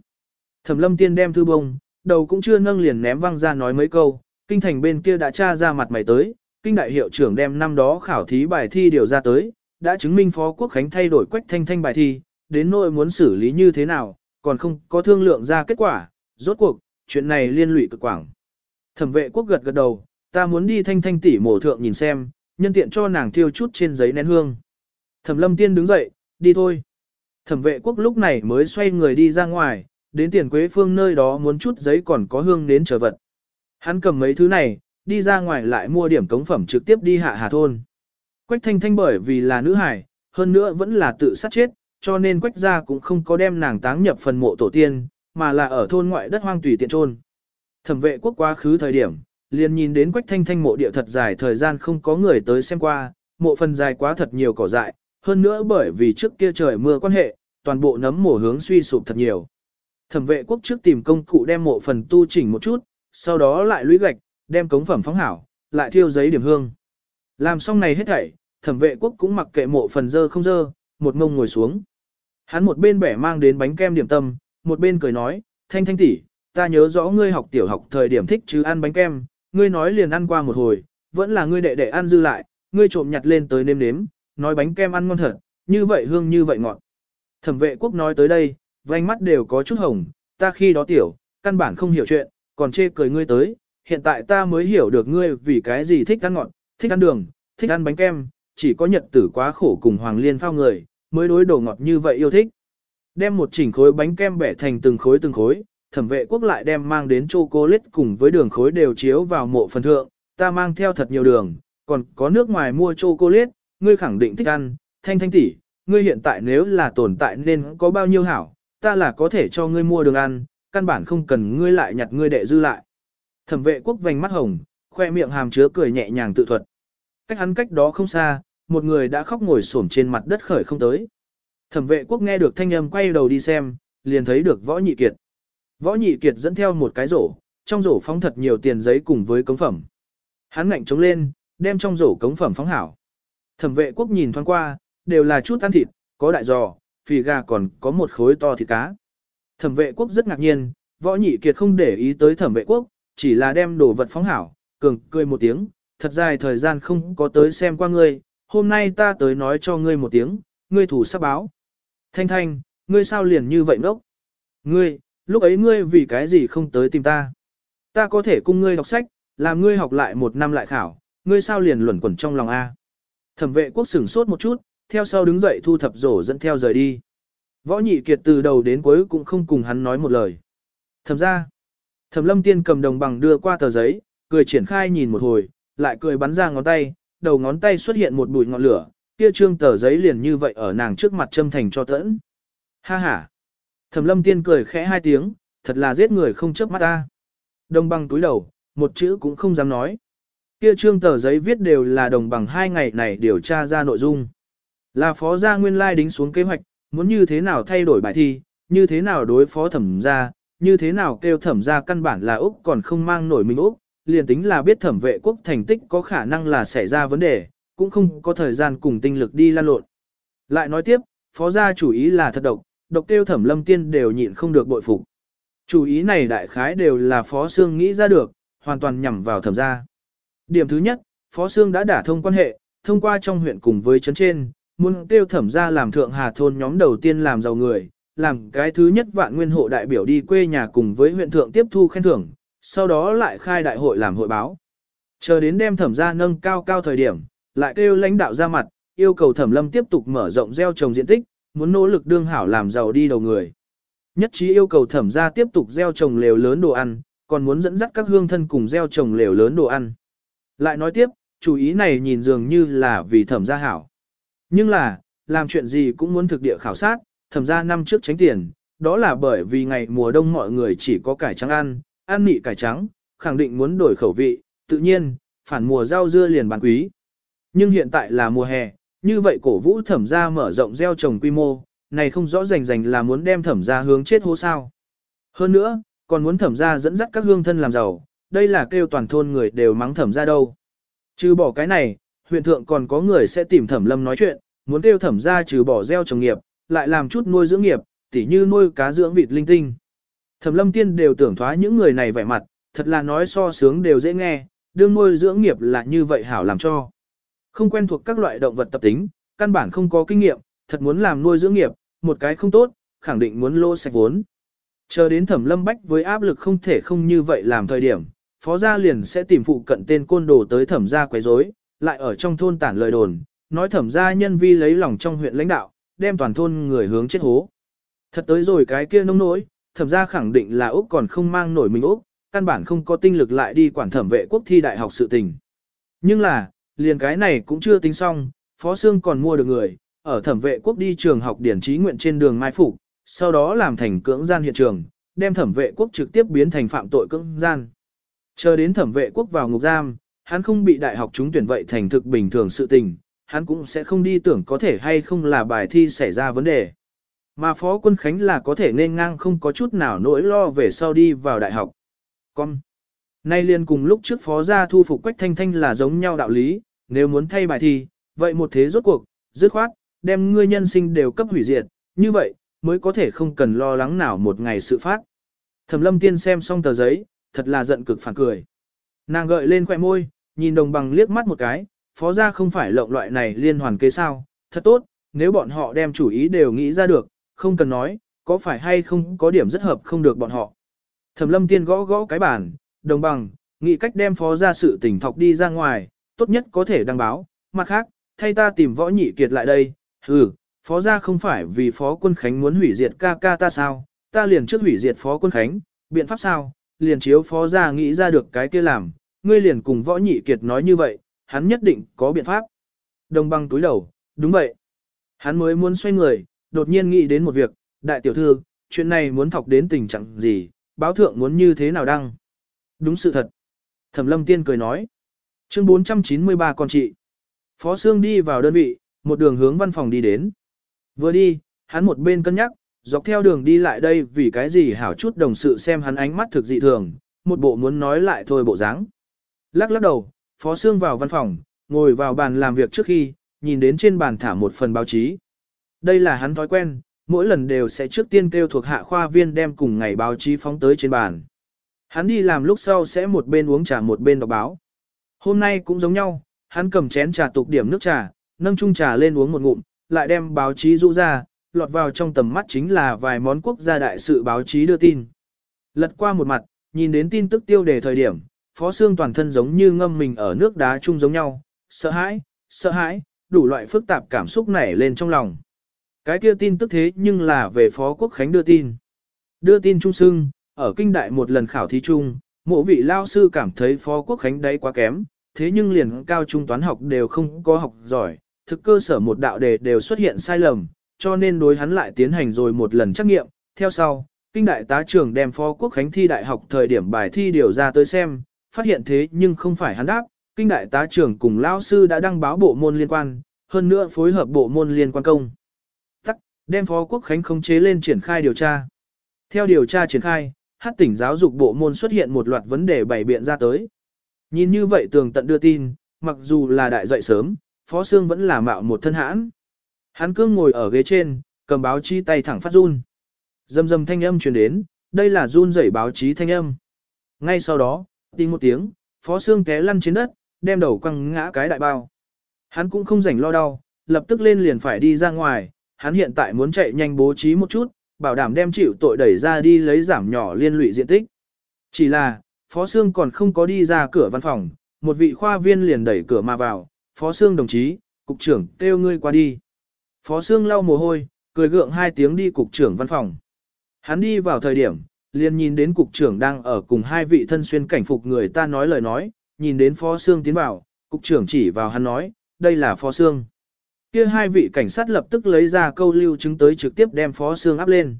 Thẩm Lâm Tiên đem thư bông, đầu cũng chưa nâng liền ném văng ra nói mấy câu, kinh thành bên kia đã tra ra mặt mày tới, kinh đại hiệu trưởng đem năm đó khảo thí bài thi điều ra tới, đã chứng minh Phó Quốc Khánh thay đổi quách thanh thanh bài thi, đến nỗi muốn xử lý như thế nào, còn không có thương lượng ra kết quả, rốt cuộc, chuyện này liên lụy cực quảng. Thẩm vệ quốc gật gật đầu, ta muốn đi thanh thanh tỷ mổ thượng nhìn xem, nhân tiện cho nàng thiêu chút trên giấy nén hương. Thẩm lâm tiên đứng dậy, đi thôi. Thẩm vệ quốc lúc này mới xoay người đi ra ngoài, đến tiền quế phương nơi đó muốn chút giấy còn có hương đến chờ vật. Hắn cầm mấy thứ này, đi ra ngoài lại mua điểm cống phẩm trực tiếp đi hạ hà thôn. Quách thanh thanh bởi vì là nữ hải, hơn nữa vẫn là tự sát chết, cho nên quách gia cũng không có đem nàng táng nhập phần mộ tổ tiên, mà là ở thôn ngoại đất hoang tùy tiện chôn. Thẩm vệ quốc quá khứ thời điểm, liền nhìn đến quách thanh thanh mộ địa thật dài thời gian không có người tới xem qua, mộ phần dài quá thật nhiều cỏ dại, hơn nữa bởi vì trước kia trời mưa quan hệ, toàn bộ nấm mổ hướng suy sụp thật nhiều. Thẩm vệ quốc trước tìm công cụ đem mộ phần tu chỉnh một chút, sau đó lại lũy gạch, đem cống phẩm phóng hảo, lại thiêu giấy điểm hương. Làm xong này hết thảy, thẩm vệ quốc cũng mặc kệ mộ phần dơ không dơ, một ngông ngồi xuống. Hắn một bên bẻ mang đến bánh kem điểm tâm, một bên cười nói, thanh thanh tỷ, ta nhớ rõ ngươi học tiểu học thời điểm thích chứ ăn bánh kem, ngươi nói liền ăn qua một hồi, vẫn là ngươi đệ đệ ăn dư lại, ngươi trộm nhặt lên tới nêm nếm, nói bánh kem ăn ngon thật, như vậy hương như vậy ngọt. Thẩm vệ quốc nói tới đây, vành mắt đều có chút hồng, ta khi đó tiểu, căn bản không hiểu chuyện, còn chê cười ngươi tới, hiện tại ta mới hiểu được ngươi vì cái gì thích ăn ngọt, thích ăn đường, thích ăn bánh kem, chỉ có nhật tử quá khổ cùng Hoàng Liên phao người, mới đối đồ ngọt như vậy yêu thích. Đem một chỉnh khối bánh kem bẻ thành từng khối từng khối, thẩm vệ quốc lại đem mang đến chocolate cùng với đường khối đều chiếu vào mộ phần thượng, ta mang theo thật nhiều đường, còn có nước ngoài mua chocolate, ngươi khẳng định thích ăn, thanh thanh tỷ, ngươi hiện tại nếu là tồn tại nên có bao nhiêu hảo, ta là có thể cho ngươi mua đường ăn, căn bản không cần ngươi lại nhặt ngươi đệ dư lại. Thẩm vệ quốc vành mắt hồng, khoe miệng hàm chứa cười nhẹ nhàng tự thuật. Cách hắn cách đó không xa, một người đã khóc ngồi xổm trên mặt đất khởi không tới. Thẩm vệ quốc nghe được thanh âm quay đầu đi xem, liền thấy được võ nhị kiệt. Võ nhị kiệt dẫn theo một cái rổ, trong rổ phóng thật nhiều tiền giấy cùng với cống phẩm. Hắn ngạnh trống lên, đem trong rổ cống phẩm phóng hảo. Thẩm vệ quốc nhìn thoáng qua, đều là chút ăn thịt, có đại giò, phì gà còn có một khối to thịt cá. Thẩm vệ quốc rất ngạc nhiên, võ nhị kiệt không để ý tới thẩm vệ quốc, chỉ là đem đồ vật phóng hảo, cường cười một tiếng, thật dài thời gian không có tới xem qua ngươi, hôm nay ta tới nói cho ngươi một tiếng, ngươi thủ sắp báo. Thanh thanh, ngươi sao liền như vậy ngốc? Ngươi, lúc ấy ngươi vì cái gì không tới tìm ta? Ta có thể cùng ngươi đọc sách, làm ngươi học lại một năm lại khảo, ngươi sao liền luẩn quẩn trong lòng A? Thẩm vệ quốc sửng sốt một chút, theo sau đứng dậy thu thập rổ dẫn theo rời đi. Võ nhị kiệt từ đầu đến cuối cũng không cùng hắn nói một lời. Thẩm ra, thẩm lâm tiên cầm đồng bằng đưa qua tờ giấy, cười triển khai nhìn một hồi, lại cười bắn ra ngón tay, đầu ngón tay xuất hiện một bụi ngọn lửa, kia trương tờ giấy liền như vậy ở nàng trước mặt châm thành cho tẫn. Ha ha. Thẩm lâm tiên cười khẽ hai tiếng, thật là giết người không chớp mắt ta. Đồng bằng túi đầu, một chữ cũng không dám nói. Kia trương tờ giấy viết đều là đồng bằng hai ngày này điều tra ra nội dung. Là phó gia nguyên lai đính xuống kế hoạch, muốn như thế nào thay đổi bài thi, như thế nào đối phó thẩm gia, như thế nào kêu thẩm gia căn bản là Úc còn không mang nổi mình Úc, liền tính là biết thẩm vệ quốc thành tích có khả năng là xảy ra vấn đề, cũng không có thời gian cùng tinh lực đi lan lộn. Lại nói tiếp, phó gia chủ ý là thật độc, độc tiêu thẩm lâm tiên đều nhịn không được bội phục. Chủ ý này đại khái đều là phó xương nghĩ ra được, hoàn toàn nhằm vào thẩm gia. Điểm thứ nhất, phó xương đã đả thông quan hệ, thông qua trong huyện cùng với chấn trên, muốn tiêu thẩm gia làm thượng hà thôn nhóm đầu tiên làm giàu người, làm cái thứ nhất vạn nguyên hộ đại biểu đi quê nhà cùng với huyện thượng tiếp thu khen thưởng, sau đó lại khai đại hội làm hội báo. Chờ đến đem thẩm gia nâng cao cao thời điểm, lại kêu lãnh đạo ra mặt, yêu cầu thẩm lâm tiếp tục mở rộng gieo trồng diện tích, muốn nỗ lực đương hảo làm giàu đi đầu người. Nhất trí yêu cầu thẩm gia tiếp tục gieo trồng lều lớn đồ ăn, còn muốn dẫn dắt các hương thân cùng gieo trồng lều lớn đồ ăn. Lại nói tiếp, chủ ý này nhìn dường như là vì thẩm gia hảo. Nhưng là, làm chuyện gì cũng muốn thực địa khảo sát, thẩm gia năm trước tránh tiền, đó là bởi vì ngày mùa đông mọi người chỉ có cải trắng ăn, ăn nị cải trắng, khẳng định muốn đổi khẩu vị, tự nhiên, phản mùa rau dưa liền bán quý. Nhưng hiện tại là mùa hè, như vậy cổ vũ thẩm gia mở rộng gieo trồng quy mô, này không rõ rành rành là muốn đem thẩm gia hướng chết hố sao. Hơn nữa, còn muốn thẩm gia dẫn dắt các hương thân làm giàu, đây là kêu toàn thôn người đều mắng thẩm gia đâu. Trừ bỏ cái này, huyện thượng còn có người sẽ tìm thẩm lâm nói chuyện, muốn kêu thẩm gia trừ bỏ gieo trồng nghiệp, lại làm chút nuôi dưỡng nghiệp, tỉ như nuôi cá dưỡng vịt linh tinh. Thẩm lâm tiên đều tưởng thoá những người này vẻ mặt, thật là nói so sướng đều dễ nghe, đương nuôi dưỡng nghiệp là như vậy hảo làm cho. Không quen thuộc các loại động vật tập tính, căn bản không có kinh nghiệm, thật muốn làm nuôi dưỡng nghiệp, một cái không tốt, khẳng định muốn lô sạch vốn. Chờ đến thẩm lâm bách với áp lực không thể không như vậy làm thời điểm, phó gia liền sẽ tìm phụ cận tên côn đồ tới thẩm gia quấy rối, lại ở trong thôn tản lời đồn, nói thẩm gia nhân vi lấy lòng trong huyện lãnh đạo, đem toàn thôn người hướng chết hố. Thật tới rồi cái kia nông nỗi, thẩm gia khẳng định là Úc còn không mang nổi mình Úc, căn bản không có tinh lực lại đi quản thẩm vệ quốc thi đại học sự tình. Nhưng là, liền cái này cũng chưa tính xong, Phó Sương còn mua được người, ở thẩm vệ quốc đi trường học điển trí nguyện trên đường Mai Phục, sau đó làm thành cưỡng gian hiện trường, đem thẩm vệ quốc trực tiếp biến thành phạm tội cưỡng gian. Chờ đến thẩm vệ quốc vào ngục giam, hắn không bị đại học trúng tuyển vậy thành thực bình thường sự tình, hắn cũng sẽ không đi tưởng có thể hay không là bài thi xảy ra vấn đề. Mà Phó Quân Khánh là có thể nên ngang không có chút nào nỗi lo về sau đi vào đại học. Con. Nay liền cùng lúc trước Phó gia thu phục Quách Thanh Thanh là giống nhau đạo lý, nếu muốn thay bài thi, vậy một thế rốt cuộc, dứt khoát, đem ngươi nhân sinh đều cấp hủy diệt, như vậy, mới có thể không cần lo lắng nào một ngày sự phát. Thẩm lâm tiên xem xong tờ giấy, thật là giận cực phản cười. Nàng gợi lên khỏe môi, nhìn đồng bằng liếc mắt một cái, phó gia không phải lộng loại này liên hoàn kế sao, thật tốt, nếu bọn họ đem chủ ý đều nghĩ ra được, không cần nói, có phải hay không có điểm rất hợp không được bọn họ. Thẩm lâm tiên gõ gõ cái bản, đồng bằng, nghĩ cách đem phó gia sự tỉnh thọc đi ra ngoài, tốt nhất có thể đăng báo, mặt khác, thay ta tìm võ nhị kiệt lại đây, ừ, phó gia không phải vì phó quân khánh muốn hủy diệt ca ca ta sao, ta liền trước hủy diệt phó quân khánh, biện pháp sao, liền chiếu phó gia nghĩ ra được cái kia làm, ngươi liền cùng võ nhị kiệt nói như vậy, hắn nhất định có biện pháp. Đồng bằng túi đầu, đúng vậy. Hắn mới muốn xoay người, đột nhiên nghĩ đến một việc, đại tiểu thư, chuyện này muốn thọc đến tình trạng gì, báo thượng muốn như thế nào đăng. Đúng sự thật. Thẩm lâm tiên cười nói. Chương 493 con chị. Phó Sương đi vào đơn vị, một đường hướng văn phòng đi đến. Vừa đi, hắn một bên cân nhắc, dọc theo đường đi lại đây vì cái gì hảo chút đồng sự xem hắn ánh mắt thực dị thường, một bộ muốn nói lại thôi bộ dáng. Lắc lắc đầu, Phó Sương vào văn phòng, ngồi vào bàn làm việc trước khi, nhìn đến trên bàn thả một phần báo chí. Đây là hắn thói quen, mỗi lần đều sẽ trước tiên kêu thuộc hạ khoa viên đem cùng ngày báo chí phóng tới trên bàn. Hắn đi làm lúc sau sẽ một bên uống trà một bên đọc báo. Hôm nay cũng giống nhau, hắn cầm chén trà tục điểm nước trà, nâng chung trà lên uống một ngụm, lại đem báo chí rũ ra, lọt vào trong tầm mắt chính là vài món quốc gia đại sự báo chí đưa tin. Lật qua một mặt, nhìn đến tin tức tiêu đề thời điểm, Phó xương toàn thân giống như ngâm mình ở nước đá chung giống nhau, sợ hãi, sợ hãi, đủ loại phức tạp cảm xúc nảy lên trong lòng. Cái kia tin tức thế nhưng là về Phó Quốc Khánh đưa tin. Đưa tin trung sưng, ở kinh đại một lần khảo thí chung, mộ vị lao sư cảm thấy Phó Quốc Khánh đấy quá kém, thế nhưng liền cao trung toán học đều không có học giỏi, thực cơ sở một đạo đề đều xuất hiện sai lầm, cho nên đối hắn lại tiến hành rồi một lần trắc nghiệm. Theo sau, kinh đại tá trưởng đem Phó Quốc Khánh thi đại học thời điểm bài thi điều ra tới xem, phát hiện thế nhưng không phải hắn đáp, kinh đại tá trưởng cùng lao sư đã đăng báo bộ môn liên quan, hơn nữa phối hợp bộ môn liên quan công. Đem Phó Quốc Khánh khống chế lên triển khai điều tra. Theo điều tra triển khai, hát tỉnh giáo dục bộ môn xuất hiện một loạt vấn đề bày biện ra tới. Nhìn như vậy tường tận đưa tin, mặc dù là đại dậy sớm, Phó Sương vẫn là mạo một thân hãn. Hắn cương ngồi ở ghế trên, cầm báo chí tay thẳng phát run. Dầm dầm thanh âm truyền đến, đây là run rẩy báo chí thanh âm. Ngay sau đó, tin một tiếng, Phó Sương té lăn trên đất, đem đầu quăng ngã cái đại bao. Hắn cũng không rảnh lo đau, lập tức lên liền phải đi ra ngoài, hắn hiện tại muốn chạy nhanh bố trí một chút, bảo đảm đem chịu tội đẩy ra đi lấy giảm nhỏ liên lụy diện tích. Chỉ là, Phó Sương còn không có đi ra cửa văn phòng, một vị khoa viên liền đẩy cửa mà vào, Phó Sương đồng chí, cục trưởng kêu ngươi qua đi. Phó Sương lau mồ hôi, cười gượng hai tiếng đi cục trưởng văn phòng. Hắn đi vào thời điểm, liền nhìn đến cục trưởng đang ở cùng hai vị thân xuyên cảnh phục người ta nói lời nói, nhìn đến Phó Sương tiến vào, cục trưởng chỉ vào hắn nói, đây là Phó Sương. Kia hai vị cảnh sát lập tức lấy ra câu lưu chứng tới trực tiếp đem Phó Sương áp lên.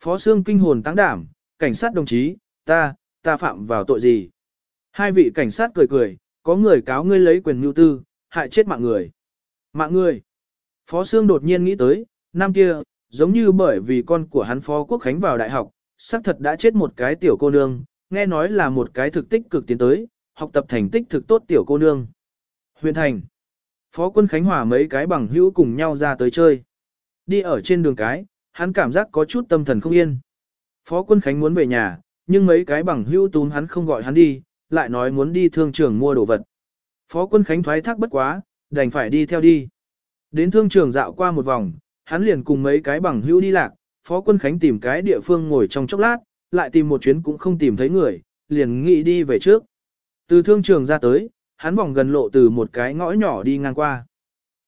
Phó Sương kinh hồn tăng đảm, cảnh sát đồng chí, ta, ta phạm vào tội gì? Hai vị cảnh sát cười cười, có người cáo ngươi lấy quyền mưu tư, hại chết mạng người. Mạng người. Phó Sương đột nhiên nghĩ tới, năm kia, giống như bởi vì con của hắn Phó Quốc Khánh vào đại học, xác thật đã chết một cái tiểu cô nương, nghe nói là một cái thực tích cực tiến tới, học tập thành tích thực tốt tiểu cô nương. Huyền Thành. Phó quân Khánh Hòa mấy cái bằng hữu cùng nhau ra tới chơi. Đi ở trên đường cái, hắn cảm giác có chút tâm thần không yên. Phó quân Khánh muốn về nhà, nhưng mấy cái bằng hữu túm hắn không gọi hắn đi, lại nói muốn đi thương trường mua đồ vật. Phó quân Khánh thoái thác bất quá, đành phải đi theo đi. Đến thương trường dạo qua một vòng, hắn liền cùng mấy cái bằng hữu đi lạc, Phó Quân Khánh tìm cái địa phương ngồi trong chốc lát, lại tìm một chuyến cũng không tìm thấy người, liền nghĩ đi về trước. Từ thương trường ra tới, hắn vòng gần lộ từ một cái ngõ nhỏ đi ngang qua.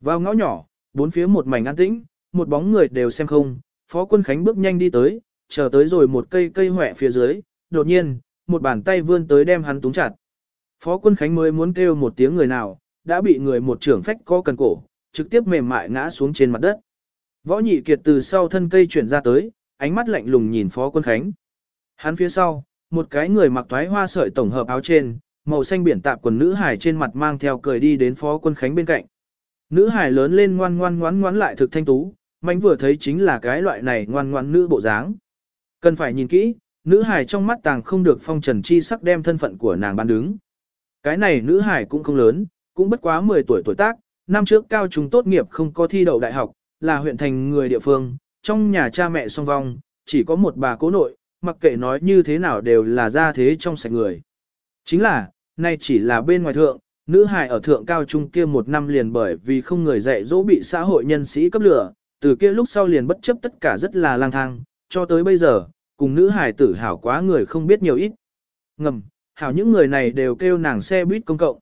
Vào ngõ nhỏ, bốn phía một mảnh an tĩnh, một bóng người đều xem không, Phó Quân Khánh bước nhanh đi tới, chờ tới rồi một cây cây hỏe phía dưới, đột nhiên, một bàn tay vươn tới đem hắn túng chặt. Phó Quân Khánh mới muốn kêu một tiếng người nào, đã bị người một trưởng phách co cần cổ, trực tiếp mềm mại ngã xuống trên mặt đất. Võ nhị kiệt từ sau thân cây chuyển ra tới, ánh mắt lạnh lùng nhìn phó quân khánh. Hắn phía sau, một cái người mặc toái hoa sợi tổng hợp áo trên, màu xanh biển tạp quần nữ hải trên mặt mang theo cười đi đến phó quân khánh bên cạnh. Nữ hải lớn lên ngoan ngoan ngoan ngoan lại thực thanh tú, mạnh vừa thấy chính là cái loại này ngoan ngoan nữ bộ dáng. Cần phải nhìn kỹ, nữ hải trong mắt tàng không được phong trần chi sắc đem thân phận của nàng bán đứng. Cái này nữ hải cũng không lớn, cũng bất quá 10 tuổi tuổi tác, năm trước cao trung tốt nghiệp không có thi đậu đại học, là huyện thành người địa phương, trong nhà cha mẹ song vong, chỉ có một bà cố nội, mặc kệ nói như thế nào đều là gia thế trong sạch người. Chính là, nay chỉ là bên ngoài thượng, nữ hài ở thượng cao trung kia một năm liền bởi vì không người dạy dỗ bị xã hội nhân sĩ cấp lửa, từ kia lúc sau liền bất chấp tất cả rất là lang thang, cho tới bây giờ, cùng nữ hài tử hảo quá người không biết nhiều ít. Ngầm, hảo những người này đều kêu nàng xe buýt công cộng.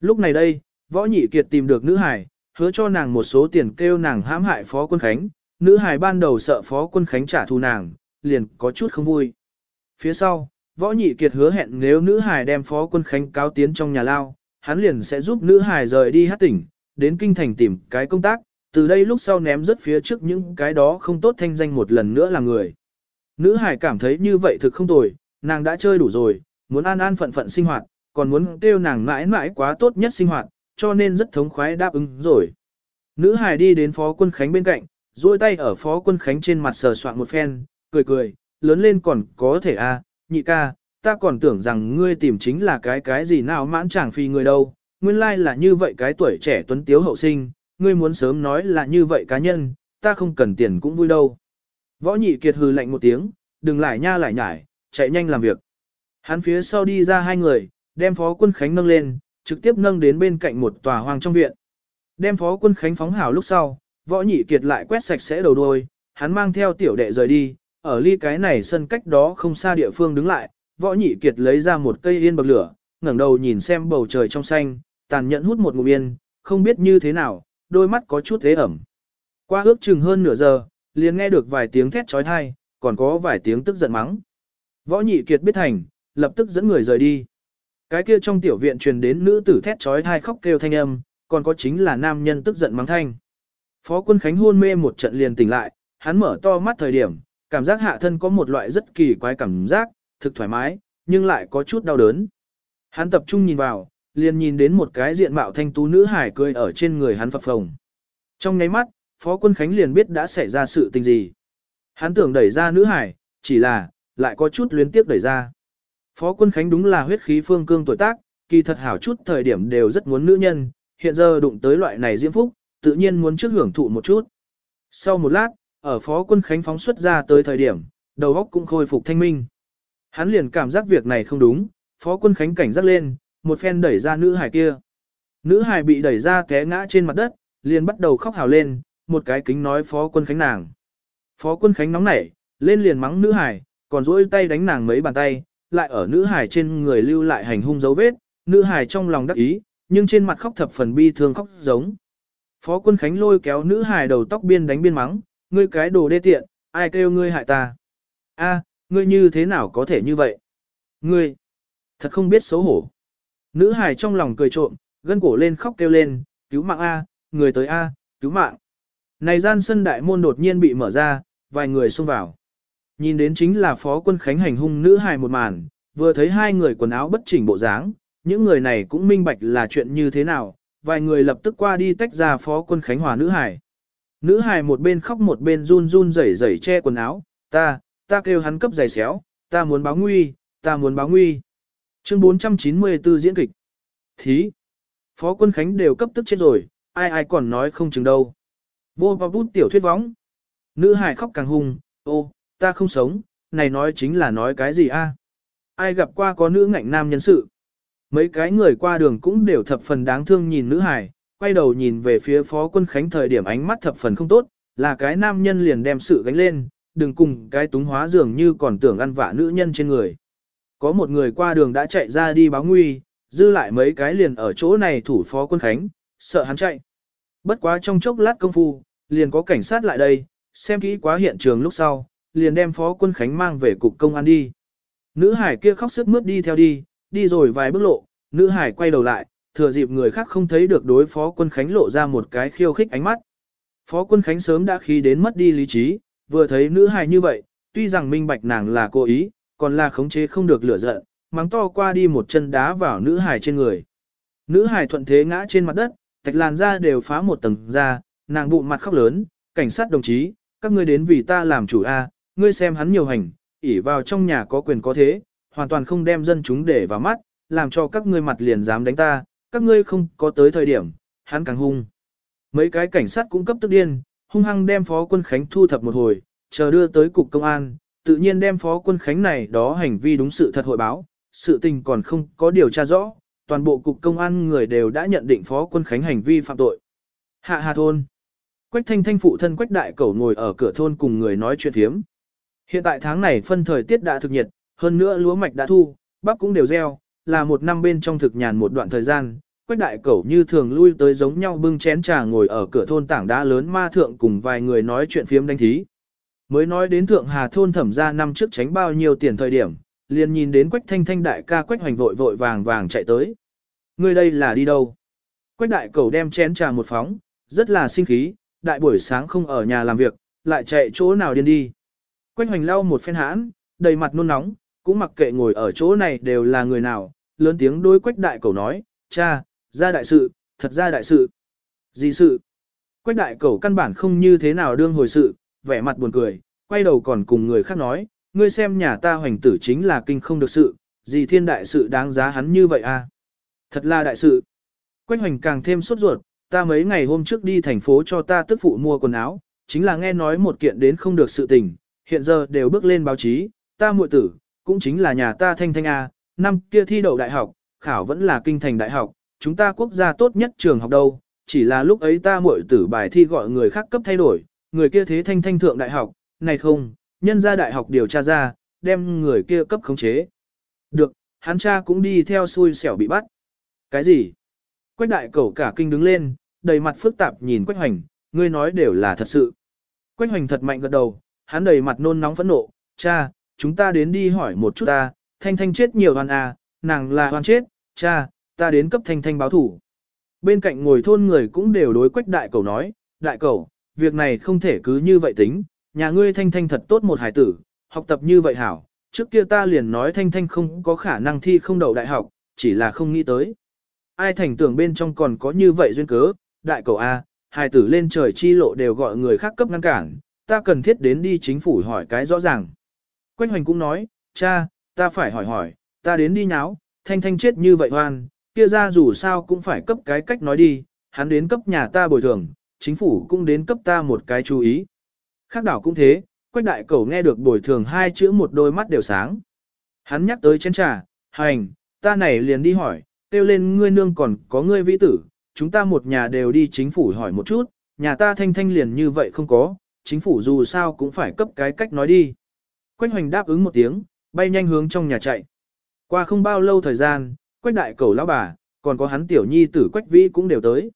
Lúc này đây, võ nhị kiệt tìm được nữ hài, hứa cho nàng một số tiền kêu nàng hãm hại Phó Quân Khánh, nữ hài ban đầu sợ Phó Quân Khánh trả thù nàng, liền có chút không vui. Phía sau, Võ Nhị Kiệt hứa hẹn nếu nữ hài đem Phó Quân Khánh cáo tiến trong nhà lao, hắn liền sẽ giúp nữ hài rời đi hát tỉnh, đến kinh thành tìm cái công tác, từ đây lúc sau ném rất phía trước những cái đó không tốt thanh danh một lần nữa là người. Nữ hải cảm thấy như vậy thực không tồi, nàng đã chơi đủ rồi, muốn an an phận phận sinh hoạt, còn muốn kêu nàng mãi mãi quá tốt nhất sinh hoạt, cho nên rất thống khoái đáp ứng rồi. Nữ hải đi đến phó quân Khánh bên cạnh, duỗi tay ở phó quân Khánh trên mặt sờ soạn một phen, cười cười, lớn lên còn có thể a, à, nhị ca, ta còn tưởng rằng ngươi tìm chính là cái cái gì nào mãn chẳng phi người đâu, nguyên lai là như vậy cái tuổi trẻ tuấn tiếu hậu sinh, ngươi muốn sớm nói là như vậy cá nhân, ta không cần tiền cũng vui đâu. Võ nhị kiệt hừ lạnh một tiếng, đừng lại nha lại nhải, chạy nhanh làm việc. Hắn phía sau đi ra hai người, đem phó quân Khánh nâng lên, trực tiếp nâng đến bên cạnh một tòa hoang trong viện. Đem phó quân Khánh phóng hảo lúc sau, võ nhị kiệt lại quét sạch sẽ đầu đuôi, hắn mang theo tiểu đệ rời đi, ở ly cái này sân cách đó không xa địa phương đứng lại, võ nhị kiệt lấy ra một cây yên bậc lửa, ngẩng đầu nhìn xem bầu trời trong xanh, tàn nhẫn hút một ngụm yên, không biết như thế nào, đôi mắt có chút thế ẩm. Qua ước chừng hơn nửa giờ, liền nghe được vài tiếng thét trói thai, còn có vài tiếng tức giận mắng. Võ nhị kiệt biết thành, lập tức dẫn người rời đi. Cái kia trong tiểu viện truyền đến nữ tử thét trói thai khóc kêu thanh âm, còn có chính là nam nhân tức giận mắng thanh. Phó quân Khánh hôn mê một trận liền tỉnh lại, hắn mở to mắt thời điểm, cảm giác hạ thân có một loại rất kỳ quái cảm giác, thực thoải mái, nhưng lại có chút đau đớn. Hắn tập trung nhìn vào, liền nhìn đến một cái diện mạo thanh tú nữ hải cười ở trên người hắn phập phồng. Trong nháy mắt, Phó Quân Khánh liền biết đã xảy ra sự tình gì. Hắn tưởng đẩy ra nữ hải, chỉ là, lại có chút luyến tiếp đẩy ra. Phó Quân Khánh đúng là huyết khí phương cương tuổi tác, kỳ thật hảo chút thời điểm đều rất muốn nữ nhân, hiện giờ đụng tới loại này diễm phúc, tự nhiên muốn trước hưởng thụ một chút. Sau một lát, ở Phó Quân Khánh phóng xuất ra tới thời điểm, đầu óc cũng khôi phục thanh minh. Hắn liền cảm giác việc này không đúng, Phó Quân Khánh cảnh giác lên, một phen đẩy ra nữ hải kia. Nữ hải bị đẩy ra té ngã trên mặt đất, liền bắt đầu khóc hào lên, một cái kính nói phó quân khánh nàng. Phó quân khánh nóng nảy, lên liền mắng nữ hải, còn duỗi tay đánh nàng mấy bàn tay, lại ở nữ hải trên người lưu lại hành hung dấu vết, nữ hải trong lòng đắc ý, nhưng trên mặt khóc thập phần bi thương khóc giống. Phó quân khánh lôi kéo nữ hải đầu tóc biên đánh biên mắng, ngươi cái đồ đê tiện, ai kêu ngươi hại ta. a ngươi như thế nào có thể như vậy? Ngươi, thật không biết xấu hổ. Nữ hải trong lòng cười trộm, gân cổ lên khóc kêu lên, cứu mạng A, người tới A, cứu mạng. Này gian sân đại môn đột nhiên bị mở ra, vài người xông vào. Nhìn đến chính là phó quân khánh hành hung nữ hài một màn, vừa thấy hai người quần áo bất chỉnh bộ dáng, những người này cũng minh bạch là chuyện như thế nào, vài người lập tức qua đi tách ra phó quân khánh hòa nữ hài. Nữ hài một bên khóc một bên run run rẩy rẩy che quần áo, ta, ta kêu hắn cấp giày xéo, ta muốn báo nguy, ta muốn báo nguy. Chương 494 diễn kịch. Thí. Phó quân Khánh đều cấp tức chết rồi, ai ai còn nói không chừng đâu. Vô vào bút tiểu thuyết võng. Nữ hải khóc càng hung, ô, ta không sống, này nói chính là nói cái gì a? Ai gặp qua có nữ ngạnh nam nhân sự. Mấy cái người qua đường cũng đều thập phần đáng thương nhìn nữ hải, quay đầu nhìn về phía phó quân Khánh thời điểm ánh mắt thập phần không tốt, là cái nam nhân liền đem sự gánh lên, đừng cùng cái túng hóa dường như còn tưởng ăn vạ nữ nhân trên người. Có một người qua đường đã chạy ra đi báo nguy, dư lại mấy cái liền ở chỗ này thủ phó quân khánh, sợ hắn chạy. Bất quá trong chốc lát công phu, liền có cảnh sát lại đây, xem kỹ quá hiện trường lúc sau, liền đem phó quân khánh mang về cục công an đi. Nữ hải kia khóc sức mướt đi theo đi, đi rồi vài bước lộ, nữ hải quay đầu lại, thừa dịp người khác không thấy được đối phó quân khánh lộ ra một cái khiêu khích ánh mắt. Phó quân khánh sớm đã khí đến mất đi lý trí, vừa thấy nữ hài như vậy, tuy rằng minh bạch nàng là cố ý, còn là khống chế không được lửa giận, mắng to qua đi một chân đá vào nữ hài trên người. Nữ hài thuận thế ngã trên mặt đất, tạch làn da đều phá một tầng da, nàng bụng mặt khóc lớn, cảnh sát đồng chí, các ngươi đến vì ta làm chủ A, ngươi xem hắn nhiều hành, ỉ vào trong nhà có quyền có thế, hoàn toàn không đem dân chúng để vào mắt, làm cho các ngươi mặt liền dám đánh ta, các ngươi không có tới thời điểm, hắn càng hung. Mấy cái cảnh sát cũng cấp tức điên, hung hăng đem phó quân Khánh thu thập một hồi, chờ đưa tới cục công an, tự nhiên đem phó quân Khánh này đó hành vi đúng sự thật hội báo, sự tình còn không có điều tra rõ, toàn bộ cục công an người đều đã nhận định phó quân Khánh hành vi phạm tội. Hạ Hà Thôn Quách thanh thanh phụ thân Quách đại cẩu ngồi ở cửa thôn cùng người nói chuyện thiếm. Hiện tại tháng này phân thời tiết đã thực nhiệt, hơn nữa lúa mạch đã thu, bắp cũng đều gieo, là một năm bên trong thực nhàn một đoạn thời gian, quách đại cẩu như thường lui tới giống nhau bưng chén trà ngồi ở cửa thôn tảng đá lớn ma thượng cùng vài người nói chuyện phiếm đánh thí. Mới nói đến thượng hà thôn thẩm ra năm trước tránh bao nhiêu tiền thời điểm, liền nhìn đến quách thanh thanh đại ca quách hoành vội vội vàng vàng chạy tới. Người đây là đi đâu? Quách đại cẩu đem chén trà một phóng, rất là sinh khí, đại buổi sáng không ở nhà làm việc, lại chạy chỗ nào điên đi. Quách hoành lau một phen hãn, đầy mặt nôn nóng, cũng mặc kệ ngồi ở chỗ này đều là người nào, lớn tiếng đối quách đại cẩu nói, cha, ra đại sự, thật ra đại sự. Gì sự? Quách đại cẩu căn bản không như thế nào đương hồi sự, vẻ mặt buồn cười, quay đầu còn cùng người khác nói, ngươi xem nhà ta hoành tử chính là kinh không được sự, gì thiên đại sự đáng giá hắn như vậy à? Thật là đại sự. Quách hoành càng thêm sốt ruột, ta mấy ngày hôm trước đi thành phố cho ta tức phụ mua quần áo, chính là nghe nói một kiện đến không được sự tình, hiện giờ đều bước lên báo chí, ta muội tử, cũng chính là nhà ta thanh thanh A, năm kia thi đậu đại học, khảo vẫn là kinh thành đại học, chúng ta quốc gia tốt nhất trường học đâu, chỉ là lúc ấy ta muội tử bài thi gọi người khác cấp thay đổi, người kia thế thanh thanh thượng đại học, này không, nhân ra đại học điều tra ra, đem người kia cấp khống chế. Được, hắn cha cũng đi theo xui xẻo bị bắt. Cái gì? Quách đại cẩu cả kinh đứng lên, đầy mặt phức tạp nhìn Quách Hoành, ngươi nói đều là thật sự. Quách Hoành thật mạnh gật đầu, hắn đầy mặt nôn nóng phẫn nộ, cha, chúng ta đến đi hỏi một chút ta, thanh thanh chết nhiều hoàn à, nàng là hoàn chết, cha, ta đến cấp thanh thanh báo thủ. Bên cạnh ngồi thôn người cũng đều đối Quách đại Cầu nói, đại Cầu, việc này không thể cứ như vậy tính, nhà ngươi thanh thanh thật tốt một hải tử, học tập như vậy hảo, trước kia ta liền nói thanh thanh không có khả năng thi không đậu đại học, chỉ là không nghĩ tới. Ai thành tưởng bên trong còn có như vậy duyên cớ, đại cầu A, hài tử lên trời chi lộ đều gọi người khác cấp ngăn cản, ta cần thiết đến đi chính phủ hỏi cái rõ ràng. Quách hoành cũng nói, cha, ta phải hỏi hỏi, ta đến đi nháo, thanh thanh chết như vậy hoan, kia ra dù sao cũng phải cấp cái cách nói đi, hắn đến cấp nhà ta bồi thường, chính phủ cũng đến cấp ta một cái chú ý. Khác đảo cũng thế, quách đại cầu nghe được bồi thường hai chữ một đôi mắt đều sáng. Hắn nhắc tới chén trà, hành, ta này liền đi hỏi, kêu lên ngươi nương còn có ngươi vĩ tử, chúng ta một nhà đều đi chính phủ hỏi một chút, nhà ta thanh thanh liền như vậy không có, chính phủ dù sao cũng phải cấp cái cách nói đi. Quách hoành đáp ứng một tiếng, bay nhanh hướng trong nhà chạy. Qua không bao lâu thời gian, quách đại cẩu lão bà, còn có hắn tiểu nhi tử quách vĩ cũng đều tới.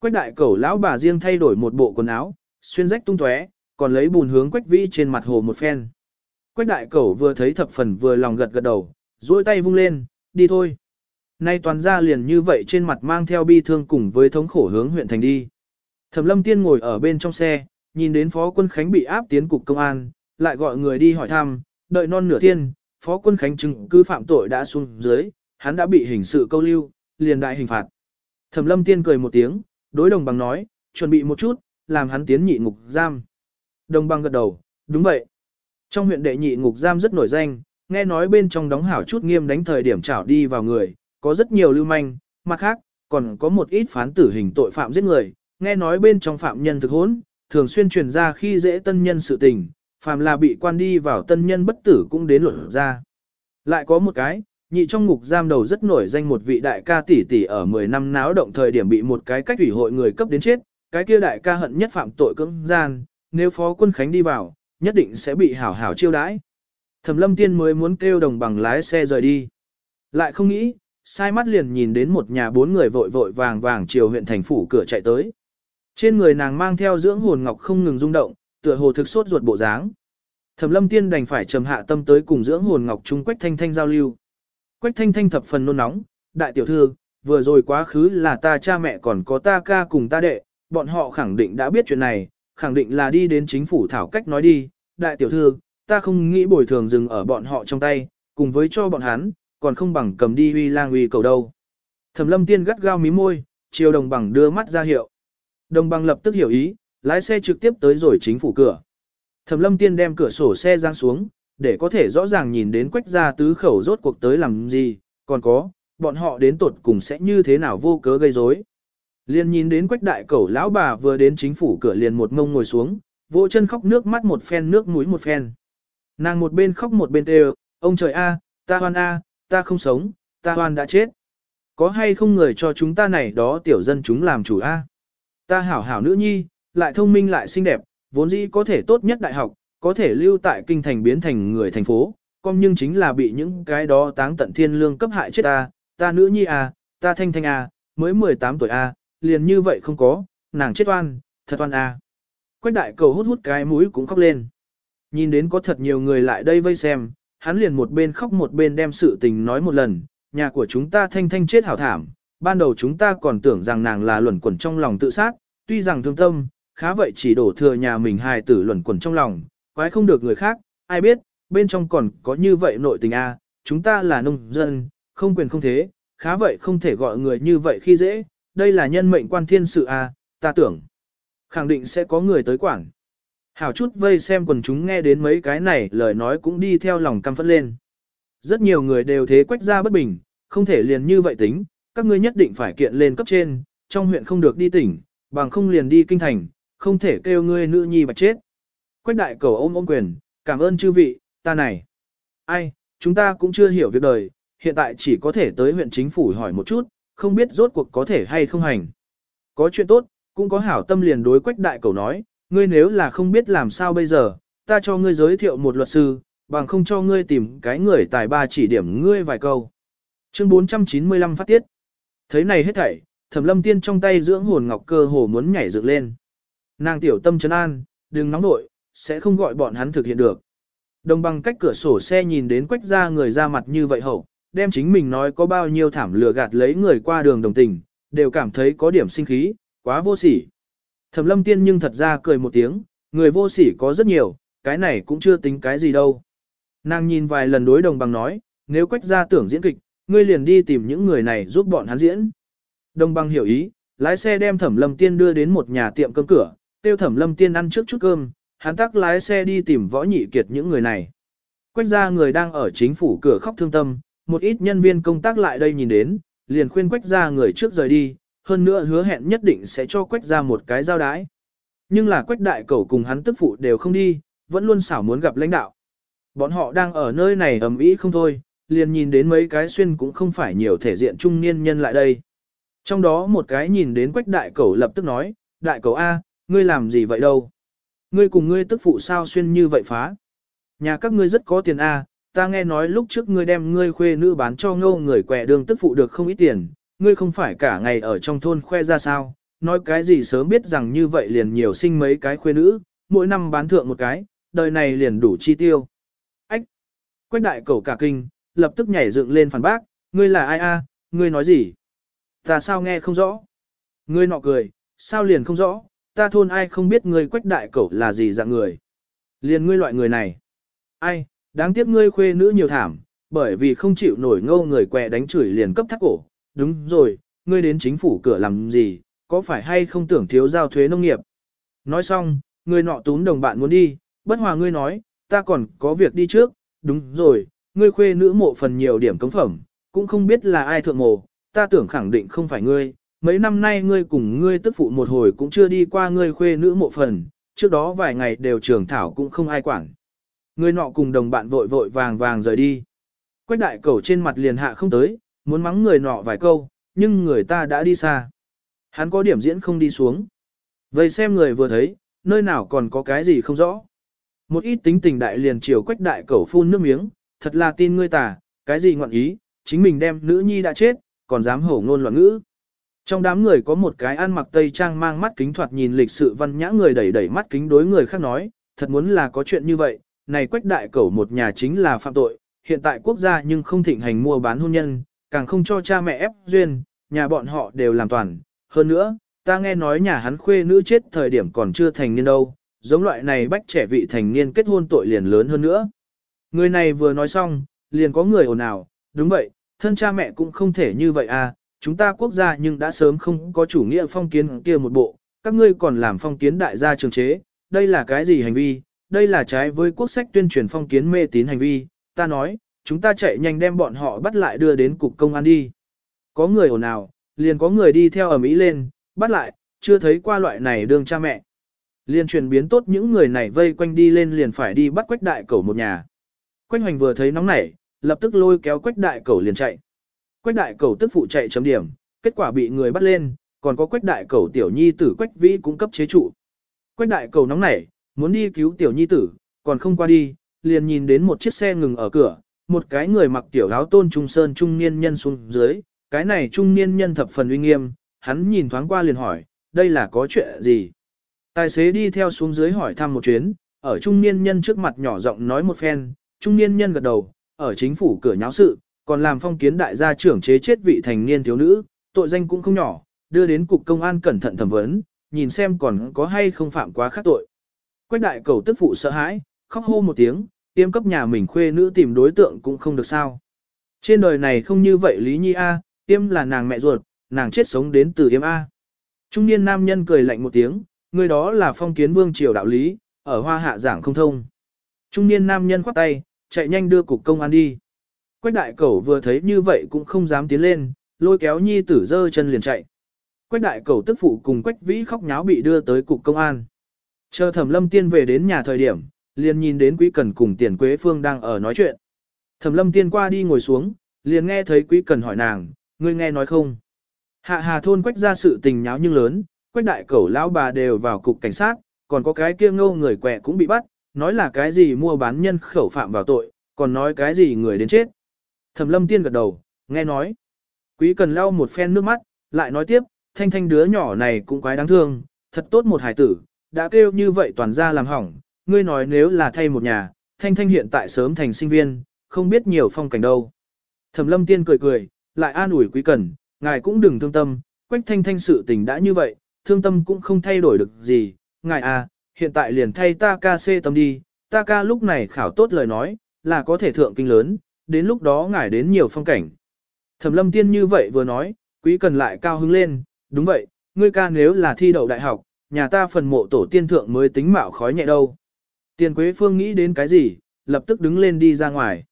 Quách đại cẩu lão bà riêng thay đổi một bộ quần áo, xuyên rách tung tóe, còn lấy bùn hướng quách vĩ trên mặt hồ một phen. Quách đại cẩu vừa thấy thập phần vừa lòng gật gật đầu, duỗi tay vung lên, đi thôi. Nay toàn ra liền như vậy trên mặt mang theo bi thương cùng với thống khổ hướng huyện thành đi. Thẩm lâm tiên ngồi ở bên trong xe, nhìn đến phó quân Khánh bị áp tiến cục công an, lại gọi người đi hỏi thăm, đợi non nửa thiên, phó quân Khánh chứng cứ phạm tội đã xuống dưới, hắn đã bị hình sự câu lưu, liền đại hình phạt. Thẩm lâm tiên cười một tiếng, đối đồng bằng nói, chuẩn bị một chút, làm hắn tiến nhị ngục giam. Đồng bằng gật đầu, đúng vậy. Trong huyện đệ nhị ngục giam rất nổi danh, nghe nói bên trong đóng hảo chút nghiêm đánh thời điểm trảo đi vào người, có rất nhiều lưu manh, mặt khác, còn có một ít phán tử hình tội phạm giết người, nghe nói bên trong phạm nhân thực hỗn, thường xuyên truyền ra khi dễ tân nhân sự tình, phàm là bị quan đi vào tân nhân bất tử cũng đến luận ra. Lại có một cái, nhị trong ngục giam đầu rất nổi danh một vị đại ca tỷ tỷ ở 10 năm náo động thời điểm bị một cái cách ủy hội người cấp đến chết, cái kia đại ca hận nhất phạm tội cưỡng gian, nếu phó quân khánh đi vào, nhất định sẽ bị hảo hảo chiêu đãi. Thẩm lâm tiên mới muốn kêu đồng bằng lái xe rời đi. Lại không nghĩ, sai mắt liền nhìn đến một nhà bốn người vội vội vàng vàng chiều huyện thành phủ cửa chạy tới. Trên người nàng mang theo dưỡng hồn ngọc không ngừng rung động, tựa hồ thực sốt ruột bộ dáng. Thẩm Lâm Tiên đành phải trầm hạ tâm tới cùng dưỡng hồn ngọc trung Quách Thanh Thanh giao lưu. Quách Thanh Thanh thập phần nôn nóng, đại tiểu thư, vừa rồi quá khứ là ta cha mẹ còn có ta ca cùng ta đệ, bọn họ khẳng định đã biết chuyện này, khẳng định là đi đến chính phủ thảo cách nói đi, đại tiểu thư, ta không nghĩ bồi thường dừng ở bọn họ trong tay, cùng với cho bọn hắn, còn không bằng cầm đi uy lang uy cầu đâu. Thẩm lâm tiên gắt gao mí môi, chiều đồng bằng đưa mắt ra hiệu. Đồng bằng lập tức hiểu ý, lái xe trực tiếp tới rồi chính phủ cửa. Thẩm lâm tiên đem cửa sổ xe giang xuống, để có thể rõ ràng nhìn đến quách gia tứ khẩu rốt cuộc tới làm gì, còn có, bọn họ đến tột cùng sẽ như thế nào vô cớ gây rối. Liên nhìn đến quách đại cẩu lão bà vừa đến chính phủ cửa liền một ngông ngồi xuống, vỗ chân khóc nước mắt một phen nước mũi một phen. Nàng một bên khóc một bên đều, ông trời a, ta hoan a, ta không sống, ta hoan đã chết. Có hay không người cho chúng ta này đó tiểu dân chúng làm chủ a? Ta hảo hảo nữ nhi, lại thông minh lại xinh đẹp, vốn dĩ có thể tốt nhất đại học, có thể lưu tại kinh thành biến thành người thành phố, con nhưng chính là bị những cái đó táng tận thiên lương cấp hại chết ta, ta nữ nhi à, ta thanh thanh à, mới 18 tuổi A, liền như vậy không có, nàng chết oan, thật oan A. Quách đại cầu hút hút cái mũi cũng khóc lên. Nhìn đến có thật nhiều người lại đây vây xem, hắn liền một bên khóc một bên đem sự tình nói một lần, nhà của chúng ta thanh thanh chết hảo thảm, ban đầu chúng ta còn tưởng rằng nàng là luẩn quẩn trong lòng tự sát, tuy rằng thương tâm, khá vậy chỉ đổ thừa nhà mình hài tử luẩn quẩn trong lòng, quái không được người khác, ai biết, bên trong còn có như vậy nội tình a, chúng ta là nông dân, không quyền không thế, khá vậy không thể gọi người như vậy khi dễ, đây là nhân mệnh quan thiên sự a, ta tưởng, khẳng định sẽ có người tới quản. Hảo chút vây xem quần chúng nghe đến mấy cái này lời nói cũng đi theo lòng căm phẫn lên. Rất nhiều người đều thế quách ra bất bình, không thể liền như vậy tính, các ngươi nhất định phải kiện lên cấp trên, trong huyện không được đi tỉnh, bằng không liền đi kinh thành, không thể kêu ngươi nữ nhi bạch chết. Quách đại cầu ôm ôm quyền, cảm ơn chư vị, ta này. Ai, chúng ta cũng chưa hiểu việc đời, hiện tại chỉ có thể tới huyện chính phủ hỏi một chút, không biết rốt cuộc có thể hay không hành. Có chuyện tốt, cũng có hảo tâm liền đối quách đại cầu nói, ngươi nếu là không biết làm sao bây giờ, ta cho ngươi giới thiệu một luật sư, bằng không cho ngươi tìm cái người tài ba chỉ điểm ngươi vài câu. Chương 495 phát tiết. Thấy này hết thảy, thẩm lâm tiên trong tay dưỡng hồn ngọc cơ hồ muốn nhảy dựng lên. Nàng tiểu tâm trấn an, đừng nóng nội, sẽ không gọi bọn hắn thực hiện được. Đồng bằng cách cửa sổ xe nhìn đến quách ra người ra mặt như vậy hậu, đem chính mình nói có bao nhiêu thảm lừa gạt lấy người qua đường đồng tình, đều cảm thấy có điểm sinh khí, quá vô sỉ. Thẩm lâm tiên nhưng thật ra cười một tiếng, người vô sỉ có rất nhiều, cái này cũng chưa tính cái gì đâu. Nàng nhìn vài lần đối đồng bằng nói, nếu quách ra tưởng diễn kịch, ngươi liền đi tìm những người này giúp bọn hắn diễn. Đồng bằng hiểu ý, lái xe đem thẩm lâm tiên đưa đến một nhà tiệm cơm cửa, tiêu thẩm lâm tiên ăn trước chút cơm, hắn tắc lái xe đi tìm võ nhị kiệt những người này. Quách Gia người đang ở chính phủ cửa khóc thương tâm, một ít nhân viên công tác lại đây nhìn đến, liền khuyên quách Gia người trước rời đi, hơn nữa hứa hẹn nhất định sẽ cho quách Gia một cái giao đái. Nhưng là quách đại cầu cùng hắn tức phụ đều không đi, vẫn luôn xảo muốn gặp lãnh đạo. Bọn họ đang ở nơi này ầm ĩ không thôi, liền nhìn đến mấy cái xuyên cũng không phải nhiều thể diện trung niên nhân lại đây. Trong đó một cái nhìn đến quách đại cầu lập tức nói, đại cầu A, ngươi làm gì vậy đâu? Ngươi cùng ngươi tức phụ sao xuyên như vậy phá? Nhà các ngươi rất có tiền A, ta nghe nói lúc trước ngươi đem ngươi khuê nữ bán cho ngâu người quẻ đường tức phụ được không ít tiền, ngươi không phải cả ngày ở trong thôn khoe ra sao, nói cái gì sớm biết rằng như vậy liền nhiều sinh mấy cái khuê nữ, mỗi năm bán thượng một cái, đời này liền đủ chi tiêu. Ách! Quách đại cầu cả kinh, lập tức nhảy dựng lên phản bác, ngươi là ai a? ngươi nói gì? Ta sao nghe không rõ? Ngươi nọ cười, sao liền không rõ, ta thôn ai không biết ngươi quách đại cẩu là gì dạng người. Liền ngươi loại người này. Ai, đáng tiếc ngươi khuê nữ nhiều thảm, bởi vì không chịu nổi ngâu người què đánh chửi liền cấp thắt cổ. Đúng rồi, ngươi đến chính phủ cửa làm gì, có phải hay không tưởng thiếu giao thuế nông nghiệp? Nói xong, ngươi nọ tún đồng bạn muốn đi, bất hòa ngươi nói, ta còn có việc đi trước, đúng rồi, ngươi khuê nữ mộ phần nhiều điểm cống phẩm, cũng không biết là ai thượng mộ, ta tưởng khẳng định không phải ngươi, mấy năm nay ngươi cùng ngươi tức phụ một hồi cũng chưa đi qua ngươi khuê nữ mộ phần, trước đó vài ngày đều trường thảo cũng không ai quản. Ngươi nọ cùng đồng bạn vội vội vàng vàng rời đi. Quách đại cầu trên mặt liền hạ không tới, muốn mắng người nọ vài câu, nhưng người ta đã đi xa. Hắn có điểm diễn không đi xuống. Vậy xem người vừa thấy, nơi nào còn có cái gì không rõ. Một ít tính tình đại liền chiều quách đại cầu phun nước miếng, thật là tin ngươi tả cái gì ngọn ý, chính mình đem nữ nhi đã chết, còn dám hổ ngôn loạn ngữ. Trong đám người có một cái ăn mặc tây trang mang mắt kính thoạt nhìn lịch sự văn nhã người đẩy đẩy mắt kính đối người khác nói, thật muốn là có chuyện như vậy, này quách đại cẩu một nhà chính là phạm tội, hiện tại quốc gia nhưng không thịnh hành mua bán hôn nhân, càng không cho cha mẹ ép duyên, nhà bọn họ đều làm toàn. Hơn nữa, ta nghe nói nhà hắn khuê nữ chết thời điểm còn chưa thành niên đâu, giống loại này bách trẻ vị thành niên kết hôn tội liền lớn hơn nữa. Người này vừa nói xong, liền có người ồn ào, đúng vậy, thân cha mẹ cũng không thể như vậy à, chúng ta quốc gia nhưng đã sớm không có chủ nghĩa phong kiến kia một bộ, các ngươi còn làm phong kiến đại gia trường chế, đây là cái gì hành vi, đây là trái với quốc sách tuyên truyền phong kiến mê tín hành vi, ta nói, chúng ta chạy nhanh đem bọn họ bắt lại đưa đến cục công an đi. Có người ồn ào, liền có người đi theo ở Mỹ lên, bắt lại, chưa thấy qua loại này đương cha mẹ. Liên truyền biến tốt những người này vây quanh đi lên liền phải đi bắt quách đại cẩu một nhà. Quách hoành vừa thấy nóng nảy, lập tức lôi kéo quách đại cẩu liền chạy. Quách đại cầu tức phụ chạy chấm điểm, kết quả bị người bắt lên, còn có quách đại cầu tiểu nhi tử quách vĩ cũng cấp chế trụ. Quách đại cầu nóng nảy, muốn đi cứu tiểu nhi tử, còn không qua đi, liền nhìn đến một chiếc xe ngừng ở cửa, một cái người mặc tiểu áo tôn trung sơn trung niên nhân xuống dưới, cái này trung niên nhân thập phần uy nghiêm, hắn nhìn thoáng qua liền hỏi, đây là có chuyện gì? Tài xế đi theo xuống dưới hỏi thăm một chuyến, ở trung niên nhân trước mặt nhỏ giọng nói một phen, trung niên nhân gật đầu, ở chính phủ cửa nháo sự, còn làm phong kiến đại gia trưởng chế chết vị thành niên thiếu nữ, tội danh cũng không nhỏ, đưa đến cục công an cẩn thận thẩm vấn, nhìn xem còn có hay không phạm quá khác tội. Quách đại cầu tức phụ sợ hãi, khóc hô một tiếng, tiêm cấp nhà mình khuê nữ tìm đối tượng cũng không được sao. Trên đời này không như vậy Lý Nhi A, tiêm là nàng mẹ ruột, nàng chết sống đến từ yêm A. Trung niên nam nhân cười lạnh một tiếng, người đó là phong kiến vương triều đạo lý, ở hoa hạ giảng không thông. Trung niên nam nhân khoát tay, chạy nhanh đưa cục công an đi. Quách đại cẩu vừa thấy như vậy cũng không dám tiến lên, lôi kéo nhi tử dơ chân liền chạy. Quách đại cẩu tức phụ cùng quách vĩ khóc nháo bị đưa tới cục công an. Chờ thẩm lâm tiên về đến nhà thời điểm, liền nhìn đến quý cần cùng tiền quế phương đang ở nói chuyện. Thẩm lâm tiên qua đi ngồi xuống, liền nghe thấy quý cần hỏi nàng, ngươi nghe nói không? Hạ hà thôn quách ra sự tình nháo nhưng lớn, quách đại cẩu lão bà đều vào cục cảnh sát, còn có cái kia ngâu người quẹ cũng bị bắt, nói là cái gì mua bán nhân khẩu phạm vào tội, còn nói cái gì người đến chết. Thẩm lâm tiên gật đầu, nghe nói. Quý cần lau một phen nước mắt, lại nói tiếp, thanh thanh đứa nhỏ này cũng quái đáng thương, thật tốt một hải tử, đã kêu như vậy toàn ra làm hỏng, ngươi nói nếu là thay một nhà, thanh thanh hiện tại sớm thành sinh viên, không biết nhiều phong cảnh đâu. Thẩm lâm tiên cười cười, lại an ủi quý cần, ngài cũng đừng thương tâm, quách thanh thanh sự tình đã như vậy, thương tâm cũng không thay đổi được gì, ngài à, hiện tại liền thay ta ca xê tâm đi, ta ca lúc này khảo tốt lời nói, là có thể thượng kinh lớn, đến lúc đó ngài đến nhiều phong cảnh. Thẩm lâm tiên như vậy vừa nói, quý cần lại cao hứng lên, đúng vậy, ngươi ca nếu là thi đậu đại học, nhà ta phần mộ tổ tiên thượng mới tính mạo khói nhẹ đâu. Tiền Quế Phương nghĩ đến cái gì, lập tức đứng lên đi ra ngoài.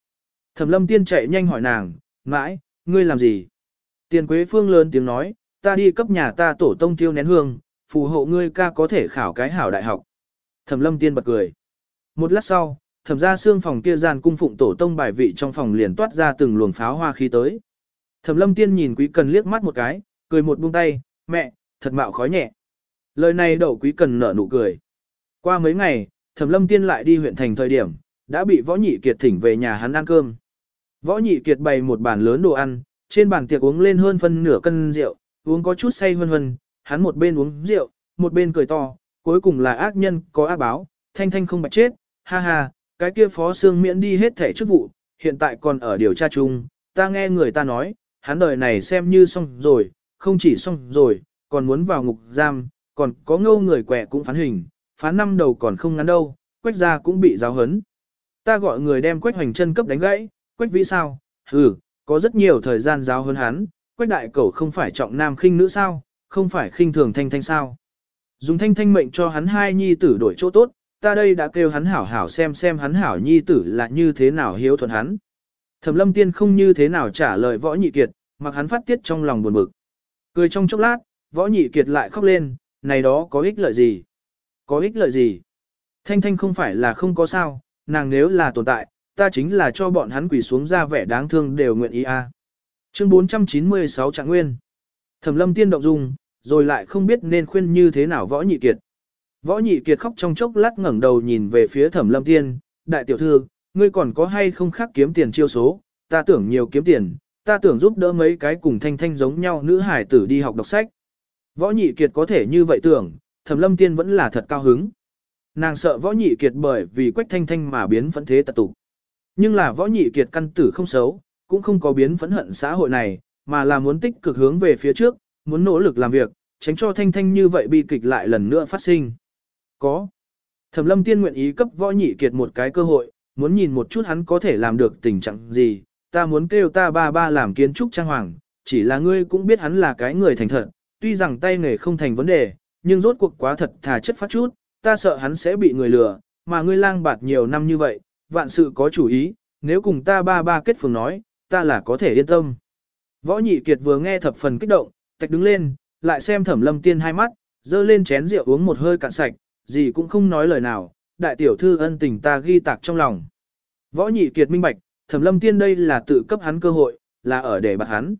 Thẩm lâm tiên chạy nhanh hỏi nàng, mãi, ngươi làm gì? Tiền Quế Phương lớn tiếng nói, ta đi cấp nhà ta tổ tông tiêu nén hương, phù hộ ngươi ca có thể khảo cái hảo đại học. Thẩm lâm tiên bật cười. Một lát sau, thẩm ra xương phòng kia gian cung phụng tổ tông bài vị trong phòng liền toát ra từng luồng pháo hoa khí tới. Thẩm lâm tiên nhìn quý cần liếc mắt một cái, cười một buông tay, mẹ, thật mạo khói nhẹ. Lời này đậu quý cần nở nụ cười. Qua mấy ngày, thẩm lâm tiên lại đi huyện thành thời điểm, đã bị võ nhị kiệt thỉnh về nhà hắn ăn cơm. Võ nhị kiệt bày một bàn lớn đồ ăn, trên bàn tiệc uống lên hơn phân nửa cân rượu, uống có chút say hơn hơn, hắn một bên uống rượu, một bên cười to, cuối cùng là ác nhân có ác báo, thanh thanh không bạch chết, ha ha, cái kia phó xương miễn đi hết thể chức vụ, hiện tại còn ở điều tra chung, ta nghe người ta nói, hắn đời này xem như xong rồi, không chỉ xong rồi, còn muốn vào ngục giam, còn có ngâu người quẻ cũng phán hình, phán năm đầu còn không ngắn đâu, quách gia cũng bị giáo hấn. Ta gọi người đem quách hoành chân cấp đánh gãy, quách vĩ sao, ừ, có rất nhiều thời gian giáo hấn hắn, quách đại cẩu không phải trọng nam khinh nữ sao, không phải khinh thường thanh thanh sao. Dùng thanh thanh mệnh cho hắn hai nhi tử đổi chỗ tốt, ta đây đã kêu hắn hảo hảo xem xem hắn hảo nhi tử là như thế nào hiếu thuận hắn. Thẩm lâm tiên không như thế nào trả lời võ nhị kiệt, mặc hắn phát tiết trong lòng buồn bực. Cười trong chốc lát, võ nhị kiệt lại khóc lên, này đó có ích lợi gì? Có ích lợi gì? Thanh thanh không phải là không có sao, nàng nếu là tồn tại, ta chính là cho bọn hắn quỳ xuống ra vẻ đáng thương đều nguyện ý a. À. Chương 496 Trạng Nguyên Thẩm lâm tiên động dung, rồi lại không biết nên khuyên như thế nào võ nhị kiệt. Võ nhị kiệt khóc trong chốc lát ngẩng đầu nhìn về phía thẩm lâm tiên, đại tiểu thư, ngươi còn có hay không khác kiếm tiền chiêu số, ta tưởng nhiều kiếm tiền, ta tưởng giúp đỡ mấy cái cùng thanh thanh giống nhau nữ hải tử đi học đọc sách. Võ nhị kiệt có thể như vậy tưởng, thẩm lâm tiên vẫn là thật cao hứng. Nàng sợ võ nhị kiệt bởi vì quách thanh thanh mà biến phẫn thế tật tục. Nhưng là võ nhị kiệt căn tử không xấu, cũng không có biến phẫn hận xã hội này, mà là muốn tích cực hướng về phía trước, muốn nỗ lực làm việc, tránh cho thanh thanh như vậy bi kịch lại lần nữa phát sinh. Có. Thẩm lâm tiên nguyện ý cấp võ nhị kiệt một cái cơ hội, muốn nhìn một chút hắn có thể làm được tình trạng gì, ta muốn kêu ta ba ba làm kiến trúc trang hoàng, chỉ là ngươi cũng biết hắn là cái người thành thật, tuy rằng tay nghề không thành vấn đề, nhưng rốt cuộc quá thật thà chất phát chút, ta sợ hắn sẽ bị người lừa, mà ngươi lang bạt nhiều năm như vậy, vạn sự có chủ ý, nếu cùng ta ba ba kết phường nói, ta là có thể yên tâm. Võ nhị kiệt vừa nghe thập phần kích động, tạch đứng lên, lại xem thẩm lâm tiên hai mắt, dơ lên chén rượu uống một hơi cạn sạch, gì cũng không nói lời nào, đại tiểu thư ân tình ta ghi tạc trong lòng. Võ nhị kiệt minh bạch, thẩm lâm tiên đây là tự cấp hắn cơ hội, là ở để bạc hắn.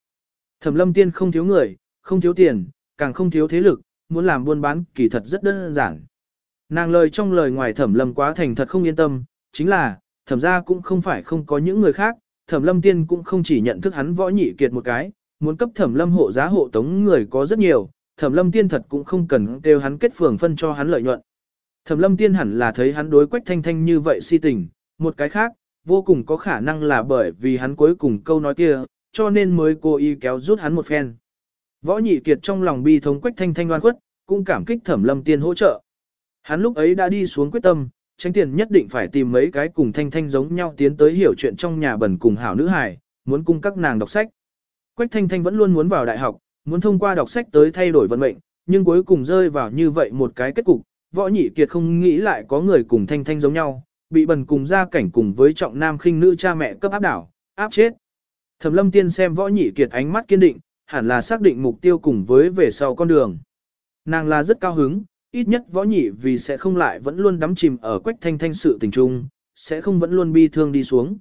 Thẩm lâm tiên không thiếu người, không thiếu tiền, càng không thiếu thế lực, muốn làm buôn bán kỳ thật rất đơn giản. Nàng lời trong lời ngoài thẩm lâm quá thành thật không yên tâm, chính là, thẩm ra cũng không phải không có những người khác, thẩm lâm tiên cũng không chỉ nhận thức hắn võ nhị kiệt một cái, muốn cấp thẩm lâm hộ giá hộ tống người có rất nhiều, thẩm lâm tiên thật cũng không cần kêu hắn kết phường phân cho hắn lợi nhuận. Thẩm lâm tiên hẳn là thấy hắn đối quách thanh thanh như vậy si tình, một cái khác, vô cùng có khả năng là bởi vì hắn cuối cùng câu nói kia, cho nên mới cố ý kéo rút hắn một phen. Võ nhị kiệt trong lòng bi thống quách thanh thanh oan khuất, cũng cảm kích thẩm lâm tiên hỗ trợ. Hắn lúc ấy đã đi xuống quyết tâm, tránh tiền nhất định phải tìm mấy cái cùng thanh thanh giống nhau tiến tới hiểu chuyện trong nhà bẩn cùng hảo nữ hài, muốn cung các nàng đọc sách. Quách thanh thanh vẫn luôn muốn vào đại học, muốn thông qua đọc sách tới thay đổi vận mệnh, nhưng cuối cùng rơi vào như vậy một cái kết cục, võ nhị kiệt không nghĩ lại có người cùng thanh thanh giống nhau, bị bần cùng gia cảnh cùng với trọng nam khinh nữ cha mẹ cấp áp đảo, áp chết. Thẩm lâm tiên xem võ nhị kiệt ánh mắt kiên định, hẳn là xác định mục tiêu cùng với về sau con đường. Nàng là rất cao hứng, ít nhất võ nhị vì sẽ không lại vẫn luôn đắm chìm ở quách thanh thanh sự tình trung, sẽ không vẫn luôn bi thương đi xuống.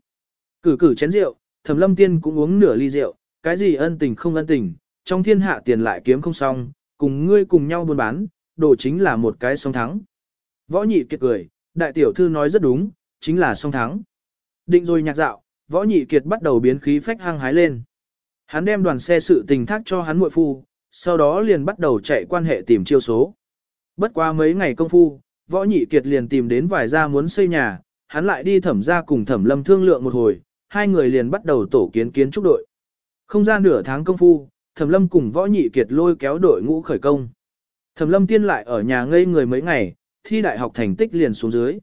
Cử cử chén rượu, thẩm lâm tiên cũng uống nửa ly rượu, cái gì ân tình không ân tình, trong thiên hạ tiền lại kiếm không xong, cùng ngươi cùng nhau buôn bán, đồ chính là một cái song thắng. Võ nhị kiệt cười, đại tiểu thư nói rất đúng, chính là song thắng. Định rồi nhạc dạo, võ nhị kiệt bắt đầu biến khí phách hăng hái lên. Hắn đem đoàn xe sự tình thác cho hắn muội phu, sau đó liền bắt đầu chạy quan hệ tìm chiêu số. Bất qua mấy ngày công phu, võ nhị kiệt liền tìm đến vài gia muốn xây nhà, hắn lại đi thẩm ra cùng thẩm lâm thương lượng một hồi, hai người liền bắt đầu tổ kiến kiến trúc đội. Không ra nửa tháng công phu, thẩm lâm cùng võ nhị kiệt lôi kéo đội ngũ khởi công. Thẩm lâm tiên lại ở nhà ngây người mấy ngày, thi đại học thành tích liền xuống dưới.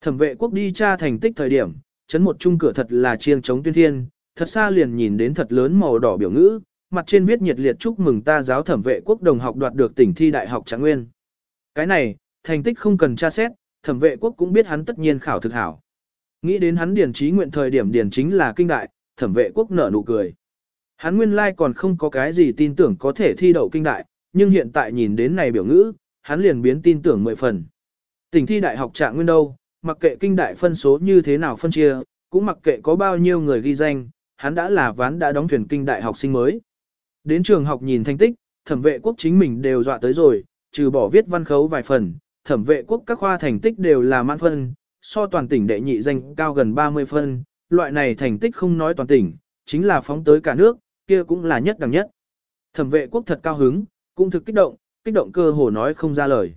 Thẩm vệ quốc đi tra thành tích thời điểm, chấn một chung cửa thật là chiêng chống tuyên thiên, thật xa liền nhìn đến thật lớn màu đỏ biểu ngữ, mặt trên viết nhiệt liệt chúc mừng ta giáo thẩm vệ quốc đồng học đoạt được tỉnh thi đại học trạng nguyên. Cái này, thành tích không cần tra xét, thẩm vệ quốc cũng biết hắn tất nhiên khảo thực hảo. Nghĩ đến hắn điển trí nguyện thời điểm điển chính là kinh đại, thẩm vệ quốc nở nụ cười. Hắn nguyên lai còn không có cái gì tin tưởng có thể thi đậu kinh đại, nhưng hiện tại nhìn đến này biểu ngữ, hắn liền biến tin tưởng mười phần. Tỉnh thi đại học trạng nguyên đâu, mặc kệ kinh đại phân số như thế nào phân chia, cũng mặc kệ có bao nhiêu người ghi danh, hắn đã là ván đã đóng thuyền kinh đại học sinh mới. Đến trường học nhìn thành tích, thẩm vệ quốc chính mình đều dọa tới rồi, trừ bỏ viết văn khấu vài phần, thẩm vệ quốc các khoa thành tích đều là mãn phân, so toàn tỉnh đệ nhị danh cao gần 30 phân, loại này thành tích không nói toàn tỉnh, chính là phóng tới cả nước, kia cũng là nhất đẳng nhất. Thẩm vệ quốc thật cao hứng, cũng thực kích động, kích động cơ hồ nói không ra lời.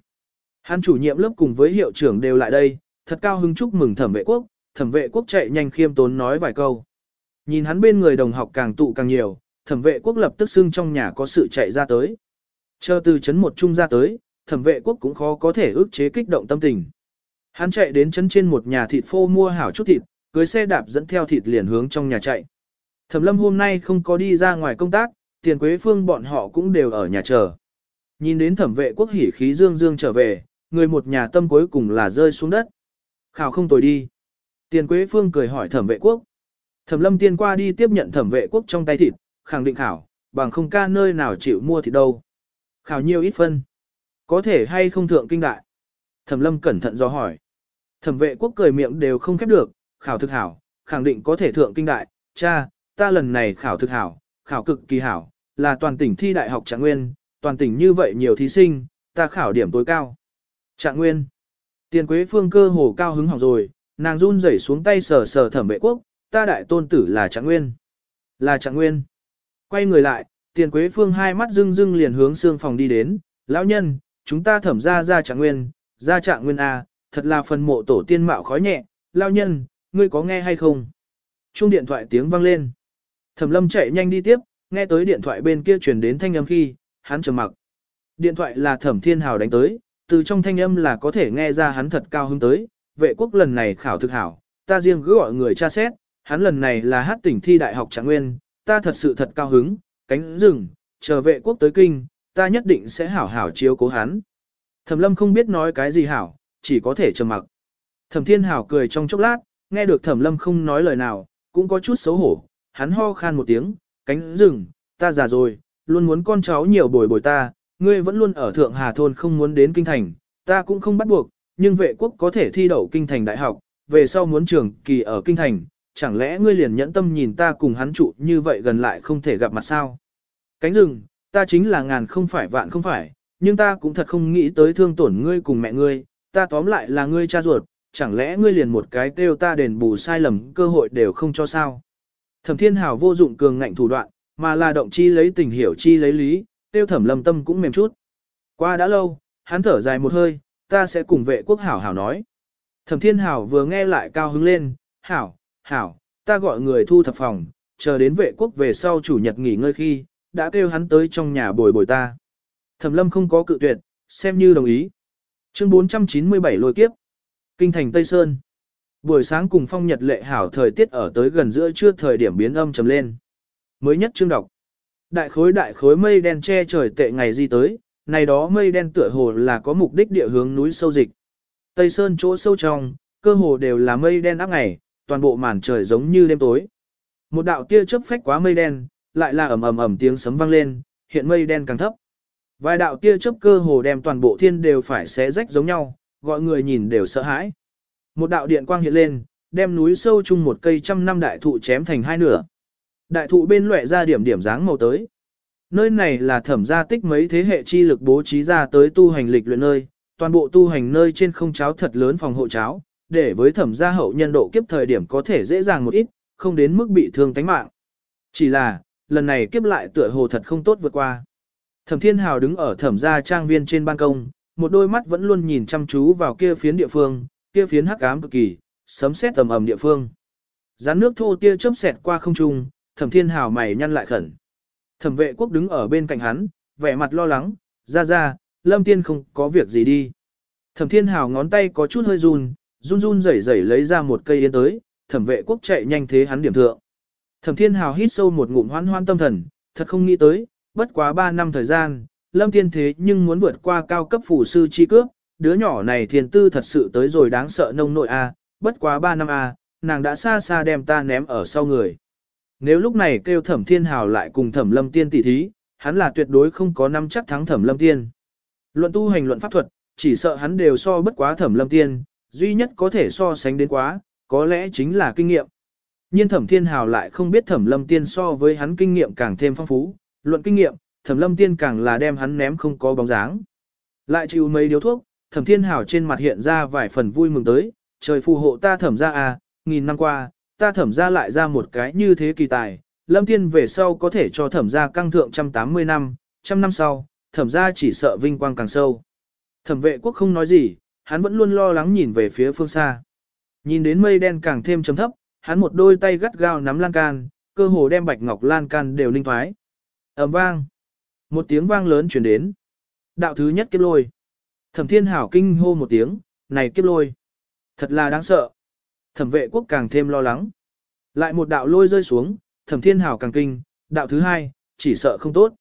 Hắn chủ nhiệm lớp cùng với hiệu trưởng đều lại đây, thật cao hứng chúc mừng thẩm vệ quốc, thẩm vệ quốc chạy nhanh khiêm tốn nói vài câu. Nhìn hắn bên người đồng học càng tụ càng nhiều, thẩm vệ quốc lập tức xưng trong nhà có sự chạy ra tới. Chờ từ chấn một trung ra tới, thẩm vệ quốc cũng khó có thể ước chế kích động tâm tình. Hắn chạy đến chấn trên một nhà thịt phô mua hảo chút thịt, cưới xe đạp dẫn theo thịt liền hướng trong nhà chạy. Thẩm lâm hôm nay không có đi ra ngoài công tác, tiền quế phương bọn họ cũng đều ở nhà chờ. Nhìn đến thẩm vệ quốc hỉ khí dương dương trở về, người một nhà tâm cuối cùng là rơi xuống đất. Khảo không tồi đi. Tiền quế phương cười hỏi thẩm vệ quốc. Thẩm lâm tiên qua đi tiếp nhận thẩm vệ quốc trong tay thịt, khẳng định khảo, bằng không ca nơi nào chịu mua thịt đâu. Khảo nhiều ít phân. Có thể hay không thượng kinh đại. Thẩm lâm cẩn thận do hỏi. Thẩm vệ quốc cười miệng đều không khép được, khảo thực hảo, khẳng định có thể thượng kinh đại. Cha, ta lần này khảo thực hảo, khảo cực kỳ hảo, là toàn tỉnh thi đại học trạng nguyên, toàn tỉnh như vậy nhiều thí sinh, ta khảo điểm tối cao. Trạng nguyên. Tiền quế phương cơ hồ cao hứng hỏng rồi, nàng run rẩy xuống tay sờ sờ thẩm vệ quốc, ta đại tôn tử là trạng nguyên. Là trạng nguyên. Quay người lại, tiền quế phương hai mắt rưng rưng liền hướng xương phòng đi đến, lão nhân, chúng ta thẩm ra ra trạng nguyên, ra trạng nguyên A, thật là phần mộ tổ tiên mạo khói nhẹ, lão nhân, ngươi có nghe hay không? Trung điện thoại tiếng vang lên. Thẩm lâm chạy nhanh đi tiếp, nghe tới điện thoại bên kia truyền đến thanh âm khi, hắn trầm mặc. Điện thoại là thẩm thiên hào đánh tới, từ trong thanh âm là có thể nghe ra hắn thật cao hứng tới, vệ quốc lần này khảo thực hảo, ta riêng cứ gọi người tra xét, hắn lần này là hát tỉnh thi đại học trạng nguyên, ta thật sự thật cao hứng, cánh rừng, chờ vệ quốc tới kinh, ta nhất định sẽ hảo hảo chiếu cố hắn. Thẩm lâm không biết nói cái gì hảo, chỉ có thể trầm mặc. Thẩm thiên hảo cười trong chốc lát, nghe được thẩm lâm không nói lời nào, cũng có chút xấu hổ, hắn ho khan một tiếng, cánh rừng, ta già rồi, luôn muốn con cháu nhiều bồi bồi ta, ngươi vẫn luôn ở Thượng Hà Thôn không muốn đến Kinh Thành, ta cũng không bắt buộc, nhưng vệ quốc có thể thi đậu Kinh Thành Đại học, về sau muốn trường kỳ ở Kinh Thành, chẳng lẽ ngươi liền nhẫn tâm nhìn ta cùng hắn trụ như vậy gần lại không thể gặp mặt sao? Cánh rừng, ta chính là ngàn không phải vạn không phải, nhưng ta cũng thật không nghĩ tới thương tổn ngươi cùng mẹ ngươi, ta tóm lại là ngươi cha ruột, chẳng lẽ ngươi liền một cái kêu ta đền bù sai lầm cơ hội đều không cho sao? Thẩm Thiên Hảo vô dụng cường ngạnh thủ đoạn, mà là động chi lấy tình hiểu chi lấy lý, tiêu thẩm lâm tâm cũng mềm chút. Qua đã lâu, hắn thở dài một hơi, ta sẽ cùng vệ quốc hảo hảo nói. Thẩm thiên hảo vừa nghe lại cao hứng lên, hảo, hảo, ta gọi người thu thập phòng, chờ đến vệ quốc về sau chủ nhật nghỉ ngơi khi, đã kêu hắn tới trong nhà bồi bồi ta. Thẩm lâm không có cự tuyệt, xem như đồng ý. Chương 497 lôi kiếp. Kinh thành Tây Sơn. Buổi sáng cùng phong nhật lệ hảo thời tiết ở tới gần giữa trưa thời điểm biến âm trầm lên. Mới nhất chương đọc. Đại khối đại khối mây đen che trời tệ ngày di tới, này đó mây đen tựa hồ là có mục đích địa hướng núi sâu dịch. Tây Sơn chỗ sâu trong, cơ hồ đều là mây đen áp ngày, toàn bộ màn trời giống như đêm tối. Một đạo tia chớp phách quá mây đen, lại là ầm ầm ầm tiếng sấm vang lên, hiện mây đen càng thấp. Vài đạo tia chớp cơ hồ đem toàn bộ thiên đều phải xé rách giống nhau, gọi người nhìn đều sợ hãi. Một đạo điện quang hiện lên, đem núi sâu chung một cây trăm năm đại thụ chém thành hai nửa. Đại thụ bên lóe ra điểm điểm dáng màu tới. Nơi này là thẩm gia tích mấy thế hệ chi lực bố trí ra tới tu hành lịch luyện nơi, toàn bộ tu hành nơi trên không cháo thật lớn phòng hộ cháo, để với thẩm gia hậu nhân độ kiếp thời điểm có thể dễ dàng một ít, không đến mức bị thương tánh mạng. Chỉ là, lần này kiếp lại tựa hồ thật không tốt vượt qua. Thẩm Thiên Hào đứng ở thẩm gia trang viên trên ban công, một đôi mắt vẫn luôn nhìn chăm chú vào kia phiến địa phương, kia phiến hắc ám cực kỳ, sấm sét tầm ầm địa phương. Gián nước thô tia chớp xẹt qua không trung, Thẩm Thiên Hào mày nhăn lại khẩn. Thẩm Vệ Quốc đứng ở bên cạnh hắn, vẻ mặt lo lắng, "Ra ra, Lâm Tiên không có việc gì đi." Thẩm Thiên Hào ngón tay có chút hơi run, run run rẩy rẩy lấy ra một cây yên tới, Thẩm Vệ Quốc chạy nhanh thế hắn điểm thượng. Thẩm Thiên Hào hít sâu một ngụm hoan hoan tâm thần, thật không nghĩ tới, bất quá 3 năm thời gian, Lâm Tiên thế nhưng muốn vượt qua cao cấp phủ sư chi cước đứa nhỏ này thiền tư thật sự tới rồi đáng sợ nông nội a, bất quá 3 năm a, nàng đã xa xa đem ta ném ở sau người. Nếu lúc này kêu Thẩm Thiên Hào lại cùng Thẩm Lâm Tiên tỉ thí, hắn là tuyệt đối không có năm chắc thắng Thẩm Lâm Tiên. Luận tu hành luận pháp thuật, chỉ sợ hắn đều so bất quá Thẩm Lâm Tiên, duy nhất có thể so sánh đến quá, có lẽ chính là kinh nghiệm. Nhưng Thẩm Thiên Hào lại không biết Thẩm Lâm Tiên so với hắn kinh nghiệm càng thêm phong phú, luận kinh nghiệm, Thẩm Lâm Tiên càng là đem hắn ném không có bóng dáng. Lại chịu mấy điếu thuốc, Thẩm Thiên Hảo trên mặt hiện ra vài phần vui mừng tới, trời phù hộ ta thẩm ra à, nghìn năm qua, ta thẩm ra lại ra một cái như thế kỳ tài, Lâm Tiên về sau có thể cho thẩm ra căng thượng 180 năm, trăm năm sau, thẩm ra chỉ sợ vinh quang càng sâu. Thẩm vệ quốc không nói gì, hắn vẫn luôn lo lắng nhìn về phía phương xa. Nhìn đến mây đen càng thêm chấm thấp, hắn một đôi tay gắt gao nắm lan can, cơ hồ đem bạch ngọc lan can đều ninh thoái. ầm vang. Một tiếng vang lớn chuyển đến. Đạo thứ nhất kiếp lôi. Thẩm thiên hảo kinh hô một tiếng, này kiếp lôi. Thật là đáng sợ. Thẩm vệ quốc càng thêm lo lắng. Lại một đạo lôi rơi xuống, thẩm thiên hảo càng kinh, đạo thứ hai, chỉ sợ không tốt.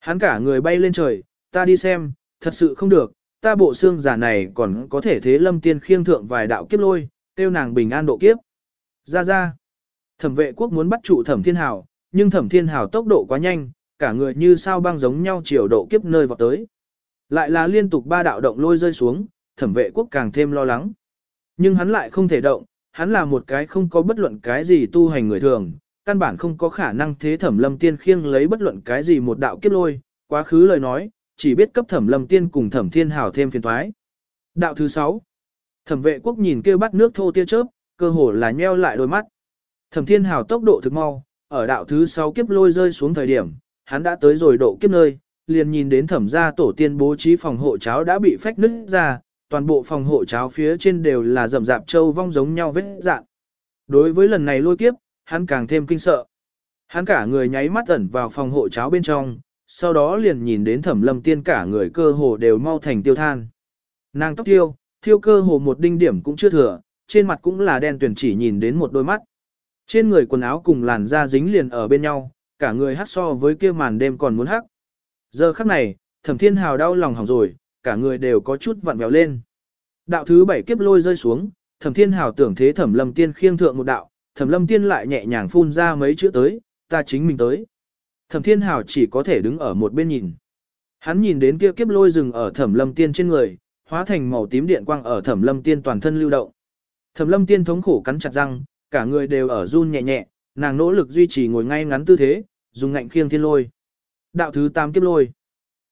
Hắn cả người bay lên trời, ta đi xem, thật sự không được, ta bộ xương giả này còn có thể thế lâm tiên khiêng thượng vài đạo kiếp lôi, tiêu nàng bình an độ kiếp. Ra ra. Thẩm vệ quốc muốn bắt trụ thẩm thiên hảo, nhưng thẩm thiên hảo tốc độ quá nhanh, cả người như sao băng giống nhau chiều độ kiếp nơi vào tới. Lại là liên tục ba đạo động lôi rơi xuống, thẩm vệ quốc càng thêm lo lắng. Nhưng hắn lại không thể động, hắn là một cái không có bất luận cái gì tu hành người thường, căn bản không có khả năng thế thẩm lâm tiên khiêng lấy bất luận cái gì một đạo kiếp lôi, quá khứ lời nói, chỉ biết cấp thẩm lâm tiên cùng thẩm thiên hào thêm phiền thoái. Đạo thứ 6 Thẩm vệ quốc nhìn kêu bắt nước thô tia chớp, cơ hồ là nheo lại đôi mắt. Thẩm thiên hào tốc độ thực mau, ở đạo thứ 6 kiếp lôi rơi xuống thời điểm, hắn đã tới rồi độ kiếp nơi, liền nhìn đến thẩm gia tổ tiên bố trí phòng hộ cháo đã bị phách nứt ra, toàn bộ phòng hộ cháo phía trên đều là rậm rạp châu vong giống nhau vết dạng. Đối với lần này lôi kiếp, hắn càng thêm kinh sợ. Hắn cả người nháy mắt ẩn vào phòng hộ cháo bên trong, sau đó liền nhìn đến thẩm lâm tiên cả người cơ hồ đều mau thành tiêu than. Nàng tóc tiêu, thiêu cơ hồ một đinh điểm cũng chưa thừa, trên mặt cũng là đen tuyển chỉ nhìn đến một đôi mắt. Trên người quần áo cùng làn da dính liền ở bên nhau, cả người hát so với kia màn đêm còn muốn hắc. Giờ khắc này, thẩm thiên hào đau lòng hỏng rồi, cả người đều có chút vặn vẹo lên. Đạo thứ bảy kiếp lôi rơi xuống, thẩm thiên hào tưởng thế thẩm lâm tiên khiêng thượng một đạo, thẩm lâm tiên lại nhẹ nhàng phun ra mấy chữ tới, ta chính mình tới. Thẩm thiên hào chỉ có thể đứng ở một bên nhìn. Hắn nhìn đến kia kiếp lôi rừng ở thẩm lâm tiên trên người, hóa thành màu tím điện quang ở thẩm lâm tiên toàn thân lưu động. Thẩm lâm tiên thống khổ cắn chặt răng, cả người đều ở run nhẹ nhẹ, nàng nỗ lực duy trì ngồi ngay ngắn tư thế, dùng ngạnh khiêng thiên lôi. Đạo thứ 8 kiếp lôi.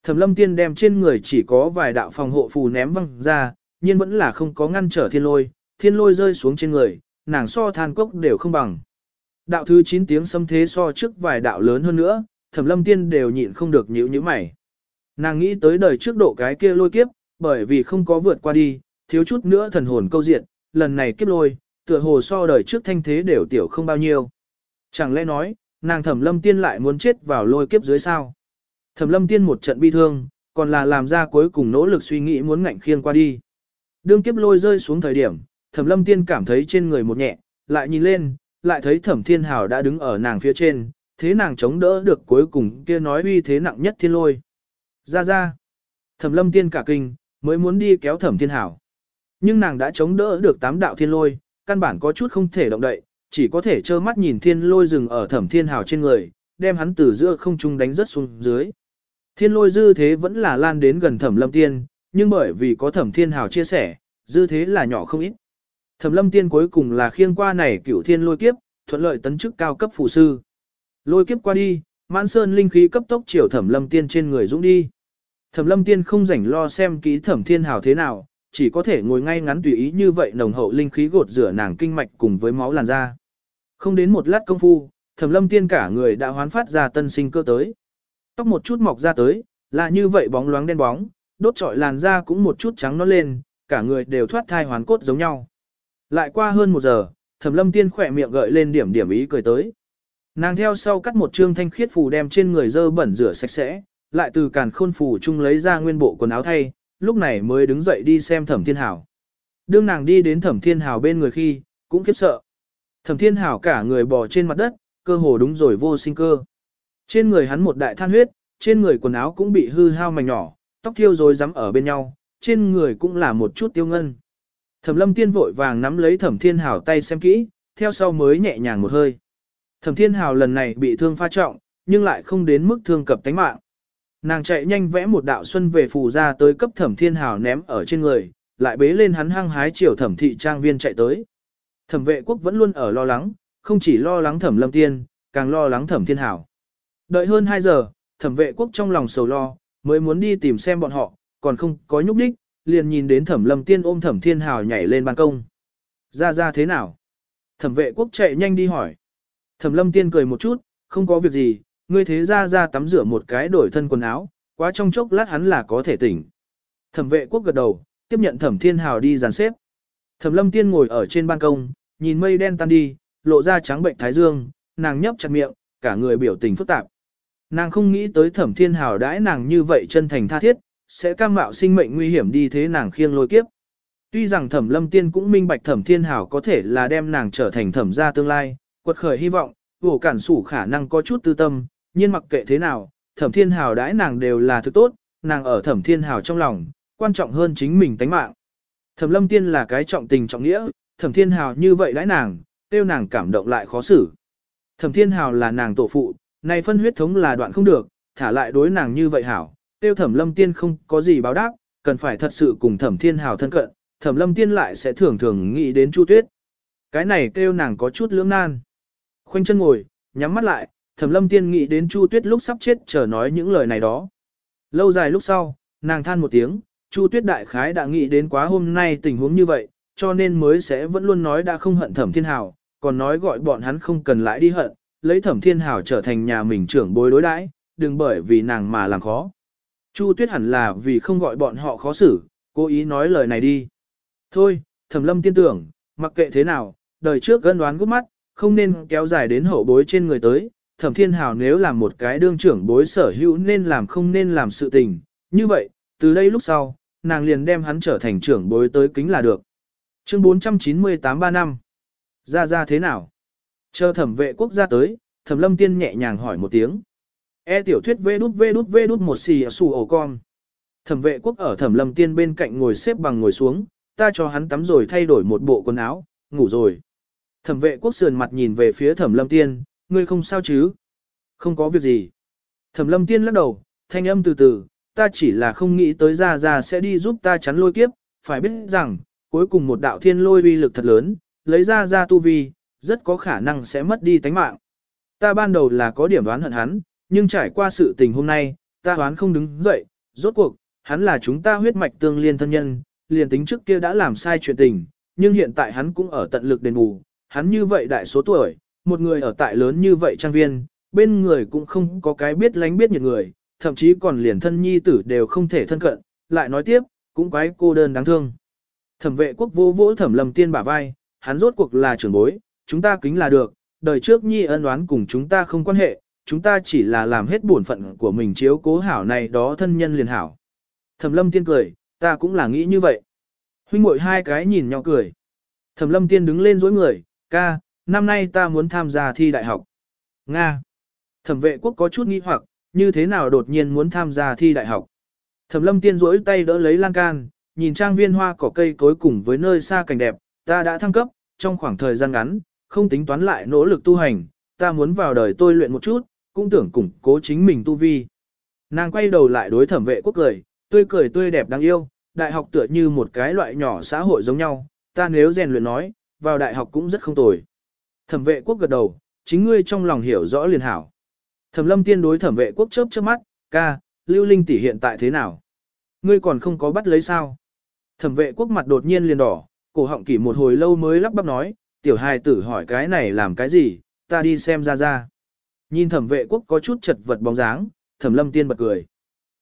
Thẩm lâm tiên đem trên người chỉ có vài đạo phòng hộ phù ném văng ra, nhưng vẫn là không có ngăn trở thiên lôi, thiên lôi rơi xuống trên người, nàng so than cốc đều không bằng. Đạo thứ 9 tiếng xâm thế so trước vài đạo lớn hơn nữa, thẩm lâm tiên đều nhịn không được nhíu như mày. Nàng nghĩ tới đời trước độ cái kia lôi kiếp, bởi vì không có vượt qua đi, thiếu chút nữa thần hồn câu diện, lần này kiếp lôi, tựa hồ so đời trước thanh thế đều tiểu không bao nhiêu. Chẳng lẽ nói, nàng thẩm lâm tiên lại muốn chết vào lôi kiếp dưới sao? Thẩm lâm tiên một trận bi thương, còn là làm ra cuối cùng nỗ lực suy nghĩ muốn ngạnh khiêng qua đi. Đương kiếp lôi rơi xuống thời điểm, thẩm lâm tiên cảm thấy trên người một nhẹ, lại nhìn lên, lại thấy thẩm thiên hào đã đứng ở nàng phía trên, thế nàng chống đỡ được cuối cùng kia nói uy thế nặng nhất thiên lôi. Ra ra, thẩm lâm tiên cả kinh, mới muốn đi kéo thẩm thiên hào. Nhưng nàng đã chống đỡ được tám đạo thiên lôi, căn bản có chút không thể động đậy, chỉ có thể trơ mắt nhìn thiên lôi rừng ở thẩm thiên hào trên người, đem hắn từ giữa không trung đánh rất xuống dưới. Thiên lôi dư thế vẫn là lan đến gần thẩm lâm tiên, nhưng bởi vì có thẩm thiên hào chia sẻ, dư thế là nhỏ không ít. Thẩm lâm tiên cuối cùng là khiêng qua này cửu thiên lôi kiếp, thuận lợi tấn chức cao cấp phụ sư. Lôi kiếp qua đi, mãn sơn linh khí cấp tốc chiều thẩm lâm tiên trên người dũng đi. Thẩm lâm tiên không rảnh lo xem kỹ thẩm thiên hào thế nào, chỉ có thể ngồi ngay ngắn tùy ý như vậy nồng hậu linh khí gột rửa nàng kinh mạch cùng với máu làn da. Không đến một lát công phu, thẩm lâm tiên cả người đã hoán phát ra tân sinh cơ tới. Tóc một chút mọc ra tới, là như vậy bóng loáng đen bóng, đốt trọi làn da cũng một chút trắng nó lên, cả người đều thoát thai hoàn cốt giống nhau. Lại qua hơn một giờ, thẩm lâm tiên khỏe miệng gợi lên điểm điểm ý cười tới. Nàng theo sau cắt một trương thanh khiết phù đem trên người dơ bẩn rửa sạch sẽ, lại từ càn khôn phù chung lấy ra nguyên bộ quần áo thay, lúc này mới đứng dậy đi xem thẩm thiên hảo. Đương nàng đi đến thẩm thiên hảo bên người khi, cũng khiếp sợ. Thẩm thiên hảo cả người bò trên mặt đất, cơ hồ đúng rồi vô sinh cơ. Trên người hắn một đại than huyết, trên người quần áo cũng bị hư hao mảnh nhỏ, tóc thiêu rồi rắm ở bên nhau, trên người cũng là một chút tiêu ngân. Thẩm lâm tiên vội vàng nắm lấy thẩm thiên hảo tay xem kỹ, theo sau mới nhẹ nhàng một hơi. Thẩm thiên hảo lần này bị thương pha trọng, nhưng lại không đến mức thương cập tánh mạng. Nàng chạy nhanh vẽ một đạo xuân về phù ra tới cấp thẩm thiên hảo ném ở trên người, lại bế lên hắn hăng hái chiều thẩm thị trang viên chạy tới. Thẩm vệ quốc vẫn luôn ở lo lắng, không chỉ lo lắng thẩm lâm tiên, càng lo lắng thẩm thiên hảo. Đợi hơn 2 giờ, thẩm vệ quốc trong lòng sầu lo, mới muốn đi tìm xem bọn họ, còn không có nhúc đích, liền nhìn đến thẩm lâm tiên ôm thẩm thiên Hảo nhảy lên ban công. Ra ra thế nào? Thẩm vệ quốc chạy nhanh đi hỏi. Thẩm lâm tiên cười một chút, không có việc gì, ngươi thế ra ra tắm rửa một cái đổi thân quần áo, quá trong chốc lát hắn là có thể tỉnh. Thẩm vệ quốc gật đầu, tiếp nhận thẩm thiên hào đi dàn xếp. Thẩm lâm tiên ngồi ở trên ban công, nhìn mây đen tan đi, lộ ra trắng bệnh thái dương, nàng nhấp chặt miệng, cả người biểu tình phức tạp. Nàng không nghĩ tới thẩm thiên hào đãi nàng như vậy chân thành tha thiết, sẽ cam mạo sinh mệnh nguy hiểm đi thế nàng khiêng lôi kiếp. Tuy rằng thẩm lâm tiên cũng minh bạch thẩm thiên hào có thể là đem nàng trở thành thẩm gia tương lai, quật khởi hy vọng, vổ cản sủ khả năng có chút tư tâm, nhưng mặc kệ thế nào, thẩm thiên hào đãi nàng đều là thứ tốt, nàng ở thẩm thiên hào trong lòng, quan trọng hơn chính mình tánh mạng. Thẩm lâm tiên là cái trọng tình trọng nghĩa, thẩm thiên hào như vậy đãi nàng, tiêu nàng cảm động lại khó xử. Thẩm thiên hào là nàng tổ phụ, này phân huyết thống là đoạn không được, thả lại đối nàng như vậy hảo, tiêu thẩm lâm tiên không có gì báo đáp, cần phải thật sự cùng thẩm thiên hào thân cận, thẩm lâm tiên lại sẽ thường thường nghĩ đến chu tuyết. Cái này kêu nàng có chút lưỡng nan. Khoanh chân ngồi, nhắm mắt lại, thẩm lâm tiên nghĩ đến chu tuyết lúc sắp chết chờ nói những lời này đó. Lâu dài lúc sau, nàng than một tiếng, chu tuyết đại khái đã nghĩ đến quá hôm nay tình huống như vậy, cho nên mới sẽ vẫn luôn nói đã không hận thẩm thiên Hảo, còn nói gọi bọn hắn không cần lại đi hận, lấy thẩm thiên Hảo trở thành nhà mình trưởng bối đối đãi, đừng bởi vì nàng mà làm khó. Chu tuyết hẳn là vì không gọi bọn họ khó xử, cố ý nói lời này đi. Thôi, thẩm lâm tin tưởng, mặc kệ thế nào, đời trước gân đoán gút mắt, không nên kéo dài đến hậu bối trên người tới. Thẩm thiên Hảo nếu làm một cái đương trưởng bối sở hữu nên làm không nên làm sự tình. Như vậy, từ đây lúc sau, nàng liền đem hắn trở thành trưởng bối tới kính là được. Chương 498 3 năm. Ra ra thế nào? Chờ thẩm vệ quốc gia tới, thẩm lâm tiên nhẹ nhàng hỏi một tiếng. E tiểu thuyết vê đút vê đút vê đút một xì xù ổ con. Thẩm vệ quốc ở thẩm lâm tiên bên cạnh ngồi xếp bằng ngồi xuống, ta cho hắn tắm rồi thay đổi một bộ quần áo, ngủ rồi. Thẩm vệ quốc sườn mặt nhìn về phía thẩm lâm tiên, ngươi không sao chứ? Không có việc gì. Thẩm lâm tiên lắc đầu, thanh âm từ từ, ta chỉ là không nghĩ tới ra ra sẽ đi giúp ta chắn lôi kiếp, phải biết rằng, cuối cùng một đạo thiên lôi uy lực thật lớn, lấy ra ra tu vi, rất có khả năng sẽ mất đi tánh mạng. Ta ban đầu là có điểm đoán hận hắn, nhưng trải qua sự tình hôm nay, ta đoán không đứng dậy, rốt cuộc, hắn là chúng ta huyết mạch tương liên thân nhân, liền tính trước kia đã làm sai chuyện tình, nhưng hiện tại hắn cũng ở tận lực đền bù, hắn như vậy đại số tuổi, một người ở tại lớn như vậy trang viên, bên người cũng không có cái biết lánh biết nhiệt người, thậm chí còn liền thân nhi tử đều không thể thân cận, lại nói tiếp, cũng quái cô đơn đáng thương. Thẩm vệ quốc vô vỗ thẩm lâm tiên bả vai, hắn rốt cuộc là trưởng bối, chúng ta kính là được, đời trước nhi ân oán cùng chúng ta không quan hệ, chúng ta chỉ là làm hết bổn phận của mình chiếu cố hảo này đó thân nhân liền hảo. Thẩm lâm tiên cười, ta cũng là nghĩ như vậy. Huynh muội hai cái nhìn nhau cười. Thẩm lâm tiên đứng lên dối người, ca, năm nay ta muốn tham gia thi đại học. Nga. Thẩm vệ quốc có chút nghi hoặc, như thế nào đột nhiên muốn tham gia thi đại học. Thẩm lâm tiên rỗi tay đỡ lấy lan can, nhìn trang viên hoa cỏ cây cối cùng với nơi xa cảnh đẹp, ta đã thăng cấp, trong khoảng thời gian ngắn, không tính toán lại nỗ lực tu hành, ta muốn vào đời tôi luyện một chút, cũng tưởng củng cố chính mình tu vi. Nàng quay đầu lại đối thẩm vệ quốc cười, tươi cười tươi đẹp đáng yêu, đại học tựa như một cái loại nhỏ xã hội giống nhau, ta nếu rèn luyện nói, vào đại học cũng rất không tồi. Thẩm vệ quốc gật đầu, chính ngươi trong lòng hiểu rõ liền hảo. Thẩm lâm tiên đối thẩm vệ quốc chớp chớp mắt, ca, lưu linh tỷ hiện tại thế nào? Ngươi còn không có bắt lấy sao? Thẩm vệ quốc mặt đột nhiên liền đỏ, cổ họng kỷ một hồi lâu mới lắp bắp nói, tiểu hài tử hỏi cái này làm cái gì, ta đi xem ra ra. Nhìn thẩm vệ quốc có chút chật vật bóng dáng, thẩm lâm tiên bật cười.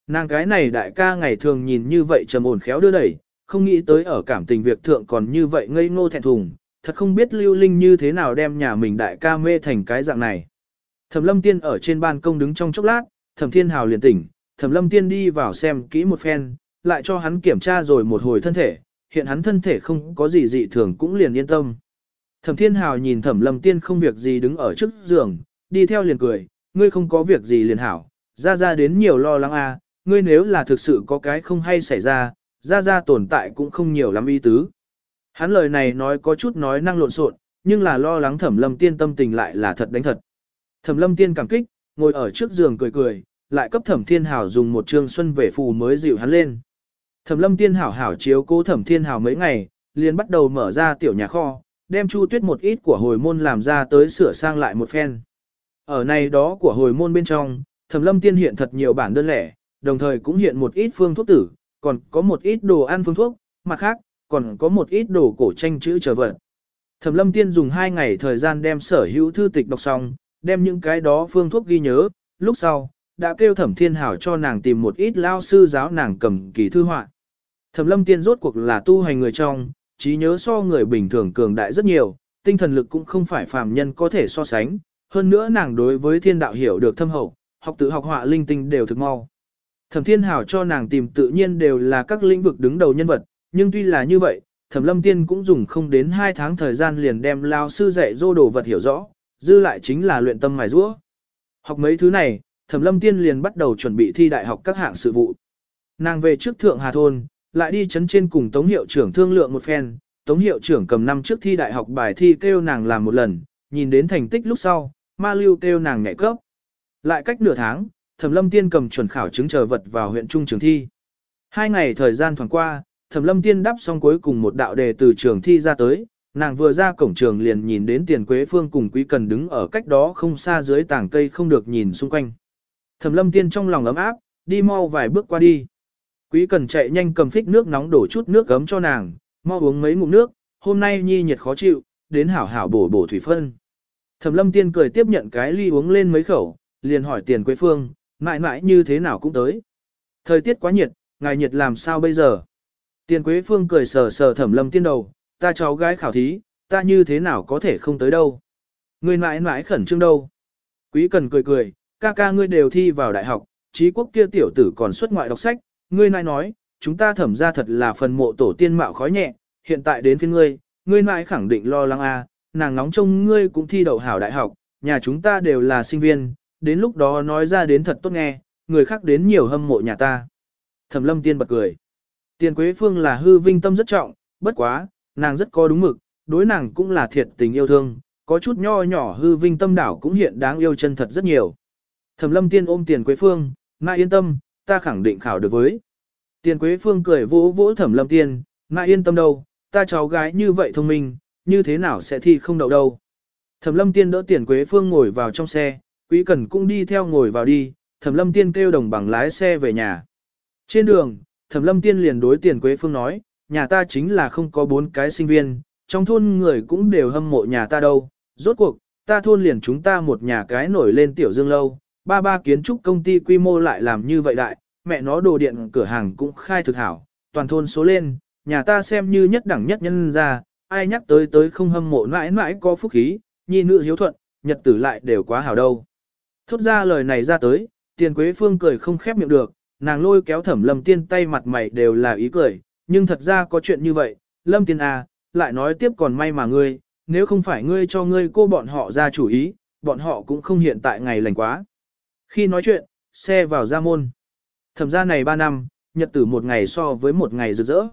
Nàng cái này đại ca ngày thường nhìn như vậy trầm ổn khéo đưa đẩy, không nghĩ tới ở cảm tình việc thượng còn như vậy ngây ngô thẹn thùng, thật không biết lưu linh như thế nào đem nhà mình đại ca mê thành cái dạng này. Thẩm lâm tiên ở trên ban công đứng trong chốc lát, thẩm thiên hào liền tỉnh, thẩm lâm tiên đi vào xem kỹ một phen, lại cho hắn kiểm tra rồi một hồi thân thể, hiện hắn thân thể không có gì dị thường cũng liền yên tâm. Thẩm thiên hào nhìn thẩm lâm tiên không việc gì đứng ở trước giường, đi theo liền cười, ngươi không có việc gì liền hảo, ra ra đến nhiều lo lắng a, ngươi nếu là thực sự có cái không hay xảy ra, ra ra tồn tại cũng không nhiều lắm ý tứ. Hắn lời này nói có chút nói năng lộn xộn, nhưng là lo lắng thẩm lâm tiên tâm tình lại là thật đánh thật. Thẩm lâm tiên cảm kích, ngồi ở trước giường cười cười, lại cấp thẩm thiên hảo dùng một trương xuân về phù mới dịu hắn lên. Thẩm lâm tiên hảo hảo chiếu cố thẩm thiên hảo mấy ngày, liền bắt đầu mở ra tiểu nhà kho, đem chu tuyết một ít của hồi môn làm ra tới sửa sang lại một phen. Ở này đó của hồi môn bên trong, thẩm lâm tiên hiện thật nhiều bản đơn lẻ, đồng thời cũng hiện một ít phương thuốc tử, còn có một ít đồ ăn phương thuốc, mặt khác, còn có một ít đồ cổ tranh chữ trở vật. Thẩm lâm tiên dùng 2 ngày thời gian đem sở hữu thư tịch đọc xong, đem những cái đó phương thuốc ghi nhớ, lúc sau, đã kêu thẩm thiên hảo cho nàng tìm một ít lao sư giáo nàng cầm kỳ thư họa. Thẩm lâm tiên rốt cuộc là tu hành người trong, trí nhớ so người bình thường cường đại rất nhiều, tinh thần lực cũng không phải phàm nhân có thể so sánh, hơn nữa nàng đối với thiên đạo hiểu được thâm hậu, học tự học họa linh tinh đều thực mau. Thẩm Thiên Hảo cho nàng tìm tự nhiên đều là các lĩnh vực đứng đầu nhân vật, nhưng tuy là như vậy, Thẩm Lâm Tiên cũng dùng không đến 2 tháng thời gian liền đem lao sư dạy dô đồ vật hiểu rõ, dư lại chính là luyện tâm mài rũa. Học mấy thứ này, Thẩm Lâm Tiên liền bắt đầu chuẩn bị thi đại học các hạng sự vụ. Nàng về trước Thượng Hà Thôn, lại đi chấn trên cùng Tống Hiệu trưởng thương lượng một phen, Tống Hiệu trưởng cầm năm trước thi đại học bài thi kêu nàng làm một lần, nhìn đến thành tích lúc sau, ma lưu kêu nàng nhảy cấp. Lại cách nửa tháng, Thẩm Lâm Tiên cầm chuẩn khảo chứng chờ vật vào huyện trung trường thi. Hai ngày thời gian thoảng qua, Thẩm Lâm Tiên đáp xong cuối cùng một đạo đề từ trường thi ra tới, nàng vừa ra cổng trường liền nhìn đến Tiền Quế Phương cùng Quý Cần đứng ở cách đó không xa dưới tảng cây không được nhìn xung quanh. Thẩm Lâm Tiên trong lòng ấm áp, đi mau vài bước qua đi. Quý Cần chạy nhanh cầm phích nước nóng đổ chút nước gấm cho nàng, mau uống mấy ngụm nước, hôm nay nhi nhiệt khó chịu, đến hảo hảo bổ bổ thủy phân. Thẩm Lâm Tiên cười tiếp nhận cái ly uống lên mấy khẩu, liền hỏi Tiền Quế Phương, mãi mãi như thế nào cũng tới. Thời tiết quá nhiệt, ngài nhiệt làm sao bây giờ? Tiền Quế Phương cười sờ sờ thẩm lâm tiên đầu, ta cháu gái khảo thí, ta như thế nào có thể không tới đâu. Ngươi mãi mãi khẩn trương đâu. Quý cần cười cười, ca ca ngươi đều thi vào đại học, trí quốc kia tiểu tử còn xuất ngoại đọc sách, ngươi nãi nói, chúng ta thẩm ra thật là phần mộ tổ tiên mạo khói nhẹ, hiện tại đến phiên ngươi, ngươi mãi khẳng định lo lắng a, à, nàng nóng trông ngươi cũng thi đậu hảo đại học, nhà chúng ta đều là sinh viên, đến lúc đó nói ra đến thật tốt nghe, người khác đến nhiều hâm mộ nhà ta. Thẩm lâm tiên bật cười. Tiền Quế Phương là hư vinh tâm rất trọng, bất quá, nàng rất có đúng mực, đối nàng cũng là thiệt tình yêu thương, có chút nho nhỏ hư vinh tâm đảo cũng hiện đáng yêu chân thật rất nhiều. Thẩm lâm tiên ôm Tiền Quế Phương, ngại yên tâm, ta khẳng định khảo được với. Tiền Quế Phương cười vỗ vỗ Thẩm lâm tiên, ngại yên tâm đâu, ta cháu gái như vậy thông minh, như thế nào sẽ thi không đậu đâu. Thẩm lâm tiên đỡ Tiền Quế Phương ngồi vào trong xe, Quý Cần cũng đi theo ngồi vào đi, Thẩm Lâm Tiên kêu đồng bằng lái xe về nhà. Trên đường, Thẩm Lâm Tiên liền đối Tiền Quế Phương nói, nhà ta chính là không có bốn cái sinh viên, trong thôn người cũng đều hâm mộ nhà ta đâu. Rốt cuộc, ta thôn liền chúng ta một nhà cái nổi lên tiểu dương lâu, ba ba kiến trúc công ty quy mô lại làm như vậy đại, mẹ nó đồ điện cửa hàng cũng khai thực hảo, toàn thôn số lên, nhà ta xem như nhất đẳng nhất nhân ra, ai nhắc tới tới không hâm mộ mãi mãi có phúc khí, nhi nữ hiếu thuận, nhật tử lại đều quá hảo đâu. Thốt ra lời này ra tới, tiền quế phương cười không khép miệng được, nàng lôi kéo thẩm lâm tiên tay mặt mày đều là ý cười, nhưng thật ra có chuyện như vậy, lâm tiên à, lại nói tiếp còn may mà ngươi, nếu không phải ngươi cho ngươi cô bọn họ ra chủ ý, bọn họ cũng không hiện tại ngày lành quá. Khi nói chuyện, xe vào ra môn. Thẩm ra này 3 năm, nhật tử một ngày so với một ngày rực rỡ.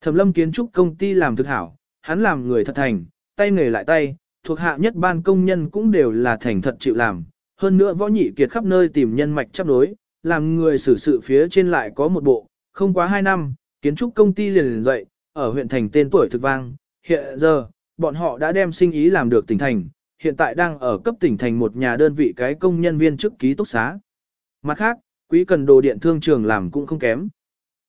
Thẩm lâm kiến trúc công ty làm thực hảo, hắn làm người thật thành, tay nghề lại tay, thuộc hạ nhất ban công nhân cũng đều là thành thật chịu làm. Hơn nữa võ nhị kiệt khắp nơi tìm nhân mạch chấp đối, làm người xử sự phía trên lại có một bộ, không quá 2 năm, kiến trúc công ty liền liền dậy, ở huyện thành tên tuổi thực vang. Hiện giờ, bọn họ đã đem sinh ý làm được tỉnh thành, hiện tại đang ở cấp tỉnh thành một nhà đơn vị cái công nhân viên chức ký túc xá. Mặt khác, quý cần đồ điện thương trường làm cũng không kém.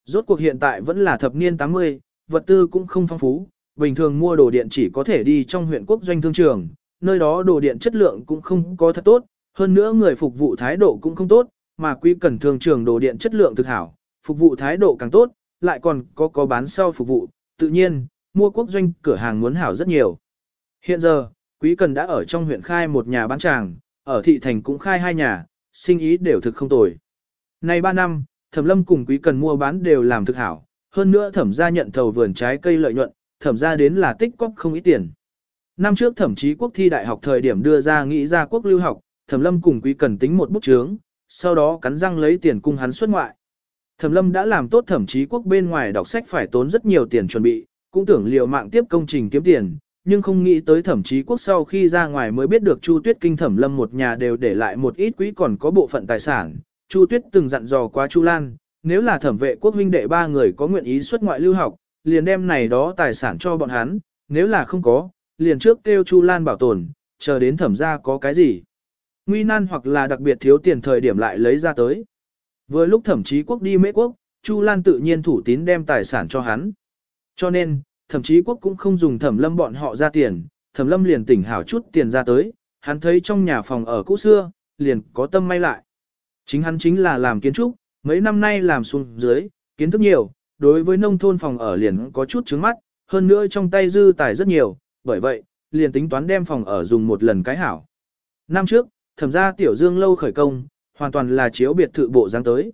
Rốt cuộc hiện tại vẫn là thập niên 80, vật tư cũng không phong phú, bình thường mua đồ điện chỉ có thể đi trong huyện quốc doanh thương trường, nơi đó đồ điện chất lượng cũng không có thật tốt, hơn nữa người phục vụ thái độ cũng không tốt, mà quý cần thương trường đồ điện chất lượng thực hảo, phục vụ thái độ càng tốt, lại còn có có bán sau phục vụ, tự nhiên, mua quốc doanh cửa hàng muốn hảo rất nhiều. Hiện giờ, quý cần đã ở trong huyện khai một nhà bán tràng, ở thị thành cũng khai hai nhà, sinh ý đều thực không tồi. nay 3 năm, thẩm lâm cùng quý cần mua bán đều làm thực hảo, hơn nữa thẩm gia nhận thầu vườn trái cây lợi nhuận, thẩm gia đến là tích cóp không ít tiền. Năm trước thẩm chí quốc thi đại học thời điểm đưa ra nghĩ ra quốc lưu học, thẩm lâm cùng quý cần tính một bút chướng, sau đó cắn răng lấy tiền cung hắn xuất ngoại. Thẩm lâm đã làm tốt thẩm chí quốc bên ngoài đọc sách phải tốn rất nhiều tiền chuẩn bị, cũng tưởng liệu mạng tiếp công trình kiếm tiền, nhưng không nghĩ tới thẩm chí quốc sau khi ra ngoài mới biết được Chu Tuyết kinh thẩm lâm một nhà đều để lại một ít quỹ còn có bộ phận tài sản. Chu Tuyết từng dặn dò qua Chu Lan, nếu là thẩm vệ quốc huynh đệ ba người có nguyện ý xuất ngoại lưu học, liền đem này đó tài sản cho bọn hắn, nếu là không có, liền trước kêu Chu Lan bảo tồn, chờ đến thẩm ra có cái gì. Nguy nan hoặc là đặc biệt thiếu tiền thời điểm lại lấy ra tới. Vừa lúc thẩm chí quốc đi mễ quốc, Chu Lan tự nhiên thủ tín đem tài sản cho hắn. Cho nên, Thẩm chí quốc cũng không dùng thẩm lâm bọn họ ra tiền, thẩm lâm liền tỉnh hảo chút tiền ra tới, hắn thấy trong nhà phòng ở cũ xưa, liền có tâm may lại. Chính hắn chính là làm kiến trúc, mấy năm nay làm xuống dưới, kiến thức nhiều, đối với nông thôn phòng ở liền có chút trứng mắt, hơn nữa trong tay dư tài rất nhiều, bởi vậy, liền tính toán đem phòng ở dùng một lần cái hảo. Năm trước, thẩm gia tiểu dương lâu khởi công, hoàn toàn là chiếu biệt thự bộ dáng tới.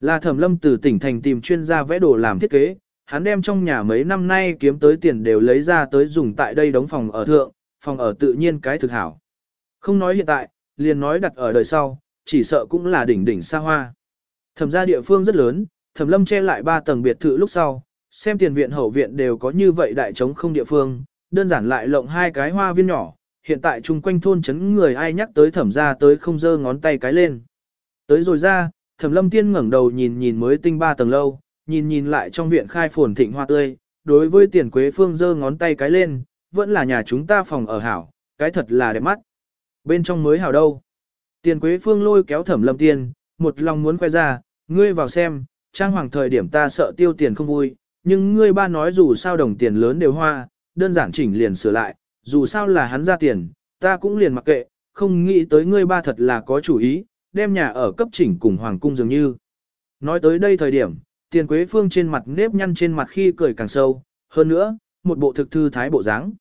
Là thẩm lâm từ tỉnh thành tìm chuyên gia vẽ đồ làm thiết kế, hắn đem trong nhà mấy năm nay kiếm tới tiền đều lấy ra tới dùng tại đây đóng phòng ở thượng, phòng ở tự nhiên cái thực hảo. Không nói hiện tại, liền nói đặt ở đời sau, chỉ sợ cũng là đỉnh đỉnh xa hoa. Thẩm gia địa phương rất lớn, thẩm lâm che lại ba tầng biệt thự lúc sau, xem tiền viện hậu viện đều có như vậy đại trống không địa phương, đơn giản lại lộng hai cái hoa viên nhỏ, hiện tại chung quanh thôn chấn người ai nhắc tới thẩm gia tới không dơ ngón tay cái lên. Tới rồi ra, thẩm lâm tiên ngẩng đầu nhìn nhìn mới tinh ba tầng lâu, nhìn nhìn lại trong viện khai phồn thịnh hoa tươi, đối với tiền quế phương giơ ngón tay cái lên, vẫn là nhà chúng ta phòng ở hảo, cái thật là đẹp mắt. Bên trong mới hảo đâu. Tiền quế phương lôi kéo thẩm lâm tiên, một lòng muốn khoe ra, ngươi vào xem, trang hoàng thời điểm ta sợ tiêu tiền không vui, nhưng ngươi ba nói dù sao đồng tiền lớn đều hoa, đơn giản chỉnh liền sửa lại, dù sao là hắn ra tiền, ta cũng liền mặc kệ, không nghĩ tới ngươi ba thật là có chủ ý, đem nhà ở cấp chỉnh cùng hoàng cung dường như. Nói tới đây thời điểm, Tiền Quế Phương trên mặt nếp nhăn trên mặt khi cười càng sâu, hơn nữa, một bộ thực thư thái bộ dáng.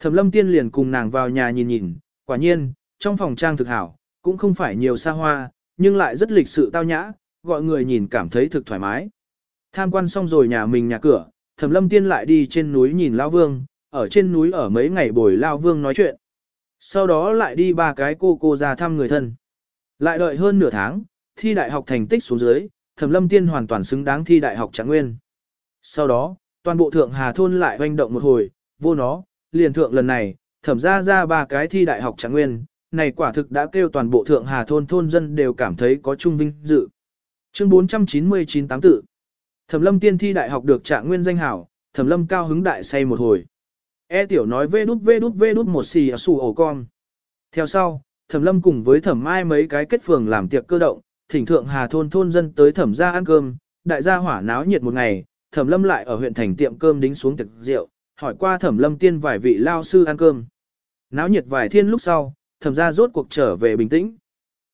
Thẩm Lâm Tiên liền cùng nàng vào nhà nhìn nhìn, quả nhiên, trong phòng trang thực hảo, cũng không phải nhiều xa hoa, nhưng lại rất lịch sự tao nhã, gọi người nhìn cảm thấy thực thoải mái. Tham quan xong rồi nhà mình nhà cửa, Thẩm Lâm Tiên lại đi trên núi nhìn Lão Vương, ở trên núi ở mấy ngày bồi Lão Vương nói chuyện. Sau đó lại đi ba cái cô cô ra thăm người thân. Lại đợi hơn nửa tháng, thi đại học thành tích xuống dưới, Thẩm Lâm Tiên hoàn toàn xứng đáng thi đại học Trạng Nguyên. Sau đó, toàn bộ thượng Hà thôn lại hoành động một hồi, vô nó, liền thượng lần này, thẩm ra ra ba cái thi đại học Trạng Nguyên, này quả thực đã kêu toàn bộ thượng Hà thôn thôn dân đều cảm thấy có trung vinh dự. Chương 499 tám tự. Thẩm Lâm Tiên thi đại học được Trạng Nguyên danh hảo, Thẩm Lâm cao hứng đại say một hồi. E tiểu nói vê đút vê đút vê đút một xì ở sù ổ con. Theo sau, Thẩm Lâm cùng với Thẩm Mai mấy cái kết phường làm tiệc cơ động, thỉnh thượng hà thôn thôn dân tới thẩm gia ăn cơm, đại gia hỏa náo nhiệt một ngày, thẩm lâm lại ở huyện thành tiệm cơm đính xuống tiệc rượu, hỏi qua thẩm lâm tiên vài vị lao sư ăn cơm. Náo nhiệt vài thiên lúc sau, thẩm ra rốt cuộc trở về bình tĩnh.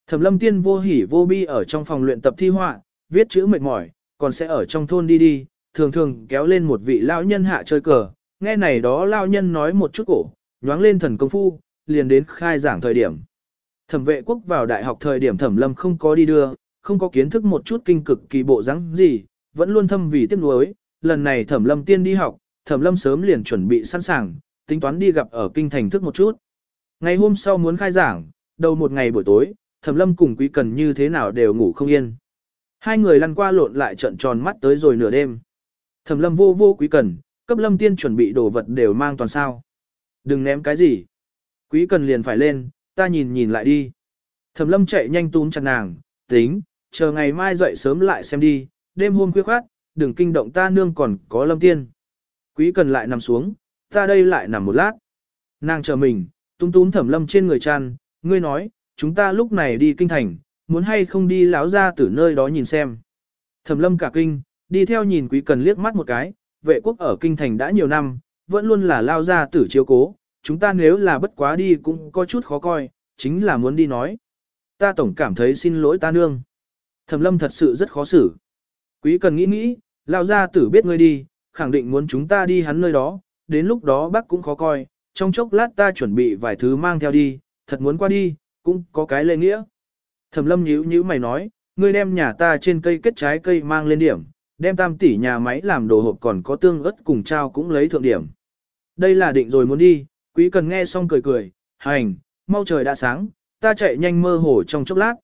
Thẩm lâm tiên vô hỉ vô bi ở trong phòng luyện tập thi họa, viết chữ mệt mỏi, còn sẽ ở trong thôn đi đi, thường thường kéo lên một vị lão nhân hạ chơi cờ, nghe này đó lão nhân nói một chút cổ, nhoáng lên thần công phu, liền đến khai giảng thời điểm. Thẩm vệ quốc vào đại học thời điểm thẩm lâm không có đi đưa, không có kiến thức một chút kinh cực kỳ bộ dáng gì, vẫn luôn thâm vì tiếc nuối, lần này thẩm lâm tiên đi học, thẩm lâm sớm liền chuẩn bị sẵn sàng, tính toán đi gặp ở kinh thành thức một chút. Ngày hôm sau muốn khai giảng, đầu một ngày buổi tối, thẩm lâm cùng quý cần như thế nào đều ngủ không yên. Hai người lăn qua lộn lại trận tròn mắt tới rồi nửa đêm. Thẩm lâm vô vô quý cần, cấp lâm tiên chuẩn bị đồ vật đều mang toàn sao. Đừng ném cái gì. Quý cần liền phải lên, ta nhìn nhìn lại đi. Thẩm lâm chạy nhanh túm chặt nàng, tính, chờ ngày mai dậy sớm lại xem đi, đêm hôm khuya khoát, đừng kinh động ta nương còn có lâm tiên. Quý cần lại nằm xuống, ta đây lại nằm một lát. Nàng chờ mình, túm túm thẩm lâm trên người chăn, ngươi nói, chúng ta lúc này đi kinh thành, muốn hay không đi láo ra từ nơi đó nhìn xem. Thẩm lâm cả kinh, đi theo nhìn quý cần liếc mắt một cái, vệ quốc ở kinh thành đã nhiều năm, vẫn luôn là lao ra tử chiếu cố, chúng ta nếu là bất quá đi cũng có chút khó coi, chính là muốn đi nói. Ta tổng cảm thấy xin lỗi ta nương. Thẩm lâm thật sự rất khó xử. Quý cần nghĩ nghĩ, lao ra tử biết ngươi đi, khẳng định muốn chúng ta đi hắn nơi đó, đến lúc đó bác cũng khó coi, trong chốc lát ta chuẩn bị vài thứ mang theo đi, thật muốn qua đi, cũng có cái lệ nghĩa. Thẩm lâm nhíu nhíu mày nói, ngươi đem nhà ta trên cây kết trái cây mang lên điểm, đem tam tỷ nhà máy làm đồ hộp còn có tương ớt cùng trao cũng lấy thượng điểm. Đây là định rồi muốn đi, quý cần nghe xong cười cười, hành, mau trời đã sáng, ta chạy nhanh mơ hồ trong chốc lát.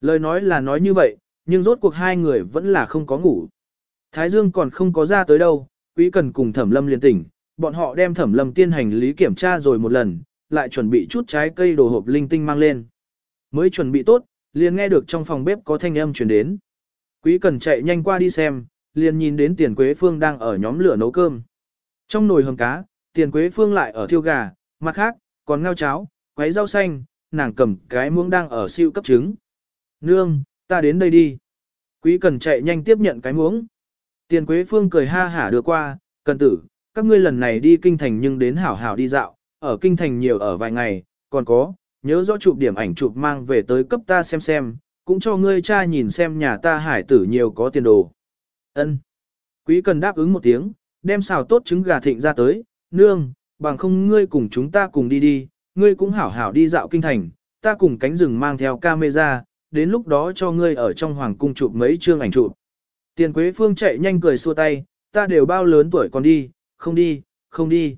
Lời nói là nói như vậy, nhưng rốt cuộc hai người vẫn là không có ngủ. Thái Dương còn không có ra tới đâu, quý cần cùng thẩm lâm liền tỉnh, bọn họ đem thẩm lâm tiên hành lý kiểm tra rồi một lần, lại chuẩn bị chút trái cây đồ hộp linh tinh mang lên. Mới chuẩn bị tốt, liền nghe được trong phòng bếp có thanh âm truyền đến. Quý cần chạy nhanh qua đi xem, liền nhìn đến tiền quế phương đang ở nhóm lửa nấu cơm. Trong nồi hầm cá, tiền quế phương lại ở thiêu gà, mặt khác, còn ngao cháo, quấy rau xanh, nàng cầm cái muỗng đang ở siêu cấp trứng. Nương, ta đến đây đi. Quý cần chạy nhanh tiếp nhận cái muỗng. Tiền quế phương cười ha hả đưa qua, cần tử, các ngươi lần này đi kinh thành nhưng đến hảo hảo đi dạo, ở kinh thành nhiều ở vài ngày, còn có, nhớ rõ chụp điểm ảnh chụp mang về tới cấp ta xem xem, cũng cho ngươi cha nhìn xem nhà ta hải tử nhiều có tiền đồ. Ân. Quý cần đáp ứng một tiếng, đem xào tốt trứng gà thịnh ra tới, nương, bằng không ngươi cùng chúng ta cùng đi đi, ngươi cũng hảo hảo đi dạo kinh thành, ta cùng cánh rừng mang theo camera, đến lúc đó cho ngươi ở trong hoàng cung chụp mấy chương ảnh chụp. Tiền Quế Phương chạy nhanh cười xua tay, ta đều bao lớn tuổi còn đi, không đi, không đi.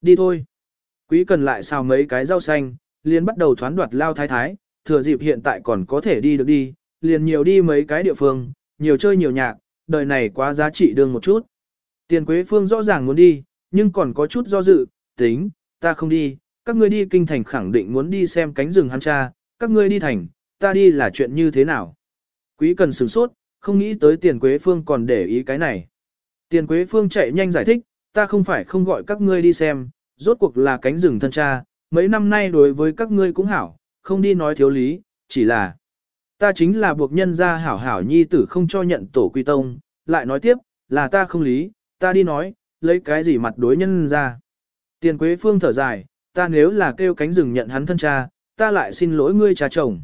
Đi thôi. Quý cần lại xào mấy cái rau xanh, liền bắt đầu thoán đoạt lao thái thái, thừa dịp hiện tại còn có thể đi được đi, liền nhiều đi mấy cái địa phương, nhiều chơi nhiều nhạc, đời này quá giá trị đương một chút. Tiền Quế Phương rõ ràng muốn đi, nhưng còn có chút do dự, tính, ta không đi, các ngươi đi kinh thành khẳng định muốn đi xem cánh rừng hắn cha, các ngươi đi thành, ta đi là chuyện như thế nào. Quý cần sửng sốt, không nghĩ tới tiền Quế Phương còn để ý cái này. Tiền Quế Phương chạy nhanh giải thích, ta không phải không gọi các ngươi đi xem, rốt cuộc là cánh rừng thân cha, mấy năm nay đối với các ngươi cũng hảo, không đi nói thiếu lý, chỉ là ta chính là buộc nhân gia hảo hảo nhi tử không cho nhận tổ quy tông, lại nói tiếp, là ta không lý, ta đi nói, lấy cái gì mặt đối nhân ra. Tiền Quế Phương thở dài, ta nếu là kêu cánh rừng nhận hắn thân cha, ta lại xin lỗi ngươi cha chồng.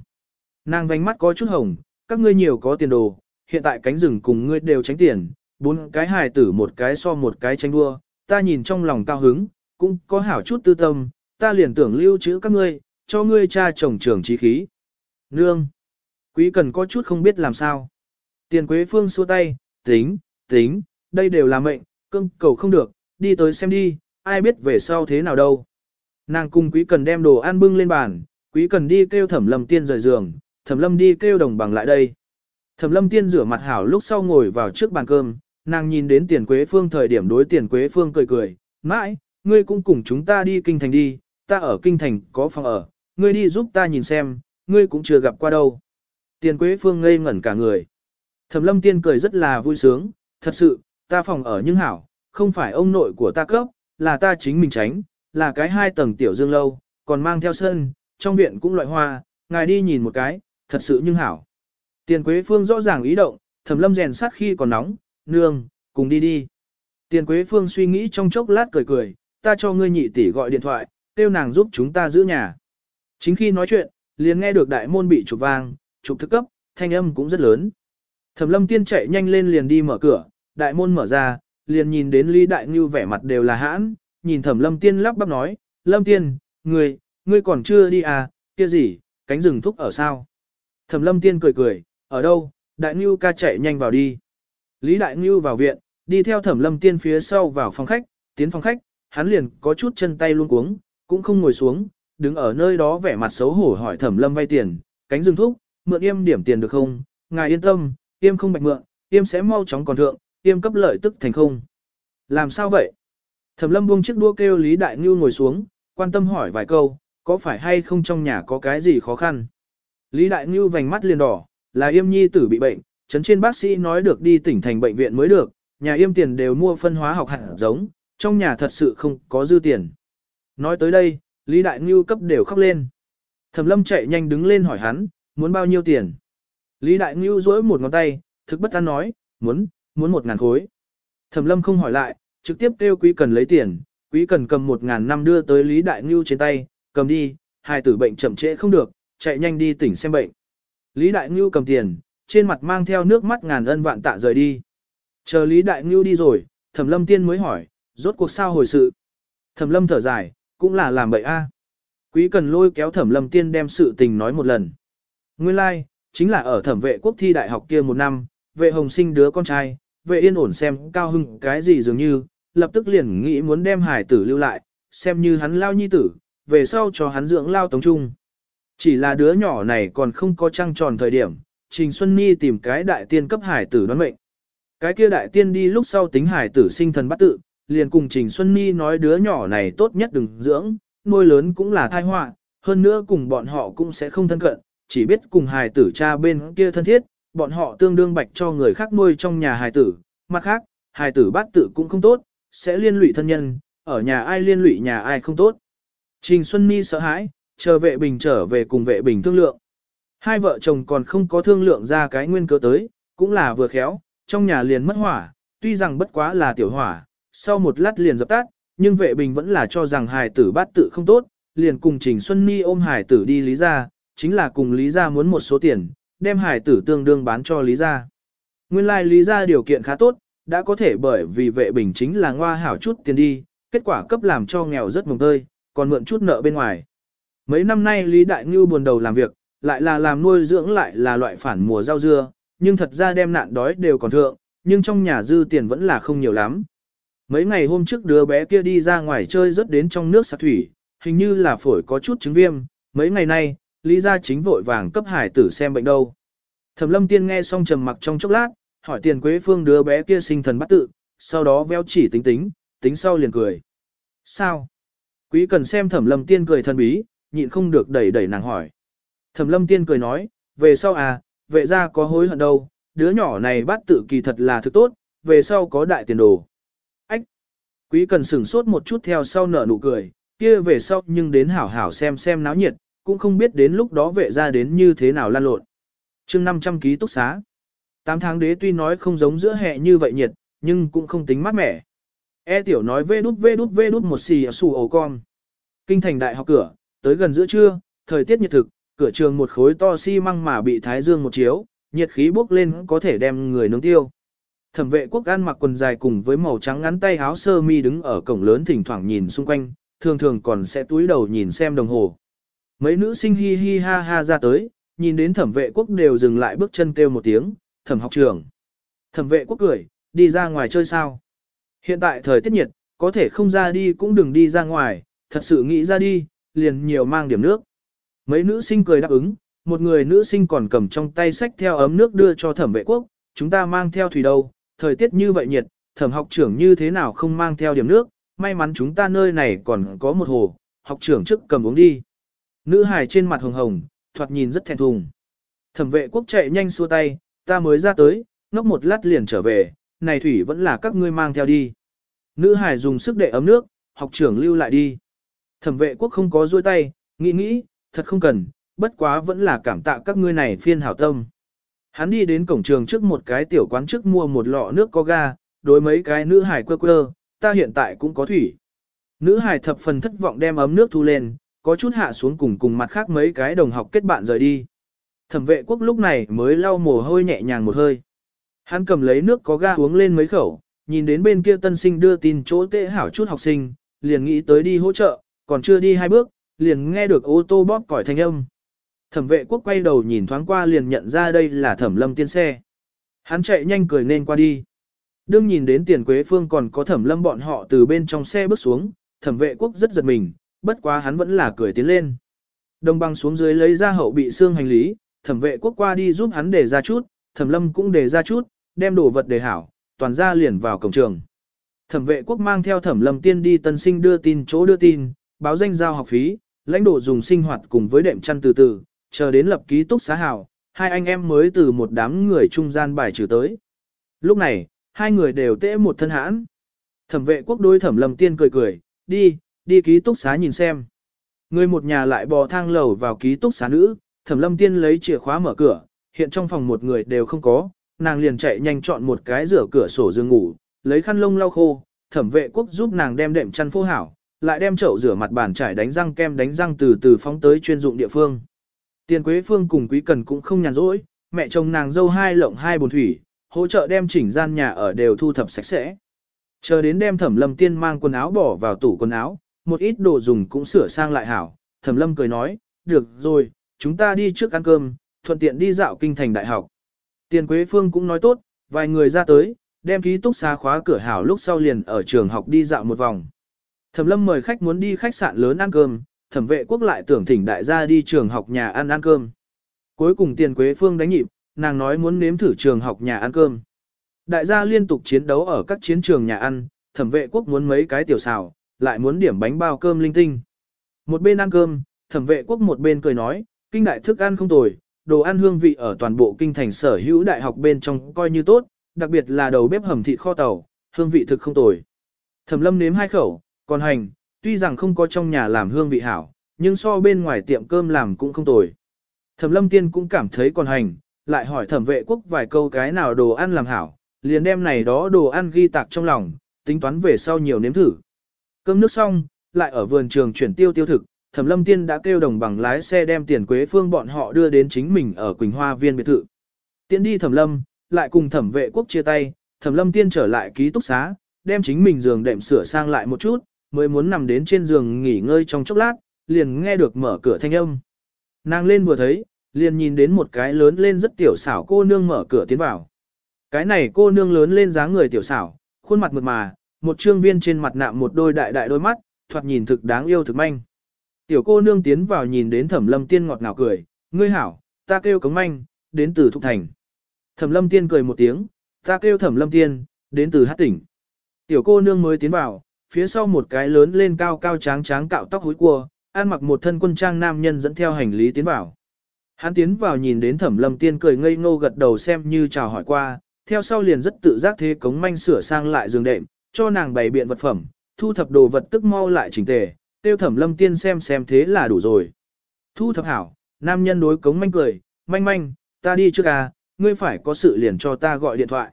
Nàng vành mắt có chút hồng, các ngươi nhiều có tiền đồ, hiện tại cánh rừng cùng ngươi đều tránh tiền, bốn cái hài tử một cái so một cái tranh đua, ta nhìn trong lòng cao hứng, cũng có hảo chút tư tâm, ta liền tưởng lưu trữ các ngươi, cho ngươi cha chồng trưởng trí khí. Nương! Quý cần có chút không biết làm sao. Tiền Quế Phương xua tay, tính, tính, đây đều là mệnh, cưng cầu không được, đi tới xem đi, ai biết về sau thế nào đâu. Nàng cùng quý cần đem đồ ăn bưng lên bàn, quý cần đi kêu thẩm lâm tiên rời giường, thẩm lâm đi kêu đồng bằng lại đây. Thẩm lâm tiên rửa mặt hảo lúc sau ngồi vào trước bàn cơm, nàng nhìn đến tiền quế phương thời điểm đối tiền quế phương cười cười, mãi, ngươi cũng cùng chúng ta đi kinh thành đi, ta ở kinh thành có phòng ở, ngươi đi giúp ta nhìn xem, ngươi cũng chưa gặp qua đâu. Tiền quế phương ngây ngẩn cả người. Thẩm lâm tiên cười rất là vui sướng, thật sự, ta phòng ở nhưng hảo, không phải ông nội của ta cấp, là ta chính mình tránh, là cái hai tầng tiểu dương lâu, còn mang theo sân, trong viện cũng loại hoa, ngài đi nhìn một cái, thật sự nhưng hảo. Tiền Quế Phương rõ ràng ý động, Thẩm Lâm rèn sát khi còn nóng, nương, cùng đi đi. Tiền Quế Phương suy nghĩ trong chốc lát cười cười, ta cho ngươi nhị tỷ gọi điện thoại, kêu nàng giúp chúng ta giữ nhà. Chính khi nói chuyện, liền nghe được đại môn bị chụp vang, chụp thức cấp, thanh âm cũng rất lớn. Thẩm lâm tiên chạy nhanh lên liền đi mở cửa, đại môn mở ra, liền nhìn đến Lý Đại Ngưu vẻ mặt đều là hãn, nhìn thẩm lâm tiên lắp bắp nói, lâm tiên, ngươi, ngươi còn chưa đi à, kia gì, cánh rừng thúc ở sao? Thẩm lâm tiên cười cười, ở đâu, Đại Ngưu ca chạy nhanh vào đi. Lý Đại Ngưu vào viện, đi theo thẩm lâm tiên phía sau vào phòng khách, tiến phòng khách, hắn liền có chút chân tay luôn cuống, cũng không ngồi xuống, đứng ở nơi đó vẻ mặt xấu hổ hỏi thẩm lâm vay tiền, cánh rừng thúc, mượn yêm điểm tiền được không, ngài yên tâm, yêm không bạch mượn, yêm sẽ mau chóng còn thượng, yêm cấp lợi tức thành không. Làm sao vậy? Thẩm lâm buông chiếc đua kêu Lý Đại Ngưu ngồi xuống, quan tâm hỏi vài câu, có phải hay không trong nhà có cái gì khó khăn? Lý Đại Ngưu vành mắt liền đỏ, là yêm nhi tử bị bệnh, chấn trên bác sĩ nói được đi tỉnh thành bệnh viện mới được, nhà yêm tiền đều mua phân hóa học hẳn giống, trong nhà thật sự không có dư tiền. Nói tới đây, Lý Đại Ngưu cấp đều khóc lên. Thẩm lâm chạy nhanh đứng lên hỏi hắn, muốn bao nhiêu tiền? Lý Đại Ngưu duỗi một ngón tay, thực bất an nói, muốn, muốn một ngàn khối. Thẩm lâm không hỏi lại, trực tiếp kêu quý cần lấy tiền, quý cần cầm một ngàn năm đưa tới Lý Đại Ngưu trên tay, cầm đi, hai tử bệnh chậm trễ không được, chạy nhanh đi tỉnh xem bệnh. Lý Đại Ngưu cầm tiền, trên mặt mang theo nước mắt ngàn ân vạn tạ rời đi. Chờ Lý Đại Ngưu đi rồi, Thẩm Lâm Tiên mới hỏi, rốt cuộc sao hồi sự. Thẩm Lâm thở dài, cũng là làm bậy a. Quý cần lôi kéo Thẩm Lâm Tiên đem sự tình nói một lần. Nguyên lai, like, chính là ở thẩm vệ quốc thi đại học kia một năm, vệ hồng sinh đứa con trai, vệ yên ổn xem cao hưng cái gì dường như, lập tức liền nghĩ muốn đem hải tử lưu lại, xem như hắn lao nhi tử, về sau cho hắn dưỡng lao tống trung. Chỉ là đứa nhỏ này còn không có trăng tròn thời điểm, Trình Xuân Ni tìm cái đại tiên cấp hải tử đoán mệnh. Cái kia đại tiên đi lúc sau tính hải tử sinh thần bắt tự, liền cùng Trình Xuân Ni nói đứa nhỏ này tốt nhất đừng dưỡng, nuôi lớn cũng là thai họa, hơn nữa cùng bọn họ cũng sẽ không thân cận, chỉ biết cùng hài tử cha bên kia thân thiết, bọn họ tương đương bạch cho người khác nuôi trong nhà hài tử, mặt khác, hài tử bát tự cũng không tốt, sẽ liên lụy thân nhân, ở nhà ai liên lụy nhà ai không tốt. Trình Xuân Ni sợ hãi, chờ vệ bình trở về cùng vệ bình thương lượng. Hai vợ chồng còn không có thương lượng ra cái nguyên cớ tới, cũng là vừa khéo, trong nhà liền mất hỏa, tuy rằng bất quá là tiểu hỏa, sau một lát liền dập tắt, nhưng vệ bình vẫn là cho rằng hài tử bát tự không tốt, liền cùng Trình Xuân Ni ôm hài tử đi lý ra, chính là cùng lý gia muốn một số tiền, đem hải tử tương đương bán cho lý gia. Nguyên lai like lý gia điều kiện khá tốt, đã có thể bởi vì vệ bình chính là ngoa hảo chút tiền đi, kết quả cấp làm cho nghèo rất mồng tơi, còn mượn chút nợ bên ngoài. Mấy năm nay Lý Đại Ngưu buồn đầu làm việc, lại là làm nuôi dưỡng lại là loại phản mùa rau dưa, nhưng thật ra đem nạn đói đều còn thượng, nhưng trong nhà dư tiền vẫn là không nhiều lắm. Mấy ngày hôm trước đứa bé kia đi ra ngoài chơi rất đến trong nước sạc thủy, hình như là phổi có chút chứng viêm, mấy ngày nay, Lý gia chính vội vàng cấp hải tử xem bệnh đâu. Thẩm lâm tiên nghe xong trầm mặc trong chốc lát, hỏi tiền quế phương đứa bé kia sinh thần bắt tự, sau đó veo chỉ tính tính, tính sau liền cười. Sao? Quý cần xem thẩm lâm tiên cười thần bí, nhịn không được đẩy đẩy nàng hỏi. Thẩm lâm tiên cười nói, về sau à, vệ ra có hối hận đâu, đứa nhỏ này bắt tự kỳ thật là thứ tốt, về sau có đại tiền đồ. Ách! Quý cần sửng sốt một chút theo sau nở nụ cười, kia về sau nhưng đến hảo hảo xem xem náo nhiệt, cũng không biết đến lúc đó vệ ra đến như thế nào lan lộn. chương 500 ký túc xá. 8 tháng đế tuy nói không giống giữa hè như vậy nhiệt, nhưng cũng không tính mát mẻ. E tiểu nói vê đút vê đút vê đút một xì ở xù ổ con. Kinh thành đại học cửa, tới gần giữa trưa, thời tiết nhiệt thực, cửa trường một khối to xi măng mà bị thái dương một chiếu, nhiệt khí bốc lên có thể đem người nướng tiêu. Thẩm vệ quốc ăn mặc quần dài cùng với màu trắng ngắn tay áo sơ mi đứng ở cổng lớn thỉnh thoảng nhìn xung quanh, thường thường còn sẽ túi đầu nhìn xem đồng hồ. Mấy nữ sinh hi hi ha ha ra tới, nhìn đến thẩm vệ quốc đều dừng lại bước chân kêu một tiếng, thẩm học trưởng Thẩm vệ quốc cười, đi ra ngoài chơi sao. Hiện tại thời tiết nhiệt, có thể không ra đi cũng đừng đi ra ngoài, thật sự nghĩ ra đi, liền nhiều mang điểm nước. Mấy nữ sinh cười đáp ứng, một người nữ sinh còn cầm trong tay sách theo ấm nước đưa cho thẩm vệ quốc, chúng ta mang theo thủy đâu, thời tiết như vậy nhiệt, thẩm học trưởng như thế nào không mang theo điểm nước, may mắn chúng ta nơi này còn có một hồ, học trưởng trước cầm uống đi. Nữ hài trên mặt hồng hồng, thoạt nhìn rất thẹn thùng. Thẩm vệ quốc chạy nhanh xua tay, ta mới ra tới, ngốc một lát liền trở về, này thủy vẫn là các ngươi mang theo đi. Nữ hài dùng sức để ấm nước, học trưởng lưu lại đi. Thẩm vệ quốc không có duỗi tay, nghĩ nghĩ, thật không cần, bất quá vẫn là cảm tạ các ngươi này phiên hảo tâm. Hắn đi đến cổng trường trước một cái tiểu quán trước mua một lọ nước có ga, đối mấy cái nữ hải quơ quơ, ta hiện tại cũng có thủy. Nữ hải thập phần thất vọng đem ấm nước thu lên, có chút hạ xuống cùng cùng mặt khác mấy cái đồng học kết bạn rời đi. Thẩm vệ quốc lúc này mới lau mồ hôi nhẹ nhàng một hơi. Hắn cầm lấy nước có ga uống lên mấy khẩu, nhìn đến bên kia tân sinh đưa tin chỗ tệ hảo chút học sinh, liền nghĩ tới đi hỗ trợ, còn chưa đi hai bước, liền nghe được ô tô bóp còi thanh âm. Thẩm vệ quốc quay đầu nhìn thoáng qua liền nhận ra đây là thẩm lâm tiên xe. Hắn chạy nhanh cười nên qua đi. Đương nhìn đến tiền quế phương còn có thẩm lâm bọn họ từ bên trong xe bước xuống, thẩm vệ quốc rất giật mình, bất quá hắn vẫn là cười tiến lên. Đồng băng xuống dưới lấy ra hậu bị xương hành lý, thẩm vệ quốc qua đi giúp hắn để ra chút, thẩm lâm cũng để ra chút, đem đồ vật để hảo, toàn ra liền vào cổng trường. Thẩm vệ quốc mang theo thẩm lâm tiên đi tân sinh đưa tin chỗ đưa tin, báo danh giao học phí, lãnh đồ dùng sinh hoạt cùng với đệm chăn từ từ, chờ đến lập ký túc xá hảo, hai anh em mới từ một đám người trung gian bài trừ tới. Lúc này, hai người đều tễ một thân hãn. Thẩm vệ quốc đối thẩm lâm tiên cười cười, đi, đi ký túc xá nhìn xem. Người một nhà lại bò thang lầu vào ký túc xá nữ, thẩm lâm tiên lấy chìa khóa mở cửa, hiện trong phòng một người đều không có, nàng liền chạy nhanh chọn một cái rửa cửa sổ giường ngủ, lấy khăn lông lau khô, thẩm vệ quốc giúp nàng đem đệm chăn phô hảo, lại đem chậu rửa mặt bàn trải đánh răng kem đánh răng từ từ phóng tới chuyên dụng địa phương. Tiền Quế Phương cùng Quý Cần cũng không nhàn rỗi, mẹ chồng nàng dâu hai lộng hai bồn thủy, hỗ trợ đem chỉnh gian nhà ở đều thu thập sạch sẽ. Chờ đến đem Thẩm Lâm Tiên mang quần áo bỏ vào tủ quần áo, một ít đồ dùng cũng sửa sang lại hảo. Thẩm Lâm cười nói, được rồi, chúng ta đi trước ăn cơm, thuận tiện đi dạo kinh thành đại học. Tiền Quế Phương cũng nói tốt, vài người ra tới, đem ký túc xá khóa cửa hảo lúc sau liền ở trường học đi dạo một vòng. Thẩm Lâm mời khách muốn đi khách sạn lớn ăn cơm, thẩm vệ quốc lại tưởng thỉnh đại gia đi trường học nhà ăn ăn cơm. Cuối cùng tiền quế phương đánh nhịp, nàng nói muốn nếm thử trường học nhà ăn cơm. Đại gia liên tục chiến đấu ở các chiến trường nhà ăn, thẩm vệ quốc muốn mấy cái tiểu xào, lại muốn điểm bánh bao cơm linh tinh. Một bên ăn cơm, thẩm vệ quốc một bên cười nói, kinh đại thức ăn không tồi, đồ ăn hương vị ở toàn bộ kinh thành sở hữu đại học bên trong coi như tốt, đặc biệt là đầu bếp hầm thịt kho tàu, hương vị thực không tồi. Thẩm lâm nếm hai khẩu, còn hành, tuy rằng không có trong nhà làm hương vị hảo, nhưng so bên ngoài tiệm cơm làm cũng không tồi. Thẩm lâm tiên cũng cảm thấy còn hành, lại hỏi thẩm vệ quốc vài câu cái nào đồ ăn làm hảo, liền đem này đó đồ ăn ghi tạc trong lòng, tính toán về sau nhiều nếm thử. Cơm nước xong, lại ở vườn trường chuyển tiêu tiêu thực, thẩm lâm tiên đã kêu đồng bằng lái xe đem tiền quế phương bọn họ đưa đến chính mình ở Quỳnh Hoa viên biệt thự. Tiến đi thẩm lâm, lại cùng thẩm vệ quốc chia tay, thẩm lâm tiên trở lại ký túc xá, đem chính mình giường đệm sửa sang lại một chút, mới muốn nằm đến trên giường nghỉ ngơi trong chốc lát, liền nghe được mở cửa thanh âm. Nàng lên vừa thấy, liền nhìn đến một cái lớn lên rất tiểu xảo cô nương mở cửa tiến vào. Cái này cô nương lớn lên dáng người tiểu xảo, khuôn mặt mượt mà, một trương viên trên mặt nạm một đôi đại đại đôi mắt, thoạt nhìn thực đáng yêu thực manh. Tiểu cô nương tiến vào nhìn đến thẩm lâm tiên ngọt ngào cười, ngươi hảo, ta kêu cống manh, đến từ Thục Thành. Thẩm lâm tiên cười một tiếng, ta kêu thẩm lâm tiên, đến từ hát tỉnh. Tiểu cô nương mới tiến vào, phía sau một cái lớn lên cao cao tráng tráng cạo tóc húi cua, ăn mặc một thân quân trang nam nhân dẫn theo hành lý tiến vào. Hắn tiến vào nhìn đến thẩm lâm tiên cười ngây ngô gật đầu xem như chào hỏi qua, theo sau liền rất tự giác thế cống manh sửa sang lại giường đệm, cho nàng bày biện vật phẩm, thu thập đồ vật tức mau lại chỉnh tề, tiêu thẩm lâm tiên xem xem thế là đủ rồi. Thu thập hảo, nam nhân đối cống manh cười, manh manh, ta đi trước à, ngươi phải có sự liền cho ta gọi điện thoại.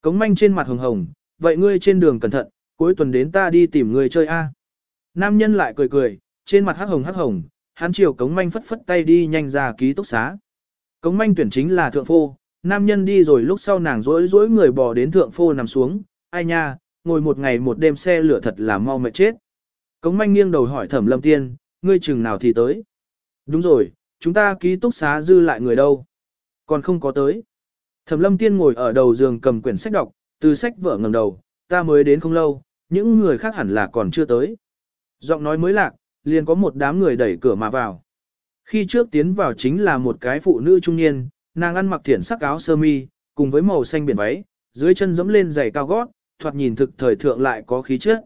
Cống manh trên mặt hồng hồng, vậy ngươi trên đường cẩn thận, cuối tuần đến ta đi tìm ngươi chơi a. Nam nhân lại cười cười, trên mặt hắc hồng hắc hồng, hắn chiều cống manh phất phất tay đi nhanh ra ký túc xá. Cống manh tuyển chính là thượng phô, nam nhân đi rồi lúc sau nàng rỗi rỗi người bò đến thượng phô nằm xuống, ai nha, ngồi một ngày một đêm xe lửa thật là mau mệt chết. Cống manh nghiêng đầu hỏi thẩm lâm tiên, ngươi chừng nào thì tới. Đúng rồi, chúng ta ký túc xá dư lại người đâu. Còn không có tới. Thẩm lâm tiên ngồi ở đầu giường cầm quyển sách đọc, từ sách vở ngầm đầu, ta mới đến không lâu, những người khác hẳn là còn chưa tới. Giọng nói mới lạc, liền có một đám người đẩy cửa mà vào. Khi trước tiến vào chính là một cái phụ nữ trung niên, nàng ăn mặc thiển sắc áo sơ mi, cùng với màu xanh biển váy, dưới chân dẫm lên giày cao gót, thoạt nhìn thực thời thượng lại có khí chất.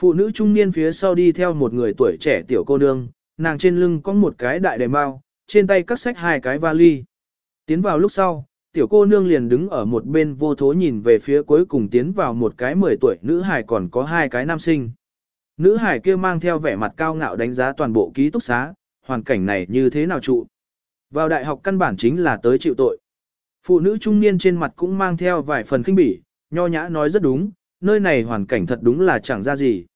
Phụ nữ trung niên phía sau đi theo một người tuổi trẻ tiểu cô nương, nàng trên lưng có một cái đại đề mao, trên tay cắt sách hai cái vali. Tiến vào lúc sau, tiểu cô nương liền đứng ở một bên vô thố nhìn về phía cuối cùng tiến vào một cái 10 tuổi nữ hài còn có hai cái nam sinh. Nữ hải kia mang theo vẻ mặt cao ngạo đánh giá toàn bộ ký túc xá, hoàn cảnh này như thế nào trụ. Vào đại học căn bản chính là tới chịu tội. Phụ nữ trung niên trên mặt cũng mang theo vài phần kinh bỉ, nho nhã nói rất đúng, nơi này hoàn cảnh thật đúng là chẳng ra gì.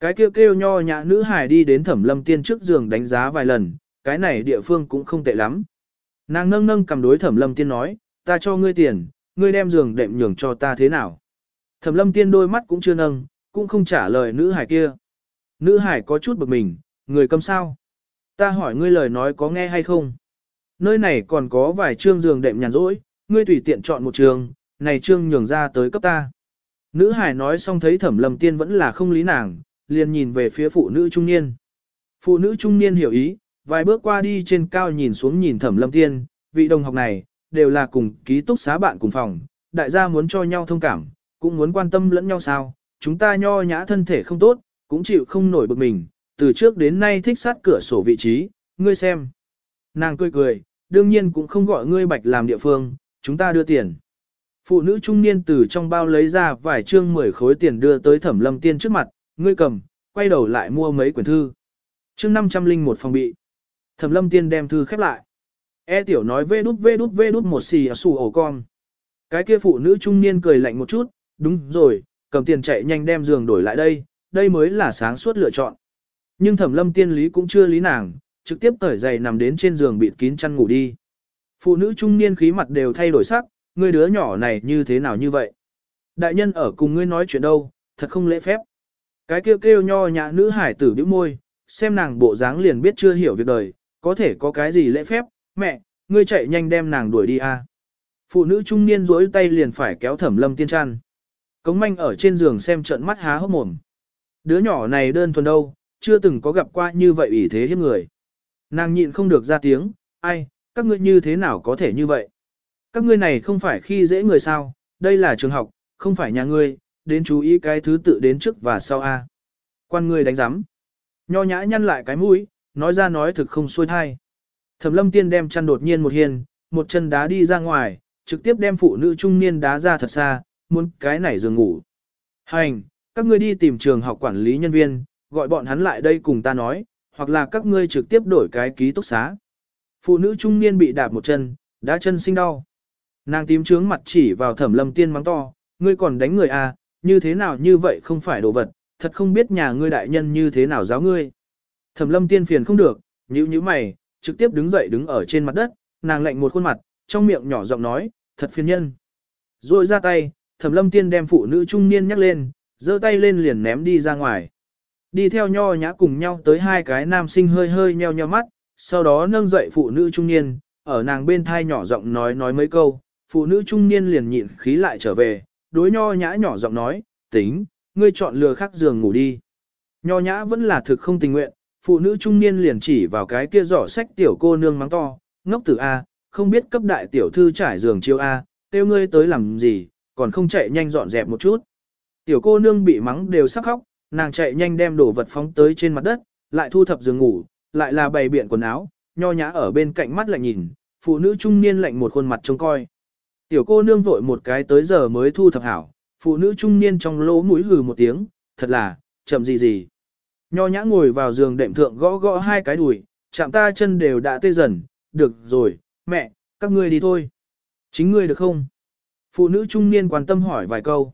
Cái kêu kêu nho nhã nữ hài đi đến thẩm lâm tiên trước giường đánh giá vài lần, cái này địa phương cũng không tệ lắm. Nàng nâng nâng cầm đối thẩm lâm tiên nói, ta cho ngươi tiền, ngươi đem giường đệm nhường cho ta thế nào. Thẩm lâm tiên đôi mắt cũng chưa nâng, cũng không trả lời nữ hải kia. Nữ hải có chút bực mình, người cầm sao? Ta hỏi ngươi lời nói có nghe hay không? Nơi này còn có vài trương giường đệm nhàn rỗi, ngươi tùy tiện chọn một trường, này trương nhường ra tới cấp ta. Nữ hải nói xong thấy thẩm lâm tiên vẫn là không lý nàng, liền nhìn về phía phụ nữ trung niên. Phụ nữ trung niên hiểu ý, vài bước qua đi trên cao nhìn xuống nhìn thẩm lâm tiên, vị đồng học này, đều là cùng ký túc xá bạn cùng phòng, đại gia muốn cho nhau thông cảm, cũng muốn quan tâm lẫn nhau sao, chúng ta nho nhã thân thể không tốt, cũng chịu không nổi bực mình, từ trước đến nay thích sát cửa sổ vị trí, ngươi xem. Nàng cười cười, đương nhiên cũng không gọi ngươi bạch làm địa phương, chúng ta đưa tiền. Phụ nữ trung niên từ trong bao lấy ra vài trương 10 khối tiền đưa tới thẩm lâm tiên trước mặt, ngươi cầm, quay đầu lại mua mấy quyển thư. chương 500 linh một phòng bị. Thẩm lâm tiên đem thư khép lại. E tiểu nói vê đút vê đút vê đút một xì ở xù ổ con. Cái kia phụ nữ trung niên cười lạnh một chút, đúng rồi, cầm tiền chạy nhanh đem giường đổi lại đây, đây mới là sáng suốt lựa chọn. Nhưng thẩm lâm tiên lý cũng chưa lý nàng, trực tiếp cởi giày nằm đến trên giường bịt kín chăn ngủ đi. Phụ nữ trung niên khí mặt đều thay đổi sắc, ngươi đứa nhỏ này như thế nào như vậy? Đại nhân ở cùng ngươi nói chuyện đâu, thật không lễ phép. Cái kêu kêu nho nhã nữ hải tử bĩu môi, xem nàng bộ dáng liền biết chưa hiểu việc đời, có thể có cái gì lễ phép, mẹ, ngươi chạy nhanh đem nàng đuổi đi a. Phụ nữ trung niên duỗi tay liền phải kéo thẩm lâm tiên trăn, Cống manh ở trên giường xem trận mắt há hốc mồm. Đứa nhỏ này đơn thuần đâu, chưa từng có gặp qua như vậy ủy thế hiếp người. Nàng nhịn không được ra tiếng, ai, các ngươi như thế nào có thể như vậy? Các ngươi này không phải khi dễ người sao, đây là trường học, không phải nhà ngươi, đến chú ý cái thứ tự đến trước và sau a. Quan ngươi đánh giám. Nho nhã nhăn lại cái mũi, nói ra nói thực không xuôi thai. Thẩm lâm tiên đem chăn đột nhiên một hiền, một chân đá đi ra ngoài, trực tiếp đem phụ nữ trung niên đá ra thật xa, muốn cái này giường ngủ. Hành, các ngươi đi tìm trường học quản lý nhân viên, gọi bọn hắn lại đây cùng ta nói, hoặc là các ngươi trực tiếp đổi cái ký túc xá. Phụ nữ trung niên bị đạp một chân, đã chân sinh đau. Nàng tím trướng mặt chỉ vào thẩm lâm tiên mắng to, ngươi còn đánh người à, như thế nào như vậy không phải đồ vật, thật không biết nhà ngươi đại nhân như thế nào giáo ngươi. Thẩm lâm tiên phiền không được, nhíu nhíu mày, trực tiếp đứng dậy đứng ở trên mặt đất, nàng lạnh một khuôn mặt, trong miệng nhỏ giọng nói, thật phiền nhân. Rồi ra tay, thẩm lâm tiên đem phụ nữ trung niên nhắc lên, giơ tay lên liền ném đi ra ngoài. Đi theo nho nhã cùng nhau tới hai cái nam sinh hơi hơi nheo nheo mắt, sau đó nâng dậy phụ nữ trung niên, ở nàng bên thai nhỏ giọng nói nói mấy câu, phụ nữ trung niên liền nhịn khí lại trở về, đối nho nhã nhỏ giọng nói, tính, ngươi chọn lừa khác giường ngủ đi. Nho nhã vẫn là thực không tình nguyện, phụ nữ trung niên liền chỉ vào cái kia giỏ sách tiểu cô nương mắng to, ngốc tử A, không biết cấp đại tiểu thư trải giường chiêu A, tiêu ngươi tới làm gì, còn không chạy nhanh dọn dẹp một chút. Tiểu cô nương bị mắng đều sắc khóc, nàng chạy nhanh đem đồ vật phóng tới trên mặt đất, lại thu thập giường ngủ, lại là bày biện quần áo, nho nhã ở bên cạnh mắt lại nhìn, phụ nữ trung niên lạnh một khuôn mặt trông coi. Tiểu cô nương vội một cái tới giờ mới thu thập hảo, phụ nữ trung niên trong lỗ mũi hừ một tiếng, thật là, chậm gì gì. Nho nhã ngồi vào giường đệm thượng gõ gõ hai cái đùi, chạm ta chân đều đã tê dần, được rồi, mẹ, các ngươi đi thôi. Chính ngươi được không? Phụ nữ trung niên quan tâm hỏi vài câu.